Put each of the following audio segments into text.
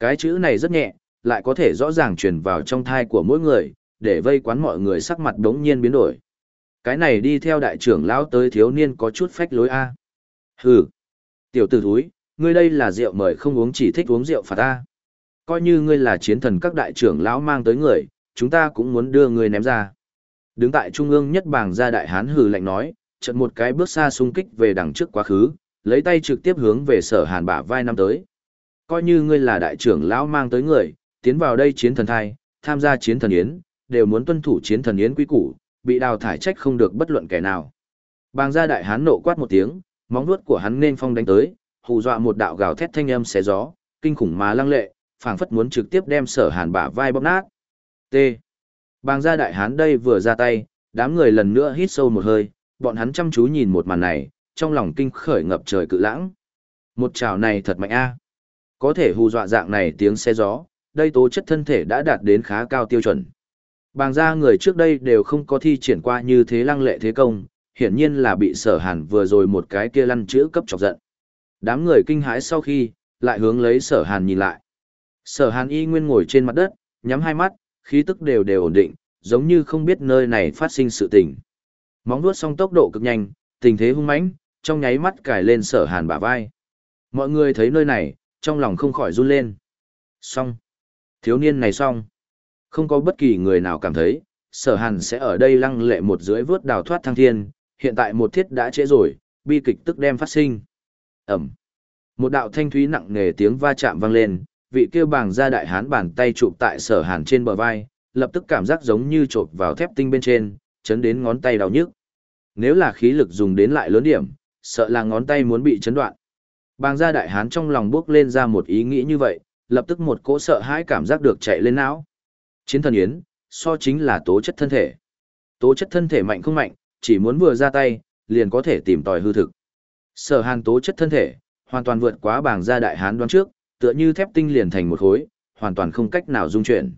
Cái chữ này rất nhẹ, lại có thể rõ ràng truyền vào trong thai của mỗi người, để vây quán mọi người sắc mặt đống nhiên biến đổi. Cái này đi theo đại trưởng lão tới thiếu niên có chút phách lối A. Hừ. Tiểu tử thúi, ngươi đây là rượu mời không uống chỉ thích uống rượu phạt ta. Coi như ngươi là chiến thần các đại trưởng lão mang tới người, chúng ta cũng muốn đưa ngươi ném ra. Đứng tại trung ương nhất bảng gia đại hán hừ lạnh nói, chợt một cái bước xa xung kích về đằng trước quá khứ, lấy tay trực tiếp hướng về sở hàn bả vai năm tới. Coi như ngươi là đại trưởng lão mang tới người, tiến vào đây chiến thần thai, tham gia chiến thần yến, đều muốn tuân thủ chiến thần yến quý củ, bị đào thải trách không được bất luận kẻ nào. Bàng gia đại hán nộ quát một tiếng, móng vuốt của hắn nên phong đánh tới, hù dọa một đạo gào thét thanh âm xé gió, kinh khủng mà lăng lệ, phảng phất muốn trực tiếp đem sở hàn bả vai bóp nát. T. Bàng gia đại hán đây vừa ra tay, đám người lần nữa hít sâu một hơi, bọn hắn chăm chú nhìn một màn này, trong lòng kinh khởi ngập trời cự lãng. Một trào này thật mạnh a. Có thể hù dọa dạng này tiếng xe gió, đây tố chất thân thể đã đạt đến khá cao tiêu chuẩn. Bàng gia người trước đây đều không có thi triển qua như thế lăng lệ thế công, hiển nhiên là bị sở hàn vừa rồi một cái kia lăn chữ cấp chọc giận. Đám người kinh hãi sau khi, lại hướng lấy sở hàn nhìn lại. Sở hàn y nguyên ngồi trên mặt đất, nhắm hai mắt, khí tức đều đều ổn định, giống như không biết nơi này phát sinh sự tình. Móng vuốt song tốc độ cực nhanh, tình thế hung mãnh, trong nháy mắt cài lên sở hàn bả vai. Mọi người thấy nơi này, trong lòng không khỏi run lên. Xong. Thiếu niên này xong. Không có bất kỳ người nào cảm thấy, sở hàn sẽ ở đây lăng lệ một dưới vớt đào thoát thăng thiên, hiện tại một thiết đã trễ rồi, bi kịch tức đem phát sinh. Ẩm. Một đạo thanh thúy nặng nề tiếng va chạm vang lên, vị kia bàng ra đại hán bàn tay chụp tại sở hàn trên bờ vai, lập tức cảm giác giống như chộp vào thép tinh bên trên, chấn đến ngón tay đau nhức. Nếu là khí lực dùng đến lại lớn điểm, sợ là ngón tay muốn bị chấn đoạn. Bàng gia đại hán trong lòng bước lên ra một ý nghĩ như vậy, lập tức một cỗ sợ hãi cảm giác được chạy lên não. Chiến thần yến, so chính là tố chất thân thể. Tố chất thân thể mạnh không mạnh, chỉ muốn vừa ra tay, liền có thể tìm tòi hư thực. Sở hàn tố chất thân thể, hoàn toàn vượt quá bảng gia đại hán đoán trước, tựa như thép tinh liền thành một khối, hoàn toàn không cách nào dung chuyển.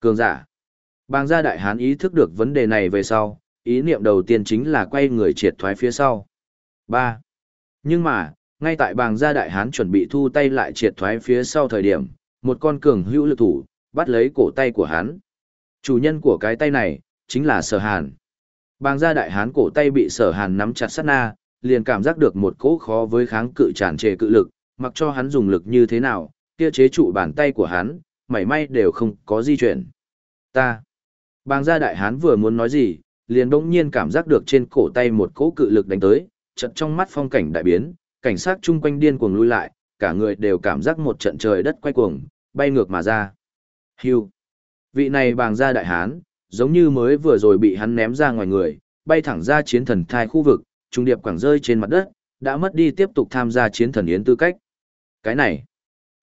Cường giả. Bàng gia đại hán ý thức được vấn đề này về sau, ý niệm đầu tiên chính là quay người triệt thoái phía sau. 3. Nhưng mà, ngay tại bàng gia đại hán chuẩn bị thu tay lại triệt thoái phía sau thời điểm, một con cường hữu lực thủ, bắt lấy cổ tay của hắn. Chủ nhân của cái tay này, chính là sở hàn. Bàng gia đại hán cổ tay bị sở hàn nắm chặt sát na, liền cảm giác được một cỗ khó với kháng cự tràn trề cự lực, mặc cho hắn dùng lực như thế nào, kia chế trụ bàn tay của hắn, mảy may đều không có di chuyển. Ta. Bàng gia đại hán vừa muốn nói gì, liền bỗng nhiên cảm giác được trên cổ tay một cỗ cự lực đánh tới, chợt trong mắt phong cảnh đại biến, cảnh sát chung quanh điên cuồng lui lại, cả người đều cảm giác một trận trời đất quay cuồng, bay ngược mà ra. Hưu. Vị này bàng gia đại hán, giống như mới vừa rồi bị hắn ném ra ngoài người, bay thẳng ra chiến thần thai khu vực, trung điệp quảng rơi trên mặt đất, đã mất đi tiếp tục tham gia chiến thần yến tư cách. Cái này,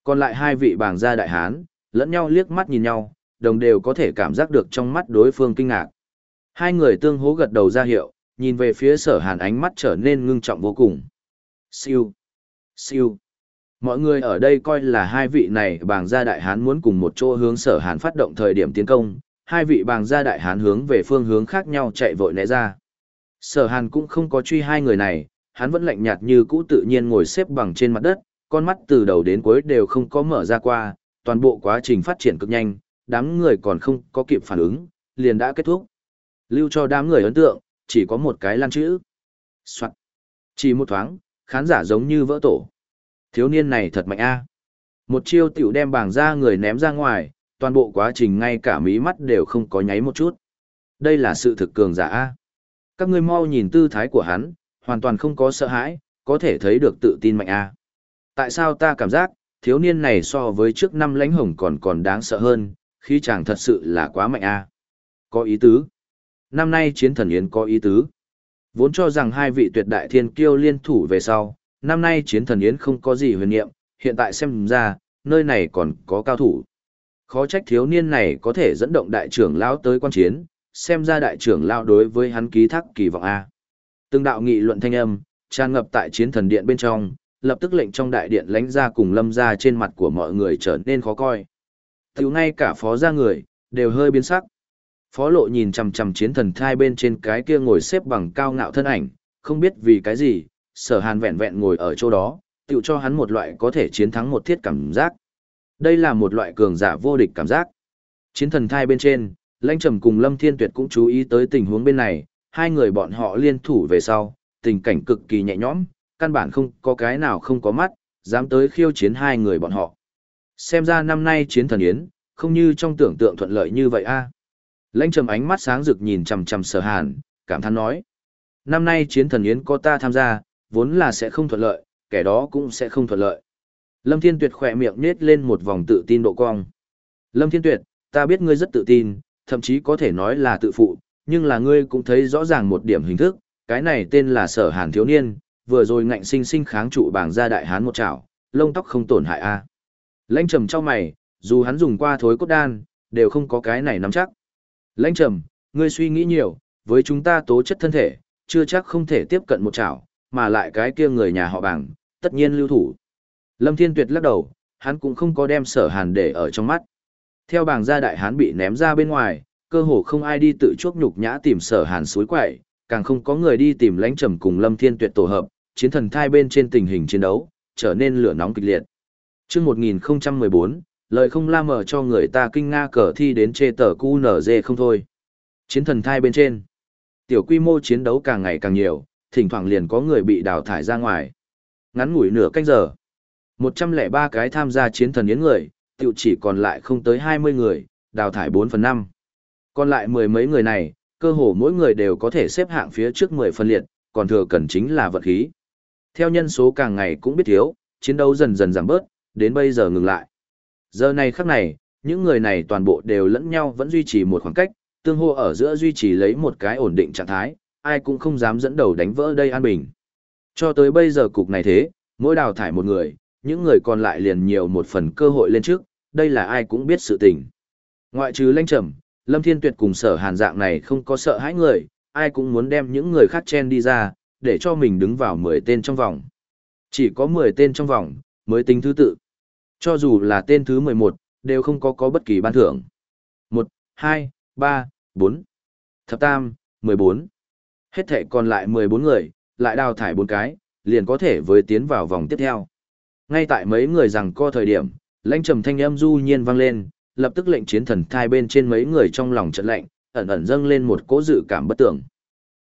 còn lại hai vị bàng gia đại hán, lẫn nhau liếc mắt nhìn nhau, đồng đều có thể cảm giác được trong mắt đối phương kinh ngạc. Hai người tương hố gật đầu ra hiệu, nhìn về phía sở hàn ánh mắt trở nên ngưng trọng vô cùng. Siêu, siêu. Mọi người ở đây coi là hai vị này bàng gia đại hán muốn cùng một chỗ hướng sở Hán phát động thời điểm tiến công, hai vị bàng gia đại hán hướng về phương hướng khác nhau chạy vội né ra. Sở hàn cũng không có truy hai người này, hắn vẫn lạnh nhạt như cũ tự nhiên ngồi xếp bằng trên mặt đất, con mắt từ đầu đến cuối đều không có mở ra qua, toàn bộ quá trình phát triển cực nhanh, đám người còn không có kịp phản ứng, liền đã kết thúc. Lưu cho đám người ấn tượng, chỉ có một cái lan chữ. Soạn. Chỉ một thoáng, khán giả giống như vỡ tổ. Thiếu niên này thật mạnh a. Một chiêu tiểu đem bảng ra người ném ra ngoài, toàn bộ quá trình ngay cả mí mắt đều không có nháy một chút. Đây là sự thực cường giả a. Các ngươi mau nhìn tư thái của hắn, hoàn toàn không có sợ hãi, có thể thấy được tự tin mạnh a. Tại sao ta cảm giác, thiếu niên này so với trước năm lãnh hồng còn còn đáng sợ hơn, khi chàng thật sự là quá mạnh a. Có ý tứ. Năm nay chiến thần yến có ý tứ. Vốn cho rằng hai vị tuyệt đại thiên kiêu liên thủ về sau, năm nay chiến thần yến không có gì huyền nhiệm. hiện tại xem ra, nơi này còn có cao thủ. Khó trách thiếu niên này có thể dẫn động đại trưởng lão tới quan chiến, xem ra đại trưởng lão đối với hắn ký thác kỳ vọng A. Từng đạo nghị luận thanh âm, tràn ngập tại chiến thần điện bên trong, lập tức lệnh trong đại điện lánh ra cùng lâm ra trên mặt của mọi người trở nên khó coi. Tiểu ngay cả phó gia người, đều hơi biến sắc. Phó lộ nhìn chằm chằm chiến thần thai bên trên cái kia ngồi xếp bằng cao ngạo thân ảnh, không biết vì cái gì, sở hàn vẹn vẹn ngồi ở chỗ đó, tự cho hắn một loại có thể chiến thắng một thiết cảm giác. Đây là một loại cường giả vô địch cảm giác. Chiến thần thai bên trên, Lãnh Trầm cùng Lâm Thiên Tuyệt cũng chú ý tới tình huống bên này, hai người bọn họ liên thủ về sau, tình cảnh cực kỳ nhẹ nhõm, căn bản không có cái nào không có mắt, dám tới khiêu chiến hai người bọn họ. Xem ra năm nay chiến thần yến, không như trong tưởng tượng thuận lợi như vậy a. Lãnh Trầm ánh mắt sáng rực nhìn chằm chằm Sở Hàn, cảm thán nói: "Năm nay chiến thần yến có ta tham gia, vốn là sẽ không thuận lợi, kẻ đó cũng sẽ không thuận lợi." Lâm Thiên Tuyệt khỏe miệng nết lên một vòng tự tin độ cong. "Lâm Thiên Tuyệt, ta biết ngươi rất tự tin, thậm chí có thể nói là tự phụ, nhưng là ngươi cũng thấy rõ ràng một điểm hình thức, cái này tên là Sở Hàn thiếu niên, vừa rồi ngạnh sinh sinh kháng trụ bảng gia đại hán một chảo, lông tóc không tổn hại a." Lãnh Trầm trong mày, dù hắn dùng qua thối cốt đan, đều không có cái này nắm chắc. Lãnh trầm, ngươi suy nghĩ nhiều, với chúng ta tố chất thân thể, chưa chắc không thể tiếp cận một chảo, mà lại cái kia người nhà họ bảng, tất nhiên lưu thủ. Lâm Thiên Tuyệt lắc đầu, hắn cũng không có đem sở hàn để ở trong mắt. Theo bảng gia đại hán bị ném ra bên ngoài, cơ hồ không ai đi tự chuốc nhục nhã tìm sở hàn suối quậy, càng không có người đi tìm lãnh trầm cùng Lâm Thiên Tuyệt tổ hợp, chiến thần thai bên trên tình hình chiến đấu, trở nên lửa nóng kịch liệt. Trước 1014, lời không la mở cho người ta kinh nga cờ thi đến chê tờ cu nở dê không thôi. Chiến thần thai bên trên. Tiểu quy mô chiến đấu càng ngày càng nhiều, thỉnh thoảng liền có người bị đào thải ra ngoài. Ngắn ngủi nửa canh giờ. 103 cái tham gia chiến thần yến người, tiểu chỉ còn lại không tới 20 người, đào thải 4 phần 5. Còn lại mười mấy người này, cơ hồ mỗi người đều có thể xếp hạng phía trước 10 phân liệt, còn thừa cần chính là vật khí. Theo nhân số càng ngày cũng biết thiếu, chiến đấu dần dần giảm bớt, đến bây giờ ngừng lại. Giờ này khắc này, những người này toàn bộ đều lẫn nhau vẫn duy trì một khoảng cách, tương hô ở giữa duy trì lấy một cái ổn định trạng thái, ai cũng không dám dẫn đầu đánh vỡ đây an bình. Cho tới bây giờ cục này thế, mỗi đào thải một người, những người còn lại liền nhiều một phần cơ hội lên trước, đây là ai cũng biết sự tình. Ngoại trừ lanh trầm, Lâm Thiên Tuyệt cùng sở hàn dạng này không có sợ hãi người, ai cũng muốn đem những người khác chen đi ra, để cho mình đứng vào 10 tên trong vòng. Chỉ có 10 tên trong vòng, mới tính thứ tự. Cho dù là tên thứ 11, đều không có có bất kỳ ban thưởng. 1, 2, 3, 4, thập tam, 14. Hết thể còn lại 14 người, lại đào thải 4 cái, liền có thể với tiến vào vòng tiếp theo. Ngay tại mấy người rằng co thời điểm, lãnh trầm thanh âm du nhiên vang lên, lập tức lệnh chiến thần thai bên trên mấy người trong lòng trận lạnh, ẩn ẩn dâng lên một cỗ dự cảm bất tưởng.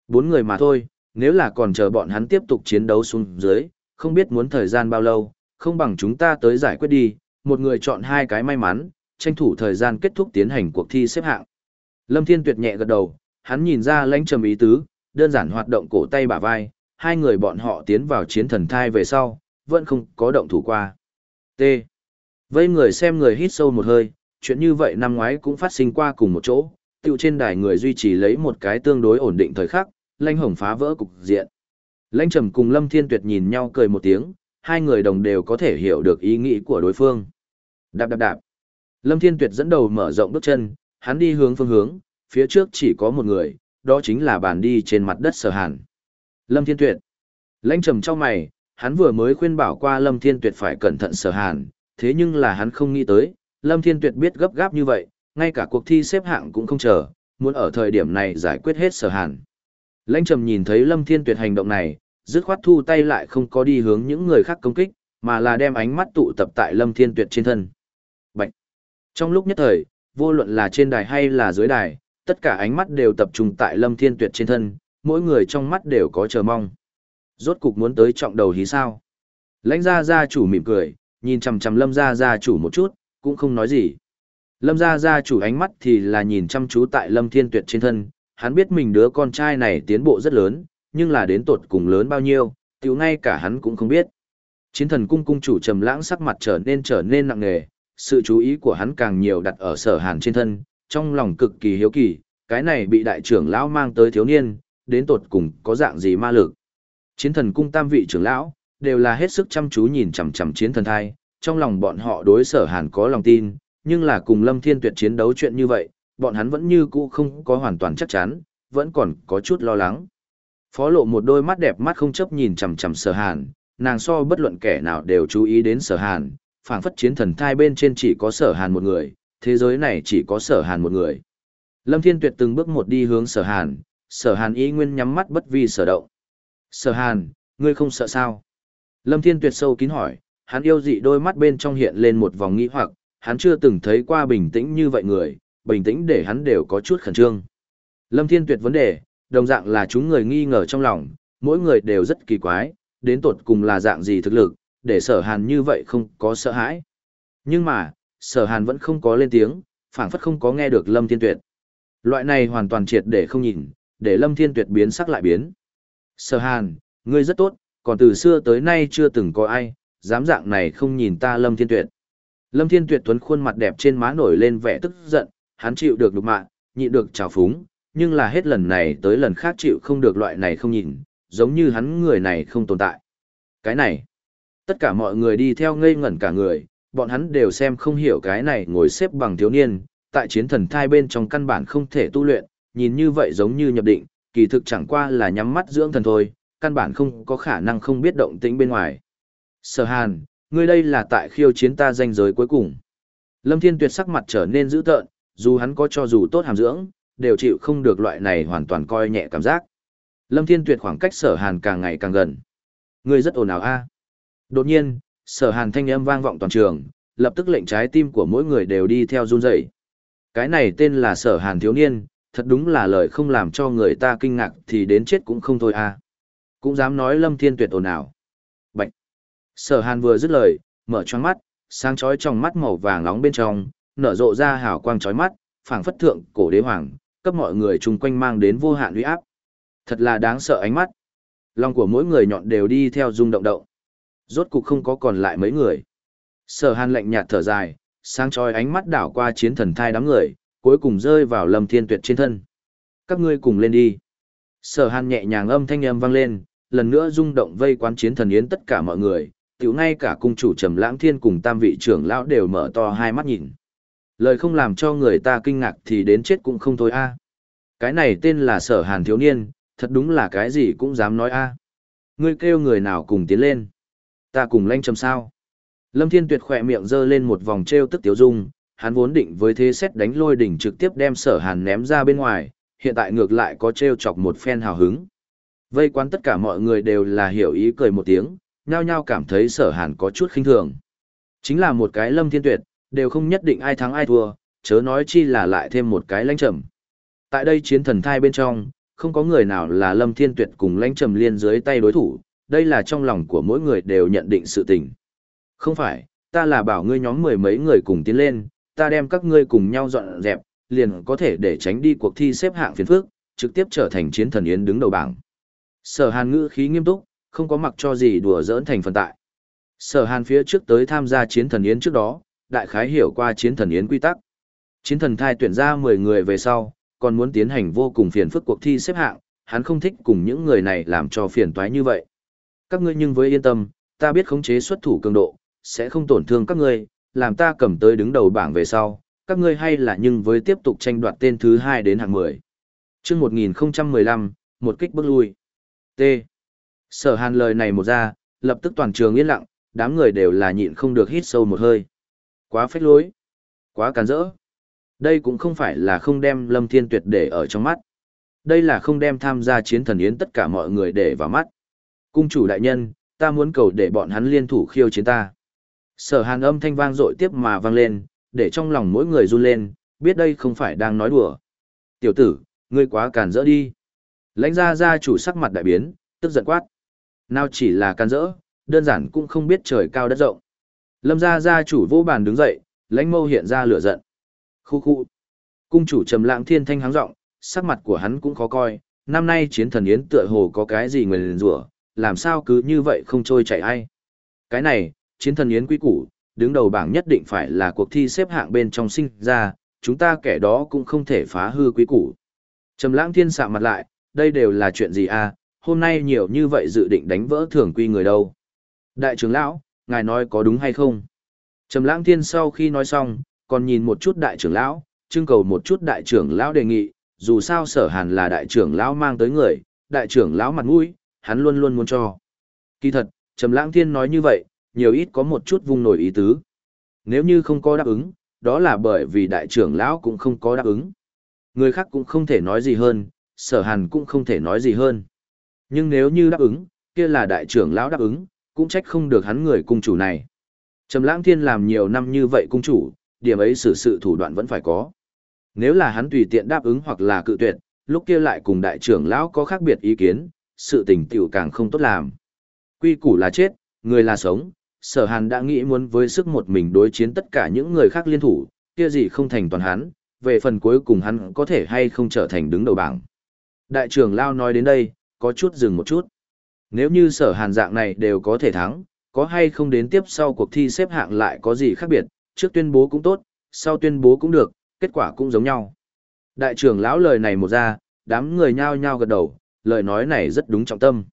Bốn người mà thôi, nếu là còn chờ bọn hắn tiếp tục chiến đấu xuống dưới, không biết muốn thời gian bao lâu, không bằng chúng ta tới giải quyết đi, một người chọn hai cái may mắn, tranh thủ thời gian kết thúc tiến hành cuộc thi xếp hạng. Lâm Thiên Tuyệt nhẹ gật đầu, hắn nhìn ra lãnh trầm ý tứ, đơn giản hoạt động cổ tay bả vai, hai người bọn họ tiến vào chiến thần thai về sau, vẫn không có động thủ qua. T. Vây người xem người hít sâu một hơi, chuyện như vậy năm ngoái cũng phát sinh qua cùng một chỗ, tiêu trên đài người duy trì lấy một cái tương đối ổn định thời khắc, lãnh hồng phá vỡ cục diện. Lãnh trầm cùng Lâm Thiên Tuyệt nhìn nhau cười một tiếng, hai người đồng đều có thể hiểu được ý nghĩ của đối phương. Đạp đạp đạp. Lâm Thiên Tuyệt dẫn đầu mở rộng bước chân, hắn đi hướng phương hướng, phía trước chỉ có một người, đó chính là bàn đi trên mặt đất sở hàn. Lâm Thiên Tuyệt. Lãnh trầm trong mày, hắn vừa mới khuyên bảo qua Lâm Thiên Tuyệt phải cẩn thận sở hàn, thế nhưng là hắn không nghĩ tới, Lâm Thiên Tuyệt biết gấp gáp như vậy, ngay cả cuộc thi xếp hạng cũng không chờ, muốn ở thời điểm này giải quyết hết sở hàn. Lãnh trầm nhìn thấy Lâm Thiên Tuyệt hành động này, dứt khoát thu tay lại không có đi hướng những người khác công kích, mà là đem ánh mắt tụ tập tại Lâm Thiên Tuyệt trên thân. Bạch! Trong lúc nhất thời, vô luận là trên đài hay là dưới đài, tất cả ánh mắt đều tập trung tại Lâm Thiên Tuyệt trên thân, mỗi người trong mắt đều có chờ mong. Rốt cục muốn tới trọng đầu hí sao? Lãnh gia gia chủ mỉm cười, nhìn chằm chằm Lâm gia gia chủ một chút, cũng không nói gì. Lâm gia gia chủ ánh mắt thì là nhìn chăm chú tại Lâm Thiên Tuyệt trên thân, hắn biết mình đứa con trai này tiến bộ rất lớn, nhưng là đến tột cùng lớn bao nhiêu, tiểu ngay cả hắn cũng không biết. Chiến thần cung cung chủ trầm lãng sắc mặt trở nên trở nên nặng nề, sự chú ý của hắn càng nhiều đặt ở sở hàn trên thân, trong lòng cực kỳ hiếu kỳ, cái này bị đại trưởng lão mang tới thiếu niên, đến tột cùng có dạng gì ma lực. Chiến thần cung tam vị trưởng lão, đều là hết sức chăm chú nhìn chằm chằm chiến thần thai, trong lòng bọn họ đối sở hàn có lòng tin, nhưng là cùng lâm thiên tuyệt chiến đấu chuyện như vậy, bọn hắn vẫn như cũ không có hoàn toàn chắc chắn, vẫn còn có chút lo lắng. Phó lộ một đôi mắt đẹp mắt không chấp nhìn chằm chằm sở hàn, nàng so bất luận kẻ nào đều chú ý đến sở hàn, phảng phất chiến thần thai bên trên chỉ có sở hàn một người, thế giới này chỉ có sở hàn một người. Lâm Thiên Tuyệt từng bước một đi hướng sở hàn, sở hàn ý nguyên nhắm mắt bất vi sở động. Sở hàn, ngươi không sợ sao? Lâm Thiên Tuyệt sâu kín hỏi, hắn yêu dị đôi mắt bên trong hiện lên một vòng nghĩ hoặc, hắn chưa từng thấy qua bình tĩnh như vậy người, bình tĩnh để hắn đều có chút khẩn trương. Lâm Thiên Tuyệt vấn đề, đồng dạng là chúng người nghi ngờ trong lòng, mỗi người đều rất kỳ quái, đến tột cùng là dạng gì thực lực, để sở hàn như vậy không có sợ hãi. Nhưng mà, sở hàn vẫn không có lên tiếng, phảng phất không có nghe được Lâm Thiên Tuyệt. Loại này hoàn toàn triệt để không nhìn, để Lâm Thiên Tuyệt biến sắc lại biến. Sở hàn, ngươi rất tốt, còn từ xưa tới nay chưa từng có ai, dám dạng này không nhìn ta Lâm Thiên Tuyệt. Lâm Thiên Tuyệt tuấn khuôn mặt đẹp trên má nổi lên vẻ tức giận, hắn chịu được nhục mạ, nhịn được trào phúng, nhưng là hết lần này tới lần khác chịu không được loại này không nhìn, giống như hắn người này không tồn tại. Cái này, tất cả mọi người đi theo ngây ngẩn cả người, bọn hắn đều xem không hiểu cái này ngồi xếp bằng thiếu niên, tại chiến thần thai bên trong căn bản không thể tu luyện, nhìn như vậy giống như nhập định, kỳ thực chẳng qua là nhắm mắt dưỡng thần thôi, căn bản không có khả năng không biết động tĩnh bên ngoài. Sở Hàn, ngươi đây là tại khiêu chiến ta danh giới cuối cùng. Lâm Thiên Tuyệt sắc mặt trở nên dữ tợn, dù hắn có cho dù tốt hàm dưỡng, đều chịu không được loại này hoàn toàn coi nhẹ cảm giác. Lâm Thiên Tuyệt khoảng cách Sở Hàn càng ngày càng gần. Ngươi rất ồn ào a. Đột nhiên, Sở Hàn thanh âm vang vọng toàn trường, lập tức lệnh trái tim của mỗi người đều đi theo run rẩy. Cái này tên là Sở Hàn thiếu niên, thật đúng là lời không làm cho người ta kinh ngạc thì đến chết cũng không thôi a. Cũng dám nói Lâm Thiên Tuyệt ồn ào. Bạch. Sở Hàn vừa dứt lời, mở choáng mắt, sáng chói trong mắt màu vàng nóng bên trong, nở rộ ra hào quang chói mắt, phảng phất thượng cổ đế hoàng, cấp mọi người chung quanh mang đến vô hạn uy áp. Thật là đáng sợ ánh mắt. Lòng của mỗi người nhọn đều đi theo rung động động. Rốt cục không có còn lại mấy người. Sở Hàn lạnh nhạt thở dài, sáng chói ánh mắt đảo qua chiến thần thai đám người, cuối cùng rơi vào Lâm Thiên Tuyệt trên thân. Các ngươi cùng lên đi. Sở Hàn nhẹ nhàng âm thanh âm vang lên, lần nữa rung động vây quán chiến thần yến tất cả mọi người, tiểu ngay cả cung chủ Trầm Lãng Thiên cùng tam vị trưởng lão đều mở to hai mắt nhìn. Lời không làm cho người ta kinh ngạc thì đến chết cũng không thôi a. Cái này tên là Sở Hàn thiếu niên, thật đúng là cái gì cũng dám nói a. Ngươi kêu người nào cùng tiến lên? Ta cùng lanh chầm sao? Lâm Thiên Tuyệt khỏe miệng giơ lên một vòng treo tức tiểu dung, hắn vốn định với thế xét đánh lôi đỉnh trực tiếp đem Sở Hàn ném ra bên ngoài, hiện tại ngược lại có treo chọc một phen hào hứng. Vây quán tất cả mọi người đều là hiểu ý cười một tiếng, nhao nhao cảm thấy sở hàn có chút khinh thường. Chính là một cái lâm thiên tuyệt, đều không nhất định ai thắng ai thua, chớ nói chi là lại thêm một cái lãnh trầm. Tại đây chiến thần thai bên trong, không có người nào là lâm thiên tuyệt cùng lãnh trầm liên dưới tay đối thủ, đây là trong lòng của mỗi người đều nhận định sự tình. Không phải, ta là bảo ngươi nhóm mười mấy người cùng tiến lên, ta đem các ngươi cùng nhau dọn dẹp, liền có thể để tránh đi cuộc thi xếp hạng phiền phước, trực tiếp trở thành chiến thần yến đứng đầu bảng. Sở hàn ngữ khí nghiêm túc, không có mặc cho gì đùa giỡn thành phần tại. Sở hàn phía trước tới tham gia chiến thần yến trước đó, đại khái hiểu qua chiến thần yến quy tắc. Chiến thần thai tuyển ra 10 người về sau, còn muốn tiến hành vô cùng phiền phức cuộc thi xếp hạng, hắn không thích cùng những người này làm cho phiền toái như vậy. Các ngươi nhưng với yên tâm, ta biết khống chế xuất thủ cường độ, sẽ không tổn thương các ngươi, làm ta cầm tới đứng đầu bảng về sau, các ngươi hay là nhưng với tiếp tục tranh đoạt tên thứ 2 đến hạng 10. Trước 1015, một kích bước lui. T. Sở hàn lời này một ra, lập tức toàn trường yên lặng, đám người đều là nhịn không được hít sâu một hơi. Quá phách lối. Quá càn rỡ. Đây cũng không phải là không đem Lâm Thiên Tuyệt để ở trong mắt. Đây là không đem tham gia chiến thần yến tất cả mọi người để vào mắt. Cung chủ đại nhân, ta muốn cầu để bọn hắn liên thủ khiêu chiến ta. Sở hàn âm thanh vang dội tiếp mà vang lên, để trong lòng mỗi người run lên, biết đây không phải đang nói đùa. Tiểu tử, ngươi quá càn rỡ đi. Lãnh gia gia chủ sắc mặt đại biến, tức giận quát. Nào chỉ là càn rỡ, đơn giản cũng không biết trời cao đất rộng. Lâm gia gia chủ vô bàn đứng dậy, lãnh mâu hiện ra lửa giận. Khu khu. Cung chủ trầm lãng thiên thanh háng rộng, sắc mặt của hắn cũng khó coi, năm nay chiến thần yến tựa hồ có cái gì nguyền rủa, làm sao cứ như vậy không trôi chảy ai. Cái này, chiến thần yến quý củ, đứng đầu bảng nhất định phải là cuộc thi xếp hạng bên trong sinh ra, chúng ta kẻ đó cũng không thể phá hư quý củ. Trầm lãng thiên sạm mặt lại, đây đều là chuyện gì à, hôm nay nhiều như vậy dự định đánh vỡ thường quy người đâu. Đại trưởng lão, ngài nói có đúng hay không? Trầm lãng thiên sau khi nói xong, còn nhìn một chút đại trưởng lão, trưng cầu một chút đại trưởng lão đề nghị, dù sao sở hàn là đại trưởng lão mang tới người, đại trưởng lão mặt mũi, hắn luôn luôn muốn cho. Kỳ thật, Trầm lãng thiên nói như vậy, nhiều ít có một chút vung nổi ý tứ. Nếu như không có đáp ứng, đó là bởi vì đại trưởng lão cũng không có đáp ứng. Người khác cũng không thể nói gì hơn, sở hàn cũng không thể nói gì hơn. Nhưng nếu như đáp ứng, kia là đại trưởng lão đáp ứng, cũng trách không được hắn người cung chủ này. Trầm lãng thiên làm nhiều năm như vậy cung chủ, điểm ấy xử sự thủ đoạn vẫn phải có. Nếu là hắn tùy tiện đáp ứng hoặc là cự tuyệt, lúc kia lại cùng đại trưởng lão có khác biệt ý kiến, sự tình tiểu càng không tốt làm. Quy củ là chết, người là sống, sở hàn đã nghĩ muốn với sức một mình đối chiến tất cả những người khác liên thủ, kia gì không thành toàn hắn, về phần cuối cùng hắn có thể hay không trở thành đứng đầu bảng. Đại trưởng lão nói đến đây, có chút dừng một chút. Nếu như sở hàn dạng này đều có thể thắng, có hay không đến tiếp sau cuộc thi xếp hạng lại có gì khác biệt, trước tuyên bố cũng tốt, sau tuyên bố cũng được, kết quả cũng giống nhau. Đại trưởng lão lời này một ra, đám người nhao nhao gật đầu, lời nói này rất đúng trọng tâm.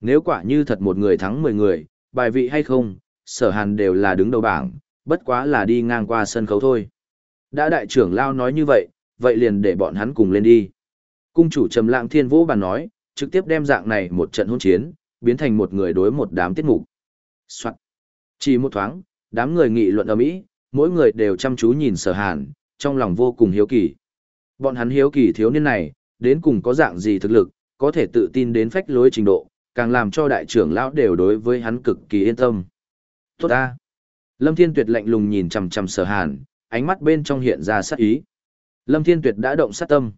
Nếu quả như thật một người thắng 10 người, bài vị hay không, sở hàn đều là đứng đầu bảng, bất quá là đi ngang qua sân khấu thôi. Đã đại trưởng lão nói như vậy, vậy liền để bọn hắn cùng lên đi. Cung chủ trầm lạng thiên vũ bàn nói, trực tiếp đem dạng này một trận hôn chiến, biến thành một người đối một đám tiết mục. Soạn. Chỉ một thoáng, đám người nghị luận ở mỹ, mỗi người đều chăm chú nhìn sở hàn, trong lòng vô cùng hiếu kỳ. Bọn hắn hiếu kỳ thiếu niên này, đến cùng có dạng gì thực lực, có thể tự tin đến phách lối trình độ, càng làm cho đại trưởng lão đều đối với hắn cực kỳ yên tâm. Tốt ta. Lâm Thiên Tuyệt lạnh lùng nhìn chằm chằm sở hàn, ánh mắt bên trong hiện ra sát ý. Lâm Thiên Tuyệt đã động sát tâm.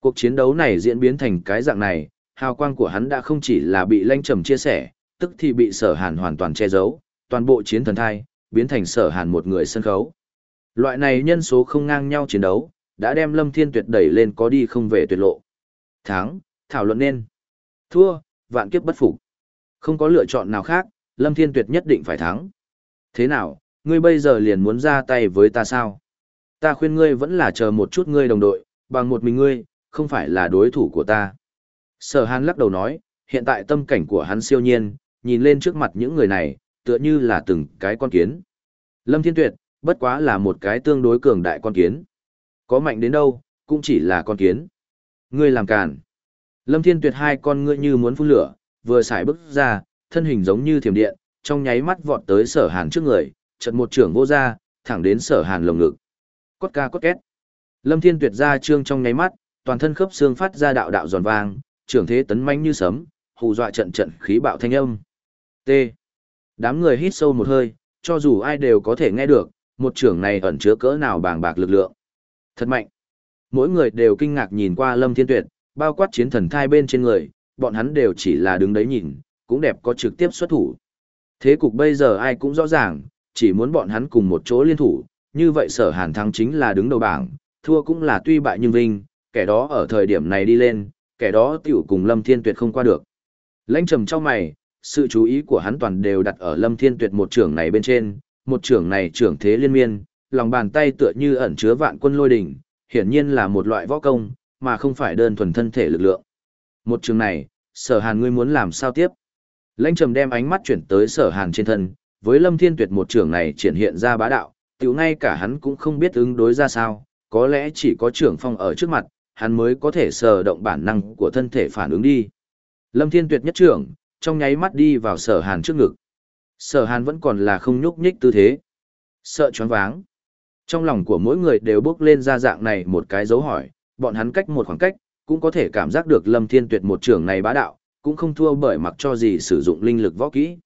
Cuộc chiến đấu này diễn biến thành cái dạng này, hào quang của hắn đã không chỉ là bị lanh trầm chia sẻ, tức thì bị sở hàn hoàn toàn che giấu, toàn bộ chiến thần thai, biến thành sở hàn một người sân khấu. Loại này nhân số không ngang nhau chiến đấu, đã đem Lâm Thiên Tuyệt đẩy lên có đi không về tuyệt lộ. Thắng, thảo luận nên. Thua, vạn kiếp bất phục. Không có lựa chọn nào khác, Lâm Thiên Tuyệt nhất định phải thắng. Thế nào, ngươi bây giờ liền muốn ra tay với ta sao? Ta khuyên ngươi vẫn là chờ một chút ngươi đồng đội, bằng một mình ngươi, không phải là đối thủ của ta. Sở Hàn lắc đầu nói, hiện tại tâm cảnh của hắn siêu nhiên, nhìn lên trước mặt những người này, tựa như là từng cái con kiến. Lâm Thiên Tuyệt, bất quá là một cái tương đối cường đại con kiến. Có mạnh đến đâu, cũng chỉ là con kiến. Ngươi làm càn. Lâm Thiên Tuyệt hai con ngươi như muốn phun lửa, vừa xài bước ra, thân hình giống như thiểm điện, trong nháy mắt vọt tới sở hàn trước người, chật một trưởng vô ra, thẳng đến sở hàn lồng ngực. Cốt ca cốt két. Lâm Thiên Tuyệt ra trương trong nháy mắt, toàn thân khớp xương phát ra đạo đạo giòn vang, trưởng thế tấn manh như sấm, hù dọa trận trận khí bạo thanh âm. T. Đám người hít sâu một hơi, cho dù ai đều có thể nghe được, một trưởng này ẩn chứa cỡ nào bàng bạc lực lượng. Thật mạnh. Mỗi người đều kinh ngạc nhìn qua Lâm Thiên Tuyệt, bao quát chiến thần thai bên trên người, bọn hắn đều chỉ là đứng đấy nhìn, cũng đẹp có trực tiếp xuất thủ. Thế cục bây giờ ai cũng rõ ràng, chỉ muốn bọn hắn cùng một chỗ liên thủ, như vậy sở hàn thắng chính là đứng đầu bảng, thua cũng là tuy bại nhưng vinh, kẻ đó ở thời điểm này đi lên, kẻ đó tiểu cùng Lâm Thiên Tuyệt không qua được. Lãnh trầm trong mày, sự chú ý của hắn toàn đều đặt ở Lâm Thiên Tuyệt một trưởng này bên trên, một trưởng này trưởng thế liên miên, lòng bàn tay tựa như ẩn chứa vạn quân lôi đỉnh, hiển nhiên là một loại võ công, mà không phải đơn thuần thân thể lực lượng. Một trường này, sở hàn ngươi muốn làm sao tiếp? Lãnh trầm đem ánh mắt chuyển tới sở hàn trên thân, với lâm thiên tuyệt một trường này triển hiện ra bá đạo, tiểu ngay cả hắn cũng không biết ứng đối ra sao, có lẽ chỉ có trưởng phong ở trước mặt, hắn mới có thể sờ động bản năng của thân thể phản ứng đi. Lâm thiên tuyệt nhất trưởng, trong nháy mắt đi vào sở hàn trước ngực. Sở hàn vẫn còn là không nhúc nhích tư thế. Sợ choáng váng. Trong lòng của mỗi người đều bước lên ra dạng này một cái dấu hỏi, bọn hắn cách một khoảng cách, cũng có thể cảm giác được Lâm Thiên Tuyệt một trưởng này bá đạo, cũng không thua bởi mặc cho gì sử dụng linh lực võ kỹ.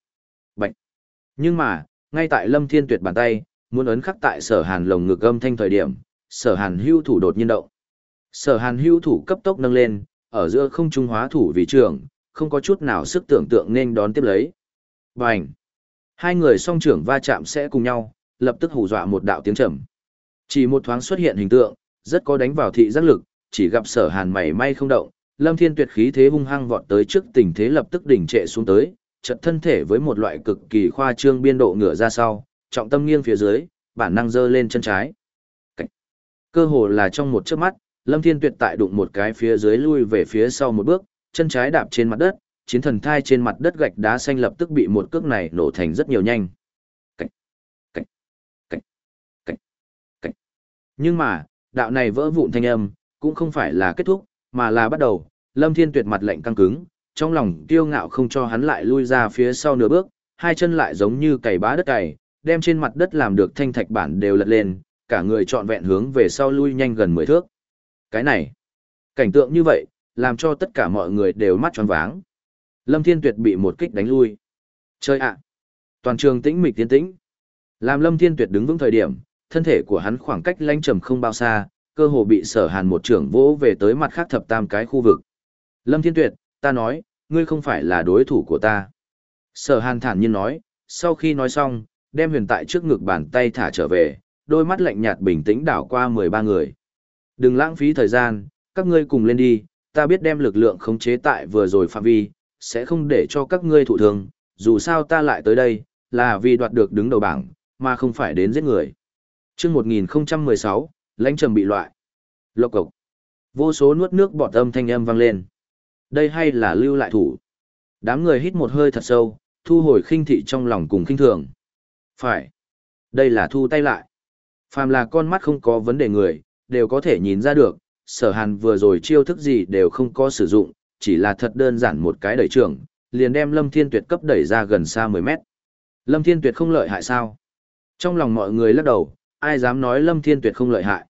Bạch. Nhưng mà, ngay tại Lâm Thiên Tuyệt bàn tay, muốn ấn khắc tại Sở Hàn lồng ngực âm thanh thời điểm, Sở Hàn hưu thủ đột nhiên động. Sở Hàn hưu thủ cấp tốc nâng lên, ở giữa không trung hóa thủ vì trường, không có chút nào sức tưởng tượng nên đón tiếp lấy. Bành. Hai người song trưởng va chạm sẽ cùng nhau, lập tức hù dọa một đạo tiếng trầm. Chỉ một thoáng xuất hiện hình tượng, rất có đánh vào thị giác lực, chỉ gặp sở hàn mảy may không động, lâm thiên tuyệt khí thế hung hăng vọt tới trước tình thế lập tức đỉnh trệ xuống tới, chật thân thể với một loại cực kỳ khoa trương biên độ ngửa ra sau, trọng tâm nghiêng phía dưới, bản năng dơ lên chân trái. Cơ hồ là trong một chớp mắt, lâm thiên tuyệt tại đụng một cái phía dưới lui về phía sau một bước, chân trái đạp trên mặt đất, chiến thần thai trên mặt đất gạch đá xanh lập tức bị một cước này nổ thành rất nhiều nhanh. Cảnh. Cảnh. Cảnh. Cảnh. Cảnh. Nhưng mà, đạo này vỡ vụn thanh âm, cũng không phải là kết thúc, mà là bắt đầu, Lâm Thiên Tuyệt mặt lạnh căng cứng, trong lòng tiêu ngạo không cho hắn lại lui ra phía sau nửa bước, hai chân lại giống như cày bá đất cày, đem trên mặt đất làm được thanh thạch bản đều lật lên, cả người trọn vẹn hướng về sau lui nhanh gần 10 thước. Cái này, cảnh tượng như vậy, làm cho tất cả mọi người đều mắt tròn váng. Lâm Thiên Tuyệt bị một kích đánh lui. Chơi ạ! Toàn trường tĩnh mịch tiến tĩnh. Làm Lâm Thiên Tuyệt đứng vững thời điểm, thân thể của hắn khoảng cách lanh trầm không bao xa, cơ hồ bị sở hàn một trưởng vỗ về tới mặt khác thập tam cái khu vực. Lâm Thiên Tuyệt, ta nói, ngươi không phải là đối thủ của ta. Sở hàn thản nhiên nói, sau khi nói xong, đem huyền tại trước ngực bàn tay thả trở về, đôi mắt lạnh nhạt bình tĩnh đảo qua 13 người. Đừng lãng phí thời gian, các ngươi cùng lên đi, ta biết đem lực lượng khống chế tại vừa rồi phạm vi, sẽ không để cho các ngươi thụ thương, dù sao ta lại tới đây, là vì đoạt được đứng đầu bảng, mà không phải đến giết người. Trước 1016, lãnh trầm bị loại. Lộc cộc. Vô số nuốt nước bọt âm thanh âm vang lên. Đây hay là lưu lại thủ. Đám người hít một hơi thật sâu, thu hồi khinh thị trong lòng cùng khinh thường. Phải. Đây là thu tay lại. Phàm là con mắt không có vấn đề người, đều có thể nhìn ra được, sở hàn vừa rồi chiêu thức gì đều không có sử dụng, chỉ là thật đơn giản một cái đẩy trưởng, liền đem Lâm Thiên Tuyệt cấp đẩy ra gần xa 10 mét. Lâm Thiên Tuyệt không lợi hại sao? Trong lòng mọi người lắc đầu, ai dám nói Lâm Thiên Tuyệt không lợi hại.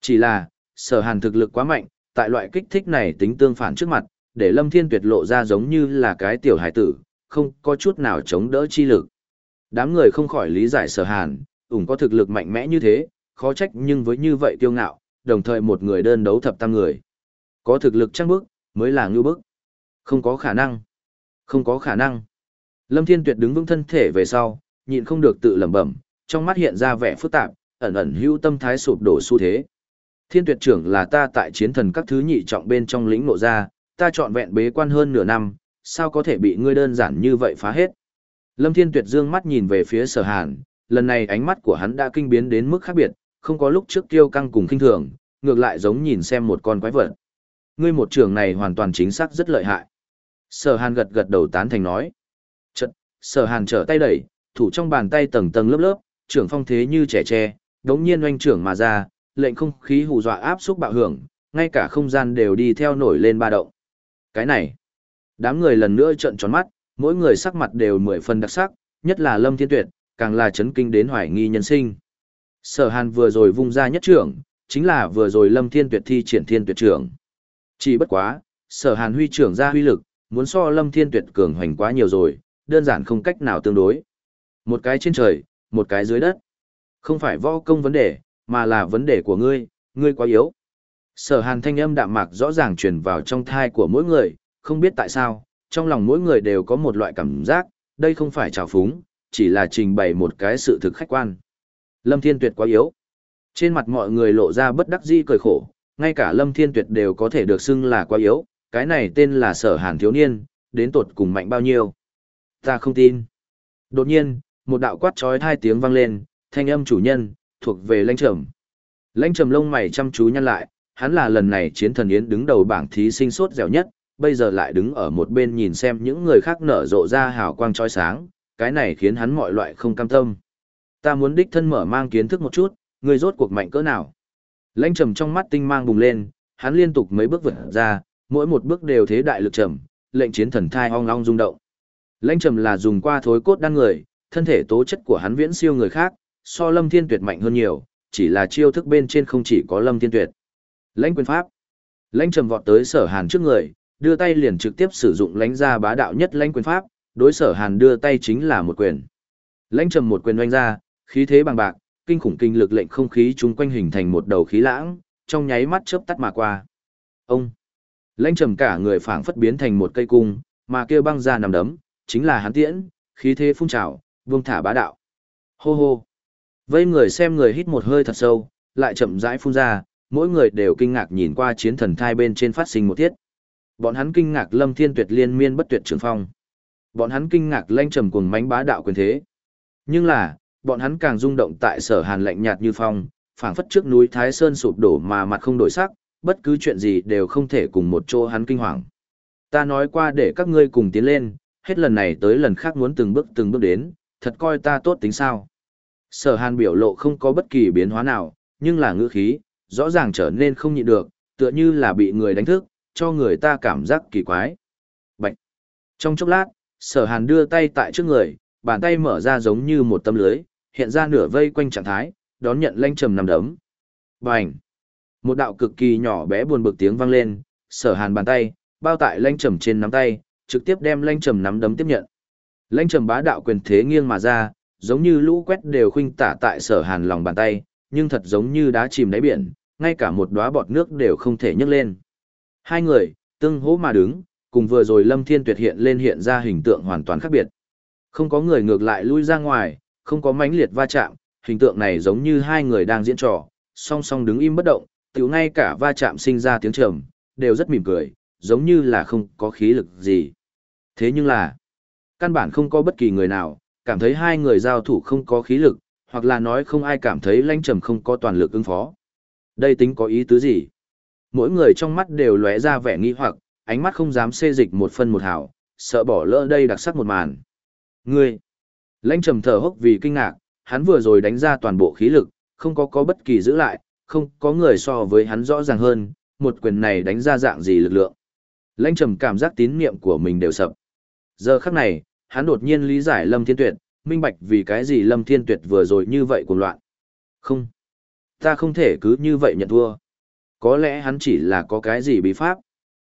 Chỉ là, sở hàn thực lực quá mạnh, tại loại kích thích này tính tương phản trước mặt, để Lâm Thiên Tuyệt lộ ra giống như là cái tiểu hải tử, không có chút nào chống đỡ chi lực. Đám người không khỏi lý giải sở hàn, ủng có thực lực mạnh mẽ như thế, khó trách nhưng với như vậy kiêu ngạo, đồng thời một người đơn đấu thập tam người. Có thực lực chắc bức, mới là ngưu bức. Không có khả năng. Không có khả năng. Lâm Thiên Tuyệt đứng vững thân thể về sau, nhịn không được tự lẩm bẩm, trong mắt hiện ra vẻ phức tạp, ẩn ẩn hữu tâm thái sụp đổ xu thế. Thiên Tuyệt trưởng là ta tại chiến thần các thứ nhị trọng bên trong lĩnh ngộ ra, ta chọn vẹn bế quan hơn nửa năm, sao có thể bị ngươi đơn giản như vậy phá hết. Lâm Thiên Tuyệt dương mắt nhìn về phía Sở Hàn, lần này ánh mắt của hắn đã kinh biến đến mức khác biệt, không có lúc trước kiêu căng cùng kinh thường, ngược lại giống nhìn xem một con quái vật. Ngươi một trường này hoàn toàn chính xác rất lợi hại. Sở Hàn gật gật đầu tán thành nói. Chật, Sở Hàn trở tay đẩy, thủ trong bàn tay tầng tầng lớp lớp, trưởng phong thế như trẻ tre, đống nhiên oanh trưởng mà ra, lệnh không khí hù dọa áp xúc bạo hưởng, ngay cả không gian đều đi theo nổi lên ba động. Cái này, đám người lần nữa trợn tròn mắt, mỗi người sắc mặt đều mười phần đặc sắc, nhất là Lâm Thiên Tuyệt, càng là chấn kinh đến hoài nghi nhân sinh. Sở Hàn vừa rồi vung ra nhất trưởng, chính là vừa rồi Lâm Thiên Tuyệt thi triển thiên tuyệt trưởng. Chỉ bất quá, Sở Hàn huy trưởng ra huy lực, muốn so Lâm Thiên Tuyệt cường hoành quá nhiều rồi, đơn giản không cách nào tương đối. Một cái trên trời, một cái dưới đất. Không phải võ công vấn đề, mà là vấn đề của ngươi, ngươi quá yếu. Sở Hàn thanh âm đạm mạc rõ ràng truyền vào trong thai của mỗi người, không biết tại sao, trong lòng mỗi người đều có một loại cảm giác, đây không phải trào phúng, chỉ là trình bày một cái sự thực khách quan. Lâm Thiên Tuyệt quá yếu. Trên mặt mọi người lộ ra bất đắc dĩ cười khổ, ngay cả Lâm Thiên Tuyệt đều có thể được xưng là quá yếu, cái này tên là sở hàn thiếu niên, đến tột cùng mạnh bao nhiêu. Ta không tin. Đột nhiên, một đạo quát trói hai tiếng vang lên, thanh âm chủ nhân, thuộc về lãnh trầm. Lãnh trầm lông mày chăm chú nhăn lại, hắn là lần này chiến thần yến đứng đầu bảng thí sinh sốt dẻo nhất, bây giờ lại đứng ở một bên nhìn xem những người khác nở rộ ra hào quang trói sáng, cái này khiến hắn mọi loại không cam tâm. Ta muốn đích thân mở mang kiến thức một chút, người rốt cuộc mạnh cỡ nào. Lãnh trầm trong mắt tinh mang bùng lên, hắn liên tục mấy bước vượt ra, mỗi một bước đều thế đại lực trầm, lệnh chiến thần thai ong ong rung động. Lãnh trầm là dùng qua thối cốt đan người, thân thể tố chất của hắn viễn siêu người khác, so Lâm Thiên Tuyệt mạnh hơn nhiều, chỉ là chiêu thức bên trên không chỉ có Lâm Thiên Tuyệt. Lãnh quyền pháp. Lãnh trầm vọt tới Sở Hàn trước người, đưa tay liền trực tiếp sử dụng lãnh ra bá đạo nhất lãnh quyền pháp, đối Sở Hàn đưa tay chính là một quyền. Lãnh trầm một quyền oanh ra, khí thế bằng bạc, kinh khủng kinh lực lệnh không khí chung quanh hình thành một đầu khí lãng, trong nháy mắt chớp tắt mà qua. Ông Lãnh trầm cả người phảng phất biến thành một cây cung, mà kêu băng ra nằm đấm, chính là hắn tiễn, khí thế phun trào, vương thả bá đạo. Hô hô. Vây người xem người hít một hơi thật sâu, lại chậm rãi phun ra, mỗi người đều kinh ngạc nhìn qua chiến thần thai bên trên phát sinh một tiết. Bọn hắn kinh ngạc lâm thiên tuyệt liên miên bất tuyệt trường phong. Bọn hắn kinh ngạc lãnh trầm cùng mánh bá đạo quyền thế. Nhưng là, bọn hắn càng rung động tại sở hàn lạnh nhạt như phong, phảng phất trước núi Thái Sơn sụp đổ mà mặt không đổi sắc, bất cứ chuyện gì đều không thể cùng một chỗ hắn kinh hoàng. Ta nói qua để các ngươi cùng tiến lên, hết lần này tới lần khác muốn từng bước từng bước đến, thật coi ta tốt tính sao. Sở hàn biểu lộ không có bất kỳ biến hóa nào, nhưng là ngữ khí, rõ ràng trở nên không nhịn được, tựa như là bị người đánh thức, cho người ta cảm giác kỳ quái. Bạch! Trong chốc lát, sở hàn đưa tay tại trước người, bàn tay mở ra giống như một tấm lưới, hiện ra nửa vây quanh trạng thái, đón nhận lanh trầm nằm đấm. Bành! Một đạo cực kỳ nhỏ bé buồn bực tiếng vang lên, sở hàn bàn tay, bao tại lanh trầm trên nắm tay, trực tiếp đem lanh trầm nắm đấm tiếp nhận. Lanh trầm bá đạo quyền thế nghiêng mà ra, giống như lũ quét đều khuynh tả tại sở hàn lòng bàn tay, nhưng thật giống như đá chìm đáy biển, ngay cả một đóa bọt nước đều không thể nhấc lên. Hai người, tương hỗ mà đứng, cùng vừa rồi Lâm Thiên Tuyệt hiện lên hiện ra hình tượng hoàn toàn khác biệt. Không có người ngược lại lui ra ngoài, không có mãnh liệt va chạm, hình tượng này giống như hai người đang diễn trò, song song đứng im bất động, tiểu ngay cả va chạm sinh ra tiếng trầm, đều rất mỉm cười, giống như là không có khí lực gì. Thế nhưng là, căn bản không có bất kỳ người nào, cảm thấy hai người giao thủ không có khí lực, hoặc là nói không ai cảm thấy lãnh trầm không có toàn lực ứng phó. Đây tính có ý tứ gì? Mỗi người trong mắt đều lóe ra vẻ nghi hoặc, ánh mắt không dám xê dịch một phân một hào, sợ bỏ lỡ đây đặc sắc một màn. Ngươi! Lãnh trầm thở hốc vì kinh ngạc, hắn vừa rồi đánh ra toàn bộ khí lực, không có có bất kỳ giữ lại, không có người so với hắn rõ ràng hơn, một quyền này đánh ra dạng gì lực lượng. Lãnh trầm cảm giác tín niệm của mình đều sập. Giờ khắc này, hắn đột nhiên lý giải Lâm Thiên Tuyệt, minh bạch vì cái gì Lâm Thiên Tuyệt vừa rồi như vậy cuồng loạn. Không, ta không thể cứ như vậy nhận thua. Có lẽ hắn chỉ là có cái gì bí pháp.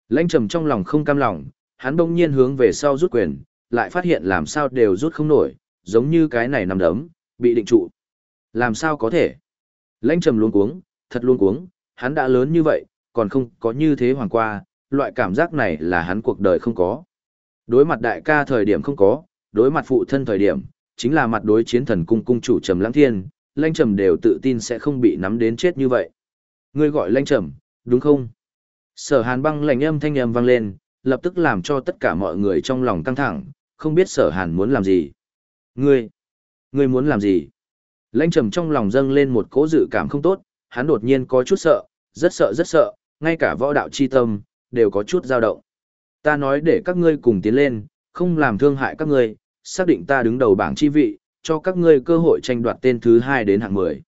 Lãnh trầm trong lòng không cam lòng, hắn bỗng nhiên hướng về sau rút quyền, lại phát hiện làm sao đều rút không nổi, giống như cái này nằm đấm, bị định trụ. Làm sao có thể? Lãnh trầm luôn cuống, thật luôn cuống, hắn đã lớn như vậy, còn không có như thế hoàng qua, loại cảm giác này là hắn cuộc đời không có. Đối mặt đại ca thời điểm không có, đối mặt phụ thân thời điểm, chính là mặt đối chiến thần cung cung chủ Trầm Lãng Thiên, Lãnh Trầm đều tự tin sẽ không bị nắm đến chết như vậy. Ngươi gọi Lãnh Trầm, đúng không? Sở Hàn băng lạnh âm thanh âm vang lên, lập tức làm cho tất cả mọi người trong lòng căng thẳng, không biết Sở Hàn muốn làm gì. Ngươi, ngươi muốn làm gì? Lãnh Trầm trong lòng dâng lên một cỗ dự cảm không tốt, hắn đột nhiên có chút sợ, rất sợ rất sợ, ngay cả võ đạo chi tâm đều có chút dao động. Ta nói để các ngươi cùng tiến lên, không làm thương hại các ngươi, xác định ta đứng đầu bảng chi vị, cho các ngươi cơ hội tranh đoạt tên thứ hai đến hạng 10.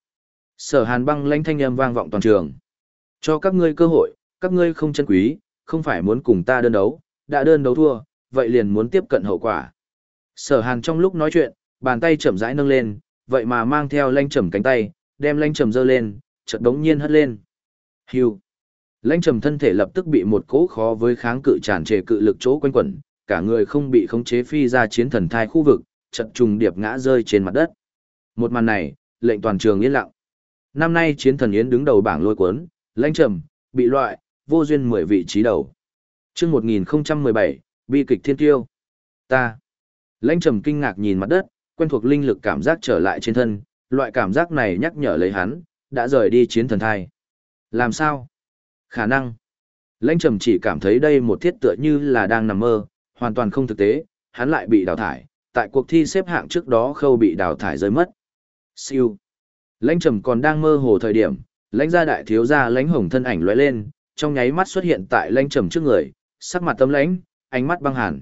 Sở Hàn băng lãnh thanh âm vang vọng toàn trường. Cho các ngươi cơ hội, các ngươi không chân quý, không phải muốn cùng ta đơn đấu, đã đơn đấu thua, vậy liền muốn tiếp cận hậu quả. Sở Hàn trong lúc nói chuyện, bàn tay chậm rãi nâng lên, vậy mà mang theo lanh trầm cánh tay, đem lanh trầm giơ lên, chợt đống nhiên hất lên. Hưu. Lanh trầm thân thể lập tức bị một cỗ khó với kháng cự tràn trề cự lực chỗ quanh quẩn, cả người không bị khống chế phi ra chiến thần thai khu vực, chợt trùng điệp ngã rơi trên mặt đất. Một màn này, lệnh toàn trường yên lặng. Năm nay chiến thần yến đứng đầu bảng lôi cuốn, lanh trầm, bị loại, vô duyên 10 vị trí đầu. Trước 1017, bi kịch thiên tiêu. Ta. Lãnh trầm kinh ngạc nhìn mặt đất, quen thuộc linh lực cảm giác trở lại trên thân, loại cảm giác này nhắc nhở lấy hắn, đã rời đi chiến thần thai. Làm sao? Khả năng. Lãnh trầm chỉ cảm thấy đây một thiết tựa như là đang nằm mơ, hoàn toàn không thực tế, hắn lại bị đào thải, tại cuộc thi xếp hạng trước đó khâu bị đào thải rơi mất. Siêu. Lãnh trầm còn đang mơ hồ thời điểm, lãnh gia đại thiếu gia lãnh hồng thân ảnh lóe lên, trong nháy mắt xuất hiện tại lãnh trầm trước người, sắc mặt tâm lãnh, ánh mắt băng hàn.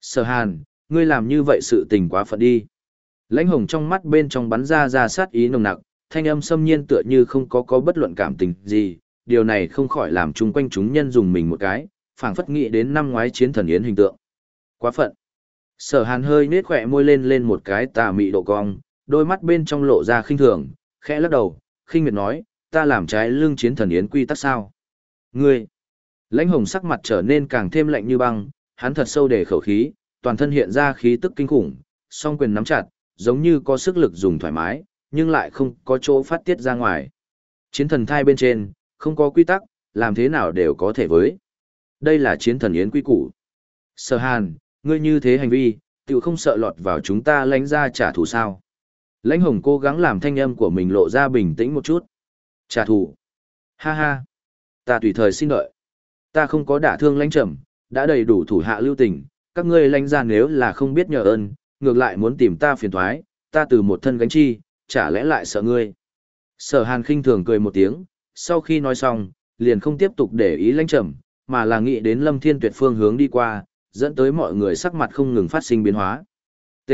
Sở hàn, ngươi làm như vậy sự tình quá phận đi. Lãnh hồng trong mắt bên trong bắn ra ra sát ý nồng nặc, thanh âm xâm nhiên tựa như không có có bất luận cảm tình gì, điều này không khỏi làm chung quanh chúng nhân dùng mình một cái, phảng phất nghĩ đến năm ngoái chiến thần yến hình tượng. Quá phận. Sở hàn hơi nết khỏe môi lên lên một cái tà mị độ cong, đôi mắt bên trong lộ ra khinh thường, khẽ lắc đầu, khinh miệt nói, ta làm trái lương chiến thần yến quy tắc sao? Ngươi! Lãnh hồng sắc mặt trở nên càng thêm lạnh như băng, hắn thật sâu để khẩu khí, toàn thân hiện ra khí tức kinh khủng, song quyền nắm chặt, giống như có sức lực dùng thoải mái, nhưng lại không có chỗ phát tiết ra ngoài. Chiến thần thai bên trên, không có quy tắc, làm thế nào đều có thể với. Đây là chiến thần yến quy củ. Sở hàn, ngươi như thế hành vi, tự không sợ lọt vào chúng ta lãnh ra trả thù sao. Lãnh hồng cố gắng làm thanh âm của mình lộ ra bình tĩnh một chút. Trả thù. Ha ha. Ta tùy thời xin đợi. Ta không có đả thương lãnh trầm, đã đầy đủ thủ hạ lưu tình. Các ngươi lãnh ra nếu là không biết nhờ ơn, ngược lại muốn tìm ta phiền thoái, ta từ một thân gánh chi, chả lẽ lại sợ ngươi. Sở hàn khinh thường cười một tiếng, sau khi nói xong, liền không tiếp tục để ý lãnh trầm, mà là nghĩ đến lâm thiên tuyệt phương hướng đi qua, dẫn tới mọi người sắc mặt không ngừng phát sinh biến hóa. T.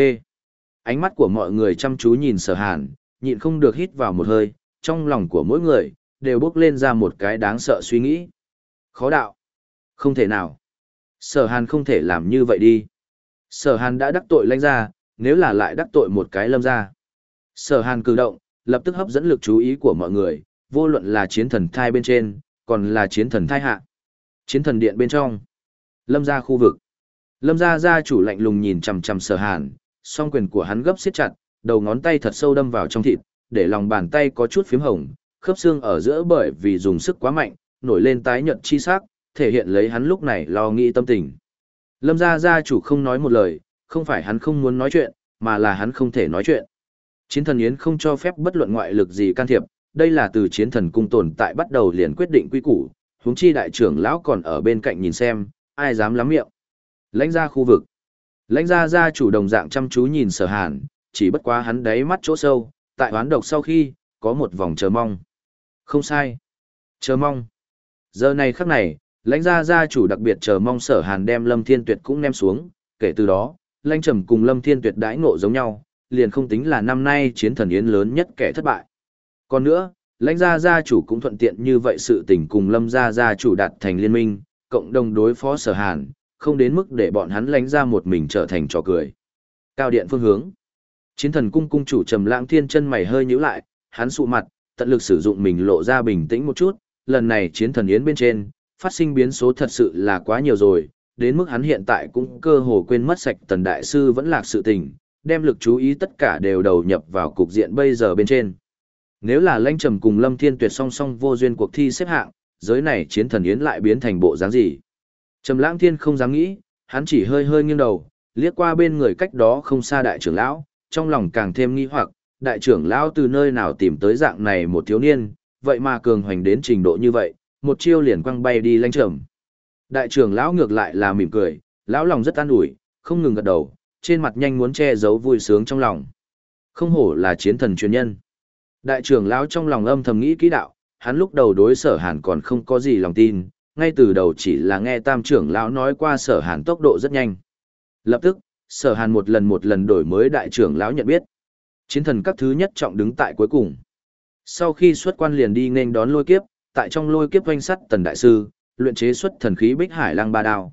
Ánh mắt của mọi người chăm chú nhìn sở hàn, nhịn không được hít vào một hơi, trong lòng của mỗi người, đều bốc lên ra một cái đáng sợ suy nghĩ. Khó đạo. Không thể nào. Sở hàn không thể làm như vậy đi. Sở hàn đã đắc tội lãnh ra, nếu là lại đắc tội một cái lâm ra. Sở hàn cử động, lập tức hấp dẫn lực chú ý của mọi người, vô luận là chiến thần thai bên trên, còn là chiến thần thai hạ. Chiến thần điện bên trong. Lâm ra khu vực. Lâm ra gia chủ lạnh lùng nhìn chằm chằm sở hàn, song quyền của hắn gấp siết chặt, đầu ngón tay thật sâu đâm vào trong thịt, để lòng bàn tay có chút phím hồng, khớp xương ở giữa bởi vì dùng sức quá mạnh, nổi lên tái nhợt chi sắc, thể hiện lấy hắn lúc này lo nghĩ tâm tình. Lâm gia gia chủ không nói một lời, không phải hắn không muốn nói chuyện, mà là hắn không thể nói chuyện. Chiến thần Yến không cho phép bất luận ngoại lực gì can thiệp, đây là từ chiến thần cung tồn tại bắt đầu liền quyết định quy củ, huống chi đại trưởng lão còn ở bên cạnh nhìn xem, ai dám lắm miệng. Lãnh ra khu vực. Lãnh gia gia chủ đồng dạng chăm chú nhìn sở hàn, chỉ bất quá hắn đáy mắt chỗ sâu, tại hoán độc sau khi, có một vòng chờ mong. Không sai. Chờ mong. Giờ này khắc này, lãnh gia gia chủ đặc biệt chờ mong sở hàn đem lâm thiên tuyệt cũng ném xuống, kể từ đó, lãnh trầm cùng lâm thiên tuyệt đãi ngộ giống nhau, liền không tính là năm nay chiến thần yến lớn nhất kẻ thất bại. Còn nữa, lãnh gia gia chủ cũng thuận tiện như vậy sự tình cùng lâm gia gia chủ đạt thành liên minh, cộng đồng đối phó sở hàn, không đến mức để bọn hắn lãnh ra một mình trở thành trò cười. Cao điện phương hướng. Chiến thần cung cung chủ trầm lãng thiên chân mày hơi nhíu lại, hắn sụ mặt, tận lực sử dụng mình lộ ra bình tĩnh một chút, lần này chiến thần yến bên trên, phát sinh biến số thật sự là quá nhiều rồi, đến mức hắn hiện tại cũng cơ hồ quên mất sạch tần đại sư vẫn lạc sự tình, đem lực chú ý tất cả đều đầu nhập vào cục diện bây giờ bên trên. Nếu là lãnh trầm cùng lâm thiên tuyệt song song vô duyên cuộc thi xếp hạng, giới này chiến thần yến lại biến thành bộ dáng gì? Trầm lãng thiên không dám nghĩ, hắn chỉ hơi hơi nghiêng đầu, liếc qua bên người cách đó không xa đại trưởng lão, trong lòng càng thêm nghi hoặc, đại trưởng lão từ nơi nào tìm tới dạng này một thiếu niên, vậy mà cường hoành đến trình độ như vậy, một chiêu liền quăng bay đi lãnh trầm. Đại trưởng lão ngược lại là mỉm cười, lão lòng rất an ủi, không ngừng gật đầu, trên mặt nhanh muốn che giấu vui sướng trong lòng. Không hổ là chiến thần chuyên nhân. Đại trưởng lão trong lòng âm thầm nghĩ kỹ đạo, hắn lúc đầu đối sở hàn còn không có gì lòng tin, ngay từ đầu chỉ là nghe tam trưởng lão nói qua sở hàn tốc độ rất nhanh. Lập tức, sở hàn một lần một lần đổi mới đại trưởng lão nhận biết. Chiến thần các thứ nhất trọng đứng tại cuối cùng. Sau khi xuất quan liền đi nên đón lôi kiếp, tại trong lôi kiếp doanh sắt tần đại sư, luyện chế xuất thần khí bích hải lăng ba đao.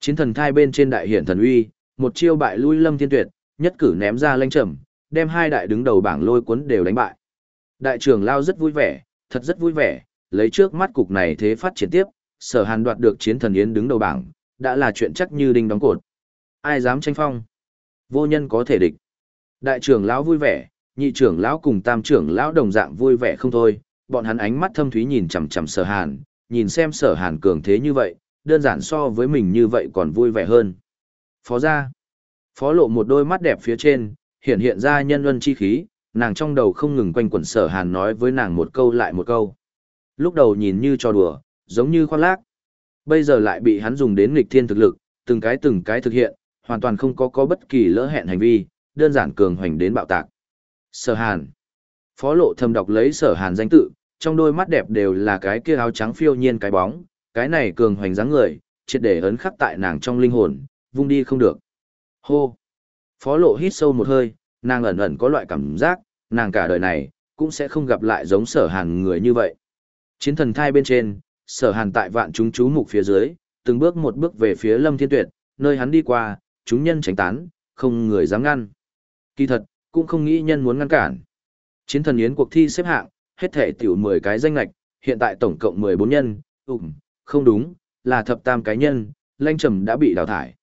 Chiến thần thai bên trên đại hiển thần uy, một chiêu bại lui lâm thiên tuyệt, nhất cử ném ra lênh trầm, đem hai đại đứng đầu bảng lôi cuốn đều đánh bại. Đại trưởng lao rất vui vẻ, thật rất vui vẻ, lấy trước mắt cục này thế phát triển tiếp, sở hàn đoạt được chiến thần yến đứng đầu bảng, đã là chuyện chắc như đinh đóng cột. Ai dám tranh phong? Vô nhân có thể địch. Đại trưởng lão vui vẻ, nhị trưởng lão cùng tam trưởng lão đồng dạng vui vẻ không thôi, bọn hắn ánh mắt thâm thúy nhìn chằm chằm sở hàn, nhìn xem sở hàn cường thế như vậy, đơn giản so với mình như vậy còn vui vẻ hơn. Phó gia. Phó lộ một đôi mắt đẹp phía trên, hiện hiện ra nhân luân chi khí, nàng trong đầu không ngừng quanh quẩn sở hàn nói với nàng một câu lại một câu. Lúc đầu nhìn như trò đùa, giống như khoác lác. Bây giờ lại bị hắn dùng đến nghịch thiên thực lực, từng cái từng cái thực hiện, hoàn toàn không có có bất kỳ lỡ hẹn hành vi, đơn giản cường hoành đến bạo tạc. Sở Hàn. Phó lộ thầm đọc lấy Sở Hàn danh tự, trong đôi mắt đẹp đều là cái kia áo trắng phiêu nhiên cái bóng, cái này cường hoành dáng người, triệt để ấn khắc tại nàng trong linh hồn, vung đi không được. Hô. Phó lộ hít sâu một hơi, nàng ẩn ẩn có loại cảm giác, nàng cả đời này, cũng sẽ không gặp lại giống sở hàn người như vậy. Chiến thần thai bên trên, sở hàn tại vạn chúng chú mục phía dưới, từng bước một bước về phía lâm thiên tuyệt, nơi hắn đi qua, chúng nhân tránh tán, không người dám ngăn. Kỳ thật, cũng không nghĩ nhân muốn ngăn cản. Chiến thần yến cuộc thi xếp hạng, hết thể tiểu 10 cái danh lạch, hiện tại tổng cộng 14 nhân, ủng, không đúng, là thập tam cái nhân, lanh trầm đã bị đào thải.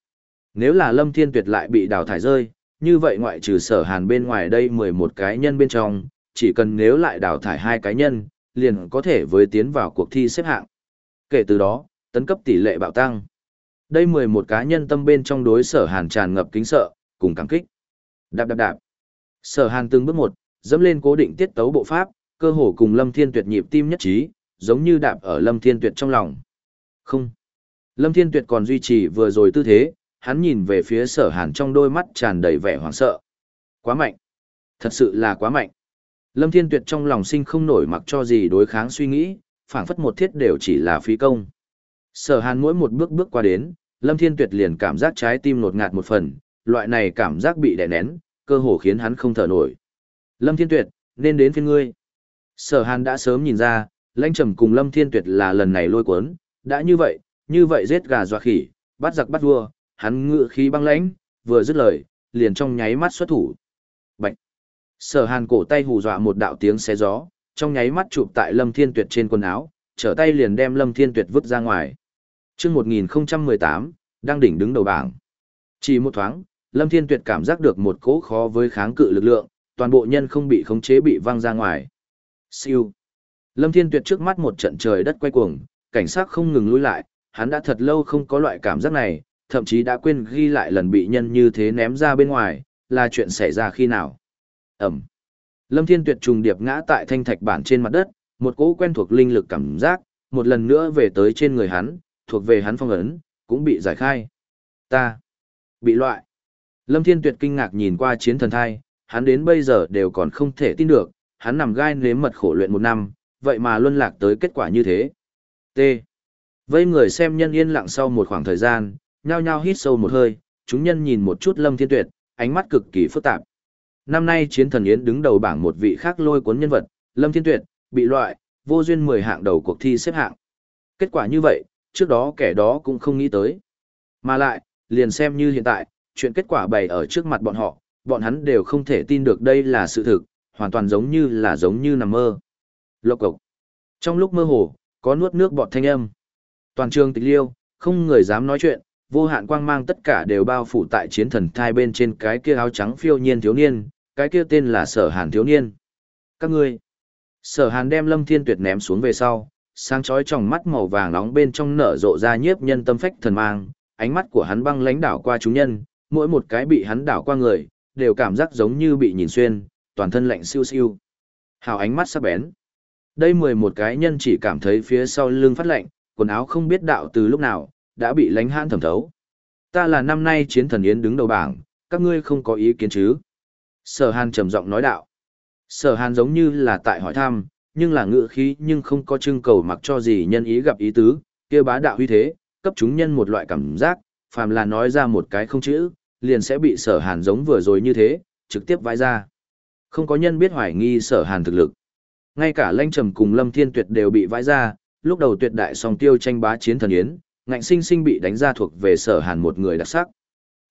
Nếu là lâm thiên tuyệt lại bị đào thải rơi, như vậy ngoại trừ sở hàn bên ngoài đây 11 cái nhân bên trong, chỉ cần nếu lại đào thải hai cái nhân, liền có thể với tiến vào cuộc thi xếp hạng. Kể từ đó, tấn cấp tỷ lệ bạo tăng. Đây 11 cá nhân tâm bên trong đối sở hàn tràn ngập kính sợ, cùng cảm kích. Đạp đạp đạp. Sở hàn từng bước một, dẫm lên cố định tiết tấu bộ pháp, cơ hồ cùng Lâm Thiên Tuyệt nhịp tim nhất trí, giống như đạp ở Lâm Thiên Tuyệt trong lòng. Không. Lâm Thiên Tuyệt còn duy trì vừa rồi tư thế, hắn nhìn về phía sở hàn trong đôi mắt tràn đầy vẻ hoảng sợ. Quá mạnh. Thật sự là quá mạnh. Lâm Thiên Tuyệt trong lòng sinh không nổi mặc cho gì đối kháng suy nghĩ, phảng phất một thiết đều chỉ là phí công. Sở hàn mỗi một bước bước qua đến, Lâm Thiên Tuyệt liền cảm giác trái tim nột ngạt một phần, loại này cảm giác bị đè nén, cơ hồ khiến hắn không thở nổi. Lâm Thiên Tuyệt, nên đến phiên ngươi. Sở hàn đã sớm nhìn ra, lãnh trầm cùng Lâm Thiên Tuyệt là lần này lôi cuốn, đã như vậy, như vậy giết gà dọa khỉ, bắt giặc bắt vua, hắn ngự khí băng lãnh, vừa dứt lời, liền trong nháy mắt xuất thủ. Bạch! Sở hàn cổ tay hù dọa một đạo tiếng xé gió, trong nháy mắt chụp tại Lâm Thiên Tuyệt trên quần áo, trở tay liền đem Lâm Thiên Tuyệt vứt ra ngoài. Chương 1018, đang đỉnh đứng đầu bảng. Chỉ một thoáng, Lâm Thiên Tuyệt cảm giác được một cỗ khó với kháng cự lực lượng, toàn bộ nhân không bị khống chế bị văng ra ngoài. Siêu. Lâm Thiên Tuyệt trước mắt một trận trời đất quay cuồng, cảnh sát không ngừng lui lại, hắn đã thật lâu không có loại cảm giác này, thậm chí đã quên ghi lại lần bị nhân như thế ném ra bên ngoài, là chuyện xảy ra khi nào. Ẩm. Lâm Thiên Tuyệt trùng điệp ngã tại thanh thạch bản trên mặt đất, một cỗ quen thuộc linh lực cảm giác, một lần nữa về tới trên người hắn, thuộc về hắn phong ấn, cũng bị giải khai. Ta. Bị loại. Lâm Thiên Tuyệt kinh ngạc nhìn qua chiến thần thai, hắn đến bây giờ đều còn không thể tin được, hắn nằm gai nếm mật khổ luyện một năm, vậy mà luân lạc tới kết quả như thế. T. Vây người xem nhân yên lặng sau một khoảng thời gian, nhao nhao hít sâu một hơi, chúng nhân nhìn một chút Lâm Thiên Tuyệt, ánh mắt cực kỳ phức tạp. Năm nay chiến thần Yến đứng đầu bảng một vị khác lôi cuốn nhân vật, Lâm Thiên Tuyệt, bị loại, vô duyên 10 hạng đầu cuộc thi xếp hạng. Kết quả như vậy, trước đó kẻ đó cũng không nghĩ tới. Mà lại, liền xem như hiện tại, chuyện kết quả bày ở trước mặt bọn họ, bọn hắn đều không thể tin được đây là sự thực, hoàn toàn giống như là giống như nằm mơ. Lộc cộc. Trong lúc mơ hồ, có nuốt nước bọt thanh âm. Toàn trường tịch liêu, không người dám nói chuyện, vô hạn quang mang tất cả đều bao phủ tại chiến thần thai bên trên cái kia áo trắng phiêu nhiên thiếu niên, cái kia tên là sở hàn thiếu niên. Các ngươi. Sở hàn đem lâm thiên tuyệt ném xuống về sau, sáng chói trong mắt màu vàng nóng bên trong nở rộ ra nhiếp nhân tâm phách thần mang, ánh mắt của hắn băng lãnh đảo qua chúng nhân, mỗi một cái bị hắn đảo qua người, đều cảm giác giống như bị nhìn xuyên, toàn thân lạnh siêu siêu. Hào ánh mắt sắc bén. Đây mười một cái nhân chỉ cảm thấy phía sau lưng phát lạnh, quần áo không biết đạo từ lúc nào, đã bị lánh hãn thẩm thấu. Ta là năm nay chiến thần yến đứng đầu bảng, các ngươi không có ý kiến chứ? Sở hàn trầm giọng nói đạo. Sở hàn giống như là tại hỏi thăm, nhưng là ngựa khí nhưng không có trưng cầu mặc cho gì nhân ý gặp ý tứ, kia bá đạo huy thế, cấp chúng nhân một loại cảm giác, phàm là nói ra một cái không chữ, liền sẽ bị sở hàn giống vừa rồi như thế, trực tiếp vãi ra. Không có nhân biết hoài nghi sở hàn thực lực. Ngay cả Lanh Trầm cùng Lâm Thiên Tuyệt đều bị vãi ra, lúc đầu tuyệt đại song tiêu tranh bá chiến thần yến, ngạnh sinh sinh bị đánh ra thuộc về sở hàn một người đặc sắc.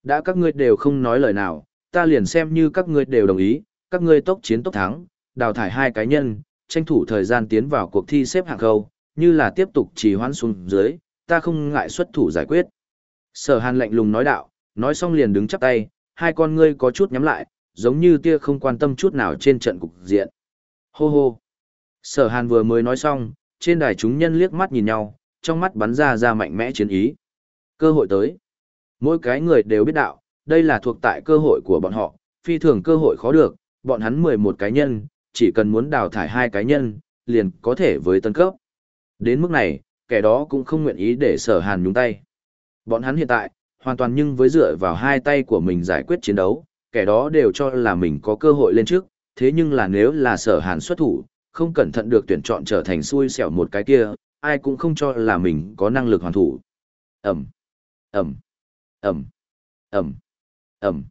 Đã các ngươi đều không nói lời nào, ta liền xem như các ngươi đều đồng ý, các ngươi tốc chiến tốc thắng, đào thải hai cá nhân, tranh thủ thời gian tiến vào cuộc thi xếp hạng khâu, như là tiếp tục trì hoãn xuống dưới, ta không ngại xuất thủ giải quyết. Sở hàn lạnh lùng nói đạo, nói xong liền đứng chắp tay, hai con ngươi có chút nhắm lại, giống như tia không quan tâm chút nào trên trận cục diện. Hô hô. Sở hàn vừa mới nói xong, trên đài chúng nhân liếc mắt nhìn nhau, trong mắt bắn ra ra mạnh mẽ chiến ý. Cơ hội tới. Mỗi cái người đều biết đạo, đây là thuộc tại cơ hội của bọn họ, phi thường cơ hội khó được, bọn hắn 11 cá nhân, chỉ cần muốn đào thải hai cá nhân, liền có thể với tân cấp. Đến mức này, kẻ đó cũng không nguyện ý để sở hàn nhúng tay. Bọn hắn hiện tại, hoàn toàn nhưng với dựa vào hai tay của mình giải quyết chiến đấu, kẻ đó đều cho là mình có cơ hội lên trước, thế nhưng là nếu là sở hàn xuất thủ, không cẩn thận được tuyển chọn trở thành xui xẻo một cái kia, ai cũng không cho là mình có năng lực hoàn thủ. Ẩm, Ẩm, Ẩm, Ẩm, Ẩm.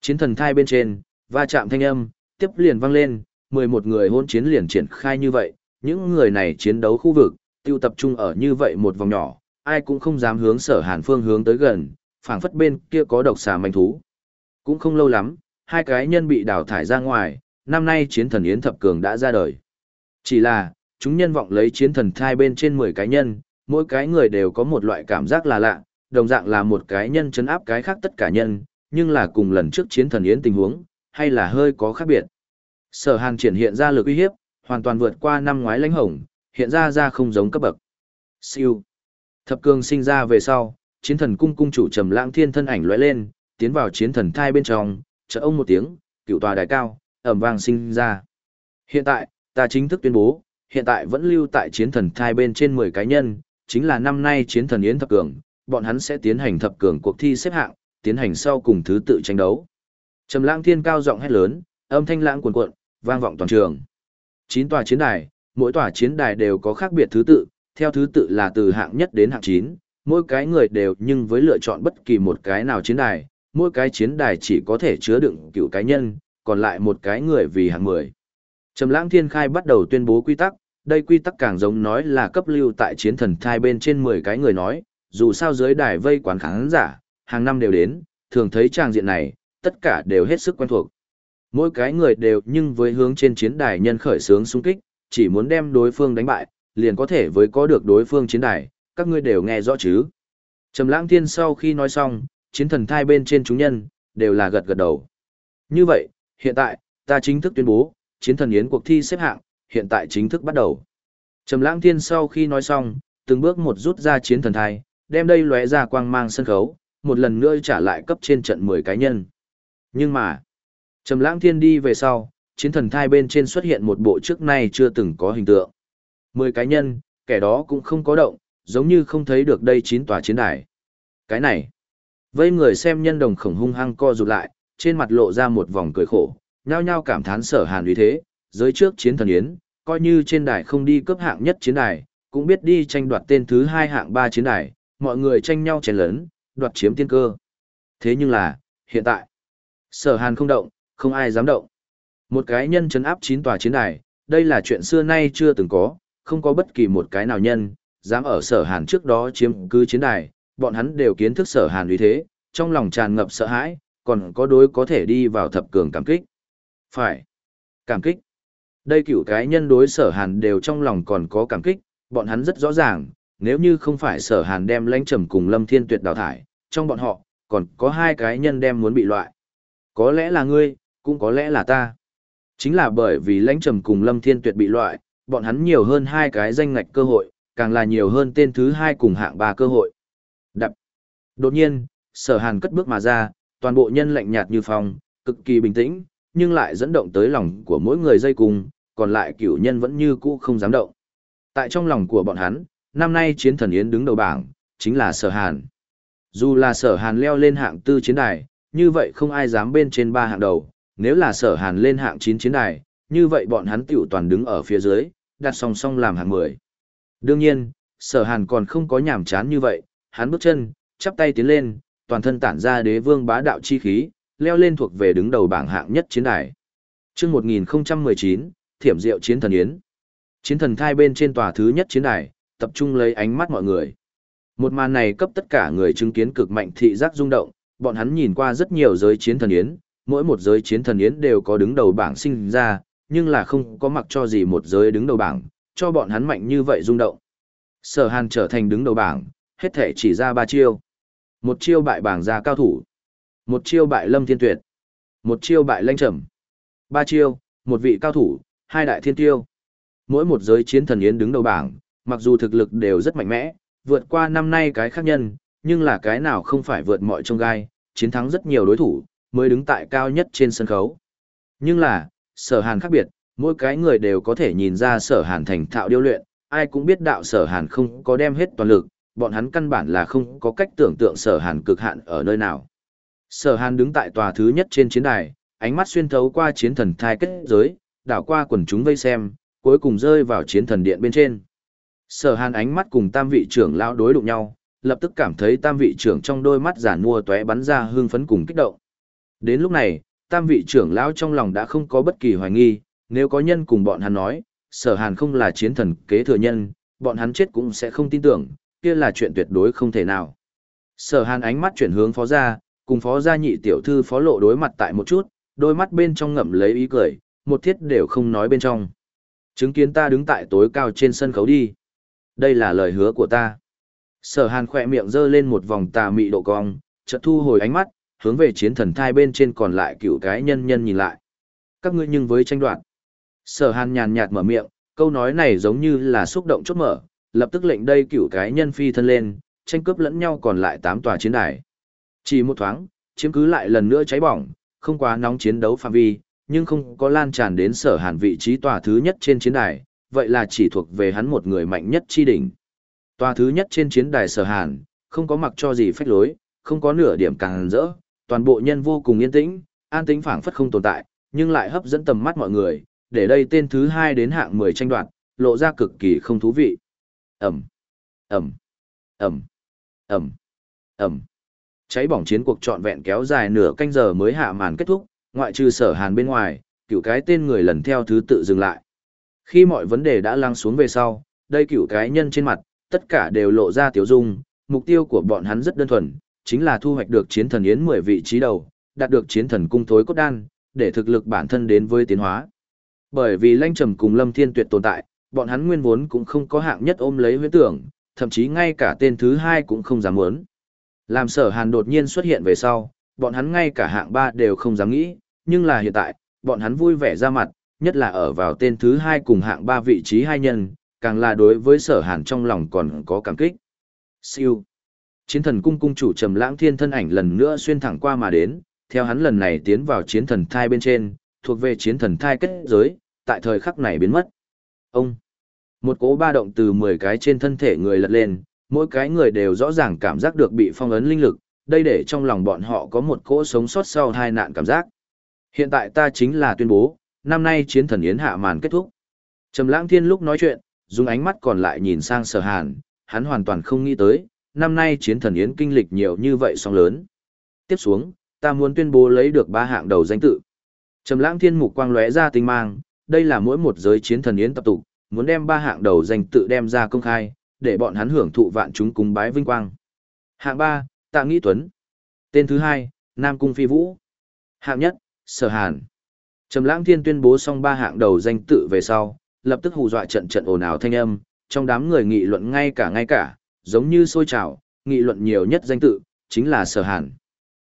Chiến thần thai bên trên, va chạm thanh âm, tiếp liền vang lên, 11 người hôn chiến liền triển khai như vậy, những người này chiến đấu khu vực, tiêu tập trung ở như vậy một vòng nhỏ, ai cũng không dám hướng sở hàn phương hướng tới gần, phảng phất bên kia có độc xà manh thú. Cũng không lâu lắm, hai cái nhân bị đào thải ra ngoài, năm nay chiến thần Yến Thập Cường đã ra đời. Chỉ là, chúng nhân vọng lấy chiến thần thai bên trên 10 cái nhân, mỗi cái người đều có một loại cảm giác là lạ, đồng dạng là một cái nhân chấn áp cái khác tất cả nhân, nhưng là cùng lần trước chiến thần Yến tình huống, hay là hơi có khác biệt. Sở Hàn triển hiện ra lực uy hiếp, hoàn toàn vượt qua năm ngoái lãnh hồng, hiện ra ra không giống cấp bậc. Siêu. Thập cường sinh ra về sau, chiến thần cung cung chủ trầm lãng thiên thân ảnh lóe lên, tiến vào chiến thần thai bên trong, chợt ông một tiếng, cựu tòa đài cao, ầm vang sinh ra. Hiện tại, ta chính thức tuyên bố, hiện tại vẫn lưu tại chiến thần thai bên trên 10 cá nhân, chính là năm nay chiến thần yến thập cường, bọn hắn sẽ tiến hành thập cường cuộc thi xếp hạng, tiến hành sau cùng thứ tự tranh đấu. Trầm lãng thiên cao giọng hét lớn, âm thanh lãng cuồn cuộn, vang vọng toàn trường. Chín tòa chiến đài, mỗi tòa chiến đài đều có khác biệt thứ tự, theo thứ tự là từ hạng nhất đến hạng 9, mỗi cái người đều nhưng với lựa chọn bất kỳ một cái nào chiến đài, mỗi cái chiến đài chỉ có thể chứa đựng cựu cá nhân, còn lại một cái người vì hàng mười. Trầm Lãng Thiên Khai bắt đầu tuyên bố quy tắc, đây quy tắc càng giống nói là cấp lưu tại chiến thần thai bên trên 10 cái người nói, dù sao dưới đài vây quán khán giả, hàng năm đều đến, thường thấy trang diện này, tất cả đều hết sức quen thuộc. Mỗi cái người đều nhưng với hướng trên chiến đài nhân khởi sướng xung kích, chỉ muốn đem đối phương đánh bại, liền có thể với có được đối phương chiến đài, các ngươi đều nghe rõ chứ. Trầm lãng thiên sau khi nói xong, chiến thần thai bên trên chúng nhân, đều là gật gật đầu. Như vậy, hiện tại, ta chính thức tuyên bố, chiến thần yến cuộc thi xếp hạng, hiện tại chính thức bắt đầu. Trầm lãng thiên sau khi nói xong, từng bước một rút ra chiến thần thai, đem đây lóe ra quang mang sân khấu, một lần nữa trả lại cấp trên trận 10 cá nhân. Nhưng mà, Trầm lãng thiên đi về sau, chiến thần thai bên trên xuất hiện một bộ trước nay chưa từng có hình tượng. 10 cá nhân, kẻ đó cũng không có động, giống như không thấy được đây chín tòa chiến đài. Cái này, vây người xem nhân đồng khổng hung hăng co rụt lại, trên mặt lộ ra một vòng cười khổ, nhao nhao cảm thán sở hàn uy thế, giới trước chiến thần yến, coi như trên đài không đi cấp hạng nhất chiến đài, cũng biết đi tranh đoạt tên thứ hai hạng ba chiến đài, mọi người tranh nhau chèn lớn, đoạt chiếm tiên cơ. Thế nhưng là, hiện tại, sở hàn không động, không ai dám động. Một cái nhân chấn áp chín tòa chiến đài, đây là chuyện xưa nay chưa từng có, không có bất kỳ một cái nào nhân, dám ở sở hàn trước đó chiếm cứ chiến đài, bọn hắn đều kiến thức sở hàn uy thế, trong lòng tràn ngập sợ hãi, còn có đối có thể đi vào thập cường cảm kích. Phải. Cảm kích. Đây cựu cái nhân đối sở hàn đều trong lòng còn có cảm kích, bọn hắn rất rõ ràng, nếu như không phải sở hàn đem lãnh trầm cùng lâm thiên tuyệt đào thải, trong bọn họ, còn có hai cái nhân đem muốn bị loại. Có lẽ là ngươi, cũng có lẽ là ta. Chính là bởi vì lãnh trầm cùng lâm thiên tuyệt bị loại, bọn hắn nhiều hơn hai cái danh ngạch cơ hội, càng là nhiều hơn tên thứ hai cùng hạng ba cơ hội. Đập. Đột nhiên, sở hàn cất bước mà ra, toàn bộ nhân lạnh nhạt như phong, cực kỳ bình tĩnh, nhưng lại dẫn động tới lòng của mỗi người dây cùng, còn lại cửu nhân vẫn như cũ không dám động. Tại trong lòng của bọn hắn, năm nay chiến thần yến đứng đầu bảng, chính là sở hàn. Dù là sở hàn leo lên hạng tư chiến đài, như vậy không ai dám bên trên ba hạng đầu, nếu là sở hàn lên hạng chín chiến đài, như vậy bọn hắn tiểu toàn đứng ở phía dưới, đặt song song làm hạng mười. Đương nhiên, sở hàn còn không có nhảm chán như vậy, hắn bước chân, chắp tay tiến lên, toàn thân tản ra đế vương bá đạo chi khí, leo lên thuộc về đứng đầu bảng hạng nhất chiến đài. Trước 1019, Thiểm Diệu Chiến Thần Yến. Chiến thần thai bên trên tòa thứ nhất chiến đài, tập trung lấy ánh mắt mọi người. Một màn này cấp tất cả người chứng kiến cực mạnh thị giác rung động, bọn hắn nhìn qua rất nhiều giới chiến thần yến, mỗi một giới chiến thần yến đều có đứng đầu bảng sinh ra, nhưng là không có mặc cho gì một giới đứng đầu bảng, cho bọn hắn mạnh như vậy rung động. Sở Hàn trở thành đứng đầu bảng, hết thể chỉ ra ba chiêu. Một chiêu bại bảng ra cao thủ. Một chiêu bại lâm thiên tuyệt. Một chiêu bại lanh trầm. Ba chiêu, một vị cao thủ, hai đại thiên tiêu. Mỗi một giới chiến thần yến đứng đầu bảng, mặc dù thực lực đều rất mạnh mẽ, vượt qua năm nay cái khác nhân, nhưng là cái nào không phải vượt mọi trông gai, chiến thắng rất nhiều đối thủ, mới đứng tại cao nhất trên sân khấu. Nhưng là, sở hàn khác biệt, mỗi cái người đều có thể nhìn ra sở hàn thành thạo điêu luyện, ai cũng biết đạo sở hàn không có đem hết toàn lực, bọn hắn căn bản là không có cách tưởng tượng sở hàn cực hạn ở nơi nào. Sở hàn đứng tại tòa thứ nhất trên chiến đài, ánh mắt xuyên thấu qua chiến thần thai kết giới, đảo qua quần chúng vây xem, cuối cùng rơi vào chiến thần điện bên trên. Sở hàn ánh mắt cùng tam vị trưởng lão đối đụng nhau, lập tức cảm thấy tam vị trưởng trong đôi mắt giản mua tóe bắn ra hương phấn cùng kích động. Đến lúc này, tam vị trưởng lão trong lòng đã không có bất kỳ hoài nghi, nếu có nhân cùng bọn hắn nói, sở hàn không là chiến thần kế thừa nhân, bọn hắn chết cũng sẽ không tin tưởng, kia là chuyện tuyệt đối không thể nào. Sở hàn ánh mắt chuyển hướng phó gia, cùng phó gia nhị tiểu thư phó lộ đối mặt tại một chút, đôi mắt bên trong ngậm lấy ý cười, một thiết đều không nói bên trong. Chứng kiến ta đứng tại tối cao trên sân khấu đi. Đây là lời hứa của ta. Sở hàn khỏe miệng giơ lên một vòng tà mị độ cong, chợt thu hồi ánh mắt, hướng về chiến thần thai bên trên còn lại cựu cái nhân nhân nhìn lại. Các ngươi nhưng với tranh đoạt. Sở hàn nhàn nhạt mở miệng, câu nói này giống như là xúc động chốt mở, lập tức lệnh đây cửu cái nhân phi thân lên, tranh cướp lẫn nhau còn lại tám tòa chiến đài. Chỉ một thoáng, chiếm cứ lại lần nữa cháy bỏng, không quá nóng chiến đấu phạm vi, nhưng không có lan tràn đến sở hàn vị trí tòa thứ nhất trên chiến đài, vậy là chỉ thuộc về hắn một người mạnh nhất chi đỉnh. Tòa thứ nhất trên chiến đài sở hàn, không có mặc cho gì phách lối, không có nửa điểm càng rỡ, toàn bộ nhân vô cùng yên tĩnh, an tĩnh phảng phất không tồn tại, nhưng lại hấp dẫn tầm mắt mọi người, để đây tên thứ hai đến hạng 10 tranh đoạt, lộ ra cực kỳ không thú vị. Ẩm, Ẩm, Ẩm, Ẩm, Ẩm. Cháy bỏng chiến cuộc trọn vẹn kéo dài nửa canh giờ mới hạ màn kết thúc, ngoại trừ sở hàn bên ngoài, cựu cái tên người lần theo thứ tự dừng lại. Khi mọi vấn đề đã lăng xuống về sau, đây cựu cái nhân trên mặt, tất cả đều lộ ra tiểu dung, mục tiêu của bọn hắn rất đơn thuần, chính là thu hoạch được chiến thần yến 10 vị trí đầu, đạt được chiến thần cung thối cốt đan, để thực lực bản thân đến với tiến hóa. Bởi vì Lanh Trầm cùng Lâm Thiên Tuyệt tồn tại, bọn hắn nguyên vốn cũng không có hạng nhất ôm lấy huyễn tưởng, thậm chí ngay cả tên thứ hai cũng không dám muốn. Làm sở hàn đột nhiên xuất hiện về sau, bọn hắn ngay cả hạng ba đều không dám nghĩ, nhưng là hiện tại, bọn hắn vui vẻ ra mặt, nhất là ở vào tên thứ hai cùng hạng ba vị trí hai nhân, càng là đối với sở hàn trong lòng còn có cảm kích. Siêu. Chiến thần cung cung chủ trầm lãng thiên thân ảnh lần nữa xuyên thẳng qua mà đến, theo hắn lần này tiến vào chiến thần thai bên trên, thuộc về chiến thần thai kết giới, tại thời khắc này biến mất. Ông. Một cỗ ba động từ 10 cái trên thân thể người lật lên, mỗi cái người đều rõ ràng cảm giác được bị phong ấn linh lực, đây để trong lòng bọn họ có một cỗ sống sót sau hai nạn cảm giác. Hiện tại ta chính là tuyên bố, năm nay chiến thần yến hạ màn kết thúc. Trầm Lãng Thiên lúc nói chuyện, dùng ánh mắt còn lại nhìn sang Sở Hàn, hắn hoàn toàn không nghĩ tới, năm nay chiến thần yến kinh lịch nhiều như vậy song lớn. Tiếp xuống, ta muốn tuyên bố lấy được ba hạng đầu danh tự. Trầm Lãng Thiên mục quang lóe ra tinh mang, đây là mỗi một giới chiến thần yến tập tụ, muốn đem ba hạng đầu danh tự đem ra công khai, để bọn hắn hưởng thụ vạn chúng cung bái vinh quang. Hạng 3, Tạ Nghĩ Tuấn. Tên thứ hai, Nam Cung Phi Vũ. Hạng nhất, Sở Hàn. Trầm Lãng Thiên tuyên bố xong ba hạng đầu danh tự về sau, lập tức hù dọa trận trận ồn ào thanh âm, trong đám người nghị luận ngay cả ngay cả, giống như sôi trào, nghị luận nhiều nhất danh tự chính là Sở Hàn.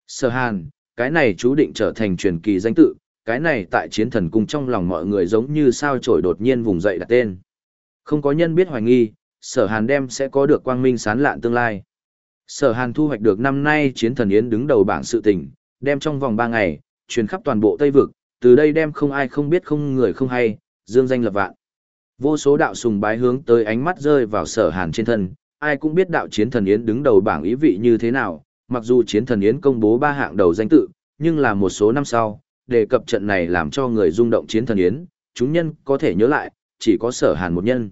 Sở Hàn, cái này chú định trở thành truyền kỳ danh tự, cái này tại chiến thần cung trong lòng mọi người giống như sao trổi đột nhiên vùng dậy đặt tên. Không có nhân biết hoài nghi, Sở Hàn đem sẽ có được quang minh sáng lạn tương lai. Sở Hàn thu hoạch được năm nay chiến thần yến đứng đầu bảng sự tình, đem trong vòng 3 ngày, truyền khắp toàn bộ Tây Vực, từ đây đem không ai không biết không người không hay, dương danh lập vạn. Vô số đạo sùng bái hướng tới ánh mắt rơi vào sở hàn trên thân, ai cũng biết đạo chiến thần yến đứng đầu bảng ý vị như thế nào, mặc dù chiến thần yến công bố ba hạng đầu danh tự, nhưng là một số năm sau, đề cập trận này làm cho người rung động chiến thần yến, chúng nhân có thể nhớ lại, chỉ có sở hàn một nhân.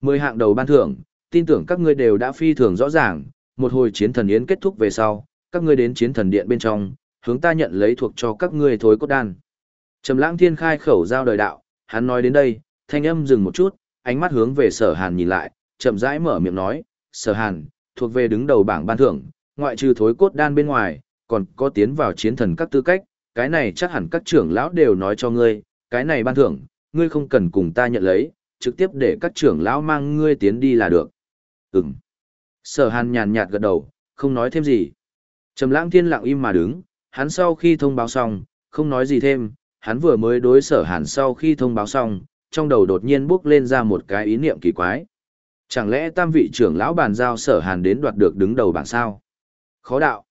Mười hạng đầu ban thưởng, tin tưởng các ngươi đều đã phi thường rõ ràng, một hồi chiến thần yến kết thúc về sau, các ngươi đến chiến thần điện bên trong, hướng ta nhận lấy thuộc cho các ngươi thối cốt đan. Trầm lãng thiên khai khẩu giao đời đạo, hắn nói đến đây, thanh âm dừng một chút, ánh mắt hướng về sở hàn nhìn lại, chậm rãi mở miệng nói, sở hàn, thuộc về đứng đầu bảng ban thưởng, ngoại trừ thối cốt đan bên ngoài, còn có tiến vào chiến thần các tư cách, cái này chắc hẳn các trưởng lão đều nói cho ngươi, cái này ban thưởng, ngươi không cần cùng ta nhận lấy, trực tiếp để các trưởng lão mang ngươi tiến đi là được. Ừm. Sở hàn nhàn nhạt gật đầu, không nói thêm gì. Trầm lãng thiên lặng im mà đứng, hắn sau khi thông báo xong, không nói gì thêm, hắn vừa mới đối sở hàn sau khi thông báo xong, trong đầu đột nhiên bước lên ra một cái ý niệm kỳ quái. Chẳng lẽ tam vị trưởng lão bàn giao sở hàn đến đoạt được đứng đầu bảng sao? Khó đạo.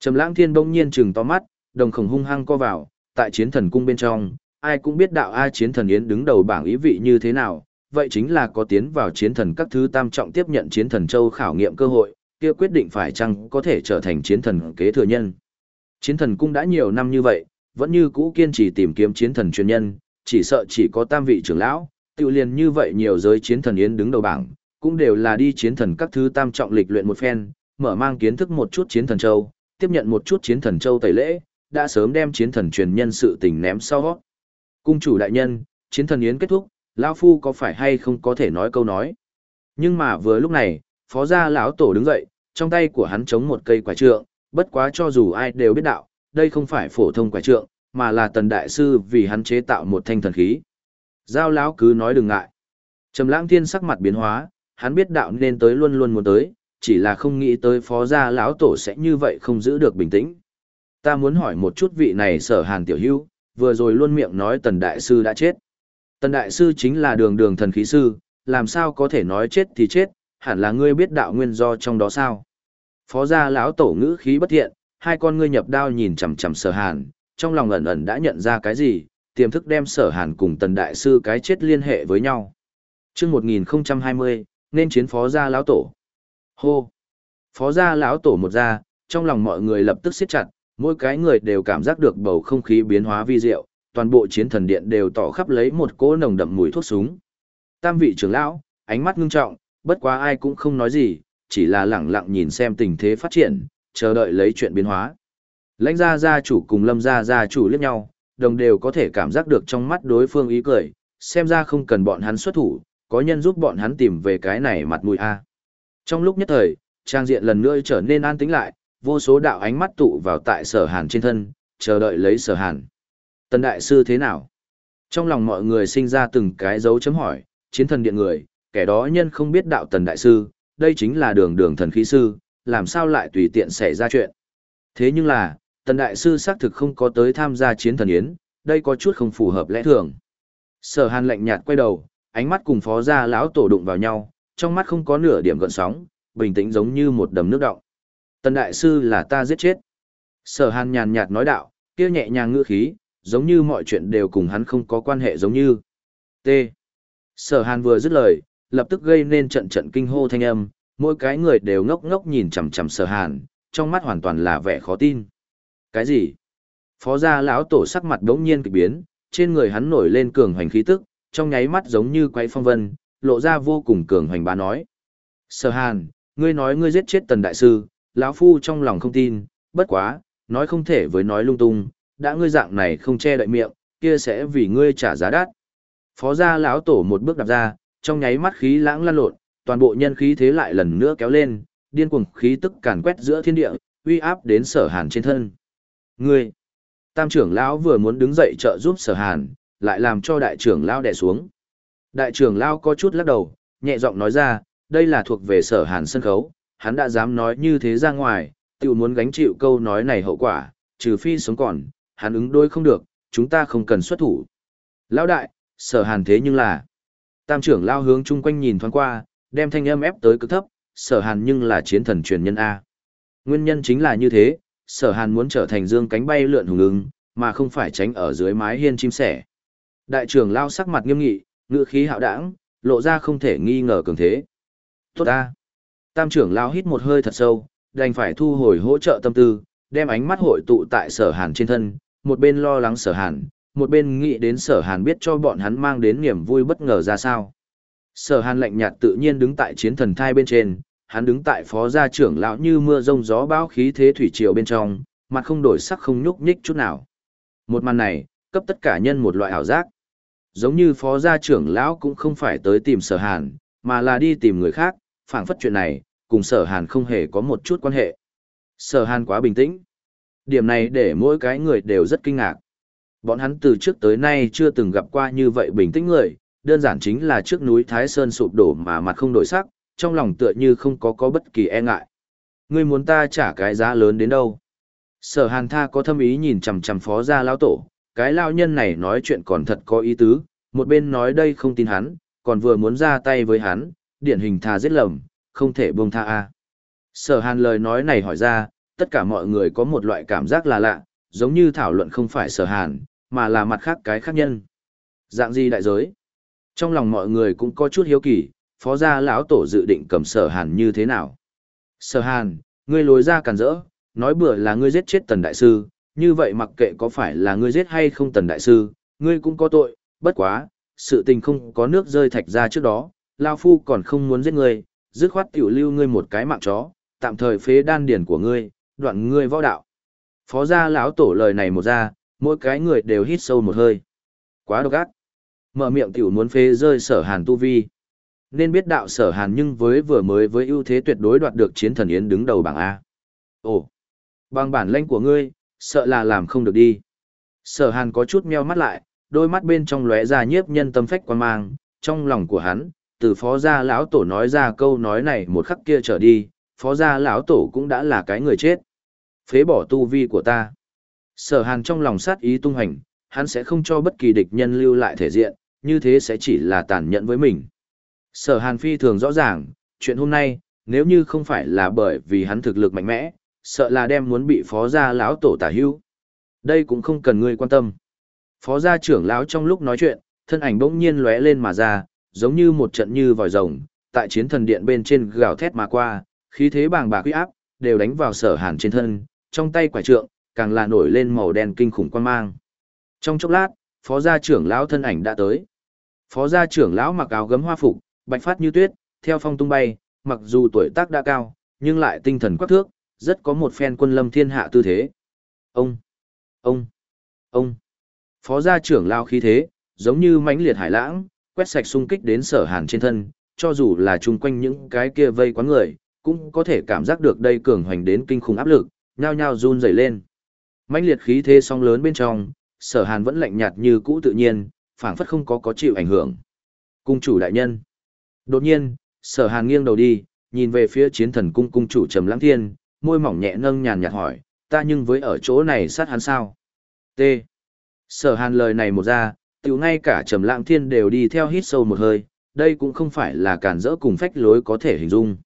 Trầm lãng thiên bỗng nhiên trừng to mắt, đồng khổng hung hăng co vào, tại chiến thần cung bên trong, ai cũng biết đạo ai chiến thần yến đứng đầu bảng ý vị như thế nào, vậy chính là có tiến vào chiến thần các thứ tam trọng tiếp nhận chiến thần châu khảo nghiệm cơ hội, kia quyết định phải chăng có thể trở thành chiến thần kế thừa nhân. Chiến thần cung đã nhiều năm như vậy, vẫn như cũ kiên trì tìm kiếm chiến thần chuyên nhân, chỉ sợ chỉ có tam vị trưởng lão, tự liền như vậy nhiều giới chiến thần yến đứng đầu bảng, cũng đều là đi chiến thần các thứ tam trọng lịch luyện một phen, mở mang kiến thức một chút chiến thần châu, tiếp nhận một chút chiến thần châu tẩy lễ, đã sớm đem chiến thần truyền nhân sự tình ném sau. Cung chủ đại nhân, chiến thần yến kết thúc, lão phu có phải hay không có thể nói câu nói. Nhưng mà vừa lúc này, phó gia lão tổ đứng dậy, trong tay của hắn chống một cây quả trượng, bất quá cho dù ai đều biết đạo, đây không phải phổ thông quả trượng, mà là tần đại sư vì hắn chế tạo một thanh thần khí. Giao lão cứ nói đừng ngại. Trầm lãng thiên sắc mặt biến hóa, hắn biết đạo nên tới luôn luôn muốn tới, chỉ là không nghĩ tới phó gia lão tổ sẽ như vậy không giữ được bình tĩnh. Ta muốn hỏi một chút vị này sở hàn tiểu hữu, vừa rồi luôn miệng nói tần đại sư đã chết. Tần đại sư chính là đường đường thần khí sư, làm sao có thể nói chết thì chết, hẳn là ngươi biết đạo nguyên do trong đó sao. Phó gia lão tổ ngữ khí bất thiện, hai con ngươi nhập đao nhìn chằm chằm sở hàn, trong lòng ẩn ẩn đã nhận ra cái gì, tiềm thức đem sở hàn cùng tần đại sư cái chết liên hệ với nhau. chương 1020, nên chiến phó gia lão tổ. Hô! Phó gia lão tổ một ra, trong lòng mọi người lập tức siết chặt, mỗi cái người đều cảm giác được bầu không khí biến hóa vi diệu, toàn bộ chiến thần điện đều tỏ khắp lấy một cỗ nồng đậm mùi thuốc súng. Tam vị trưởng lão, ánh mắt ngưng trọng, bất quá ai cũng không nói gì, chỉ là lẳng lặng nhìn xem tình thế phát triển, chờ đợi lấy chuyện biến hóa. Lãnh gia gia chủ cùng lâm gia gia chủ liếc nhau, đồng đều có thể cảm giác được trong mắt đối phương ý cười, xem ra không cần bọn hắn xuất thủ, có nhân giúp bọn hắn tìm về cái này mặt mũi a. Trong lúc nhất thời, trang diện lần nữa trở nên an tĩnh lại, vô số đạo ánh mắt tụ vào tại sở hàn trên thân, chờ đợi lấy sở hàn. Tần đại sư thế nào? Trong lòng mọi người sinh ra từng cái dấu chấm hỏi, chiến thần điện người, kẻ đó nhân không biết đạo tần đại sư, đây chính là đường đường thần khí sư, làm sao lại tùy tiện xảy ra chuyện. Thế nhưng là, tần đại sư xác thực không có tới tham gia chiến thần yến, đây có chút không phù hợp lẽ thường. Sở hàn lạnh nhạt quay đầu, ánh mắt cùng phó gia lão tổ đụng vào nhau, trong mắt không có nửa điểm gợn sóng, bình tĩnh giống như một đầm nước động. Tần đại sư là ta giết chết. Sở hàn nhàn nhạt nói đạo, kia nhẹ nhàng ngữ khí, giống như mọi chuyện đều cùng hắn không có quan hệ giống như. T. Sở hàn vừa dứt lời, lập tức gây nên trận trận kinh hô thanh âm, mỗi cái người đều ngốc ngốc nhìn chằm chằm sở hàn, trong mắt hoàn toàn là vẻ khó tin. Cái gì? Phó gia lão tổ sắc mặt đống nhiên kịch biến, trên người hắn nổi lên cường hoành khí tức, trong nháy mắt giống như quay phong vân, lộ ra vô cùng cường hoành bá nói. Sở hàn, ngươi nói ngươi giết chết tần đại sư, lão phu trong lòng không tin, bất quá, nói không thể với nói lung tung, đã ngươi dạng này không che đậy miệng, kia sẽ vì ngươi trả giá đắt. Phó gia lão tổ một bước đạp ra, trong nháy mắt khí lãng lan lộn, toàn bộ nhân khí thế lại lần nữa kéo lên, điên cuồng khí tức càn quét giữa thiên địa, uy áp đến sở hàn trên thân. Ngươi! Tam trưởng lão vừa muốn đứng dậy trợ giúp sở hàn, lại làm cho đại trưởng lão đè xuống. Đại trưởng lão có chút lắc đầu, nhẹ giọng nói ra, đây là thuộc về sở hàn sân khấu, hắn đã dám nói như thế ra ngoài, tự muốn gánh chịu câu nói này hậu quả, trừ phi sống còn, hắn ứng đối không được, chúng ta không cần xuất thủ. Lão đại, sở hàn thế nhưng là, tam trưởng lao hướng chung quanh nhìn thoáng qua, đem thanh âm ép tới cực thấp, sở hàn nhưng là chiến thần truyền nhân A. Nguyên nhân chính là như thế, sở hàn muốn trở thành dương cánh bay lượn hùng ứng, mà không phải tránh ở dưới mái hiên chim sẻ. Đại trưởng lao sắc mặt nghiêm nghị, ngựa khí hạo đảng, lộ ra không thể nghi ngờ cường thế. Tốt A. Tam trưởng lao hít một hơi thật sâu, đành phải thu hồi hỗ trợ tâm tư, đem ánh mắt hội tụ tại sở hàn trên thân, một bên lo lắng sở hàn, một bên nghĩ đến sở hàn biết cho bọn hắn mang đến niềm vui bất ngờ ra sao. Sở hàn lạnh nhạt tự nhiên đứng tại chiến thần thai bên trên, hắn đứng tại phó gia trưởng lão như mưa rông gió bão khí thế thủy triều bên trong, mặt không đổi sắc không nhúc nhích chút nào. Một màn này, cấp tất cả nhân một loại ảo giác. Giống như phó gia trưởng lão cũng không phải tới tìm sở hàn, mà là đi tìm người khác, phảng phất chuyện này, cùng sở hàn không hề có một chút quan hệ. Sở hàn quá bình tĩnh. Điểm này để mỗi cái người đều rất kinh ngạc. Bọn hắn từ trước tới nay chưa từng gặp qua như vậy bình tĩnh người, đơn giản chính là trước núi Thái Sơn sụp đổ mà mặt không đổi sắc, trong lòng tựa như không có có bất kỳ e ngại. Ngươi muốn ta trả cái giá lớn đến đâu? Sở hàn tha có thâm ý nhìn chằm chằm phó gia lão tổ, cái lao nhân này nói chuyện còn thật có ý tứ, một bên nói đây không tin hắn, còn vừa muốn ra tay với hắn, điển hình tha giết lầm, không thể buông tha a. Sở hàn lời nói này hỏi ra, tất cả mọi người có một loại cảm giác là lạ, giống như thảo luận không phải sở hàn, mà là mặt khác cái khác nhân. Dạng gì đại giới? Trong lòng mọi người cũng có chút hiếu kỳ, phó gia lão tổ dự định cầm sở hàn như thế nào? Sở hàn, ngươi lối ra càn rỡ, nói bừa là ngươi giết chết tần đại sư, như vậy mặc kệ có phải là ngươi giết hay không tần đại sư, ngươi cũng có tội, bất quá, sự tình không có nước rơi thạch ra trước đó, Lao Phu còn không muốn giết ngươi, dứt khoát tiểu lưu ngươi một cái mạng chó, tạm thời phế đan điển của ngươi, đoạn ngươi võ đạo. Phó gia lão tổ lời này một ra, mỗi cái người đều hít sâu một hơi. Quá độc ác. Mở miệng tiểu muốn phế rơi sở hàn tu vi. Nên biết đạo sở hàn nhưng với vừa mới với ưu thế tuyệt đối đoạt được chiến thần yến đứng đầu bảng A. Ồ, bằng bản lãnh của ngươi, sợ là làm không được đi. Sở hàn có chút meo mắt lại, đôi mắt bên trong lóe ra nhiếp nhân tâm phách quan mang, trong lòng của hắn, từ phó gia lão tổ nói ra câu nói này một khắc kia trở đi, phó gia lão tổ cũng đã là cái người chết. Phế bỏ tu vi của ta. Sở hàn trong lòng sát ý tung hành, hắn sẽ không cho bất kỳ địch nhân lưu lại thể diện, như thế sẽ chỉ là tàn nhẫn với mình. Sở hàn phi thường rõ ràng, chuyện hôm nay, nếu như không phải là bởi vì hắn thực lực mạnh mẽ, sợ là đem muốn bị phó gia lão tổ tả hưu. Đây cũng không cần ngươi quan tâm. Phó gia trưởng lão trong lúc nói chuyện, thân ảnh bỗng nhiên lóe lên mà ra, giống như một trận như vòi rồng, tại chiến thần điện bên trên gào thét mà qua, khí thế bàng bạc uy áp, đều đánh vào sở hàn trên thân, trong tay quả trượng, càng là nổi lên màu đen kinh khủng quan mang. Trong chốc lát, phó gia trưởng lão thân ảnh đã tới. Phó gia trưởng lão mặc áo gấm hoa phục, bạch phát như tuyết, theo phong tung bay, mặc dù tuổi tác đã cao, nhưng lại tinh thần quắc thước, rất có một phen quân lâm thiên hạ tư thế. Ông, ông, ông. Phó gia trưởng lão khí thế, giống như mãnh liệt hải lãng, quét sạch xung kích đến sở hàn trên thân, cho dù là chung quanh những cái kia vây quán người, cũng có thể cảm giác được đây cường hoành đến kinh khủng áp lực, nhao nhao run rẩy lên. mãnh liệt khí thế song lớn bên trong, sở hàn vẫn lạnh nhạt như cũ tự nhiên, phảng phất không có có chịu ảnh hưởng. Cung chủ đại nhân. Đột nhiên, sở hàn nghiêng đầu đi, nhìn về phía chiến thần cung cung chủ trầm lãng thiên, môi mỏng nhẹ nâng nhàn nhạt hỏi, ta nhưng với ở chỗ này sát hắn sao? T. Sở hàn lời này một ra, tiểu ngay cả trầm lãng thiên đều đi theo hít sâu một hơi, đây cũng không phải là cản rỡ cùng phách lối có thể hình dung.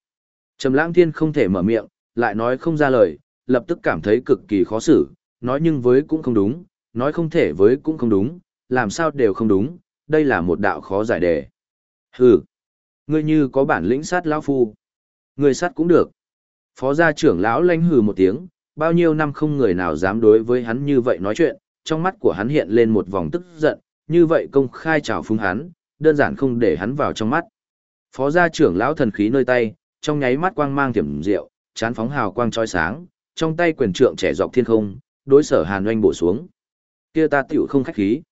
Trầm lãng thiên không thể mở miệng, lại nói không ra lời, lập tức cảm thấy cực kỳ khó xử, nói nhưng với cũng không đúng, nói không thể với cũng không đúng, làm sao đều không đúng, đây là một đạo khó giải đề. Hừ, ngươi như có bản lĩnh sát lão phu, ngươi sát cũng được. Phó gia trưởng lão lanh hừ một tiếng, bao nhiêu năm không người nào dám đối với hắn như vậy nói chuyện, trong mắt của hắn hiện lên một vòng tức giận, như vậy công khai trào phúng hắn, đơn giản không để hắn vào trong mắt. Phó gia trưởng lão thần khí nơi tay, trong nháy mắt quang mang tiềm diệu, chán phóng hào quang chói sáng, trong tay quyền trượng trẻ dọc thiên không, đối sở Hàn oanh bổ xuống. Kia ta tiểu không khách khí.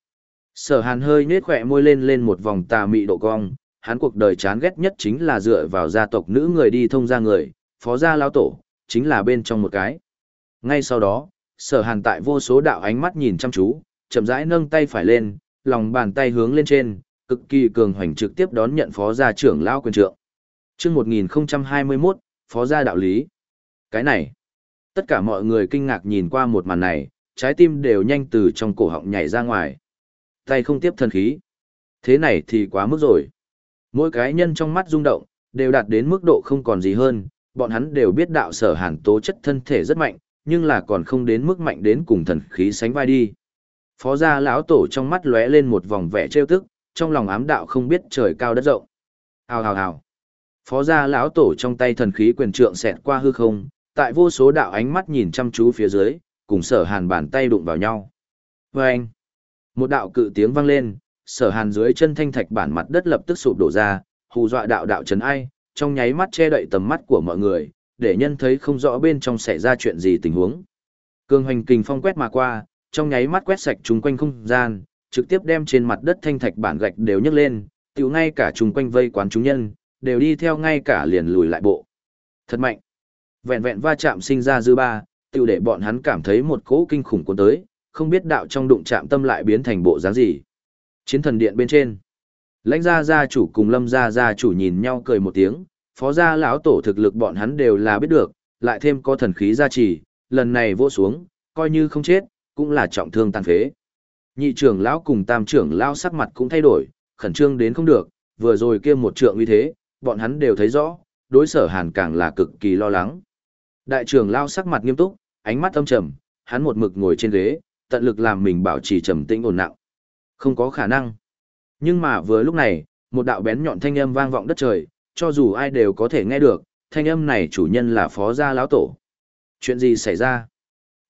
Sở Hàn hơi nết khỏe môi lên lên một vòng tà mị độ cong, hắn cuộc đời chán ghét nhất chính là dựa vào gia tộc nữ người đi thông gia người, phó gia lão tổ, chính là bên trong một cái. Ngay sau đó, sở hàn tại vô số đạo ánh mắt nhìn chăm chú, chậm rãi nâng tay phải lên, lòng bàn tay hướng lên trên, cực kỳ cường hoành trực tiếp đón nhận phó gia trưởng lão quyền trượng. Chương 1021, phó gia đạo lý. Cái này, tất cả mọi người kinh ngạc nhìn qua một màn này, trái tim đều nhanh từ trong cổ họng nhảy ra ngoài. Tay không tiếp thần khí. Thế này thì quá mức rồi. Mỗi cái nhân trong mắt rung động, đều đạt đến mức độ không còn gì hơn, bọn hắn đều biết đạo sở hàn tố chất thân thể rất mạnh, nhưng là còn không đến mức mạnh đến cùng thần khí sánh vai đi. Phó gia lão tổ trong mắt lóe lên một vòng vẻ trêu tức, trong lòng ám đạo không biết trời cao đất rộng. Hào hào hào. Phó gia lão tổ trong tay thần khí quyền trượng xẹt qua hư không, tại vô số đạo ánh mắt nhìn chăm chú phía dưới, cùng sở hàn bàn tay đụng vào nhau. Vâng! Một đạo cự tiếng vang lên, sở hàn dưới chân thanh thạch bản mặt đất lập tức sụp đổ ra, hù dọa đạo đạo trấn ai, trong nháy mắt che đậy tầm mắt của mọi người, để nhân thấy không rõ bên trong xảy ra chuyện gì tình huống. Cường hoành kình phong quét mà qua, trong nháy mắt quét sạch chung quanh không gian, trực tiếp đem trên mặt đất thanh thạch bản gạch đều nhấc lên, tiểu ngay cả chung quanh vây quán chúng nhân, đều đi theo ngay cả liền lùi lại bộ. Thật mạnh. Vẹn vẹn va chạm sinh ra dư ba, tiểu để bọn hắn cảm thấy một cỗ kinh khủng cuốn tới, không biết đạo trong đụng chạm tâm lại biến thành bộ dáng gì. Chiến thần điện bên trên. Lãnh gia gia chủ cùng lâm gia gia chủ nhìn nhau cười một tiếng, phó gia lão tổ thực lực bọn hắn đều là biết được, lại thêm có thần khí gia trì, lần này vô xuống, coi như không chết, cũng là trọng thương tàn phế. Nhị trưởng lão cùng tam trưởng lão sắc mặt cũng thay đổi, khẩn trương đến không được, vừa rồi kia một trượng uy thế, bọn hắn đều thấy rõ, đối sở hàn càng là cực kỳ lo lắng. Đại trưởng lão sắc mặt nghiêm túc, ánh mắt âm trầm, hắn một mực ngồi trên ghế, tận lực làm mình bảo trì trầm tĩnh ổn nặng. Không có khả năng. Nhưng mà vừa lúc này, một đạo bén nhọn thanh âm vang vọng đất trời, cho dù ai đều có thể nghe được, thanh âm này chủ nhân là phó gia lão tổ. Chuyện gì xảy ra?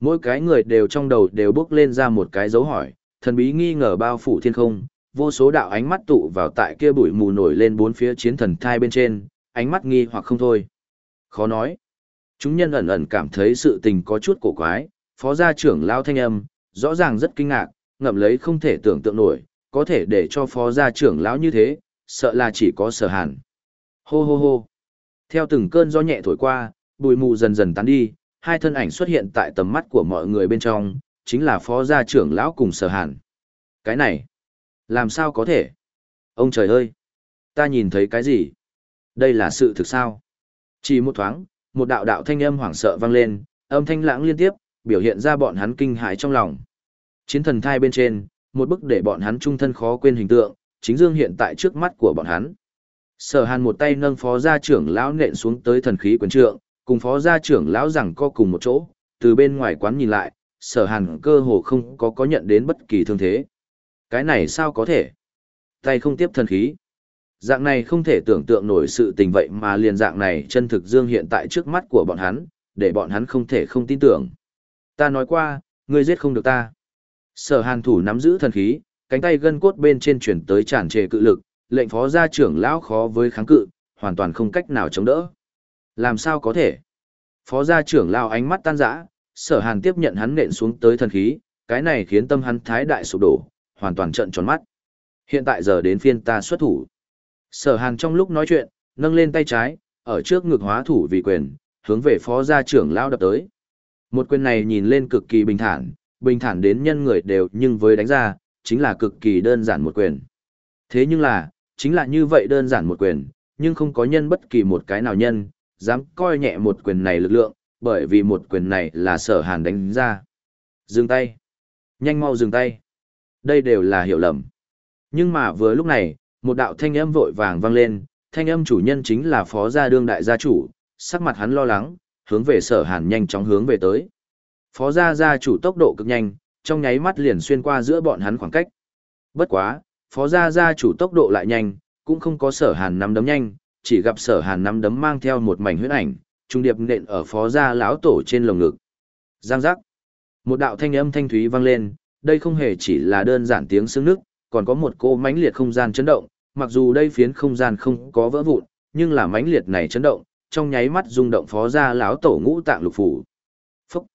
Mỗi cái người đều trong đầu đều bước lên ra một cái dấu hỏi, thần bí nghi ngờ bao phủ thiên không, vô số đạo ánh mắt tụ vào tại kia bụi mù nổi lên bốn phía chiến thần thai bên trên, ánh mắt nghi hoặc không thôi. Khó nói. Chúng nhân ẩn ẩn cảm thấy sự tình có chút cổ quái, phó gia trưởng lao thanh âm, rõ ràng rất kinh ngạc, ngậm lấy không thể tưởng tượng nổi, có thể để cho phó gia trưởng lão như thế, sợ là chỉ có sở hàn. Hô hô hô. Theo từng cơn gió nhẹ thổi qua, bụi mù dần dần tán đi, hai thân ảnh xuất hiện tại tầm mắt của mọi người bên trong, chính là phó gia trưởng lão cùng sở hàn. Cái này, làm sao có thể? Ông trời ơi! Ta nhìn thấy cái gì? Đây là sự thực sao? Chỉ một thoáng, một đạo đạo thanh âm hoảng sợ vang lên, âm thanh lãng liên tiếp, biểu hiện ra bọn hắn kinh hãi trong lòng. Chiến thần thai bên trên, một bức để bọn hắn trung thân khó quên hình tượng, chính dương hiện tại trước mắt của bọn hắn. Sở Hàn một tay nâng phó gia trưởng lão nện xuống tới thần khí quyền trượng, cùng phó gia trưởng lão rằng co cùng một chỗ, từ bên ngoài quán nhìn lại, Sở Hàn cơ hồ không có có nhận đến bất kỳ thương thế. Cái này sao có thể? Tay không tiếp thần khí. Dạng này không thể tưởng tượng nổi sự tình vậy mà liền dạng này chân thực dương hiện tại trước mắt của bọn hắn, để bọn hắn không thể không tin tưởng. Ta nói qua, ngươi giết không được ta. Sở hàn thủ nắm giữ thần khí, cánh tay gân cốt bên trên chuyển tới tràn trề cự lực, lệnh phó gia trưởng lão khó với kháng cự, hoàn toàn không cách nào chống đỡ. Làm sao có thể? Phó gia trưởng lao ánh mắt tan rã, sở hàn tiếp nhận hắn nện xuống tới thần khí, cái này khiến tâm hắn thái đại sụp đổ, hoàn toàn trợn tròn mắt. Hiện tại giờ đến phiên ta xuất thủ. Sở hàn trong lúc nói chuyện, nâng lên tay trái, ở trước ngực hóa thủ vì quyền, hướng về phó gia trưởng lao đập tới. Một quyền này nhìn lên cực kỳ bình thản, bình thản đến nhân người đều nhưng với đánh ra, chính là cực kỳ đơn giản một quyền. Thế nhưng là, chính là như vậy đơn giản một quyền, nhưng không có nhân bất kỳ một cái nào nhân, dám coi nhẹ một quyền này lực lượng, bởi vì một quyền này là sở hàn đánh ra. Dừng tay. Nhanh mau dừng tay. Đây đều là hiểu lầm. Nhưng mà vừa lúc này, một đạo thanh âm vội vàng vang lên, thanh âm chủ nhân chính là phó gia đương đại gia chủ, sắc mặt hắn lo lắng, hướng về sở hàn nhanh chóng hướng về tới. Phó gia gia chủ tốc độ cực nhanh, trong nháy mắt liền xuyên qua giữa bọn hắn khoảng cách. Bất quá, phó gia gia chủ tốc độ lại nhanh, cũng không có sở hàn nắm đấm nhanh, chỉ gặp sở hàn nắm đấm mang theo một mảnh huyết ảnh, trung điệp nện ở phó gia lão tổ trên lồng ngực. Giang giác. Một đạo thanh âm thanh thúy vang lên, đây không hề chỉ là đơn giản tiếng xương nước, còn có một cô mãnh liệt không gian chấn động, mặc dù đây phiến không gian không có vỡ vụn, nhưng là mãnh liệt này chấn động, trong nháy mắt rung động phó gia lão tổ ngũ tạng lục phủ. Phúc.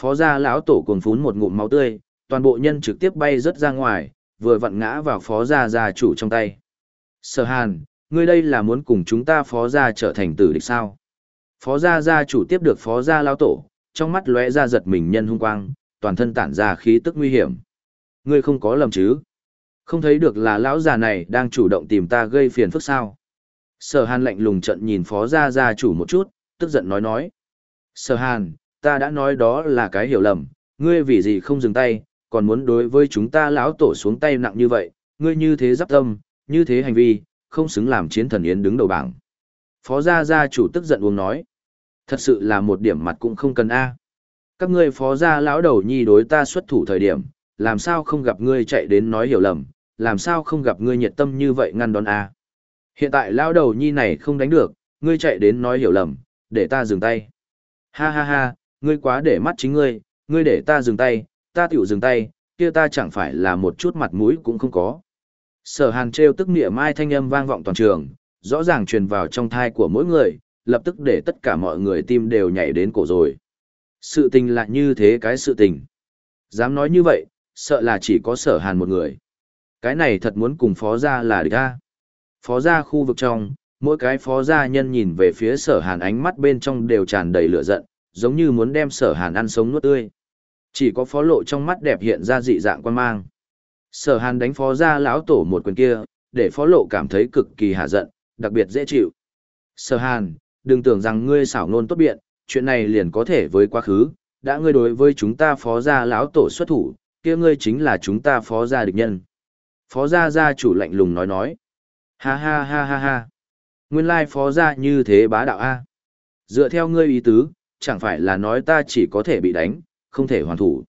Phó gia lão tổ cuồng phún một ngụm máu tươi, toàn bộ nhân trực tiếp bay rớt ra ngoài, vừa vặn ngã vào phó gia gia chủ trong tay. Sở Hàn, ngươi đây là muốn cùng chúng ta phó gia trở thành tử địch sao? Phó gia gia chủ tiếp được phó gia lão tổ, trong mắt lóe ra giật mình nhân hung quang, toàn thân tản ra khí tức nguy hiểm. Ngươi không có lầm chứ? Không thấy được là lão già này đang chủ động tìm ta gây phiền phức sao? Sở Hàn lạnh lùng trận nhìn phó gia gia chủ một chút, tức giận nói nói. Sở Hàn, ta đã nói đó là cái hiểu lầm, ngươi vì gì không dừng tay, còn muốn đối với chúng ta lão tổ xuống tay nặng như vậy, ngươi như thế giáp tâm, như thế hành vi, không xứng làm chiến thần yến đứng đầu bảng. Phó gia gia chủ tức giận uống nói. Thật sự là một điểm mặt cũng không cần a. Các ngươi phó gia lão đầu nhi đối ta xuất thủ thời điểm, làm sao không gặp ngươi chạy đến nói hiểu lầm, làm sao không gặp ngươi nhiệt tâm như vậy ngăn đón a. Hiện tại lão đầu nhi này không đánh được, ngươi chạy đến nói hiểu lầm, để ta dừng tay. Ha ha ha, ngươi quá để mắt chính ngươi, ngươi để ta dừng tay, ta tiểu dừng tay, kia ta chẳng phải là một chút mặt mũi cũng không có. Sở hàn treo tức nịa mai thanh âm vang vọng toàn trường, rõ ràng truyền vào trong thai của mỗi người, lập tức để tất cả mọi người tim đều nhảy đến cổ rồi. Sự tình là như thế cái sự tình. Dám nói như vậy, sợ là chỉ có sở hàn một người. Cái này thật muốn cùng phó gia là địch ta. Phó gia khu vực trong, mỗi cái phó gia nhân nhìn về phía sở hàn ánh mắt bên trong đều tràn đầy lửa giận, giống như muốn đem sở hàn ăn sống nuốt tươi. Chỉ có phó lộ trong mắt đẹp hiện ra dị dạng quan mang. Sở hàn đánh phó gia lão tổ một quyền kia, để phó lộ cảm thấy cực kỳ hạ giận, đặc biệt dễ chịu. Sở hàn, đừng tưởng rằng ngươi xảo nôn tốt biện, chuyện này liền có thể với quá khứ, đã ngươi đối với chúng ta phó gia lão tổ xuất thủ, kia ngươi chính là chúng ta phó gia địch nhân. Phó gia gia chủ lạnh lùng nói nói. Ha ha ha ha ha. Nguyên lai phó gia như thế bá đạo A. Dựa theo ngươi ý tứ, chẳng phải là nói ta chỉ có thể bị đánh, không thể hoàn thủ.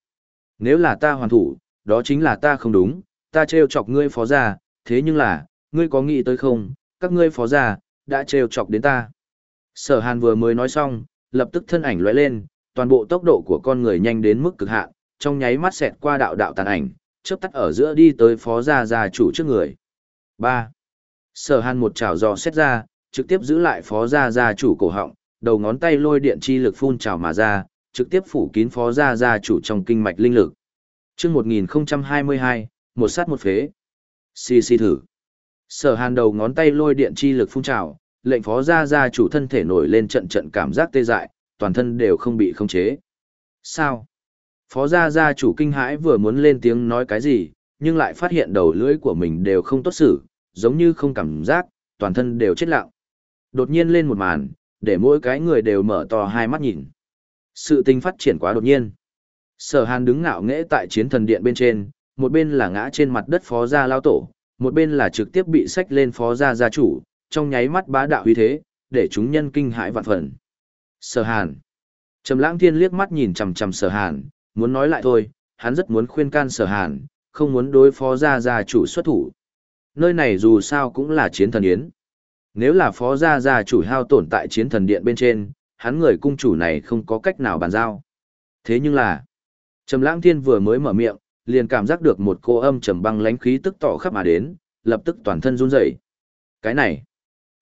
Nếu là ta hoàn thủ, đó chính là ta không đúng, ta trêu chọc ngươi phó gia, thế nhưng là, ngươi có nghĩ tới không, các ngươi phó gia, đã trêu chọc đến ta. Sở hàn vừa mới nói xong, lập tức thân ảnh lóe lên, toàn bộ tốc độ của con người nhanh đến mức cực hạn, trong nháy mắt xẹt qua đạo đạo tàn ảnh, chớp tắt ở giữa đi tới phó gia gia chủ trước người. 3. Sở Hàn một chảo giò xét ra, trực tiếp giữ lại phó gia gia chủ cổ họng, đầu ngón tay lôi điện chi lực phun trào mà ra, trực tiếp phủ kín phó gia gia chủ trong kinh mạch linh lực. Chương 1022, một sát một phế. Xì xì thử. Sở Hàn đầu ngón tay lôi điện chi lực phun trào, lệnh phó gia gia chủ thân thể nổi lên trận trận cảm giác tê dại, toàn thân đều không bị khống chế. Sao? Phó gia gia chủ kinh hãi vừa muốn lên tiếng nói cái gì, nhưng lại phát hiện đầu lưỡi của mình đều không tốt xử, giống như không cảm giác, toàn thân đều chết lặng. Đột nhiên lên một màn, để mỗi cái người đều mở to hai mắt nhìn. Sự tình phát triển quá đột nhiên. Sở Hàn đứng ngạo nghễ tại chiến thần điện bên trên, một bên là ngã trên mặt đất phó gia lao tổ, một bên là trực tiếp bị sách lên phó gia gia chủ, trong nháy mắt bá đạo uy thế, để chúng nhân kinh hãi vạn phần. Sở Hàn. Trầm Lãng Thiên liếc mắt nhìn chằm chằm Sở Hàn, muốn nói lại thôi, hắn rất muốn khuyên can Sở Hàn, không muốn đối phó gia gia chủ xuất thủ. Nơi này dù sao cũng là chiến thần yến. Nếu là phó gia gia chủ hao tổn tại chiến thần điện bên trên, hắn người cung chủ này không có cách nào bàn giao. Thế nhưng là, Trầm Lãng Thiên vừa mới mở miệng, liền cảm giác được một cô âm trầm băng lãnh khí tức tỏ khắp mà đến, lập tức toàn thân run rẩy. Cái này,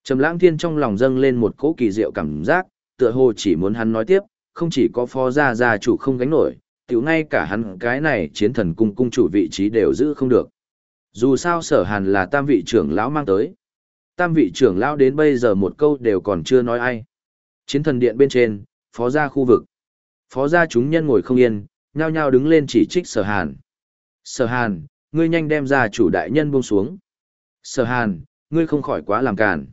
Trầm Lãng Thiên trong lòng dâng lên một cỗ kỳ diệu cảm giác, tựa hồ chỉ muốn hắn nói tiếp, không chỉ có phó gia gia chủ không gánh nổi, tiểu ngay cả hắn cái này chiến thần cung cung chủ vị trí đều giữ không được. Dù sao sở hàn là tam vị trưởng lão mang tới. Tam vị trưởng lão đến bây giờ một câu đều còn chưa nói ai. Chiến thần điện bên trên, phó gia khu vực. Phó gia chúng nhân ngồi không yên, nhao nhao đứng lên chỉ trích sở hàn. Sở hàn, ngươi nhanh đem ra chủ đại nhân buông xuống. Sở hàn, ngươi không khỏi quá làm cản.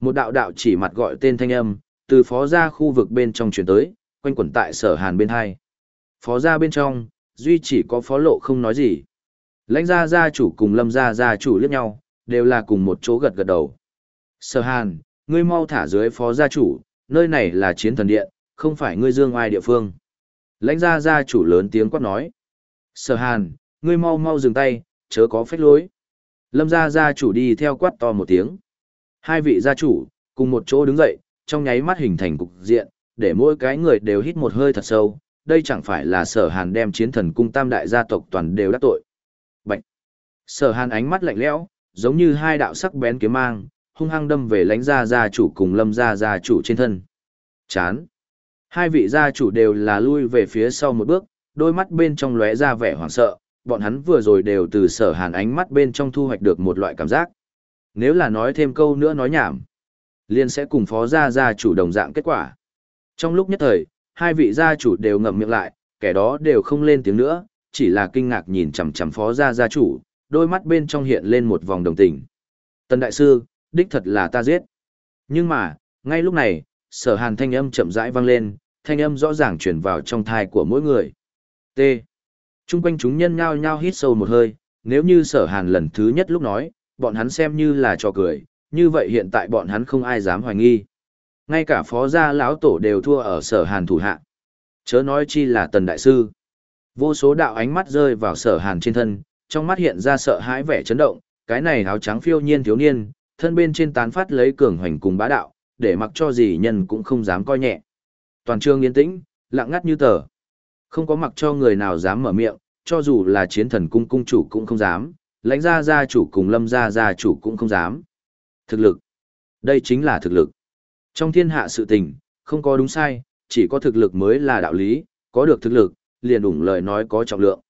Một đạo đạo chỉ mặt gọi tên thanh âm, từ phó gia khu vực bên trong chuyển tới, quanh quẩn tại sở hàn bên hai. Phó gia bên trong, duy chỉ có phó lộ không nói gì. Lãnh gia gia chủ cùng lâm gia gia chủ liếc nhau, đều là cùng một chỗ gật gật đầu. Sở hàn, ngươi mau thả dưới phó gia chủ, nơi này là chiến thần điện, không phải ngươi dương ai địa phương. Lãnh gia gia chủ lớn tiếng quát nói. Sở hàn, ngươi mau mau dừng tay, chớ có phách lối. Lâm gia gia chủ đi theo quát to một tiếng. Hai vị gia chủ, cùng một chỗ đứng dậy, trong nháy mắt hình thành cục diện, để mỗi cái người đều hít một hơi thật sâu. Đây chẳng phải là sở hàn đem chiến thần cung tam đại gia tộc toàn đều đắc tội. Bạch! Sở hàn ánh mắt lạnh lẽo, giống như hai đạo sắc bén kiếm mang, hung hăng đâm về lãnh gia gia chủ cùng lâm gia gia chủ trên thân. Chán! Hai vị gia chủ đều là lui về phía sau một bước, đôi mắt bên trong lóe ra vẻ hoảng sợ, bọn hắn vừa rồi đều từ sở hàn ánh mắt bên trong thu hoạch được một loại cảm giác. Nếu là nói thêm câu nữa nói nhảm, liền sẽ cùng phó gia gia chủ đồng dạng kết quả. Trong lúc nhất thời, hai vị gia chủ đều ngậm miệng lại, kẻ đó đều không lên tiếng nữa, chỉ là kinh ngạc nhìn chằm chằm phó gia gia chủ, đôi mắt bên trong hiện lên một vòng đồng tình. Tần đại sư, đích thật là ta giết. Nhưng mà, ngay lúc này, sở hàn thanh âm chậm rãi vang lên, thanh âm rõ ràng chuyển vào trong thai của mỗi người. T. Trung quanh chúng nhân nhao nhao hít sâu một hơi, nếu như sở hàn lần thứ nhất lúc nói, bọn hắn xem như là trò cười, như vậy hiện tại bọn hắn không ai dám hoài nghi. Ngay cả phó gia lão tổ đều thua ở sở hàn thủ hạ. Chớ nói chi là tần đại sư. Vô số đạo ánh mắt rơi vào sở hàn trên thân, trong mắt hiện ra sợ hãi vẻ chấn động, cái này áo trắng phiêu nhiên thiếu niên, thân bên trên tán phát lấy cường hoành cùng bá đạo, để mặc cho gì nhân cũng không dám coi nhẹ. Toàn trường yên tĩnh, lặng ngắt như tờ. Không có mặc cho người nào dám mở miệng, cho dù là chiến thần cung cung chủ cũng không dám, lãnh gia gia chủ cùng lâm gia gia chủ cũng không dám. Thực lực. Đây chính là thực lực. Trong thiên hạ sự tình, không có đúng sai, chỉ có thực lực mới là đạo lý, có được thực lực, liền ủng lời nói có trọng lượng.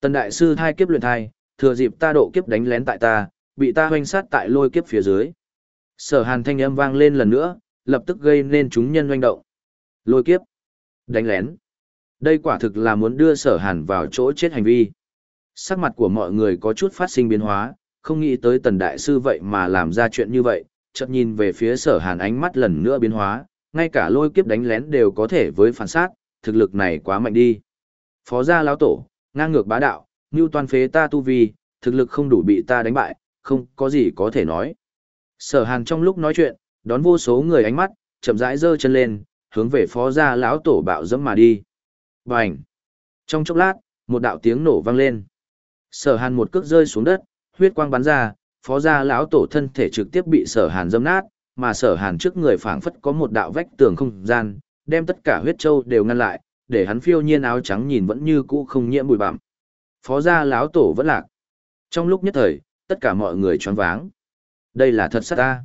Tần đại sư thai kiếp luyện thai, thừa dịp ta độ kiếp đánh lén tại ta, bị ta hoanh sát tại lôi kiếp phía dưới. Sở hàn thanh âm vang lên lần nữa, lập tức gây nên chúng nhân doanh động. Lôi kiếp. Đánh lén. Đây quả thực là muốn đưa sở hàn vào chỗ chết hành vi. Sắc mặt của mọi người có chút phát sinh biến hóa, không nghĩ tới tần đại sư vậy mà làm ra chuyện như vậy, chợt nhìn về phía sở hàn ánh mắt lần nữa biến hóa, ngay cả lôi kiếp đánh lén đều có thể với phản sát, thực lực này quá mạnh đi. Phó gia lão tổ, ngang ngược bá đạo, như toàn phế ta tu vi, thực lực không đủ bị ta đánh bại, không có gì có thể nói. Sở hàn trong lúc nói chuyện, đón vô số người ánh mắt, chậm rãi giơ chân lên, hướng về phó gia lão tổ bạo dẫm mà đi. Bành! Trong chốc lát, một đạo tiếng nổ vang lên. Sở hàn một cước rơi xuống đất, huyết quang bắn ra, phó gia lão tổ thân thể trực tiếp bị sở hàn dâm nát, mà sở hàn trước người phảng phất có một đạo vách tường không gian, đem tất cả huyết châu đều ngăn lại, để hắn phiêu nhiên áo trắng nhìn vẫn như cũ không nhiễm bụi bặm. Phó gia lão tổ vẫn lạc. Trong lúc nhất thời, tất cả mọi người choáng váng. Đây là thật sát ta.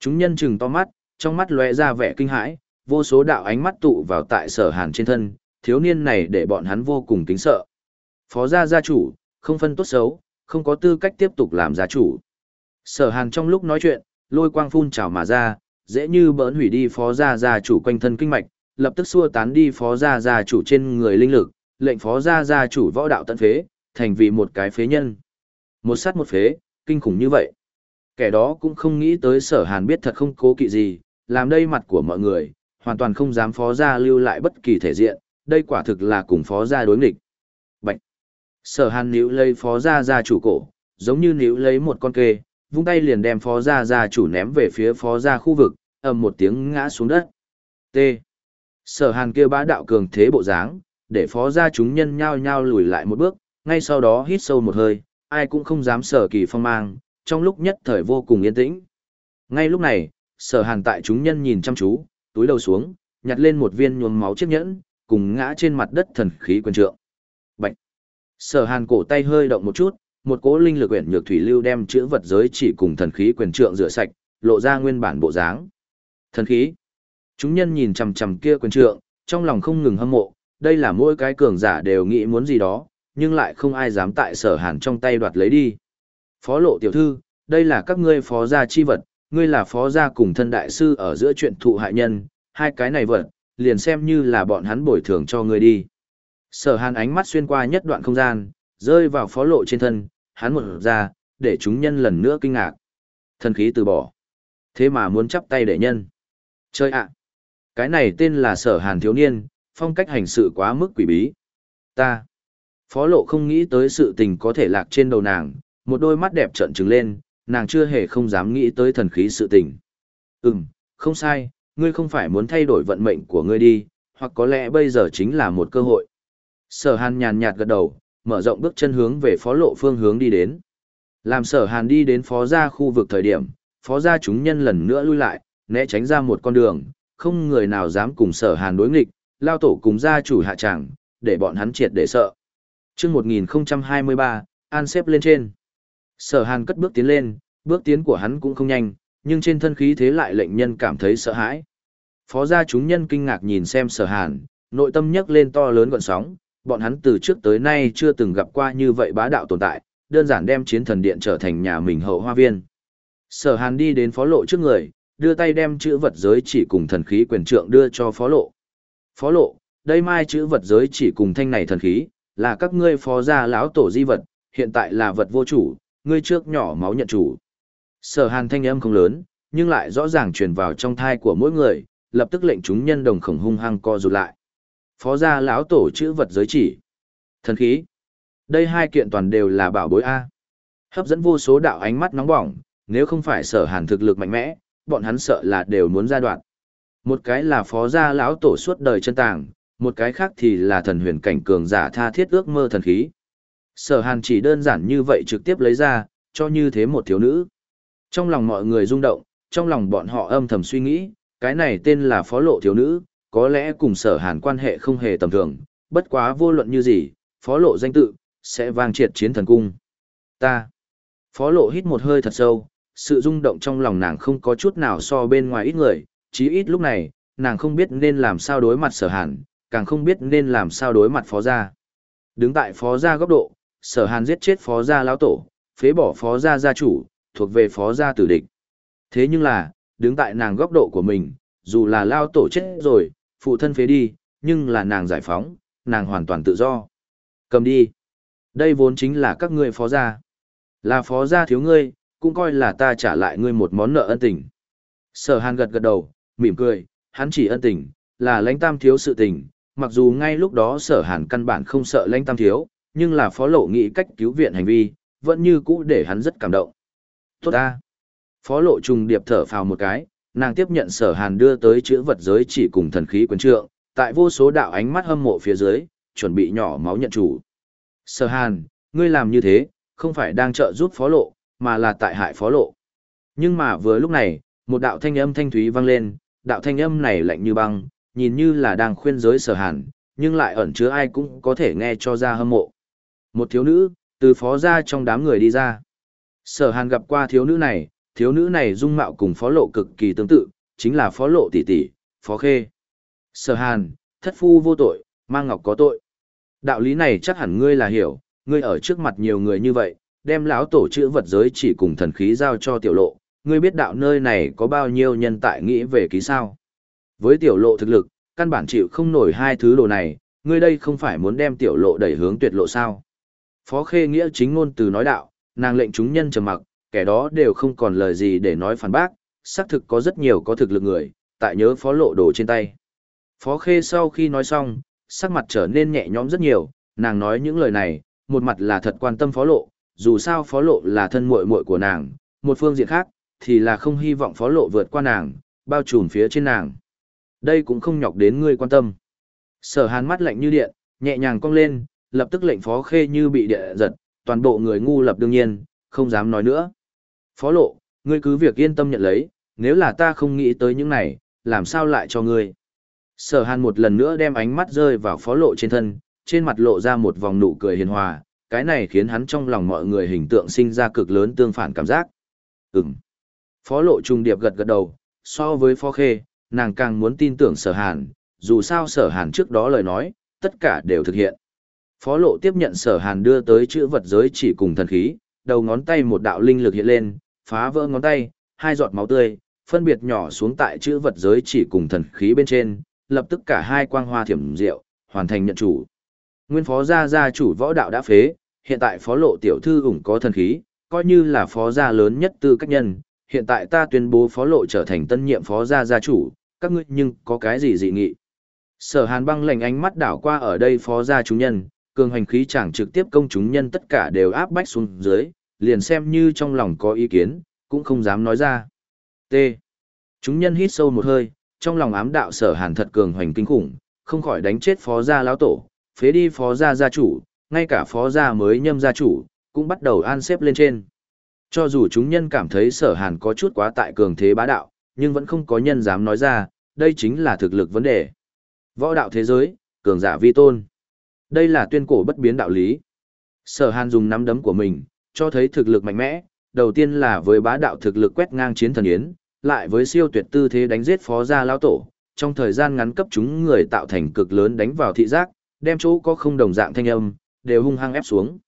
Chúng nhân chừng to mắt, trong mắt lóe ra vẻ kinh hãi, vô số đạo ánh mắt tụ vào tại sở hàn trên thân, thiếu niên này để bọn hắn vô cùng kính sợ. Phó gia gia chủ, không phân tốt xấu, không có tư cách tiếp tục làm gia chủ. Sở hàn trong lúc nói chuyện, lôi quang phun trào mà ra, dễ như bỡn hủy đi phó gia gia chủ quanh thân kinh mạch, lập tức xua tán đi phó gia gia chủ trên người linh lực, lệnh phó gia gia chủ võ đạo tận phế, thành vì một cái phế nhân. Một sát một phế, kinh khủng như vậy. Kẻ đó cũng không nghĩ tới sở hàn biết thật không cố kỵ gì, làm đây mặt của mọi người, hoàn toàn không dám phó gia lưu lại bất kỳ thể diện, đây quả thực là cùng phó gia đối nghịch. Bạch! Sở hàn níu lấy phó gia gia chủ cổ, giống như níu lấy một con kê, vung tay liền đem phó gia gia chủ ném về phía phó gia khu vực, ầm một tiếng ngã xuống đất. T. Sở hàn kia bá đạo cường thế bộ dáng, để phó gia chúng nhân nhao nhao lùi lại một bước, ngay sau đó hít sâu một hơi, ai cũng không dám sở kỳ phong mang, trong lúc nhất thời vô cùng yên tĩnh. Ngay lúc này, sở hàn tại chúng nhân nhìn chăm chú, túi đầu xuống, nhặt lên một viên nhuốm máu chiếc nhẫn, cùng ngã trên mặt đất thần khí quyền trượng. Bạch! Sở hàn cổ tay hơi động một chút, một cỗ linh lực quyển nhược thủy lưu đem chữ vật giới chỉ cùng thần khí quyền trượng rửa sạch, lộ ra nguyên bản bộ dáng. Thần khí! Chúng nhân nhìn chằm chằm kia quyền trượng, trong lòng không ngừng hâm mộ, đây là mỗi cái cường giả đều nghĩ muốn gì đó, nhưng lại không ai dám tại sở hàn trong tay đoạt lấy đi. Phó lộ tiểu thư, đây là các ngươi phó gia chi vật, ngươi là phó gia cùng thân đại sư ở giữa chuyện thụ hại nhân, hai cái này vật, liền xem như là bọn hắn bồi thường cho ngươi đi. Sở hàn ánh mắt xuyên qua nhất đoạn không gian, rơi vào phó lộ trên thân, hắn một ra, để chúng nhân lần nữa kinh ngạc. Thần khí từ bỏ. Thế mà muốn chắp tay để nhân. Chơi ạ! Cái này tên là sở hàn thiếu niên, phong cách hành sự quá mức quỷ bí. Ta! Phó lộ không nghĩ tới sự tình có thể lạc trên đầu nàng, một đôi mắt đẹp trợn trừng lên, nàng chưa hề không dám nghĩ tới thần khí sự tình. Ừm, không sai, ngươi không phải muốn thay đổi vận mệnh của ngươi đi, hoặc có lẽ bây giờ chính là một cơ hội. Sở hàn nhàn nhạt gật đầu, mở rộng bước chân hướng về phó lộ phương hướng đi đến. Làm sở hàn đi đến phó gia khu vực thời điểm, phó gia chúng nhân lần nữa lui lại, né tránh ra một con đường, không người nào dám cùng sở hàn đối nghịch, lao tổ cùng gia chủ hạ tràng, để bọn hắn triệt để sợ. Trước 1023, an xếp lên trên. Sở hàn cất bước tiến lên, bước tiến của hắn cũng không nhanh, nhưng trên thân khí thế lại lệnh nhân cảm thấy sợ hãi. Phó gia chúng nhân kinh ngạc nhìn xem sở hàn, nội tâm nhấc lên to lớn gọn sóng, bọn hắn từ trước tới nay chưa từng gặp qua như vậy bá đạo tồn tại, đơn giản đem chiến thần điện trở thành nhà mình hậu hoa viên. Sở hàn đi đến phó lộ trước người, đưa tay đem chữ vật giới chỉ cùng thần khí quyền trượng đưa cho phó lộ. Phó lộ, đây mai chữ vật giới chỉ cùng thanh này thần khí, là các ngươi phó gia lão tổ di vật, hiện tại là vật vô chủ, ngươi trước nhỏ máu nhận chủ. Sở hàn thanh âm không lớn, nhưng lại rõ ràng truyền vào trong thai của mỗi người, lập tức lệnh chúng nhân đồng khổng hung hăng co rụt lại. Phó gia lão tổ chữ vật giới chỉ. Thần khí. Đây hai kiện toàn đều là bảo bối A. Hấp dẫn vô số đạo ánh mắt nóng bỏng, nếu không phải sở hàn thực lực mạnh mẽ, bọn hắn sợ là đều muốn ra đoạn. Một cái là phó gia lão tổ suốt đời chân tàng, một cái khác thì là thần huyền cảnh cường giả tha thiết ước mơ thần khí. Sở hàn chỉ đơn giản như vậy trực tiếp lấy ra, cho như thế một thiếu nữ. Trong lòng mọi người rung động, trong lòng bọn họ âm thầm suy nghĩ, cái này tên là phó lộ thiếu nữ, có lẽ cùng sở hàn quan hệ không hề tầm thường, bất quá vô luận như gì, phó lộ danh tự, sẽ vang triệt chiến thần cung. Ta. Phó lộ hít một hơi thật sâu, sự rung động trong lòng nàng không có chút nào so bên ngoài ít người, chí ít lúc này, nàng không biết nên làm sao đối mặt sở hàn, càng không biết nên làm sao đối mặt phó gia. Đứng tại phó gia góc độ, sở hàn giết chết phó gia lão tổ, phế bỏ phó gia gia chủ, thuộc về phó gia tử địch. Thế nhưng là, đứng tại nàng góc độ của mình, dù là lao tổ chết rồi, phụ thân phế đi, nhưng là nàng giải phóng, nàng hoàn toàn tự do. Cầm đi. Đây vốn chính là các ngươi phó gia. Là phó gia thiếu ngươi, cũng coi là ta trả lại ngươi một món nợ ân tình. Sở hàn gật gật đầu, mỉm cười, hắn chỉ ân tình, là lãnh tam thiếu sự tình, mặc dù ngay lúc đó sở hàn căn bản không sợ lãnh tam thiếu, nhưng là phó lộ nghĩ cách cứu viện hành vi, vẫn như cũ để hắn rất cảm động. Tốt ta. Phó lộ trùng điệp thở phào một cái, nàng tiếp nhận sở hàn đưa tới chữ vật giới chỉ cùng thần khí quyền trượng, tại vô số đạo ánh mắt hâm mộ phía dưới, chuẩn bị nhỏ máu nhận chủ. Sở hàn, ngươi làm như thế, không phải đang trợ giúp phó lộ, mà là tại hại phó lộ. Nhưng mà vừa lúc này, một đạo thanh âm thanh thúy vang lên, đạo thanh âm này lạnh như băng, nhìn như là đang khuyên giới sở hàn, nhưng lại ẩn chứa ai cũng có thể nghe cho ra hâm mộ. Một thiếu nữ, từ phó ra trong đám người đi ra. Sở hàn gặp qua thiếu nữ này, thiếu nữ này dung mạo cùng phó lộ cực kỳ tương tự, chính là phó lộ tỷ tỷ, phó khê. Sở hàn, thất phu vô tội, mang ngọc có tội. Đạo lý này chắc hẳn ngươi là hiểu, ngươi ở trước mặt nhiều người như vậy, đem lão tổ chữ vật giới chỉ cùng thần khí giao cho tiểu lộ, ngươi biết đạo nơi này có bao nhiêu nhân tại nghĩ về ký sao. Với tiểu lộ thực lực, căn bản chịu không nổi hai thứ đồ này, ngươi đây không phải muốn đem tiểu lộ đẩy hướng tuyệt lộ sao. Phó khê nghĩa chính ngôn từ nói đạo, nàng lệnh chúng nhân trầm mặc, kẻ đó đều không còn lời gì để nói phản bác, xác thực có rất nhiều có thực lực người, tại nhớ phó lộ đồ trên tay. Phó khê sau khi nói xong, sắc mặt trở nên nhẹ nhõm rất nhiều, nàng nói những lời này, một mặt là thật quan tâm phó lộ, dù sao phó lộ là thân muội muội của nàng, một phương diện khác, thì là không hy vọng phó lộ vượt qua nàng, bao trùm phía trên nàng. Đây cũng không nhọc đến ngươi quan tâm. Sở hàn mắt lạnh như điện, nhẹ nhàng cong lên, lập tức lệnh phó khê như bị địa giật, toàn bộ người ngu lập đương nhiên, không dám nói nữa. Phó lộ, ngươi cứ việc yên tâm nhận lấy, nếu là ta không nghĩ tới những này, làm sao lại cho ngươi. Sở hàn một lần nữa đem ánh mắt rơi vào phó lộ trên thân, trên mặt lộ ra một vòng nụ cười hiền hòa, cái này khiến hắn trong lòng mọi người hình tượng sinh ra cực lớn tương phản cảm giác. Ừm. Phó lộ trung điệp gật gật đầu, so với phó khê, nàng càng muốn tin tưởng sở hàn, dù sao sở hàn trước đó lời nói, tất cả đều thực hiện. Phó lộ tiếp nhận sở hàn đưa tới chữ vật giới chỉ cùng thần khí, đầu ngón tay một đạo linh lực hiện lên, phá vỡ ngón tay, hai giọt máu tươi, phân biệt nhỏ xuống tại chữ vật giới chỉ cùng thần khí bên trên, lập tức cả hai quang hoa thiểm diệu, hoàn thành nhận chủ. Nguyên phó gia gia chủ võ đạo đã phế, hiện tại phó lộ tiểu thư ủng có thần khí, coi như là phó gia lớn nhất tư cách nhân, hiện tại ta tuyên bố phó lộ trở thành tân nhiệm phó gia gia chủ, các ngươi nhưng có cái gì dị nghị. Sở hàn băng lệnh ánh mắt đảo qua ở đây phó gia chủ nhân, cường hành khí chẳng trực tiếp công chúng nhân tất cả đều áp bách xuống dưới, liền xem như trong lòng có ý kiến, cũng không dám nói ra. T. Chúng nhân hít sâu một hơi, trong lòng ám đạo sở hàn thật cường hoành kinh khủng, không khỏi đánh chết phó gia lão tổ, phế đi phó gia gia chủ, ngay cả phó gia mới nhâm gia chủ, cũng bắt đầu an xếp lên trên. Cho dù chúng nhân cảm thấy sở hàn có chút quá tại cường thế bá đạo, nhưng vẫn không có nhân dám nói ra, đây chính là thực lực vấn đề. Võ đạo thế giới, cường giả vi tôn. Đây là tuyên cổ bất biến đạo lý. Sở hàn dùng nắm đấm của mình, cho thấy thực lực mạnh mẽ, đầu tiên là với bá đạo thực lực quét ngang chiến thần yến, lại với siêu tuyệt tư thế đánh giết phó gia lão tổ, trong thời gian ngắn cấp chúng người tạo thành cực lớn đánh vào thị giác, đem chỗ có không đồng dạng thanh âm, đều hung hăng ép xuống.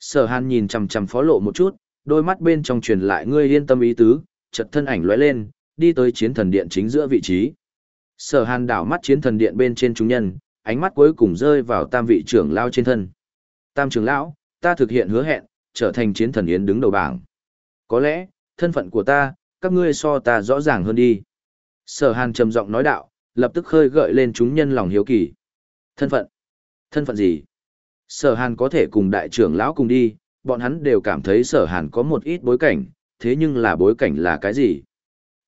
Sở Hàn nhìn chằm chằm phó lộ một chút, đôi mắt bên trong truyền lại ngươi yên tâm ý tứ, chợt thân ảnh lóe lên, đi tới chiến thần điện chính giữa vị trí. Sở Hàn đảo mắt chiến thần điện bên trên chúng nhân, ánh mắt cuối cùng rơi vào tam vị trưởng lão trên thân. Tam trưởng lão, ta thực hiện hứa hẹn, trở thành chiến thần yến đứng đầu bảng. Có lẽ, thân phận của ta, các ngươi so ta rõ ràng hơn đi. Sở Hàn trầm giọng nói đạo, lập tức khơi gợi lên chúng nhân lòng hiếu kỳ. Thân phận? Thân phận gì? Sở Hàn có thể cùng đại trưởng lão cùng đi, bọn hắn đều cảm thấy Sở Hàn có một ít bối cảnh, thế nhưng là bối cảnh là cái gì?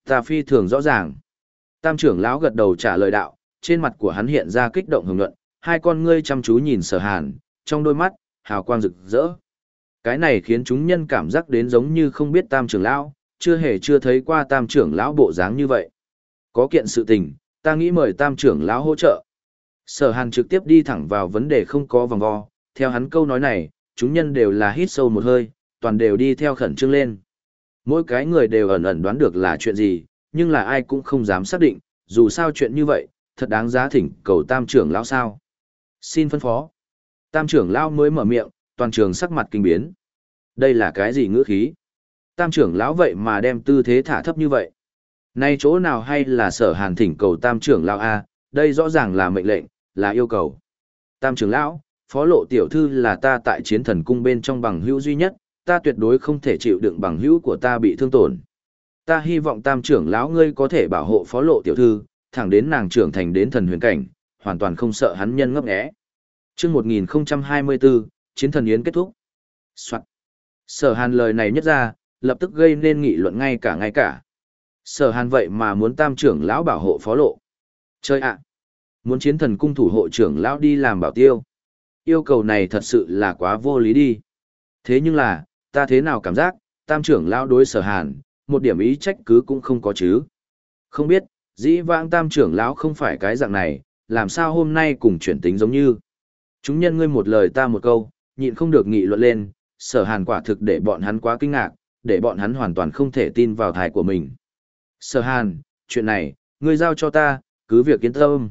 Ta phi thường rõ ràng. Tam trưởng lão gật đầu trả lời đạo, trên mặt của hắn hiện ra kích động hưởng luận, hai con ngươi chăm chú nhìn Sở Hàn, trong đôi mắt, hào quang rực rỡ. Cái này khiến chúng nhân cảm giác đến giống như không biết Tam trưởng lão, chưa hề chưa thấy qua Tam trưởng lão bộ dáng như vậy. Có kiện sự tình, ta nghĩ mời Tam trưởng lão hỗ trợ. Sở Hàn trực tiếp đi thẳng vào vấn đề không có vòng vo, theo hắn câu nói này, chúng nhân đều là hít sâu một hơi, toàn đều đi theo khẩn trương lên. Mỗi cái người đều ẩn ẩn đoán được là chuyện gì, nhưng là ai cũng không dám xác định, dù sao chuyện như vậy, thật đáng giá thỉnh cầu tam trưởng lão sao. Xin phân phó. Tam trưởng lão mới mở miệng, toàn trường sắc mặt kinh biến. Đây là cái gì ngữ khí? Tam trưởng lão vậy mà đem tư thế thả thấp như vậy. Nay chỗ nào hay là sở hàn thỉnh cầu tam trưởng lão A, đây rõ ràng là mệnh lệnh, là yêu cầu. Tam trưởng lão, phó lộ tiểu thư là ta tại chiến thần cung bên trong bằng hữu duy nhất, ta tuyệt đối không thể chịu đựng bằng hữu của ta bị thương tổn. Ta hy vọng tam trưởng lão ngươi có thể bảo hộ phó lộ tiểu thư, thẳng đến nàng trưởng thành đến thần huyền cảnh, hoàn toàn không sợ hắn nhân ngấp nghé. Chương 1024, chiến thần yến kết thúc. Soạn. Sở Hàn lời này nhất ra, lập tức gây nên nghị luận ngay cả ngay cả. Sở Hàn vậy mà muốn tam trưởng lão bảo hộ phó lộ. Chơi ạ. À. Muốn chiến thần cung thủ hộ trưởng lão đi làm bảo tiêu. Yêu cầu này thật sự là quá vô lý đi. Thế nhưng là, ta thế nào cảm giác, tam trưởng lão đối sở hàn, một điểm ý trách cứ cũng không có chứ. Không biết, dĩ vãng tam trưởng lão không phải cái dạng này, làm sao hôm nay cùng chuyển tính giống như. Chúng nhân ngươi một lời ta một câu, nhịn không được nghị luận lên, sở hàn quả thực để bọn hắn quá kinh ngạc, để bọn hắn hoàn toàn không thể tin vào thai của mình. Sở hàn, chuyện này, ngươi giao cho ta, cứ việc kiến tâm.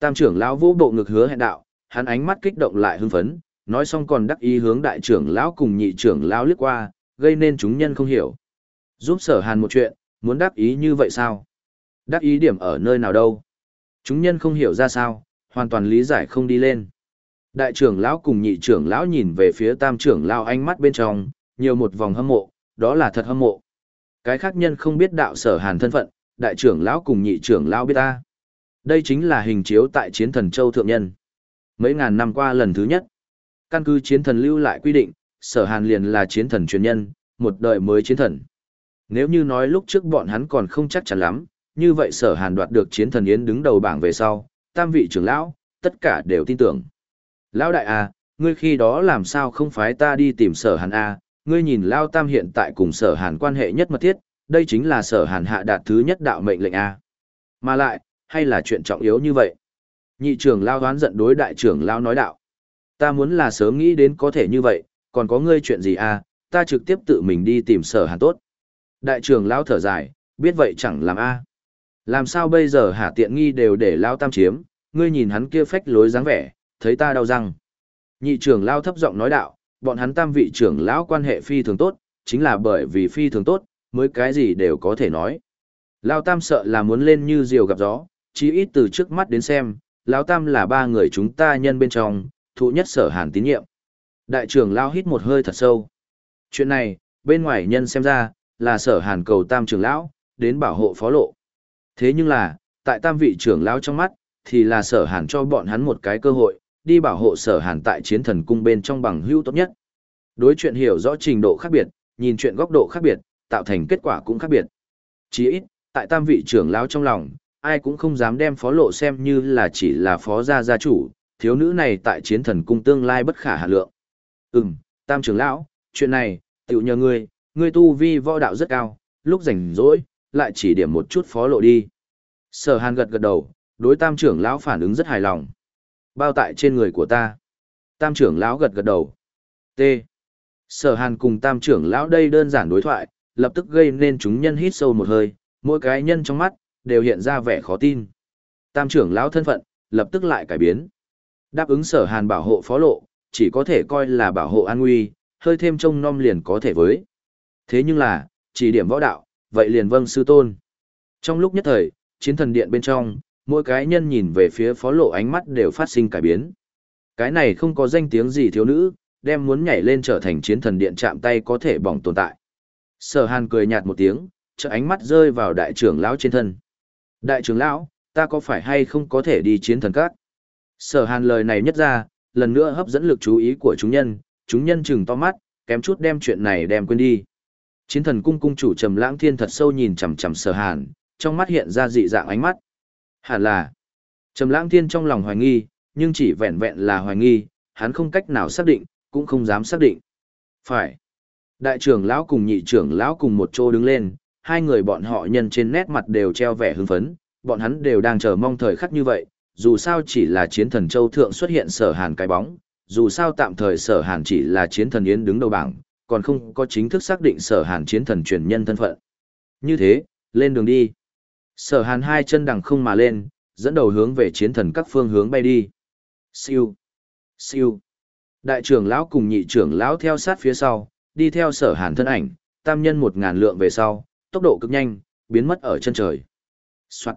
Tam trưởng lão vũ bộ ngực hứa hẹn đạo, hắn ánh mắt kích động lại hưng phấn, nói xong còn đắc ý hướng đại trưởng lão cùng nhị trưởng lão liếc qua, gây nên chúng nhân không hiểu. Giúp sở hàn một chuyện, muốn đắc ý như vậy sao? Đắc ý điểm ở nơi nào đâu? Chúng nhân không hiểu ra sao, hoàn toàn lý giải không đi lên. Đại trưởng lão cùng nhị trưởng lão nhìn về phía tam trưởng lão ánh mắt bên trong, nhiều một vòng hâm mộ, đó là thật hâm mộ. Cái khác nhân không biết đạo sở hàn thân phận, đại trưởng lão cùng nhị trưởng lão biết ta. Đây chính là hình chiếu tại chiến thần châu thượng nhân. Mấy ngàn năm qua lần thứ nhất, căn cứ chiến thần lưu lại quy định, sở hàn liền là chiến thần truyền nhân, một đời mới chiến thần. Nếu như nói lúc trước bọn hắn còn không chắc chắn lắm, như vậy sở hàn đoạt được chiến thần yến đứng đầu bảng về sau, tam vị trưởng lão, tất cả đều tin tưởng. Lão đại à, ngươi khi đó làm sao không phái ta đi tìm sở hàn a? À? ngươi nhìn Lao Tam hiện tại cùng sở hàn quan hệ nhất mật thiết, đây chính là sở hàn hạ đạt thứ nhất đạo mệnh lệnh a. À? Mà lại, hay là chuyện trọng yếu như vậy? Nhị trưởng lao đoán giận đối đại trưởng lao nói đạo. Ta muốn là sớm nghĩ đến có thể như vậy, còn có ngươi chuyện gì à, ta trực tiếp tự mình đi tìm sở hàn tốt. Đại trưởng lao thở dài, biết vậy chẳng làm a làm sao bây giờ hả tiện nghi đều để lao tam chiếm, ngươi nhìn hắn kia phách lối dáng vẻ, thấy ta đau răng. Nhị trưởng lao thấp giọng nói đạo, bọn hắn tam vị trưởng lão quan hệ phi thường tốt, chính là bởi vì phi thường tốt, mới cái gì đều có thể nói. Lao tam sợ là muốn lên như diều gặp gió, chí ít từ trước mắt đến xem, lão tam là ba người chúng ta nhân bên trong, thụ nhất sở hàn tín nhiệm. Đại trưởng lão hít một hơi thật sâu. Chuyện này, bên ngoài nhân xem ra, là sở hàn cầu tam trưởng lão, đến bảo hộ phó lộ. Thế nhưng là, tại tam vị trưởng lão trong mắt, thì là sở hàn cho bọn hắn một cái cơ hội, đi bảo hộ sở hàn tại chiến thần cung bên trong bằng hữu tốt nhất. Đối chuyện hiểu rõ trình độ khác biệt, nhìn chuyện góc độ khác biệt, tạo thành kết quả cũng khác biệt. Chỉ ít, tại tam vị trưởng lão trong lòng, ai cũng không dám đem phó lộ xem như là chỉ là phó gia gia chủ, thiếu nữ này tại chiến thần cung tương lai bất khả hạ lượng. Ừm, tam trưởng lão, chuyện này, tiểu nhờ ngươi, ngươi tu vi võ đạo rất cao, lúc rảnh rỗi, lại chỉ điểm một chút phó lộ đi. Sở hàn gật gật đầu, đối tam trưởng lão phản ứng rất hài lòng. Bao tại trên người của ta. Tam trưởng lão gật gật đầu. T. Sở hàn cùng tam trưởng lão đây đơn giản đối thoại, lập tức gây nên chúng nhân hít sâu một hơi, mỗi cái nhân trong mắt, đều hiện ra vẻ khó tin. Tam trưởng lão thân phận, lập tức lại cải biến. Đáp ứng sở hàn bảo hộ phó lộ, chỉ có thể coi là bảo hộ an nguy, hơi thêm trông nom liền có thể với. Thế nhưng là, chỉ điểm võ đạo, vậy liền vâng sư tôn. Trong lúc nhất thời, chiến thần điện bên trong, mỗi cái nhân nhìn về phía phó lộ ánh mắt đều phát sinh cải biến. Cái này không có danh tiếng gì thiếu nữ, đem muốn nhảy lên trở thành chiến thần điện chạm tay có thể bỏng tồn tại. Sở hàn cười nhạt một tiếng, trợ ánh mắt rơi vào đại trưởng lão trên thân. Đại trưởng lão, ta có phải hay không có thể đi chiến thần các? Sở hàn lời này nhất ra, lần nữa hấp dẫn lực chú ý của chúng nhân, chúng nhân chừng to mắt, kém chút đem chuyện này đem quên đi. Chiến thần cung cung chủ Trầm Lãng Thiên thật sâu nhìn chằm chằm Sở Hàn, trong mắt hiện ra dị dạng ánh mắt. Hẳn là. Trầm Lãng Thiên trong lòng hoài nghi, nhưng chỉ vẹn vẹn là hoài nghi, hắn không cách nào xác định, cũng không dám xác định. Phải. Đại trưởng lão cùng nhị trưởng lão cùng một chỗ đứng lên, hai người bọn họ nhân trên nét mặt đều treo vẻ hưng phấn, bọn hắn đều đang chờ mong thời khắc như vậy, dù sao chỉ là chiến thần châu thượng xuất hiện sở hàn cái bóng, dù sao tạm thời sở hàn chỉ là chiến thần yến đứng đầu bảng, còn không có chính thức xác định sở hàn chiến thần truyền nhân thân phận. Như thế, lên đường đi. Sở hàn hai chân đằng không mà lên, dẫn đầu hướng về chiến thần các phương hướng bay đi. Siêu. Siêu. Đại trưởng lão cùng nhị trưởng lão theo sát phía sau, đi theo sở hàn thân ảnh, tam nhân một ngàn lượng về sau, tốc độ cực nhanh, biến mất ở chân trời. Soạn.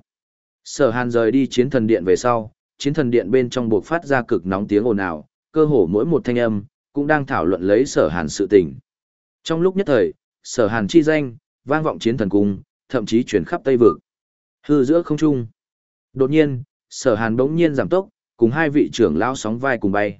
Sở hàn rời đi chiến thần điện về sau, chiến thần điện bên trong buộc phát ra cực nóng tiếng ồn ào, cơ hồ mỗi một thanh âm, cũng đang thảo luận lấy sở hàn sự tình. Trong lúc nhất thời, sở hàn chi danh, vang vọng chiến thần cung, thậm chí chuyển khắp Tây Vực. Hư giữa không trung. Đột nhiên, sở hàn bỗng nhiên giảm tốc, cùng hai vị trưởng lão sóng vai cùng bay.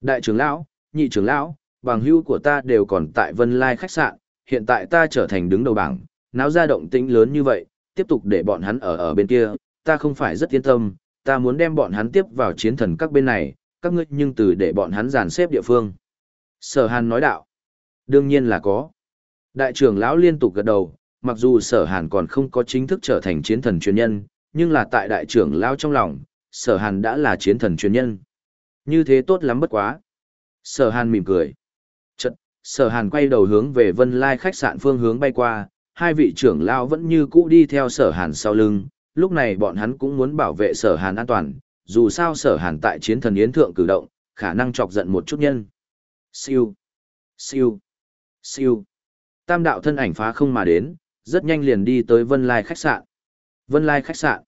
Đại trưởng lão, nhị trưởng lão, bằng hữu của ta đều còn tại Vân Lai khách sạn, hiện tại ta trở thành đứng đầu bảng, náo ra động tĩnh lớn như vậy, tiếp tục để bọn hắn ở ở bên kia, ta không phải rất yên tâm, ta muốn đem bọn hắn tiếp vào chiến thần các bên này, các ngươi nhưng từ để bọn hắn dàn xếp địa phương. Sở Hàn nói đạo. Đương nhiên là có. Đại trưởng lão liên tục gật đầu, mặc dù sở Hàn còn không có chính thức trở thành chiến thần truyền nhân, nhưng là tại đại trưởng lão trong lòng, sở Hàn đã là chiến thần truyền nhân. Như thế tốt lắm bất quá. Sở Hàn mỉm cười. Chật, sở Hàn quay đầu hướng về Vân Lai khách sạn phương hướng bay qua, hai vị trưởng lão vẫn như cũ đi theo sở Hàn sau lưng, lúc này bọn hắn cũng muốn bảo vệ sở Hàn an toàn, dù sao sở Hàn tại chiến thần yến thượng cử động, khả năng chọc giận một chút nhân. Siêu, siêu, siêu. Tam đạo thân ảnh phá không mà đến, rất nhanh liền đi tới Vân Lai khách sạn. Vân Lai khách sạn.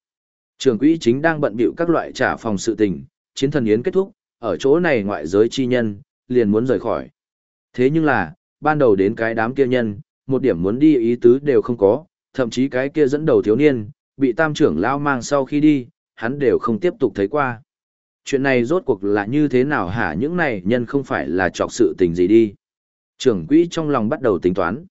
trưởng quỹ chính đang bận bịu các loại trả phòng sự tình, chiến thần yến kết thúc, ở chỗ này ngoại giới chi nhân, liền muốn rời khỏi. Thế nhưng là, ban đầu đến cái đám kia nhân, một điểm muốn đi ý tứ đều không có, thậm chí cái kia dẫn đầu thiếu niên, bị tam trưởng lao mang sau khi đi, hắn đều không tiếp tục thấy qua. Chuyện này rốt cuộc là như thế nào hả những này nhân không phải là trọc sự tình gì đi. Trưởng quỹ trong lòng bắt đầu tính toán.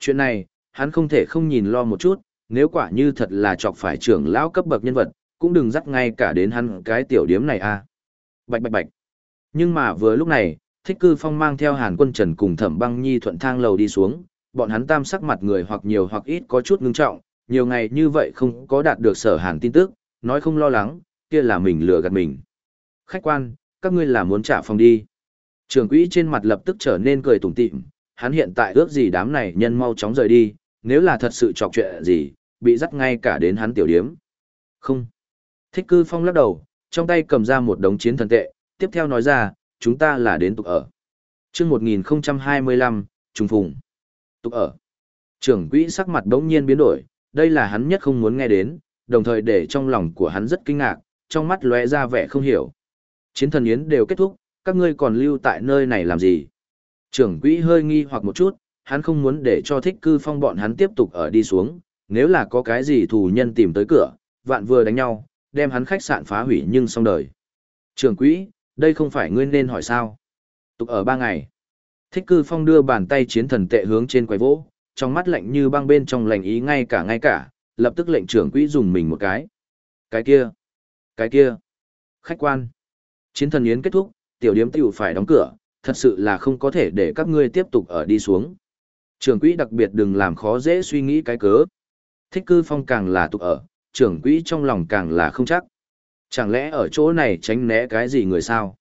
Chuyện này, hắn không thể không nhìn lo một chút, nếu quả như thật là chọc phải trưởng lão cấp bậc nhân vật, cũng đừng dắt ngay cả đến hắn cái tiểu điếm này a. À. Bạch bạch bạch. Nhưng mà vừa lúc này, Thích Cư Phong mang theo Hàn Quân Trần cùng Thẩm Băng Nhi thuận thang lầu đi xuống, bọn hắn tam sắc mặt người hoặc nhiều hoặc ít có chút ngưng trọng, nhiều ngày như vậy không có đạt được sở Hàn tin tức, nói không lo lắng, kia là mình lừa gạt mình. Khách quan, các ngươi là muốn trả phòng đi. Trưởng quỹ trên mặt lập tức trở nên cười tủm tỉm, hắn hiện tại ước gì đám này nhân mau chóng rời đi, nếu là thật sự chọc chuyện gì, bị dắt ngay cả đến hắn tiểu điếm. Không. Thích cư phong lắc đầu, trong tay cầm ra một đống chiến thần tệ, tiếp theo nói ra, chúng ta là đến tục ở. chương 1025, trùng phùng. Tục ở. Trưởng quỹ sắc mặt đống nhiên biến đổi, đây là hắn nhất không muốn nghe đến, đồng thời để trong lòng của hắn rất kinh ngạc, trong mắt lóe ra vẻ không hiểu. Chiến thần yến đều kết thúc, các ngươi còn lưu tại nơi này làm gì? Trưởng quỹ hơi nghi hoặc một chút, hắn không muốn để cho thích cư phong bọn hắn tiếp tục ở đi xuống, nếu là có cái gì thù nhân tìm tới cửa, vạn vừa đánh nhau, đem hắn khách sạn phá hủy nhưng xong đời. Trưởng quỹ, đây không phải ngươi nên hỏi sao. Tục ở ba ngày. Thích cư phong đưa bàn tay chiến thần tệ hướng trên quầy vỗ, trong mắt lạnh như băng bên trong lạnh ý ngay cả ngay cả, lập tức lệnh trưởng quỹ dùng mình một cái. Cái kia, cái kia, khách quan. Chiến thần yến kết thúc, tiểu điếm tiểu phải đóng cửa, thật sự là không có thể để các ngươi tiếp tục ở đi xuống. Trưởng quỹ đặc biệt đừng làm khó dễ suy nghĩ cái cớ. Thích cư phong càng là tục ở, trưởng quỹ trong lòng càng là không chắc. Chẳng lẽ ở chỗ này tránh né cái gì người sao?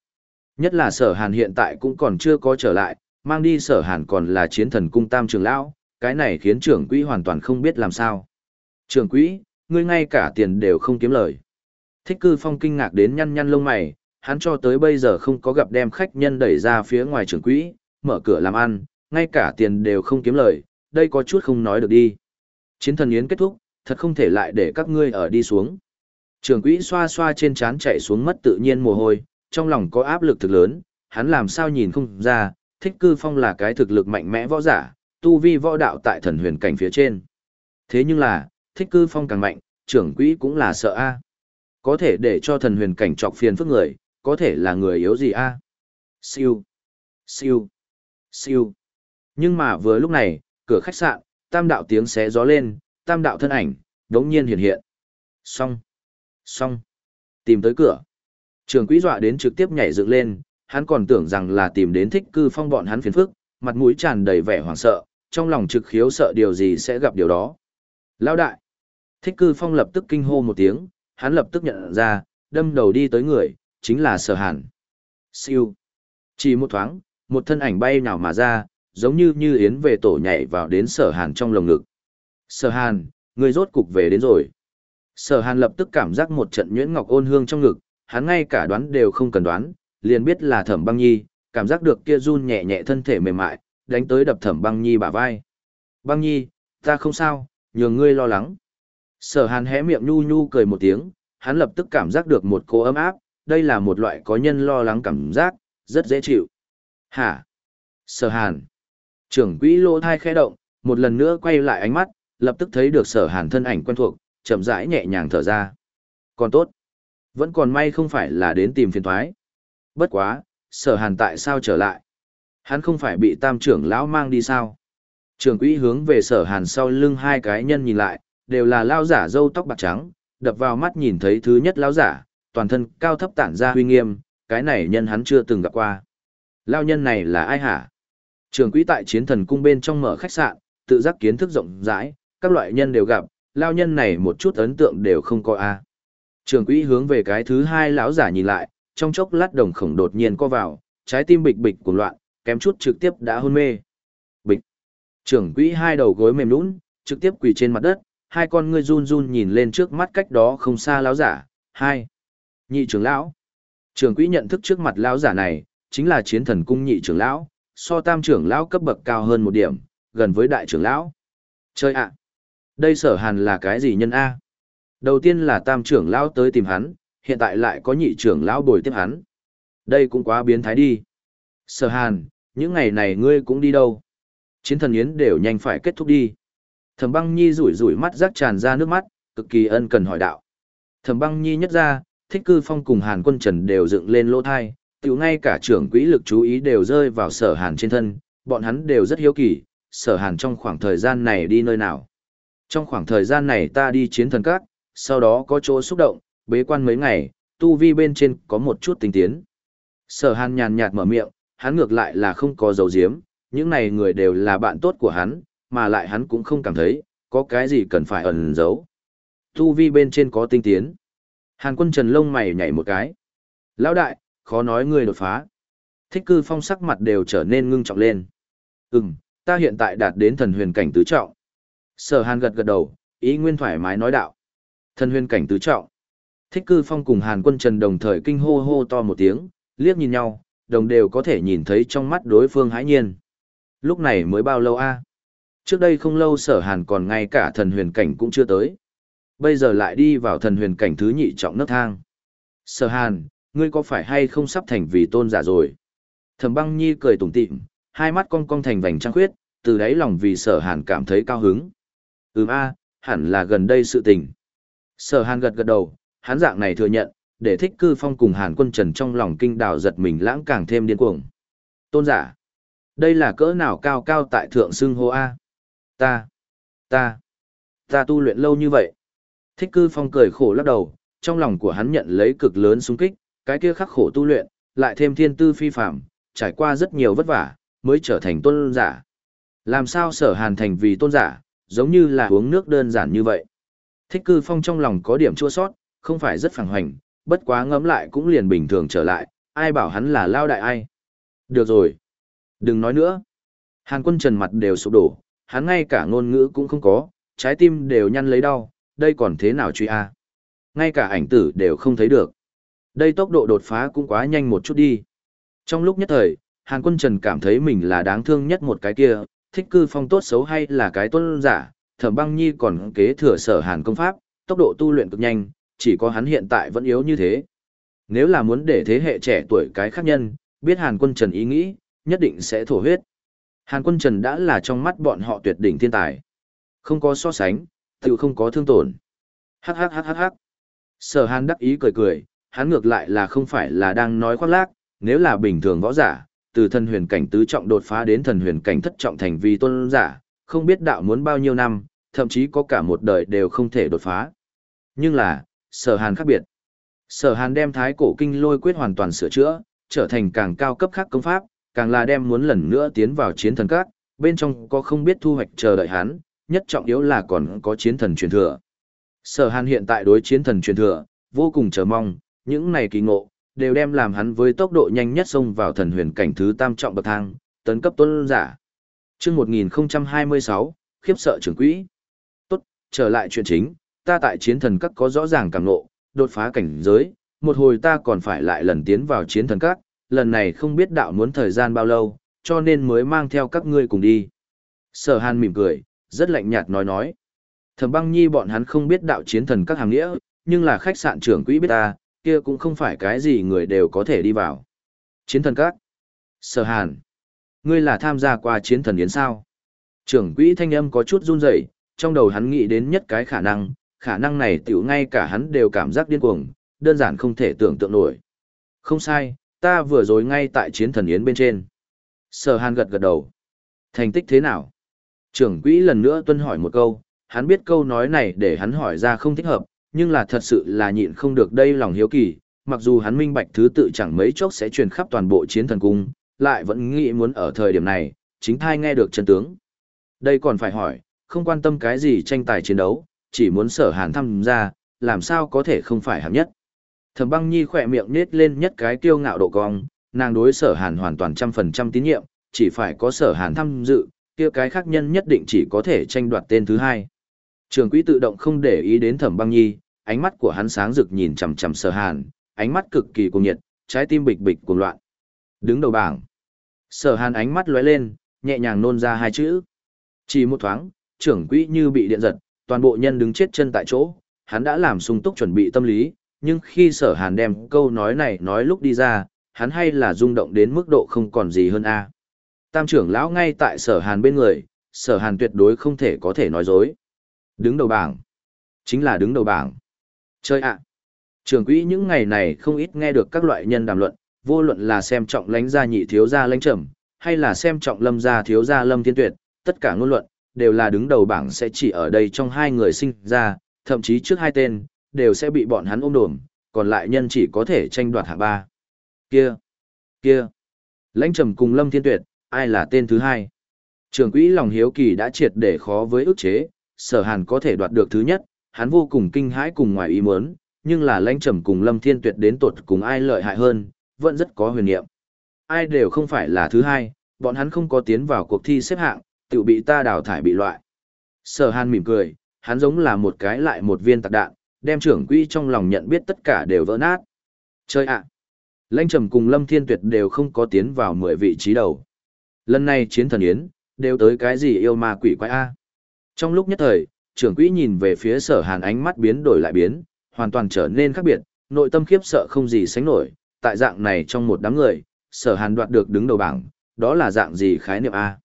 Nhất là sở hàn hiện tại cũng còn chưa có trở lại, mang đi sở hàn còn là chiến thần cung tam trường lão, cái này khiến trưởng quỹ hoàn toàn không biết làm sao. Trưởng quỹ, ngươi ngay cả tiền đều không kiếm lời. Thích cư phong kinh ngạc đến nhăn nhăn lông mày, hắn cho tới bây giờ không có gặp đem khách nhân đẩy ra phía ngoài trưởng quỹ, mở cửa làm ăn, ngay cả tiền đều không kiếm lời, đây có chút không nói được đi. Chiến thần yến kết thúc, thật không thể lại để các ngươi ở đi xuống. Trưởng quỹ xoa xoa trên trán chạy xuống mất tự nhiên mồ hôi, trong lòng có áp lực thực lớn, hắn làm sao nhìn không ra, thích cư phong là cái thực lực mạnh mẽ võ giả, tu vi võ đạo tại thần huyền cảnh phía trên. Thế nhưng là, thích cư phong càng mạnh, trưởng quỹ cũng là sợ a. Có thể để cho thần huyền cảnh trọc phiền phức người, có thể là người yếu gì a? Siêu, siêu, siêu. Nhưng mà vừa lúc này, cửa khách sạn, tam đạo tiếng xé gió lên, tam đạo thân ảnh, đống nhiên hiện hiện. Xong, xong, tìm tới cửa. Trường quỹ dọa đến trực tiếp nhảy dựng lên, hắn còn tưởng rằng là tìm đến thích cư phong bọn hắn phiền phức, mặt mũi tràn đầy vẻ hoảng sợ, trong lòng trực khiếu sợ điều gì sẽ gặp điều đó. Lao đại! Thích cư phong lập tức kinh hô một tiếng, hắn lập tức nhận ra, đâm đầu đi tới người, chính là sở hàn. Siêu! Chỉ một thoáng, một thân ảnh bay nào mà ra, giống như như yến về tổ nhảy vào đến sở hàn trong lồng ngực. Sở hàn, người rốt cục về đến rồi. Sở hàn lập tức cảm giác một trận nhuyễn ngọc ôn hương trong ngực, hắn ngay cả đoán đều không cần đoán, liền biết là thẩm băng nhi, cảm giác được kia run nhẹ nhẹ thân thể mềm mại, đánh tới đập thẩm băng nhi bả vai. Băng nhi, ta không sao, nhường ngươi lo lắng. Sở hàn hé miệng nhu nhu cười một tiếng, hắn lập tức cảm giác được một cô ấm áp, đây là một loại có nhân lo lắng cảm giác, rất dễ chịu. Hả? Sở hàn. Trưởng quỹ lô thai khẽ động, một lần nữa quay lại ánh mắt, lập tức thấy được sở hàn thân ảnh quen thuộc, chậm rãi nhẹ nhàng thở ra. Còn tốt. Vẫn còn may không phải là đến tìm phiền thoái. Bất quá, sở hàn tại sao trở lại? Hắn không phải bị tam trưởng lão mang đi sao? Trường quỹ hướng về sở hàn sau lưng hai cái nhân nhìn lại, đều là lao giả râu tóc bạc trắng, đập vào mắt nhìn thấy thứ nhất lao giả, toàn thân cao thấp tản ra huy nghiêm, cái này nhân hắn chưa từng gặp qua. Lao nhân này là ai hả? Trường quỹ tại chiến thần cung bên trong mở khách sạn, tự giác kiến thức rộng rãi, các loại nhân đều gặp, lao nhân này một chút ấn tượng đều không có a. Trường quỹ hướng về cái thứ hai lão giả nhìn lại, trong chốc lát đồng khổng đột nhiên co vào, trái tim bịch bịch cuồng loạn, kém chút trực tiếp đã hôn mê. Bịch. Trường quỹ hai đầu gối mềm nhũn, trực tiếp quỳ trên mặt đất, hai con ngươi run run nhìn lên trước mắt cách đó không xa lão giả. Hai. Nhị trưởng lão. Trưởng quỹ nhận thức trước mặt lão giả này, chính là chiến thần cung nhị trưởng lão, so tam trưởng lão cấp bậc cao hơn một điểm, gần với đại trưởng lão. Chơi ạ. Đây sở hàn là cái gì nhân A? Đầu tiên là tam trưởng lão tới tìm hắn, hiện tại lại có nhị trưởng lão bồi tiếp hắn. Đây cũng quá biến thái đi. Sở hàn, những ngày này ngươi cũng đi đâu? Chiến thần yến đều nhanh phải kết thúc đi. Thẩm băng nhi rủi rủi mắt rác tràn ra nước mắt, cực kỳ ân cần hỏi đạo. Thẩm băng nhi nhất ra, thích cư phong cùng hàn quân trần đều dựng lên lỗ thai, tự ngay cả trưởng quỹ lực chú ý đều rơi vào sở hàn trên thân, bọn hắn đều rất hiếu kỳ, sở hàn trong khoảng thời gian này đi nơi nào. Trong khoảng thời gian này ta đi chiến thần các, sau đó có chỗ xúc động, bế quan mấy ngày, tu vi bên trên có một chút tinh tiến. Sở hàn nhàn nhạt mở miệng, hắn ngược lại là không có dấu diếm, những này người đều là bạn tốt của hắn, mà lại hắn cũng không cảm thấy, có cái gì cần phải ẩn giấu. Tu vi bên trên có tinh tiến. Hàn quân trần lông mày nhảy một cái. Lão đại, khó nói người đột phá. Thích cư phong sắc mặt đều trở nên ngưng trọng lên. Ừm, ta hiện tại đạt đến thần huyền cảnh tứ trọng. Sở hàn gật gật đầu, ý nguyên thoải mái nói đạo. Thần huyền cảnh tứ trọng. Thích cư phong cùng hàn quân trần đồng thời kinh hô hô to một tiếng, liếc nhìn nhau, đồng đều có thể nhìn thấy trong mắt đối phương hãi nhiên. Lúc này mới bao lâu a? Trước đây không lâu sở hàn còn ngay cả thần huyền cảnh cũng chưa tới. Bây giờ lại đi vào thần huyền cảnh thứ nhị trọng nấc thang. Sở hàn, ngươi có phải hay không sắp thành vì tôn giả rồi? Thẩm băng nhi cười tủm tỉm, hai mắt cong cong thành vành trăng khuyết, từ đáy lòng vì sở hàn cảm thấy cao hứng. Ừm a, hẳn là gần đây sự tình. Sở hàn gật gật đầu, hắn dạng này thừa nhận, để thích cư phong cùng Hàn quân trần trong lòng kinh đào giật mình lãng càng thêm điên cuồng. Tôn giả. Đây là cỡ nào cao cao tại thượng xưng hô A. Ta. Ta. Ta tu luyện lâu như vậy. Thích cư phong cười khổ lắc đầu, trong lòng của hắn nhận lấy cực lớn xung kích, cái kia khắc khổ tu luyện, lại thêm thiên tư phi phạm, trải qua rất nhiều vất vả, mới trở thành tôn giả. Làm sao sở hàn thành vì tôn giả, giống như là uống nước đơn giản như vậy. Thích cư phong trong lòng có điểm chua sót, không phải rất phẳng hoành, bất quá ngấm lại cũng liền bình thường trở lại, ai bảo hắn là lao đại ai. Được rồi. Đừng nói nữa. Hàn quân trần mặt đều sụp đổ, hắn ngay cả ngôn ngữ cũng không có, trái tim đều nhăn lấy đau, đây còn thế nào truy a? Ngay cả ảnh tử đều không thấy được. Đây tốc độ đột phá cũng quá nhanh một chút đi. Trong lúc nhất thời, Hàn quân trần cảm thấy mình là đáng thương nhất một cái kia, thích cư phong tốt xấu hay là cái tốt giả, thẩm băng nhi còn kế thừa sở hàn công pháp, tốc độ tu luyện cực nhanh, chỉ có hắn hiện tại vẫn yếu như thế. Nếu là muốn để thế hệ trẻ tuổi cái khác nhân, biết Hàn quân trần ý nghĩ, nhất định sẽ thổ huyết. Hàn quân trần đã là trong mắt bọn họ tuyệt đỉnh thiên tài. Không có so sánh, tự không có thương tổn. Hắc hắc hắc hắc hắc. Sở hàn đắc ý cười cười, hắn ngược lại là không phải là đang nói khoác lác, nếu là bình thường võ giả, từ thần huyền cảnh tứ trọng đột phá đến thần huyền cảnh thất trọng thành vi tôn giả, không biết đạo muốn bao nhiêu năm, thậm chí có cả một đời đều không thể đột phá. Nhưng là, sở hàn khác biệt. Sở hàn đem thái cổ kinh lôi quyết hoàn toàn sửa chữa, trở thành càng cao cấp khác công pháp, càng là đem muốn lần nữa tiến vào chiến thần các, bên trong có không biết thu hoạch chờ đợi hắn, nhất trọng yếu là còn có chiến thần truyền thừa. Sở hàn hiện tại đối chiến thần truyền thừa, vô cùng chờ mong, những này kỳ ngộ, đều đem làm hắn với tốc độ nhanh nhất xông vào thần huyền cảnh thứ tam trọng bậc thang, tấn cấp tuân giả. Chương 1026, khiếp sợ trưởng quỹ. Tốt, trở lại chuyện chính, ta tại chiến thần các có rõ ràng càng ngộ, đột phá cảnh giới, một hồi ta còn phải lại lần tiến vào chiến thần các, lần này không biết đạo muốn thời gian bao lâu, cho nên mới mang theo các ngươi cùng đi. Sở Hàn mỉm cười, rất lạnh nhạt nói nói. Thẩm băng nhi bọn hắn không biết đạo chiến thần các hàng nghĩa, nhưng là khách sạn trưởng quỹ biết ta, kia cũng không phải cái gì người đều có thể đi vào. Chiến thần các. Sở hàn. Ngươi là tham gia qua chiến thần yến sao? Trưởng quỹ thanh âm có chút run rẩy, trong đầu hắn nghĩ đến nhất cái khả năng, khả năng này tiểu ngay cả hắn đều cảm giác điên cuồng, đơn giản không thể tưởng tượng nổi. Không sai, ta vừa rồi ngay tại chiến thần yến bên trên. Sở hàn gật gật đầu. Thành tích thế nào? Trưởng quỹ lần nữa tuân hỏi một câu, hắn biết câu nói này để hắn hỏi ra không thích hợp, nhưng là thật sự là nhịn không được đây lòng hiếu kỳ, mặc dù hắn minh bạch thứ tự chẳng mấy chốc sẽ truyền khắp toàn bộ chiến thần cung, lại vẫn nghĩ muốn ở thời điểm này, chính thai nghe được chân tướng. Đây còn phải hỏi, không quan tâm cái gì tranh tài chiến đấu, chỉ muốn sở hàn tham gia, làm sao có thể không phải hạng nhất. Thẩm băng nhi khỏe miệng nết lên nhất cái kiêu ngạo độ cong, nàng đối sở hàn hoàn toàn trăm phần trăm tín nhiệm, chỉ phải có sở hàn tham dự, kia cái khác nhân nhất định chỉ có thể tranh đoạt tên thứ hai. Trường quỹ tự động không để ý đến thẩm băng nhi, ánh mắt của hắn sáng rực nhìn chằm chằm sở hàn, ánh mắt cực kỳ cuồng nhiệt, trái tim bịch bịch cuồng loạn. Đứng đầu bảng. Sở hàn ánh mắt lóe lên, nhẹ nhàng nôn ra hai chữ. Chỉ một thoáng, trưởng quỹ như bị điện giật, toàn bộ nhân đứng chết chân tại chỗ, hắn đã làm sung túc chuẩn bị tâm lý, nhưng khi sở hàn đem câu nói này nói lúc đi ra, hắn hay là rung động đến mức độ không còn gì hơn a. Tam trưởng lão ngay tại sở hàn bên người, sở hàn tuyệt đối không thể có thể nói dối. Đứng đầu bảng. Chính là đứng đầu bảng. Chơi ạ. Trường quỹ những ngày này không ít nghe được các loại nhân đàm luận, vô luận là xem trọng lãnh gia nhị thiếu gia lãnh trầm, hay là xem trọng lâm gia thiếu gia lâm thiên tuyệt, tất cả ngôn luận, đều là đứng đầu bảng sẽ chỉ ở đây trong hai người sinh ra, thậm chí trước hai tên, đều sẽ bị bọn hắn ôm đồm, còn lại nhân chỉ có thể tranh đoạt hạng ba. Kia, kia, lãnh trầm cùng lâm thiên tuyệt, ai là tên thứ hai? Trường quỹ lòng hiếu kỳ đã triệt để khó với ức chế, sở hàn có thể đoạt được thứ nhất, hắn vô cùng kinh hãi cùng ngoài ý muốn, nhưng là lãnh trầm cùng lâm thiên tuyệt đến tột cùng ai lợi hại hơn, vẫn rất có huyền niệm. Ai đều không phải là thứ hai, bọn hắn không có tiến vào cuộc thi xếp hạng, tự bị ta đào thải bị loại. Sở hàn mỉm cười, hắn giống là một cái lại một viên tạc đạn, đem trưởng quỹ trong lòng nhận biết tất cả đều vỡ nát. Chơi ạ! Lãnh trầm cùng lâm thiên tuyệt đều không có tiến vào 10 vị trí đầu. Lần này chiến thần yến, đều tới cái gì yêu ma quỷ quái A. Trong lúc nhất thời, trưởng quỹ nhìn về phía sở hàn ánh mắt biến đổi lại biến, hoàn toàn trở nên khác biệt, nội tâm khiếp sợ không gì sánh nổi, tại dạng này trong một đám người, sở hàn đoạt được đứng đầu bảng, đó là dạng gì khái niệm A.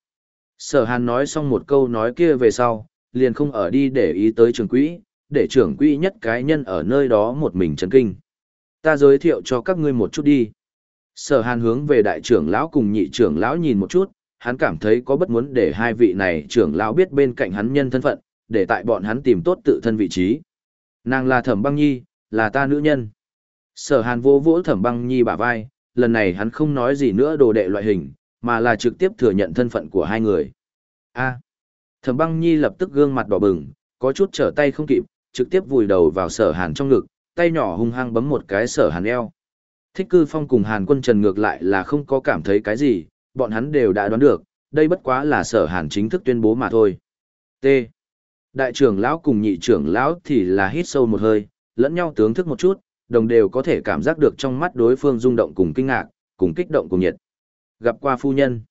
Sở hàn nói xong một câu nói kia về sau, liền không ở đi để ý tới trưởng quỹ, để trưởng quỹ nhất cái nhân ở nơi đó một mình chấn kinh. Ta giới thiệu cho các ngươi một chút đi. Sở hàn hướng về đại trưởng lão cùng nhị trưởng lão nhìn một chút, hắn cảm thấy có bất muốn để hai vị này trưởng lão biết bên cạnh hắn nhân thân phận, để tại bọn hắn tìm tốt tự thân vị trí. Nàng là thẩm băng nhi, là ta nữ nhân. Sở hàn vô vỗ thẩm băng nhi bả vai, lần này hắn không nói gì nữa đồ đệ loại hình, mà là trực tiếp thừa nhận thân phận của hai người. A. thẩm băng nhi lập tức gương mặt đỏ bừng, có chút trở tay không kịp, trực tiếp vùi đầu vào sở hàn trong ngực, tay nhỏ hung hăng bấm một cái sở hàn eo. Thích cư phong cùng hàn quân trần ngược lại là không có cảm thấy cái gì, bọn hắn đều đã đoán được, đây bất quá là sở hàn chính thức tuyên bố mà thôi. T. Đại trưởng lão cùng nhị trưởng lão thì là hít sâu một hơi, lẫn nhau tướng thức một chút, đồng đều có thể cảm giác được trong mắt đối phương rung động cùng kinh ngạc, cùng kích động cùng nhiệt. Gặp qua phu nhân.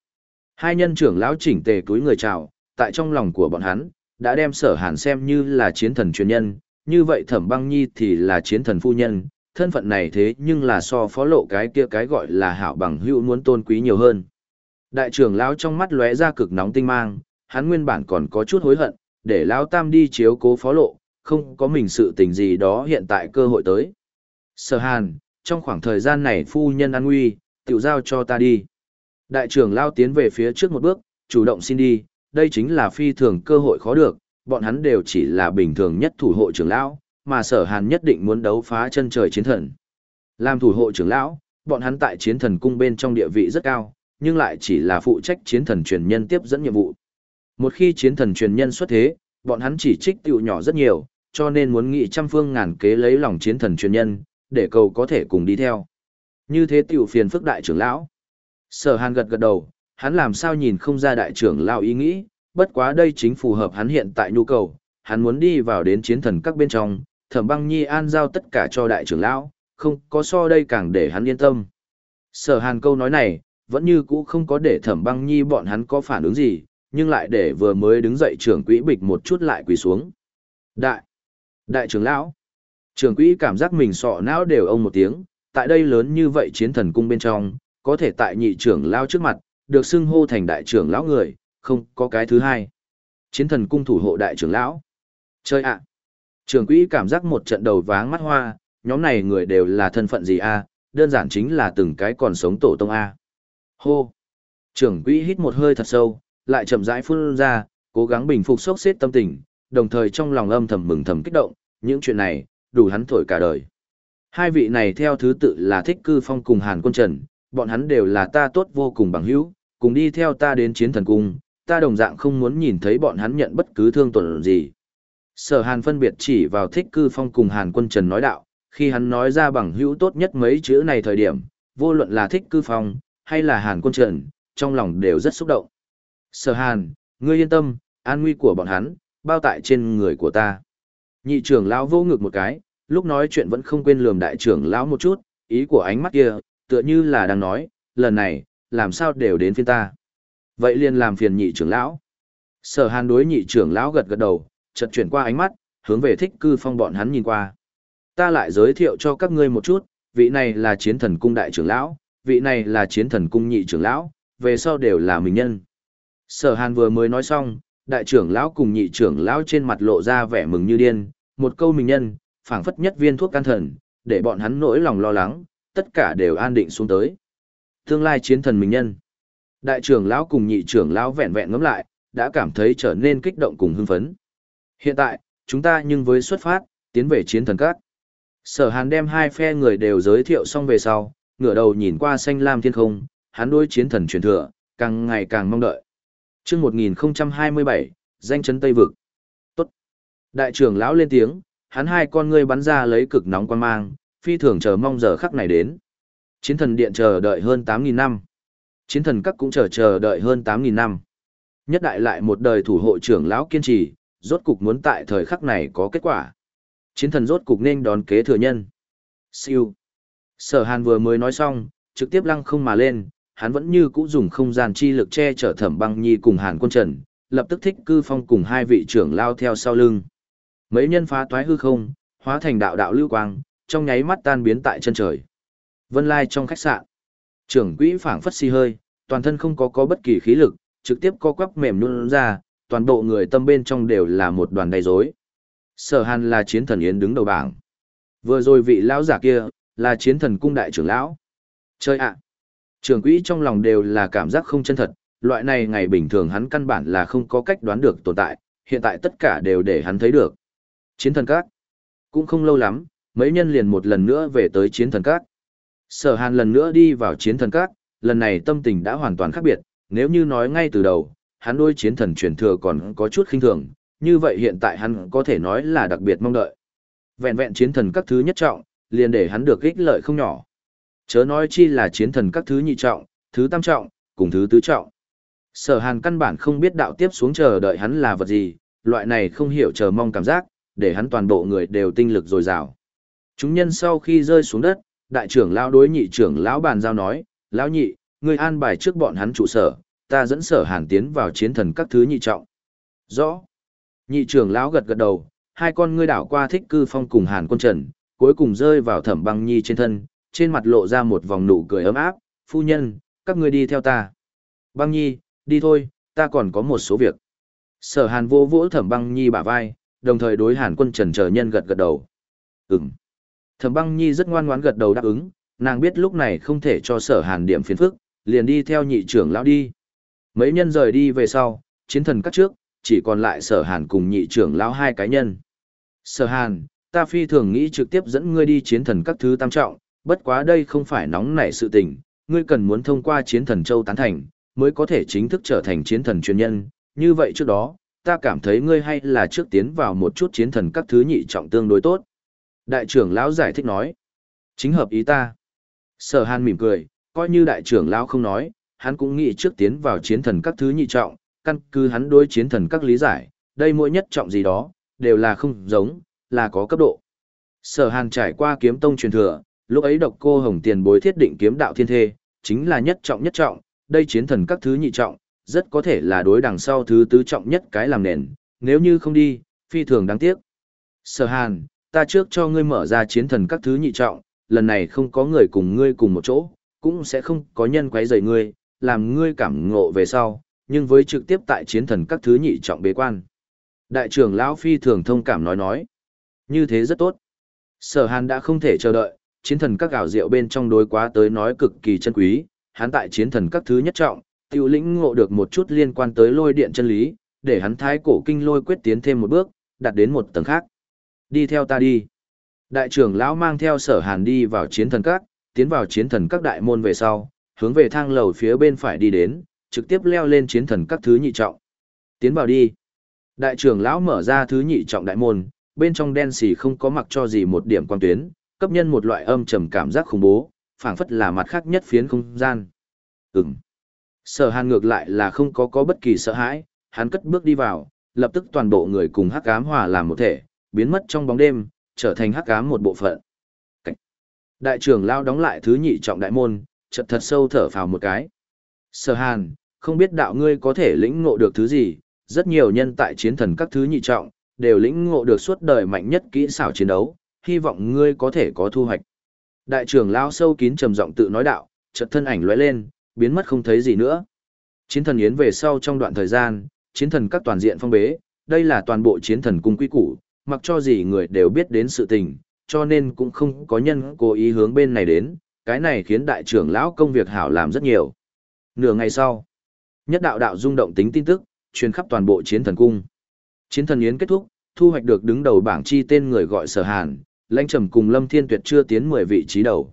Hai nhân trưởng lão chỉnh tề túi người chào, tại trong lòng của bọn hắn, đã đem sở hàn xem như là chiến thần truyền nhân, như vậy thẩm băng nhi thì là chiến thần phu nhân, thân phận này thế nhưng là so phó lộ cái kia cái gọi là hảo bằng hữu muốn tôn quý nhiều hơn. Đại trưởng lão trong mắt lóe ra cực nóng tinh mang, hắn nguyên bản còn có chút hối hận, để lão tam đi chiếu cố phó lộ, không có mình sự tình gì đó hiện tại cơ hội tới. Sở hàn, trong khoảng thời gian này phu nhân an nguy, tiểu giao cho ta đi. Đại trưởng lão tiến về phía trước một bước, chủ động xin đi, đây chính là phi thường cơ hội khó được, bọn hắn đều chỉ là bình thường nhất thủ hộ trưởng lão, mà sở hàn nhất định muốn đấu phá chân trời chiến thần. Làm thủ hộ trưởng lão, bọn hắn tại chiến thần cung bên trong địa vị rất cao, nhưng lại chỉ là phụ trách chiến thần truyền nhân tiếp dẫn nhiệm vụ. Một khi chiến thần truyền nhân xuất thế, bọn hắn chỉ trích tiểu nhỏ rất nhiều, cho nên muốn nghị trăm phương ngàn kế lấy lòng chiến thần truyền nhân, để cầu có thể cùng đi theo. Như thế tiểu phiền phức đại trưởng lão. Sở Hàn gật gật đầu, hắn làm sao nhìn không ra đại trưởng lão ý nghĩ, bất quá đây chính phù hợp hắn hiện tại nhu cầu, hắn muốn đi vào đến chiến thần các bên trong, thẩm băng nhi an giao tất cả cho đại trưởng lão, không có so đây càng để hắn yên tâm. Sở Hàn câu nói này, vẫn như cũ không có để thẩm băng nhi bọn hắn có phản ứng gì, nhưng lại để vừa mới đứng dậy trưởng quỹ bịch một chút lại quỳ xuống. Đại! Đại trưởng lão! Trưởng quỹ cảm giác mình sọ não đều ông một tiếng, tại đây lớn như vậy chiến thần cung bên trong, có thể tại nhị trưởng lão trước mặt, được xưng hô thành đại trưởng lão người, không có cái thứ hai. Chiến thần cung thủ hộ đại trưởng lão. Chơi ạ! Trưởng quỹ cảm giác một trận đầu váng mắt hoa, nhóm này người đều là thân phận gì a? đơn giản chính là từng cái còn sống tổ tông a. Hô! Trưởng quỹ hít một hơi thật sâu, lại chậm rãi phun ra, cố gắng bình phục sốc xếp tâm tình, đồng thời trong lòng âm thầm mừng thầm kích động, những chuyện này, đủ hắn thổi cả đời. Hai vị này theo thứ tự là Thích Cư Phong cùng Hàn Quân Trần, bọn hắn đều là ta tốt vô cùng bằng hữu, cùng đi theo ta đến chiến thần cung, ta đồng dạng không muốn nhìn thấy bọn hắn nhận bất cứ thương tổn gì. Sở Hàn phân biệt chỉ vào Thích Cư Phong cùng Hàn Quân Trần nói đạo, khi hắn nói ra bằng hữu tốt nhất mấy chữ này thời điểm, vô luận là Thích Cư Phong hay là Hàn Quân Trần, trong lòng đều rất xúc động. Sở Hàn, ngươi yên tâm, an nguy của bọn hắn, bao tại trên người của ta. Nhị trưởng lão vô ngực một cái, lúc nói chuyện vẫn không quên lườm đại trưởng lão một chút, ý của ánh mắt kia, tựa như là đang nói, lần này, làm sao đều đến phiên ta. Vậy liền làm phiền nhị trưởng lão. Sở hàn đối nhị trưởng lão gật gật đầu, chợt chuyển qua ánh mắt, hướng về thích cư phong bọn hắn nhìn qua. Ta lại giới thiệu cho các ngươi một chút, vị này là chiến thần cung đại trưởng lão, vị này là chiến thần cung nhị trưởng lão, về sau đều là mình nhân. Sở hàn vừa mới nói xong, đại trưởng lão cùng nhị trưởng lão trên mặt lộ ra vẻ mừng như điên, một câu mình nhân, phảng phất nhất viên thuốc can thần, để bọn hắn nỗi lòng lo lắng, tất cả đều an định xuống tới. Tương lai chiến thần mình nhân. Đại trưởng lão cùng nhị trưởng lão vẹn vẹn ngẫm lại, đã cảm thấy trở nên kích động cùng hưng phấn. Hiện tại, chúng ta nhưng với xuất phát, tiến về chiến thần các. Sở Hàn đem hai phe người đều giới thiệu xong về sau, ngửa đầu nhìn qua xanh lam thiên không, hắn đối chiến thần truyền thừa, càng ngày càng mong đợi. Chương 1027, danh chấn Tây vực. Tốt. Đại trưởng lão lên tiếng, hắn hai con ngươi bắn ra lấy cực nóng quan mang, phi thường chờ mong giờ khắc này đến. Chiến thần điện chờ đợi hơn 8.000 năm. Chiến thần các cũng chờ chờ đợi hơn 8.000 năm. Nhất đại lại một đời thủ hộ trưởng lão kiên trì, rốt cục muốn tại thời khắc này có kết quả. Chiến thần rốt cục nên đón kế thừa nhân. Siêu. Sở hàn vừa mới nói xong, trực tiếp lăng không mà lên, hắn vẫn như cũ dùng không gian chi lực che chở thẩm băng nhi cùng hàn quân trần, lập tức thích cư phong cùng hai vị trưởng lao theo sau lưng. Mấy nhân phá toái hư không, hóa thành đạo đạo lưu quang, trong nháy mắt tan biến tại chân trời. Vân Lai trong khách sạn. Trưởng quỹ phảng phất si hơi, toàn thân không có có bất kỳ khí lực, trực tiếp co quắp mềm nhũn ra, toàn bộ người tâm bên trong đều là một đoàn đầy rối. Sở Hàn là chiến thần yến đứng đầu bảng. Vừa rồi vị lão giả kia, Là chiến thần cung đại trưởng lão. Chơi ạ! Trưởng quỹ trong lòng đều là cảm giác không chân thật, loại này ngày bình thường hắn căn bản là không có cách đoán được tồn tại, hiện tại tất cả đều để hắn thấy được. Chiến thần các. Cũng không lâu lắm, mấy nhân liền một lần nữa về tới chiến thần các. Sở hàn lần nữa đi vào chiến thần các, lần này tâm tình đã hoàn toàn khác biệt, nếu như nói ngay từ đầu, hắn đôi chiến thần truyền thừa còn có chút khinh thường, như vậy hiện tại hắn có thể nói là đặc biệt mong đợi. Vẹn vẹn chiến thần các thứ nhất trọng, liền để hắn được ích lợi không nhỏ. Chớ nói chi là chiến thần các thứ nhị trọng, thứ tam trọng, cùng thứ tứ trọng. Sở hàn căn bản không biết đạo tiếp xuống chờ đợi hắn là vật gì, loại này không hiểu chờ mong cảm giác, để hắn toàn bộ người đều tinh lực dồi dào. Chúng nhân sau khi rơi xuống đất, đại trưởng lão đối nhị trưởng lão bàn giao nói, lão nhị, ngươi an bài trước bọn hắn trụ sở, ta dẫn sở hàn tiến vào chiến thần các thứ nhị trọng. Rõ. Nhị trưởng lão gật gật đầu, hai con ngươi đảo qua thích cư phong cùng hàn quân trần, cuối cùng rơi vào thẩm băng nhi trên thân, trên mặt lộ ra một vòng nụ cười ấm áp, phu nhân, các ngươi đi theo ta. Băng nhi, đi thôi, ta còn có một số việc. Sở hàn vô vỗ thẩm băng nhi bả vai, đồng thời đối hàn quân trần chờ nhân gật gật đầu. Ừm. Thẩm băng nhi rất ngoan ngoãn gật đầu đáp ứng, nàng biết lúc này không thể cho sở hàn điểm phiền phức, liền đi theo nhị trưởng lão đi. Mấy nhân rời đi về sau, chiến thần cắt trước, chỉ còn lại sở hàn cùng nhị trưởng lão hai cá nhân. Sở hàn, ta phi thường nghĩ trực tiếp dẫn ngươi đi chiến thần các thứ tam trọng, bất quá đây không phải nóng nảy sự tình, ngươi cần muốn thông qua chiến thần châu tán thành, mới có thể chính thức trở thành chiến thần chuyên nhân, như vậy trước đó, ta cảm thấy ngươi hay là trước tiến vào một chút chiến thần các thứ nhị trọng tương đối tốt. Đại trưởng lão giải thích nói, chính hợp ý ta. Sở hàn mỉm cười, coi như đại trưởng lão không nói, hắn cũng nghĩ trước tiến vào chiến thần các thứ nhị trọng, căn cứ hắn đối chiến thần các lý giải, đây mỗi nhất trọng gì đó, đều là không giống, là có cấp độ. Sở hàn trải qua kiếm tông truyền thừa, lúc ấy độc cô hồng tiền bối thiết định kiếm đạo thiên thê, chính là nhất trọng nhất trọng, đây chiến thần các thứ nhị trọng, rất có thể là đối đằng sau thứ tứ trọng nhất cái làm nền, nếu như không đi, phi thường đáng tiếc. Sở hàn, ta trước cho ngươi mở ra chiến thần các thứ nhị trọng, lần này không có người cùng ngươi cùng một chỗ, cũng sẽ không có nhân quấy rầy ngươi, làm ngươi cảm ngộ về sau, nhưng với trực tiếp tại chiến thần các thứ nhị trọng bế quan. Đại trưởng lão phi thường thông cảm nói nói, như thế rất tốt. Sở Hàn đã không thể chờ đợi, chiến thần các gạo rượu bên trong đối quá tới nói cực kỳ chân quý, hắn tại chiến thần các thứ nhất trọng, tiêu lĩnh ngộ được một chút liên quan tới lôi điện chân lý, để hắn thái cổ kinh lôi quyết tiến thêm một bước, đạt đến một tầng khác. Đi theo ta đi. Đại trưởng lão mang theo sở hàn đi vào chiến thần các, tiến vào chiến thần các đại môn về sau, hướng về thang lầu phía bên phải đi đến, trực tiếp leo lên chiến thần các thứ nhị trọng. Tiến vào đi. Đại trưởng lão mở ra thứ nhị trọng đại môn, bên trong đen xì không có mặc cho gì một điểm quan tuyến, cấp nhân một loại âm trầm cảm giác khủng bố, phảng phất là mặt khác nhất phiến không gian. Ừm. Sở Hàn ngược lại là không có có bất kỳ sợ hãi, hắn cất bước đi vào, lập tức toàn bộ người cùng hắc ám hòa làm một thể, biến mất trong bóng đêm, trở thành hắc ám một bộ phận. Cảnh. Đại trưởng lao đóng lại thứ nhị trọng đại môn, chật thật sâu thở phào một cái. Sở Hàn, không biết đạo ngươi có thể lĩnh ngộ được thứ gì, rất nhiều nhân tại chiến thần các thứ nhị trọng, đều lĩnh ngộ được suốt đời mạnh nhất kỹ xảo chiến đấu, hy vọng ngươi có thể có thu hoạch. Đại trưởng lao sâu kín trầm giọng tự nói đạo, chợt thân ảnh lóe lên, biến mất không thấy gì nữa. Chiến thần yến về sau trong đoạn thời gian, chiến thần các toàn diện phong bế, đây là toàn bộ chiến thần cung quy củ, mặc cho gì người đều biết đến sự tình, cho nên cũng không có nhân cố ý hướng bên này đến, cái này khiến đại trưởng lão công việc hảo làm rất nhiều. Nửa ngày sau, nhất đạo đạo rung động tính tin tức, truyền khắp toàn bộ chiến thần cung. Chiến thần yến kết thúc, thu hoạch được đứng đầu bảng chi tên người gọi Sở Hàn, Lãnh Trầm cùng Lâm Thiên Tuyệt chưa tiến 10 vị trí đầu.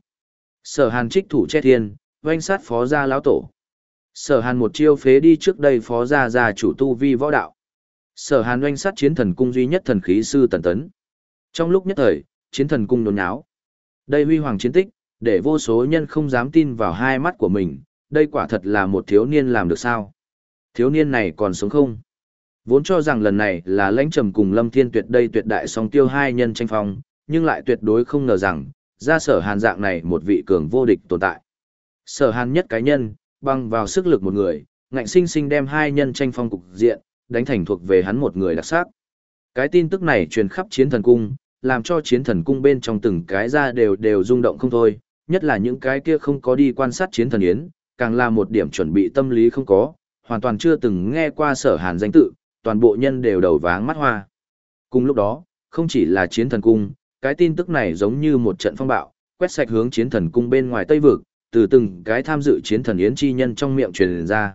Sở Hàn trích thủ che thiên, oanh sát phó gia lão tổ. Sở Hàn một chiêu phế đi trước đây phó gia gia chủ tu vi võ đạo. Sở Hàn oanh sát chiến thần cung duy nhất thần khí sư tần tấn. Trong lúc nhất thời, chiến thần cung nôn nháo. Đây huy hoàng chiến tích, để vô số nhân không dám tin vào hai mắt của mình, đây quả thật là một thiếu niên làm được sao. Thiếu niên này còn sống không? Vốn cho rằng lần này là lãnh trầm cùng lâm thiên tuyệt đây tuyệt đại song tiêu hai nhân tranh phong, nhưng lại tuyệt đối không ngờ rằng, ra sở hàn dạng này một vị cường vô địch tồn tại. Sở hàn nhất cá nhân, băng vào sức lực một người, ngạnh sinh sinh đem hai nhân tranh phong cục diện, đánh thành thuộc về hắn một người đặc sắc. Cái tin tức này truyền khắp chiến thần cung, làm cho chiến thần cung bên trong từng cái ra đều đều rung động không thôi, nhất là những cái kia không có đi quan sát chiến thần yến, càng là một điểm chuẩn bị tâm lý không có, hoàn toàn chưa từng nghe qua sở hàn danh tự, toàn bộ nhân đều đầu váng mắt hoa. Cùng lúc đó, không chỉ là chiến thần cung, cái tin tức này giống như một trận phong bạo, quét sạch hướng chiến thần cung bên ngoài Tây Vực, từ từng cái tham dự chiến thần yến chi nhân trong miệng truyền ra.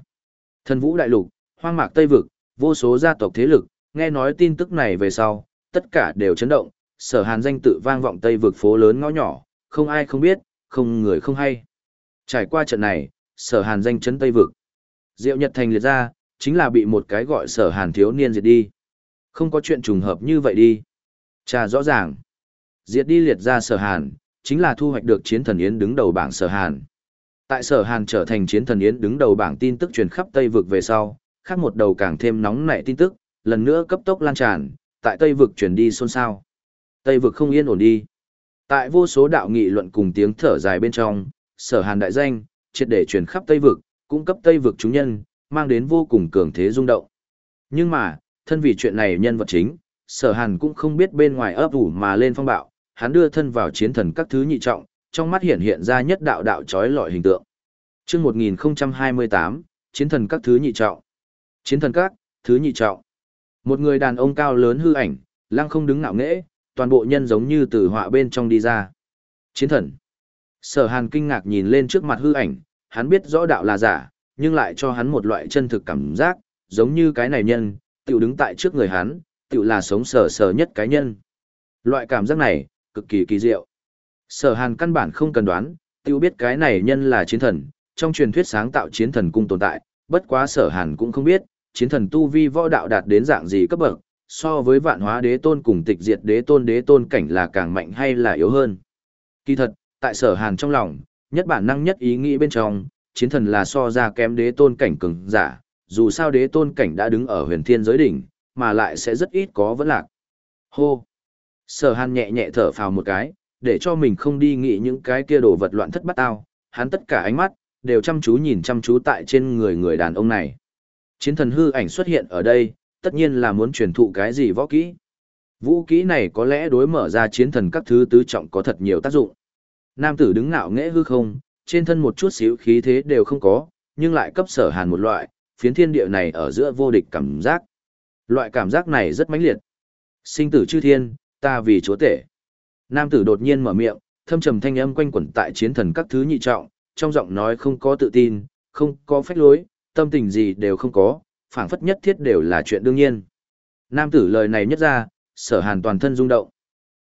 Thần vũ đại lục, hoang mạc Tây Vực, vô số gia tộc thế lực, nghe nói tin tức này về sau, tất cả đều chấn động, sở hàn danh tự vang vọng Tây Vực phố lớn ngõ nhỏ, không ai không biết, không người không hay. Trải qua trận này, sở hàn danh chấn Tây Vực. Diệu Nhật Thành liệt ra, chính là bị một cái gọi sở hàn thiếu niên diệt đi. Không có chuyện trùng hợp như vậy đi. Trà rõ ràng. Diệt đi liệt ra sở hàn, chính là thu hoạch được chiến thần yến đứng đầu bảng sở hàn. Tại sở hàn trở thành chiến thần yến đứng đầu bảng tin tức truyền khắp Tây vực về sau, khác một đầu càng thêm nóng nảy tin tức, lần nữa cấp tốc lan tràn, tại Tây vực truyền đi xôn xao. Tây vực không yên ổn đi. Tại vô số đạo nghị luận cùng tiếng thở dài bên trong, sở hàn đại danh, triệt để truyền khắp Tây vực, cung cấp Tây vực chúng nhân, mang đến vô cùng cường thế rung động. Nhưng mà, thân vì chuyện này nhân vật chính, sở hàn cũng không biết bên ngoài ấp ủ mà lên phong bạo, hắn đưa thân vào chiến thần các thứ nhị trọng, trong mắt hiện hiện ra nhất đạo đạo chói lọi hình tượng. Chương 1028, chiến thần các thứ nhị trọng. Chiến thần các, thứ nhị trọng. Một người đàn ông cao lớn hư ảnh, lăng không đứng ngạo nghễ, toàn bộ nhân giống như từ họa bên trong đi ra. Chiến thần. Sở Hàn kinh ngạc nhìn lên trước mặt hư ảnh, hắn biết rõ đạo là giả, nhưng lại cho hắn một loại chân thực cảm giác, giống như cái này nhân, tiểu đứng tại trước người hắn, tiểu là sống sờ sờ nhất cái nhân. Loại cảm giác này, cực kỳ kỳ diệu. Sở Hàn căn bản không cần đoán, tiêu biết cái này nhân là chiến thần, trong truyền thuyết sáng tạo chiến thần cung tồn tại, bất quá Sở Hàn cũng không biết, chiến thần tu vi võ đạo đạt đến dạng gì cấp bậc, so với vạn hóa đế tôn cùng tịch diệt đế tôn đế tôn cảnh là càng mạnh hay là yếu hơn. Kỳ thật, tại Sở Hàn trong lòng, nhất bản năng nhất ý nghĩ bên trong, chiến thần là so ra kém đế tôn cảnh cường giả, dù sao đế tôn cảnh đã đứng ở huyền thiên giới đỉnh, mà lại sẽ rất ít có vấn lạc. Hô! Sở hàn nhẹ nhẹ thở phào một cái, để cho mình không đi nghĩ những cái kia đồ vật loạn thất bắt tao, hắn tất cả ánh mắt, đều chăm chú nhìn chăm chú tại trên người người đàn ông này. Chiến thần hư ảnh xuất hiện ở đây, tất nhiên là muốn truyền thụ cái gì võ kỹ. Vũ kỹ này có lẽ đối mở ra chiến thần các thứ tứ trọng có thật nhiều tác dụng. Nam tử đứng ngạo nghễ hư không, trên thân một chút xíu khí thế đều không có, nhưng lại cấp sở hàn một loại, phiến thiên địa này ở giữa vô địch cảm giác. Loại cảm giác này rất mãnh liệt. Sinh tử chư thiên, ta vì chúa tể. Nam tử đột nhiên mở miệng, thâm trầm thanh âm quanh quẩn tại chiến thần các thứ nhị trọng, trong giọng nói không có tự tin, không có phách lối, tâm tình gì đều không có, phảng phất nhất thiết đều là chuyện đương nhiên. Nam tử lời này nhất ra, sở hàn toàn thân rung động.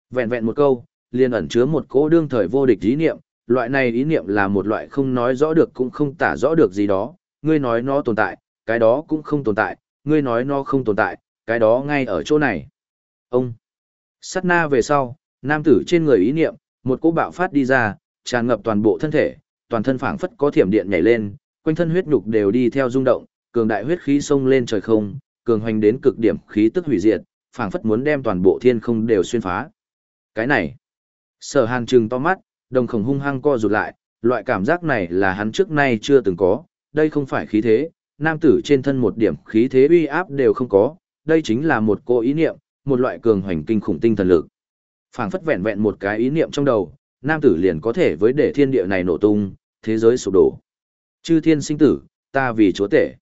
Vẹn vẹn một câu, liền ẩn chứa một cỗ đương thời vô địch ý niệm, loại này ý niệm là một loại không nói rõ được cũng không tả rõ được gì đó, ngươi nói nó tồn tại, cái đó cũng không tồn tại, ngươi nói nó không tồn tại, cái đó ngay ở chỗ này. Ông, sát na về sau, nam tử trên người ý niệm, một cỗ bạo phát đi ra, tràn ngập toàn bộ thân thể, toàn thân phảng phất có thiểm điện nhảy lên, quanh thân huyết nhục đều đi theo rung động, cường đại huyết khí xông lên trời không, cường hoành đến cực điểm khí tức hủy diệt, phảng phất muốn đem toàn bộ thiên không đều xuyên phá. Cái này, sở hàn trừng to mắt, đồng khổng hung hăng co rụt lại, loại cảm giác này là hắn trước nay chưa từng có, đây không phải khí thế, nam tử trên thân một điểm khí thế uy áp đều không có, đây chính là một cô ý niệm, một loại cường hoành kinh khủng tinh thần lực. Phảng phất vẹn vẹn một cái ý niệm trong đầu, nam tử liền có thể với để thiên địa này nổ tung, thế giới sụp đổ. Chư thiên sinh tử, ta vì chúa tể.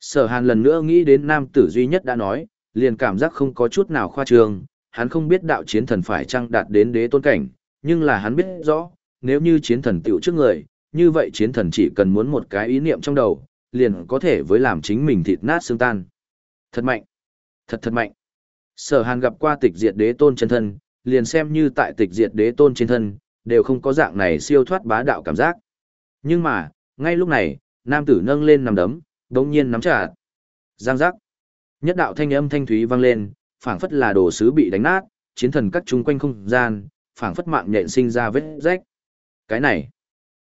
Sở Hàn lần nữa nghĩ đến nam tử duy nhất đã nói, liền cảm giác không có chút nào khoa trương, hắn không biết đạo chiến thần phải chăng đạt đến đế tôn cảnh, nhưng là hắn biết rõ, nếu như chiến thần tiểu trước người, như vậy chiến thần chỉ cần muốn một cái ý niệm trong đầu, liền có thể với làm chính mình thịt nát xương tan. Thật mạnh. Thật thật mạnh. Sở Hàn gặp qua tịch diệt đế tôn chân thân, liền xem như tại tịch diệt đế tôn trên thân, đều không có dạng này siêu thoát bá đạo cảm giác. Nhưng mà, ngay lúc này, nam tử nâng lên nằm đấm, đống nhiên nắm chặt. Giang giác. Nhất đạo thanh âm thanh thúy vang lên, phảng phất là đồ sứ bị đánh nát, chiến thần cắt chung quanh không gian, phảng phất mạng nhện sinh ra vết rách. Cái này,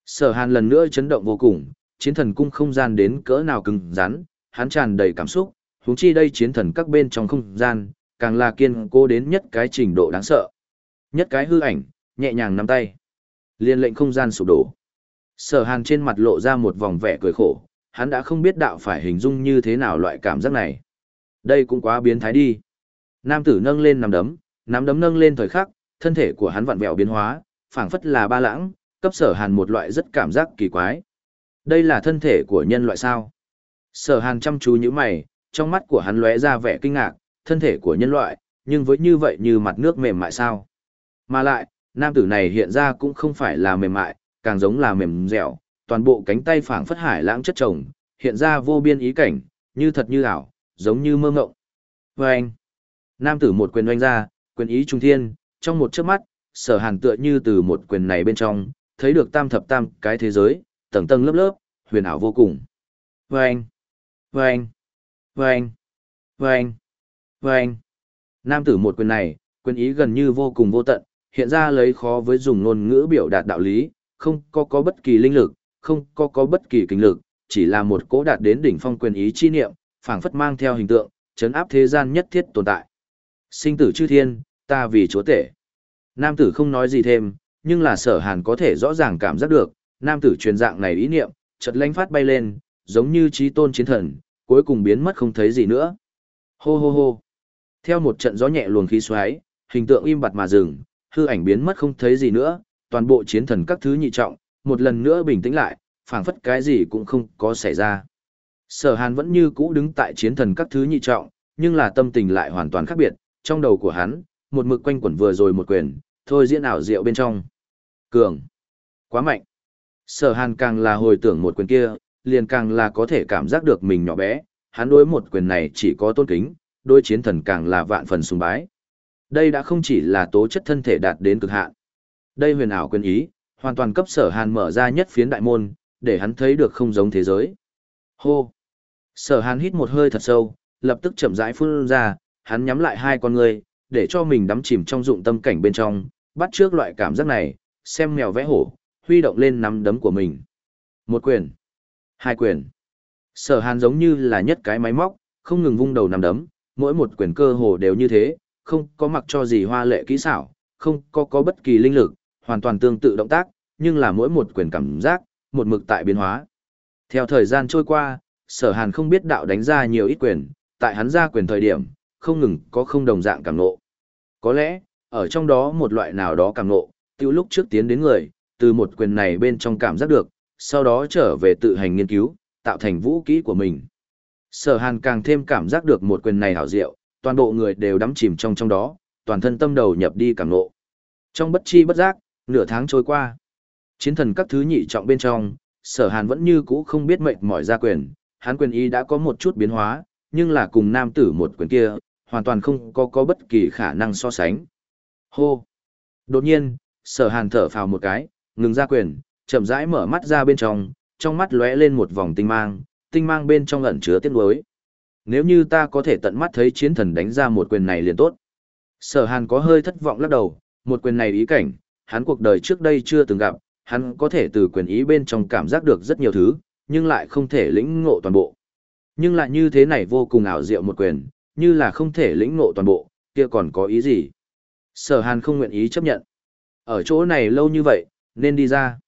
sở hàn lần nữa chấn động vô cùng, chiến thần cung không gian đến cỡ nào cứng rắn, hắn tràn đầy cảm xúc, huống chi đây chiến thần các bên trong không gian, càng là kiên cố đến nhất cái trình độ đáng sợ. Nhất cái hư ảnh, nhẹ nhàng nắm tay. Liên lệnh không gian sụp đổ. Sở hàn trên mặt lộ ra một vòng vẻ cười khổ, hắn đã không biết đạo phải hình dung như thế nào loại cảm giác này. Đây cũng quá biến thái đi. Nam tử nâng lên nắm đấm, nắm đấm nâng lên thời khắc, thân thể của hắn vặn vẹo biến hóa, phảng phất là ba lãng, cấp sở hàn một loại rất cảm giác kỳ quái. Đây là thân thể của nhân loại sao? Sở hàn chăm chú như mày, trong mắt của hắn lóe ra vẻ kinh ngạc, thân thể của nhân loại, nhưng với như vậy như mặt nước mềm mại sao? Mà lại, nam tử này hiện ra cũng không phải là mềm mại, càng giống là mềm dẻo, toàn bộ cánh tay phảng phất hải lãng chất chồng, hiện ra vô biên ý cảnh, như thật như ảo, giống như mơ ngộng. Và anh, nam tử một quyền oanh ra, quyền ý trung thiên, trong một chớp mắt, sở hàn tựa như từ một quyền này bên trong, thấy được tam thập tam cái thế giới, tầng tầng lớp lớp, huyền ảo vô cùng. Và anh, và anh, và anh, và anh, và anh. Nam tử một quyền này, quyền ý gần như vô cùng vô tận, hiện ra lấy khó với dùng ngôn ngữ biểu đạt đạo lý, không có có bất kỳ linh lực, không có có bất kỳ kinh lực, chỉ là một cố đạt đến đỉnh phong quyền ý chi niệm, phảng phất mang theo hình tượng, chấn áp thế gian nhất thiết tồn tại. Sinh tử chư thiên, ta vì chúa tể. Nam tử không nói gì thêm, nhưng là sở hàn có thể rõ ràng cảm giác được, nam tử truyền dạng này ý niệm, chợt lánh phát bay lên, giống như trí tôn chiến thần, cuối cùng biến mất không thấy gì nữa. Hô hô hô. Theo một trận gió nhẹ luồng khí xoáy, hình tượng im bặt mà dừng, hư ảnh biến mất không thấy gì nữa, toàn bộ chiến thần các thứ nhị trọng, một lần nữa bình tĩnh lại, phảng phất cái gì cũng không có xảy ra. Sở Hàn vẫn như cũ đứng tại chiến thần các thứ nhị trọng, nhưng là tâm tình lại hoàn toàn khác biệt, trong đầu của hắn, một mực quanh quẩn vừa rồi một quyền, thôi diễn ảo diệu bên trong. Cường. Quá mạnh. Sở Hàn càng là hồi tưởng một quyền kia, liền càng là có thể cảm giác được mình nhỏ bé, hắn đối một quyền này chỉ có tôn kính, đối chiến thần càng là vạn phần sùng bái. Đây đã không chỉ là tố chất thân thể đạt đến cực hạn. Đây huyền ảo quyền ý, hoàn toàn cấp sở hàn mở ra nhất phiến đại môn, để hắn thấy được không giống thế giới. Hô! Sở hàn hít một hơi thật sâu, lập tức chậm rãi phun ra, hắn nhắm lại hai con người, để cho mình đắm chìm trong dụng tâm cảnh bên trong, bắt trước loại cảm giác này, xem mèo vẽ hổ, huy động lên nắm đấm của mình. Một quyền, hai quyền. Sở hàn giống như là nhất cái máy móc, không ngừng vung đầu nằm đấm, mỗi một quyền cơ hồ đều như thế, không có mặc cho gì hoa lệ kỹ xảo, không có có bất kỳ linh lực, hoàn toàn tương tự động tác, nhưng là mỗi một quyền cảm giác, một mực tại biến hóa. Theo thời gian trôi qua, sở hàn không biết đạo đánh ra nhiều ít quyền, tại hắn ra quyền thời điểm, không ngừng có không đồng dạng cảm nộ. Có lẽ, ở trong đó một loại nào đó cảm nộ, tiêu lúc trước tiến đến người, từ một quyền này bên trong cảm giác được, sau đó trở về tự hành nghiên cứu, tạo thành vũ kỹ của mình. Sở hàn càng thêm cảm giác được một quyền này hảo diệu, toàn bộ người đều đắm chìm trong trong đó, toàn thân tâm đầu nhập đi cảm nộ. Trong bất chi bất giác, nửa tháng trôi qua. Chiến thần các thứ nhị trọng bên trong, sở hàn vẫn như cũ không biết mệnh mỏi ra quyền, hắn quyền ý đã có một chút biến hóa, nhưng là cùng nam tử một quyền kia, hoàn toàn không có có bất kỳ khả năng so sánh. Hô! Đột nhiên, sở hàn thở phào một cái, ngừng ra quyền, chậm rãi mở mắt ra bên trong, trong mắt lóe lên một vòng tinh mang, tinh mang bên trong ẩn chứa tiếc nuối. Nếu như ta có thể tận mắt thấy chiến thần đánh ra một quyền này liền tốt. Sở hàn có hơi thất vọng lắc đầu, một quyền này ý cảnh, hắn cuộc đời trước đây chưa từng gặp, hắn có thể từ quyền ý bên trong cảm giác được rất nhiều thứ, nhưng lại không thể lĩnh ngộ toàn bộ. Nhưng lại như thế này vô cùng ảo diệu một quyền, như là không thể lĩnh ngộ toàn bộ, kia còn có ý gì? Sở hàn không nguyện ý chấp nhận. Ở chỗ này lâu như vậy, nên đi ra.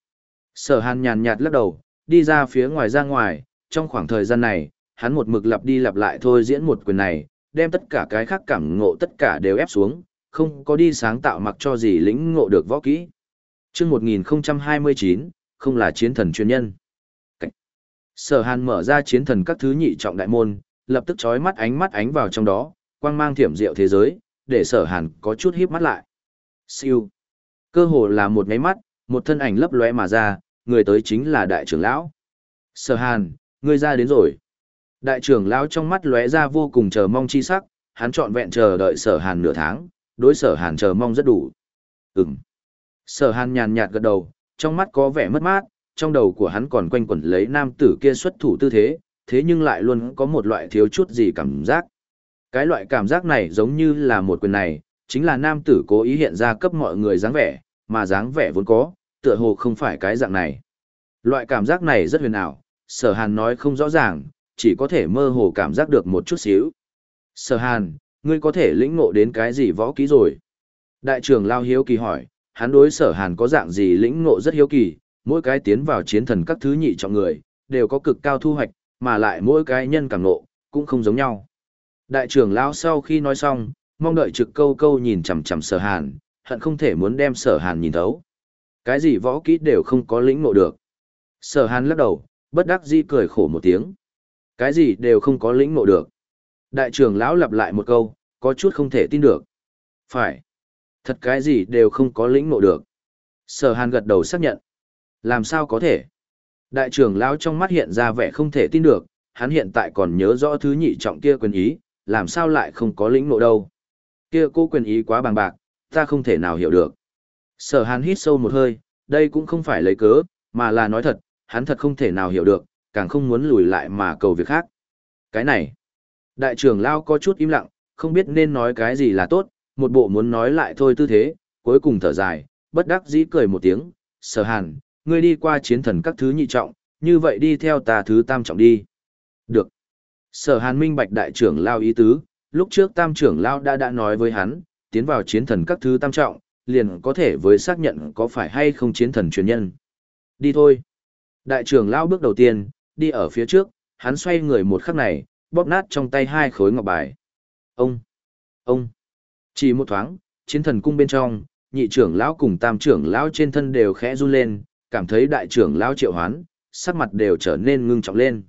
Sở hàn nhàn nhạt lắc đầu, đi ra phía ngoài ra ngoài, trong khoảng thời gian này, hắn một mực lặp đi lặp lại thôi diễn một quyền này, đem tất cả cái khác cảm ngộ tất cả đều ép xuống, không có đi sáng tạo mặc cho gì lĩnh ngộ được võ kỹ. Trước 1029, không là chiến thần chuyên nhân. Cảnh. Sở hàn mở ra chiến thần các thứ nhị trọng đại môn, lập tức chói mắt ánh mắt ánh vào trong đó, quang mang thiểm diệu thế giới, để sở hàn có chút híp mắt lại. Siêu. Cơ hồ là một ngáy mắt, một thân ảnh lấp lóe mà ra, người tới chính là đại trưởng lão. Sở hàn, ngươi ra đến rồi. Đại trưởng lão trong mắt lóe ra vô cùng chờ mong chi sắc, hắn trọn vẹn chờ đợi sở hàn nửa tháng, đối sở hàn chờ mong rất đủ. Ừm. Sở hàn nhàn nhạt gật đầu, trong mắt có vẻ mất mát, trong đầu của hắn còn quanh quẩn lấy nam tử kia xuất thủ tư thế, thế nhưng lại luôn có một loại thiếu chút gì cảm giác. Cái loại cảm giác này giống như là một quyền này, chính là nam tử cố ý hiện ra cấp mọi người dáng vẻ, mà dáng vẻ vốn có, tựa hồ không phải cái dạng này. Loại cảm giác này rất huyền ảo, sở hàn nói không rõ ràng, chỉ có thể mơ hồ cảm giác được một chút xíu. Sở hàn, ngươi có thể lĩnh ngộ đến cái gì võ kỹ rồi? Đại trưởng Lao Hiếu Kỳ hỏi, hắn đối sở hàn có dạng gì lĩnh ngộ rất hiếu kỳ, mỗi cái tiến vào chiến thần các thứ nhị trọng người, đều có cực cao thu hoạch, mà lại mỗi cái nhân cảm ngộ, cũng không giống nhau. Đại trưởng Lao sau khi nói xong, mong đợi trực câu câu nhìn chằm chằm sở hàn, hận không thể muốn đem sở hàn nhìn thấu. Cái gì võ kỹ đều không có lĩnh ngộ được. Sở hàn lắc đầu, bất đắc dĩ cười khổ một tiếng. Cái gì đều không có lĩnh ngộ được. Đại trưởng lão lặp lại một câu, có chút không thể tin được. Phải. Thật cái gì đều không có lĩnh ngộ được. Sở hàn gật đầu xác nhận. Làm sao có thể? Đại trưởng lão trong mắt hiện ra vẻ không thể tin được, hắn hiện tại còn nhớ rõ thứ nhị trọng kia quyền ý, làm sao lại không có lĩnh ngộ đâu. Kia cô quyền ý quá bằng bạc, ta không thể nào hiểu được. Sở hàn hít sâu một hơi, đây cũng không phải lấy cớ, mà là nói thật, hắn thật không thể nào hiểu được, càng không muốn lùi lại mà cầu việc khác. Cái này, đại trưởng lao có chút im lặng, không biết nên nói cái gì là tốt, một bộ muốn nói lại thôi tư thế, cuối cùng thở dài, bất đắc dĩ cười một tiếng, sở hàn, ngươi đi qua chiến thần các thứ nhị trọng, như vậy đi theo ta thứ tam trọng đi. Được. Sở hàn minh bạch đại trưởng lao ý tứ, lúc trước tam trưởng lao đã đã nói với hắn, tiến vào chiến thần các thứ tam trọng, liền có thể với xác nhận có phải hay không chiến thần truyền nhân. Đi thôi. Đại trưởng lao bước đầu tiên, đi ở phía trước, hắn xoay người một khắc này, bóp nát trong tay hai khối ngọc bài. Ông! Ông! Chỉ một thoáng, chiến thần cung bên trong, nhị trưởng lão cùng tam trưởng lão trên thân đều khẽ run lên, cảm thấy đại trưởng lão triệu hoán, sắc mặt đều trở nên ngưng trọng lên.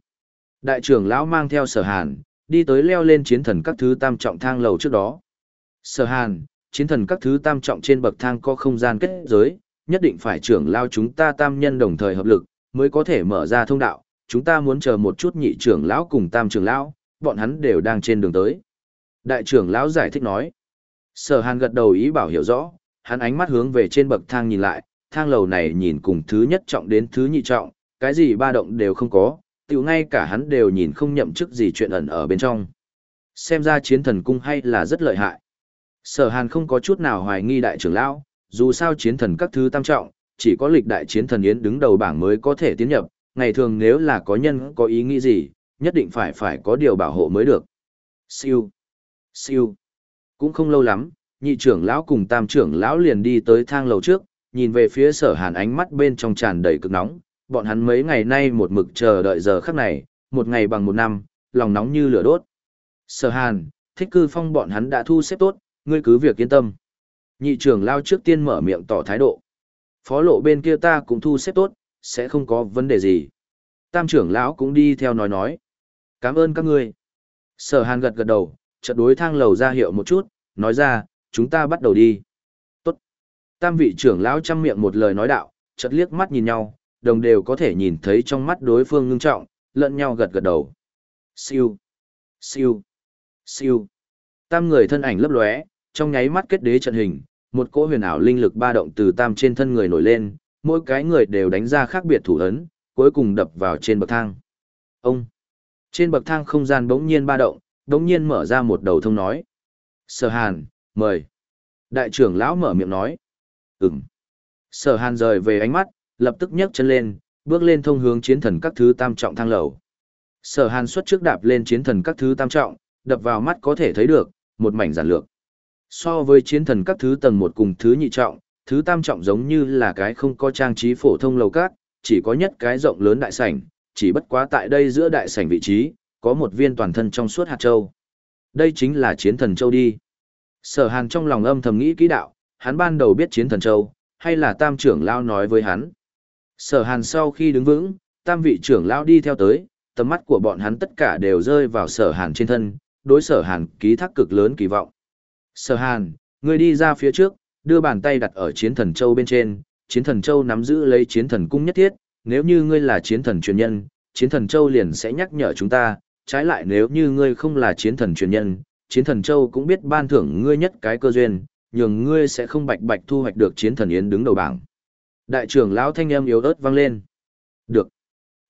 Đại trưởng lão mang theo sở hàn, đi tới leo lên chiến thần các thứ tam trọng thang lầu trước đó. Sở hàn, chiến thần các thứ tam trọng trên bậc thang có không gian kết giới, nhất định phải trưởng lão chúng ta tam nhân đồng thời hợp lực, mới có thể mở ra thông đạo. Chúng ta muốn chờ một chút nhị trưởng lão cùng tam trưởng lão, bọn hắn đều đang trên đường tới. Đại trưởng lão giải thích nói. Sở hàn gật đầu ý bảo hiểu rõ, hắn ánh mắt hướng về trên bậc thang nhìn lại, thang lầu này nhìn cùng thứ nhất trọng đến thứ nhị trọng, cái gì ba động đều không có, tiểu ngay cả hắn đều nhìn không nhậm chức gì chuyện ẩn ở bên trong. Xem ra chiến thần cung hay là rất lợi hại. Sở hàn không có chút nào hoài nghi đại trưởng lão, dù sao chiến thần các thứ tam trọng, chỉ có lịch đại chiến thần yến đứng đầu bảng mới có thể tiến nhập, ngày thường nếu là có nhân có ý nghĩ gì, nhất định phải phải có điều bảo hộ mới được. Siêu, siêu, cũng không lâu lắm, nhị trưởng lão cùng tam trưởng lão liền đi tới thang lầu trước, nhìn về phía sở hàn ánh mắt bên trong tràn đầy cực nóng, bọn hắn mấy ngày nay một mực chờ đợi giờ khắc này, một ngày bằng một năm, lòng nóng như lửa đốt. Sở hàn, thích cư phong bọn hắn đã thu xếp tốt, ngươi cứ việc yên tâm. Nhị trưởng lao trước tiên mở miệng tỏ thái độ. Phó lộ bên kia ta cũng thu xếp tốt, sẽ không có vấn đề gì. Tam trưởng lão cũng đi theo nói nói. Cảm ơn các ngươi. Sở hàn gật gật đầu, chợt đối thang lầu ra hiệu một chút, nói ra, chúng ta bắt đầu đi. Tốt. Tam vị trưởng lão chăm miệng một lời nói đạo, chợt liếc mắt nhìn nhau, đồng đều có thể nhìn thấy trong mắt đối phương ngưng trọng, lẫn nhau gật gật đầu. Siêu. Siêu. Siêu. Tam người thân ảnh lấp lóe, trong nháy mắt kết đế trận hình, một cỗ huyền ảo linh lực ba động từ tam trên thân người nổi lên, mỗi cái người đều đánh ra khác biệt thủ ấn, cuối cùng đập vào trên bậc thang. Ông. Trên bậc thang không gian bỗng nhiên ba động, bỗng nhiên mở ra một đầu thông nói. Sở Hàn, mời. Đại trưởng lão mở miệng nói. Ừm. Sở Hàn rời về ánh mắt, lập tức nhấc chân lên, bước lên thông hướng chiến thần các thứ tam trọng thang lầu. Sở Hàn xuất trước đạp lên chiến thần các thứ tam trọng, đập vào mắt có thể thấy được, một mảnh giản lược. So với chiến thần các thứ tầng một cùng thứ nhị trọng, thứ tam trọng giống như là cái không có trang trí phổ thông lầu cát, chỉ có nhất cái rộng lớn đại sảnh, chỉ bất quá tại đây giữa đại sảnh vị trí, có một viên toàn thân trong suốt hạt châu. Đây chính là chiến thần châu đi. Sở Hàn trong lòng âm thầm nghĩ kỹ đạo, hắn ban đầu biết chiến thần châu, hay là tam trưởng lao nói với hắn. Sở Hàn sau khi đứng vững, tam vị trưởng lao đi theo tới, tầm mắt của bọn hắn tất cả đều rơi vào sở Hàn trên thân, đối sở Hàn ký thác cực lớn kỳ vọng. Sở Hàn, người đi ra phía trước, đưa bàn tay đặt ở chiến thần châu bên trên, chiến thần châu nắm giữ lấy chiến thần cung nhất thiết, nếu như ngươi là chiến thần truyền nhân, chiến thần châu liền sẽ nhắc nhở chúng ta, trái lại nếu như ngươi không là chiến thần truyền nhân, chiến thần châu cũng biết ban thưởng ngươi nhất cái cơ duyên, nhường ngươi sẽ không bạch bạch thu hoạch được chiến thần yến đứng đầu bảng. Đại trưởng lão thanh âm yếu ớt vang lên. Được.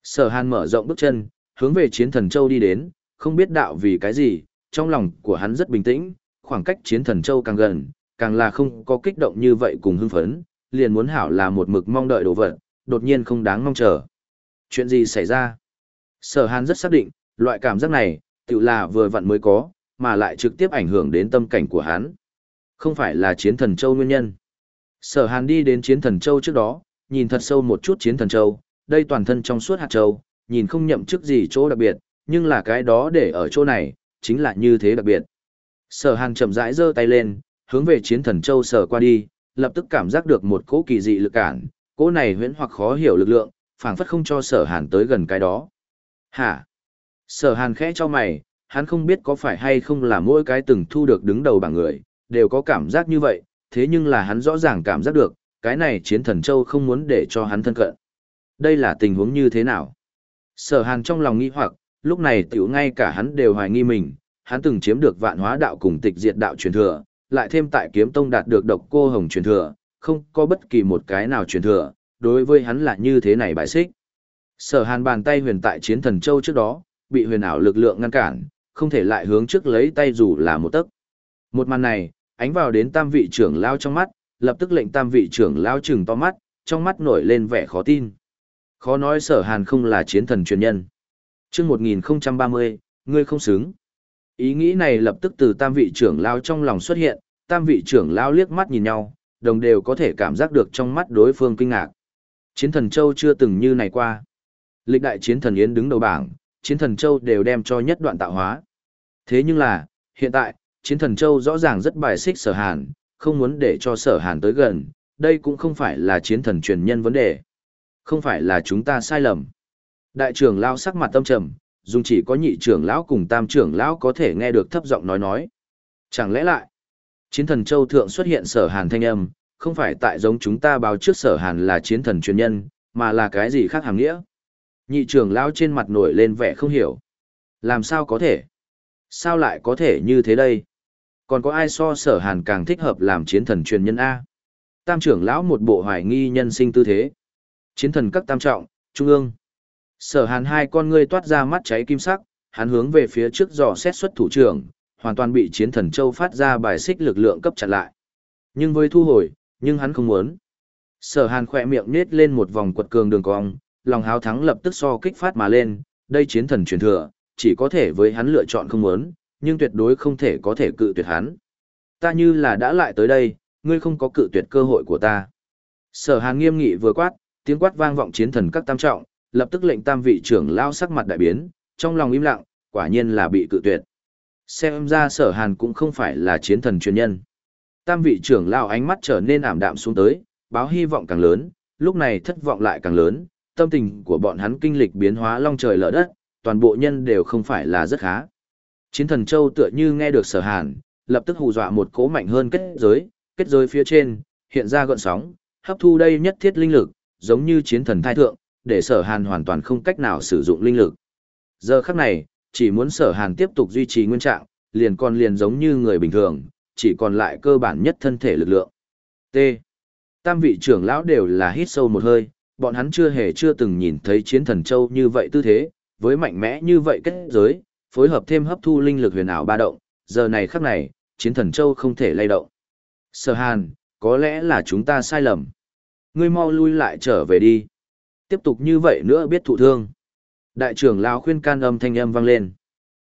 Sở Hàn mở rộng bước chân, hướng về chiến thần châu đi đến, không biết đạo vì cái gì, trong lòng của hắn rất bình tĩnh, khoảng cách chiến thần châu càng gần, càng là không có kích động như vậy cùng hưng phấn, liền muốn hảo là một mực mong đợi đồ vật, đột nhiên không đáng mong chờ. Chuyện gì xảy ra? Sở Hàn rất xác định, loại cảm giác này, tự là vừa vặn mới có, mà lại trực tiếp ảnh hưởng đến tâm cảnh của hắn. Không phải là chiến thần châu nguyên nhân. Sở Hàn đi đến chiến thần châu trước đó, nhìn thật sâu một chút chiến thần châu, đây toàn thân trong suốt hạt châu, nhìn không nhậm chức gì chỗ đặc biệt, nhưng là cái đó để ở chỗ này, chính là như thế đặc biệt. Sở Hàn chậm rãi giơ tay lên, hướng về chiến thần châu sở qua đi, lập tức cảm giác được một cỗ kỳ dị lực cản, cỗ này huyễn hoặc khó hiểu lực lượng, phảng phất không cho Sở Hàn tới gần cái đó. Hả? Sở Hàn khẽ cho mày, hắn không biết có phải hay không là mỗi cái từng thu được đứng đầu bảng người, đều có cảm giác như vậy, thế nhưng là hắn rõ ràng cảm giác được, cái này chiến thần châu không muốn để cho hắn thân cận. Đây là tình huống như thế nào? Sở hàn trong lòng nghi hoặc, lúc này tiểu ngay cả hắn đều hoài nghi mình, hắn từng chiếm được vạn hóa đạo cùng tịch diệt đạo truyền thừa, lại thêm tại kiếm tông đạt được độc cô hồng truyền thừa, không có bất kỳ một cái nào truyền thừa, đối với hắn là như thế này bại xích. Sở hàn bàn tay huyền tại chiến thần châu trước đó, bị huyền ảo lực lượng ngăn cản, không thể lại hướng trước lấy tay dù là một tấc. Một màn này, ánh vào đến tam vị trưởng lao trong mắt, lập tức lệnh tam vị trưởng lao chừng to mắt, trong mắt nổi lên vẻ khó tin. Khó nói sở hàn không là chiến thần truyền nhân. chương 1030, ngươi không xứng. Ý nghĩ này lập tức từ tam vị trưởng lao trong lòng xuất hiện, tam vị trưởng lao liếc mắt nhìn nhau, đồng đều có thể cảm giác được trong mắt đối phương kinh ngạc. Chiến thần châu chưa từng như này qua. Lịch đại chiến thần yến đứng đầu bảng, chiến thần châu đều đem cho nhất đoạn tạo hóa. Thế nhưng là, hiện tại, chiến thần châu rõ ràng rất bài xích sở hàn, không muốn để cho sở hàn tới gần, đây cũng không phải là chiến thần truyền nhân vấn đề. Không phải là chúng ta sai lầm. Đại trưởng lao sắc mặt tâm trầm, dùng chỉ có nhị trưởng lão cùng tam trưởng lão có thể nghe được thấp giọng nói nói. Chẳng lẽ lại, chiến thần châu thượng xuất hiện sở hàn thanh âm, không phải tại giống chúng ta báo trước sở hàn là chiến thần chuyên nhân, mà là cái gì khác hàng nghĩa. Nhị trưởng lão trên mặt nổi lên vẻ không hiểu. Làm sao có thể? Sao lại có thể như thế đây? Còn có ai so sở hàn càng thích hợp làm chiến thần truyền nhân A? Tam trưởng lão một bộ hoài nghi nhân sinh tư thế. Chiến thần các tam trọng, trung ương. Sở hàn hai con ngươi toát ra mắt cháy kim sắc, hắn hướng về phía trước dò xét xuất thủ trưởng, hoàn toàn bị chiến thần châu phát ra bài xích lực lượng cấp chặn lại. Nhưng với thu hồi, nhưng hắn không muốn. Sở hàn khỏe miệng nết lên một vòng quật cường đường cong, lòng háo thắng lập tức so kích phát mà lên, đây chiến thần truyền thừa, chỉ có thể với hắn lựa chọn không muốn, nhưng tuyệt đối không thể có thể cự tuyệt hắn. Ta như là đã lại tới đây, ngươi không có cự tuyệt cơ hội của ta. Sở hàn nghiêm nghị vừa quát, tiếng quát vang vọng chiến thần các tam trọng, lập tức lệnh tam vị trưởng lao sắc mặt đại biến, trong lòng im lặng, quả nhiên là bị cự tuyệt. Xem ra sở hàn cũng không phải là chiến thần chuyên nhân. Tam vị trưởng lao ánh mắt trở nên ảm đạm xuống tới, báo hy vọng càng lớn, lúc này thất vọng lại càng lớn, tâm tình của bọn hắn kinh lịch biến hóa long trời lở đất, toàn bộ nhân đều không phải là rất khá. Chiến thần châu tựa như nghe được sở hàn, lập tức hù dọa một cố mạnh hơn kết giới, kết giới phía trên, hiện ra gợn sóng, hấp thu đây nhất thiết linh lực, giống như chiến thần thai thượng, để sở hàn hoàn toàn không cách nào sử dụng linh lực. Giờ khắc này, chỉ muốn sở hàn tiếp tục duy trì nguyên trạng, liền còn liền giống như người bình thường, chỉ còn lại cơ bản nhất thân thể lực lượng. T. Tam vị trưởng lão đều là hít sâu một hơi, bọn hắn chưa hề chưa từng nhìn thấy chiến thần châu như vậy tư thế, với mạnh mẽ như vậy kết giới, phối hợp thêm hấp thu linh lực huyền ảo ba động, giờ này khắc này, chiến thần châu không thể lay động. Sở Hàn, có lẽ là chúng ta sai lầm. Ngươi mau lui lại trở về đi. Tiếp tục như vậy nữa biết thụ thương. Đại trưởng lão khuyên can âm thanh âm vang lên.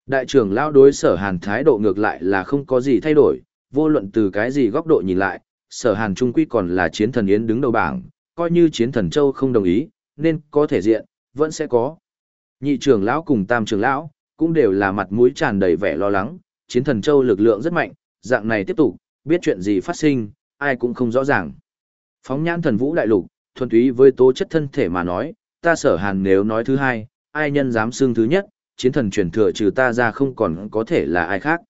Đại trưởng lão đối sở hàn thái độ ngược lại là không có gì thay đổi, vô luận từ cái gì góc độ nhìn lại, sở hàn trung quy còn là chiến thần yến đứng đầu bảng, coi như chiến thần châu không đồng ý, nên có thể diện, vẫn sẽ có. Nhị trưởng lão cùng tam trưởng lão, cũng đều là mặt mũi tràn đầy vẻ lo lắng, chiến thần châu lực lượng rất mạnh, dạng này tiếp tục, biết chuyện gì phát sinh, ai cũng không rõ ràng. Phóng nhãn thần vũ đại lục, thuần túy với tố chất thân thể mà nói, ta sở hàn nếu nói thứ hai, ai nhân dám xưng thứ nhất, chiến thần truyền thừa trừ ta ra không còn có thể là ai khác.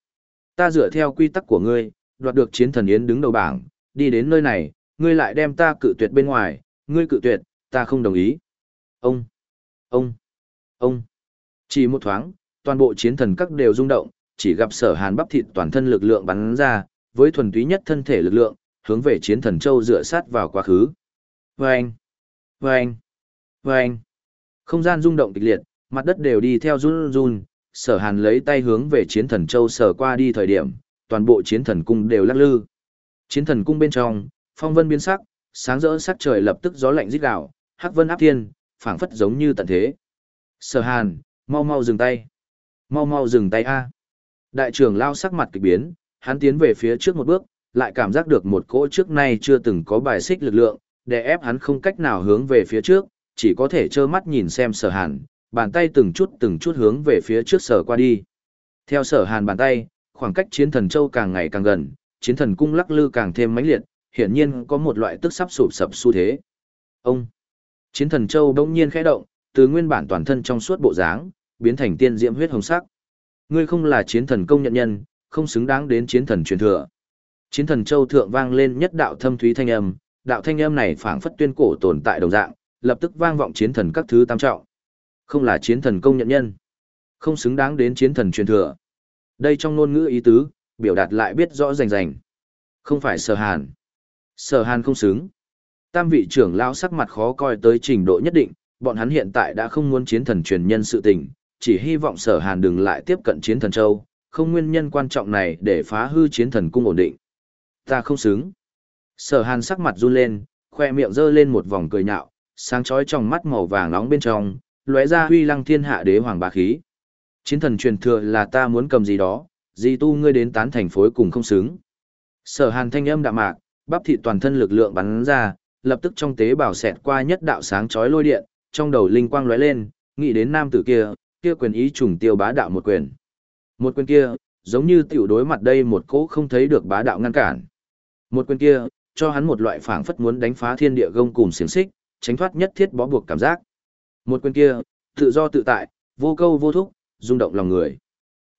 Ta dựa theo quy tắc của ngươi, đoạt được chiến thần yến đứng đầu bảng, đi đến nơi này, ngươi lại đem ta cự tuyệt bên ngoài, ngươi cự tuyệt, ta không đồng ý. Ông, ông, ông. Chỉ một thoáng, toàn bộ chiến thần các đều rung động, chỉ gặp sở hàn bắp thịt toàn thân lực lượng bắn ra, với thuần túy nhất thân thể lực lượng, hướng về chiến thần châu dựa sát vào quá khứ. Vâng! Vâng! Vâng! Không gian rung động kịch liệt, mặt đất đều đi theo run run, sở hàn lấy tay hướng về chiến thần châu sở qua đi thời điểm, toàn bộ chiến thần cung đều lắc lư. Chiến thần cung bên trong, phong vân biến sắc, sáng rỡ sắc trời lập tức gió lạnh rít gào, hắc vân áp thiên, phảng phất giống như tận thế. Sở hàn, mau mau dừng tay. Mau mau dừng tay a. Đại trưởng lao sắc mặt kịch biến, hắn tiến về phía trước một bước, lại cảm giác được một cỗ trước nay chưa từng có bài xích lực lượng, để ép hắn không cách nào hướng về phía trước, chỉ có thể trơ mắt nhìn xem sở hàn, bàn tay từng chút từng chút hướng về phía trước sở qua đi. Theo sở hàn bàn tay, khoảng cách chiến thần châu càng ngày càng gần, chiến thần cung lắc lư càng thêm mãnh liệt, hiển nhiên có một loại tức sắp sụp sập xu thế. Ông! Chiến thần châu bỗng nhiên khẽ động, từ nguyên bản toàn thân trong suốt bộ dáng, biến thành tiên diễm huyết hồng sắc. Ngươi không là chiến thần công nhận nhân, không xứng đáng đến chiến thần truyền thừa. Chiến thần châu thượng vang lên nhất đạo thâm thúy thanh âm, đạo thanh âm này phảng phất tuyên cổ tồn tại đồng dạng, lập tức vang vọng chiến thần các thứ tam trọng. Không là chiến thần công nhận nhân, không xứng đáng đến chiến thần truyền thừa. Đây trong ngôn ngữ ý tứ, biểu đạt lại biết rõ rành rành. Không phải sở hàn. Sở hàn không xứng. Tam vị trưởng lão sắc mặt khó coi tới trình độ nhất định, bọn hắn hiện tại đã không muốn chiến thần truyền nhân sự tình, chỉ hy vọng sở hàn đừng lại tiếp cận chiến thần châu, không nguyên nhân quan trọng này để phá hư chiến thần cung ổn định. Ta không xứng. Sở hàn sắc mặt run lên, khoe miệng giơ lên một vòng cười nhạo, sáng chói trong mắt màu vàng nóng bên trong, lóe ra huy lăng thiên hạ đế hoàng bá khí. Chiến thần truyền thừa là ta muốn cầm gì đó, gì tu ngươi đến tán thành phối cùng không xứng. Sở hàn thanh âm đạm mạc, bắp thịt toàn thân lực lượng bắn ra, lập tức trong tế bào xẹt qua nhất đạo sáng chói lôi điện, trong đầu linh quang lóe lên, nghĩ đến nam tử kia, kia quyền ý trùng tiêu bá đạo một quyền. Một quyền kia, giống như tiểu đối mặt đây một cỗ không thấy được bá đạo ngăn cản. Một quyền kia, cho hắn một loại phảng phất muốn đánh phá thiên địa gông cùng xiềng xích, tránh thoát nhất thiết bó buộc cảm giác. Một quyền kia, tự do tự tại, vô câu vô thúc, rung động lòng người.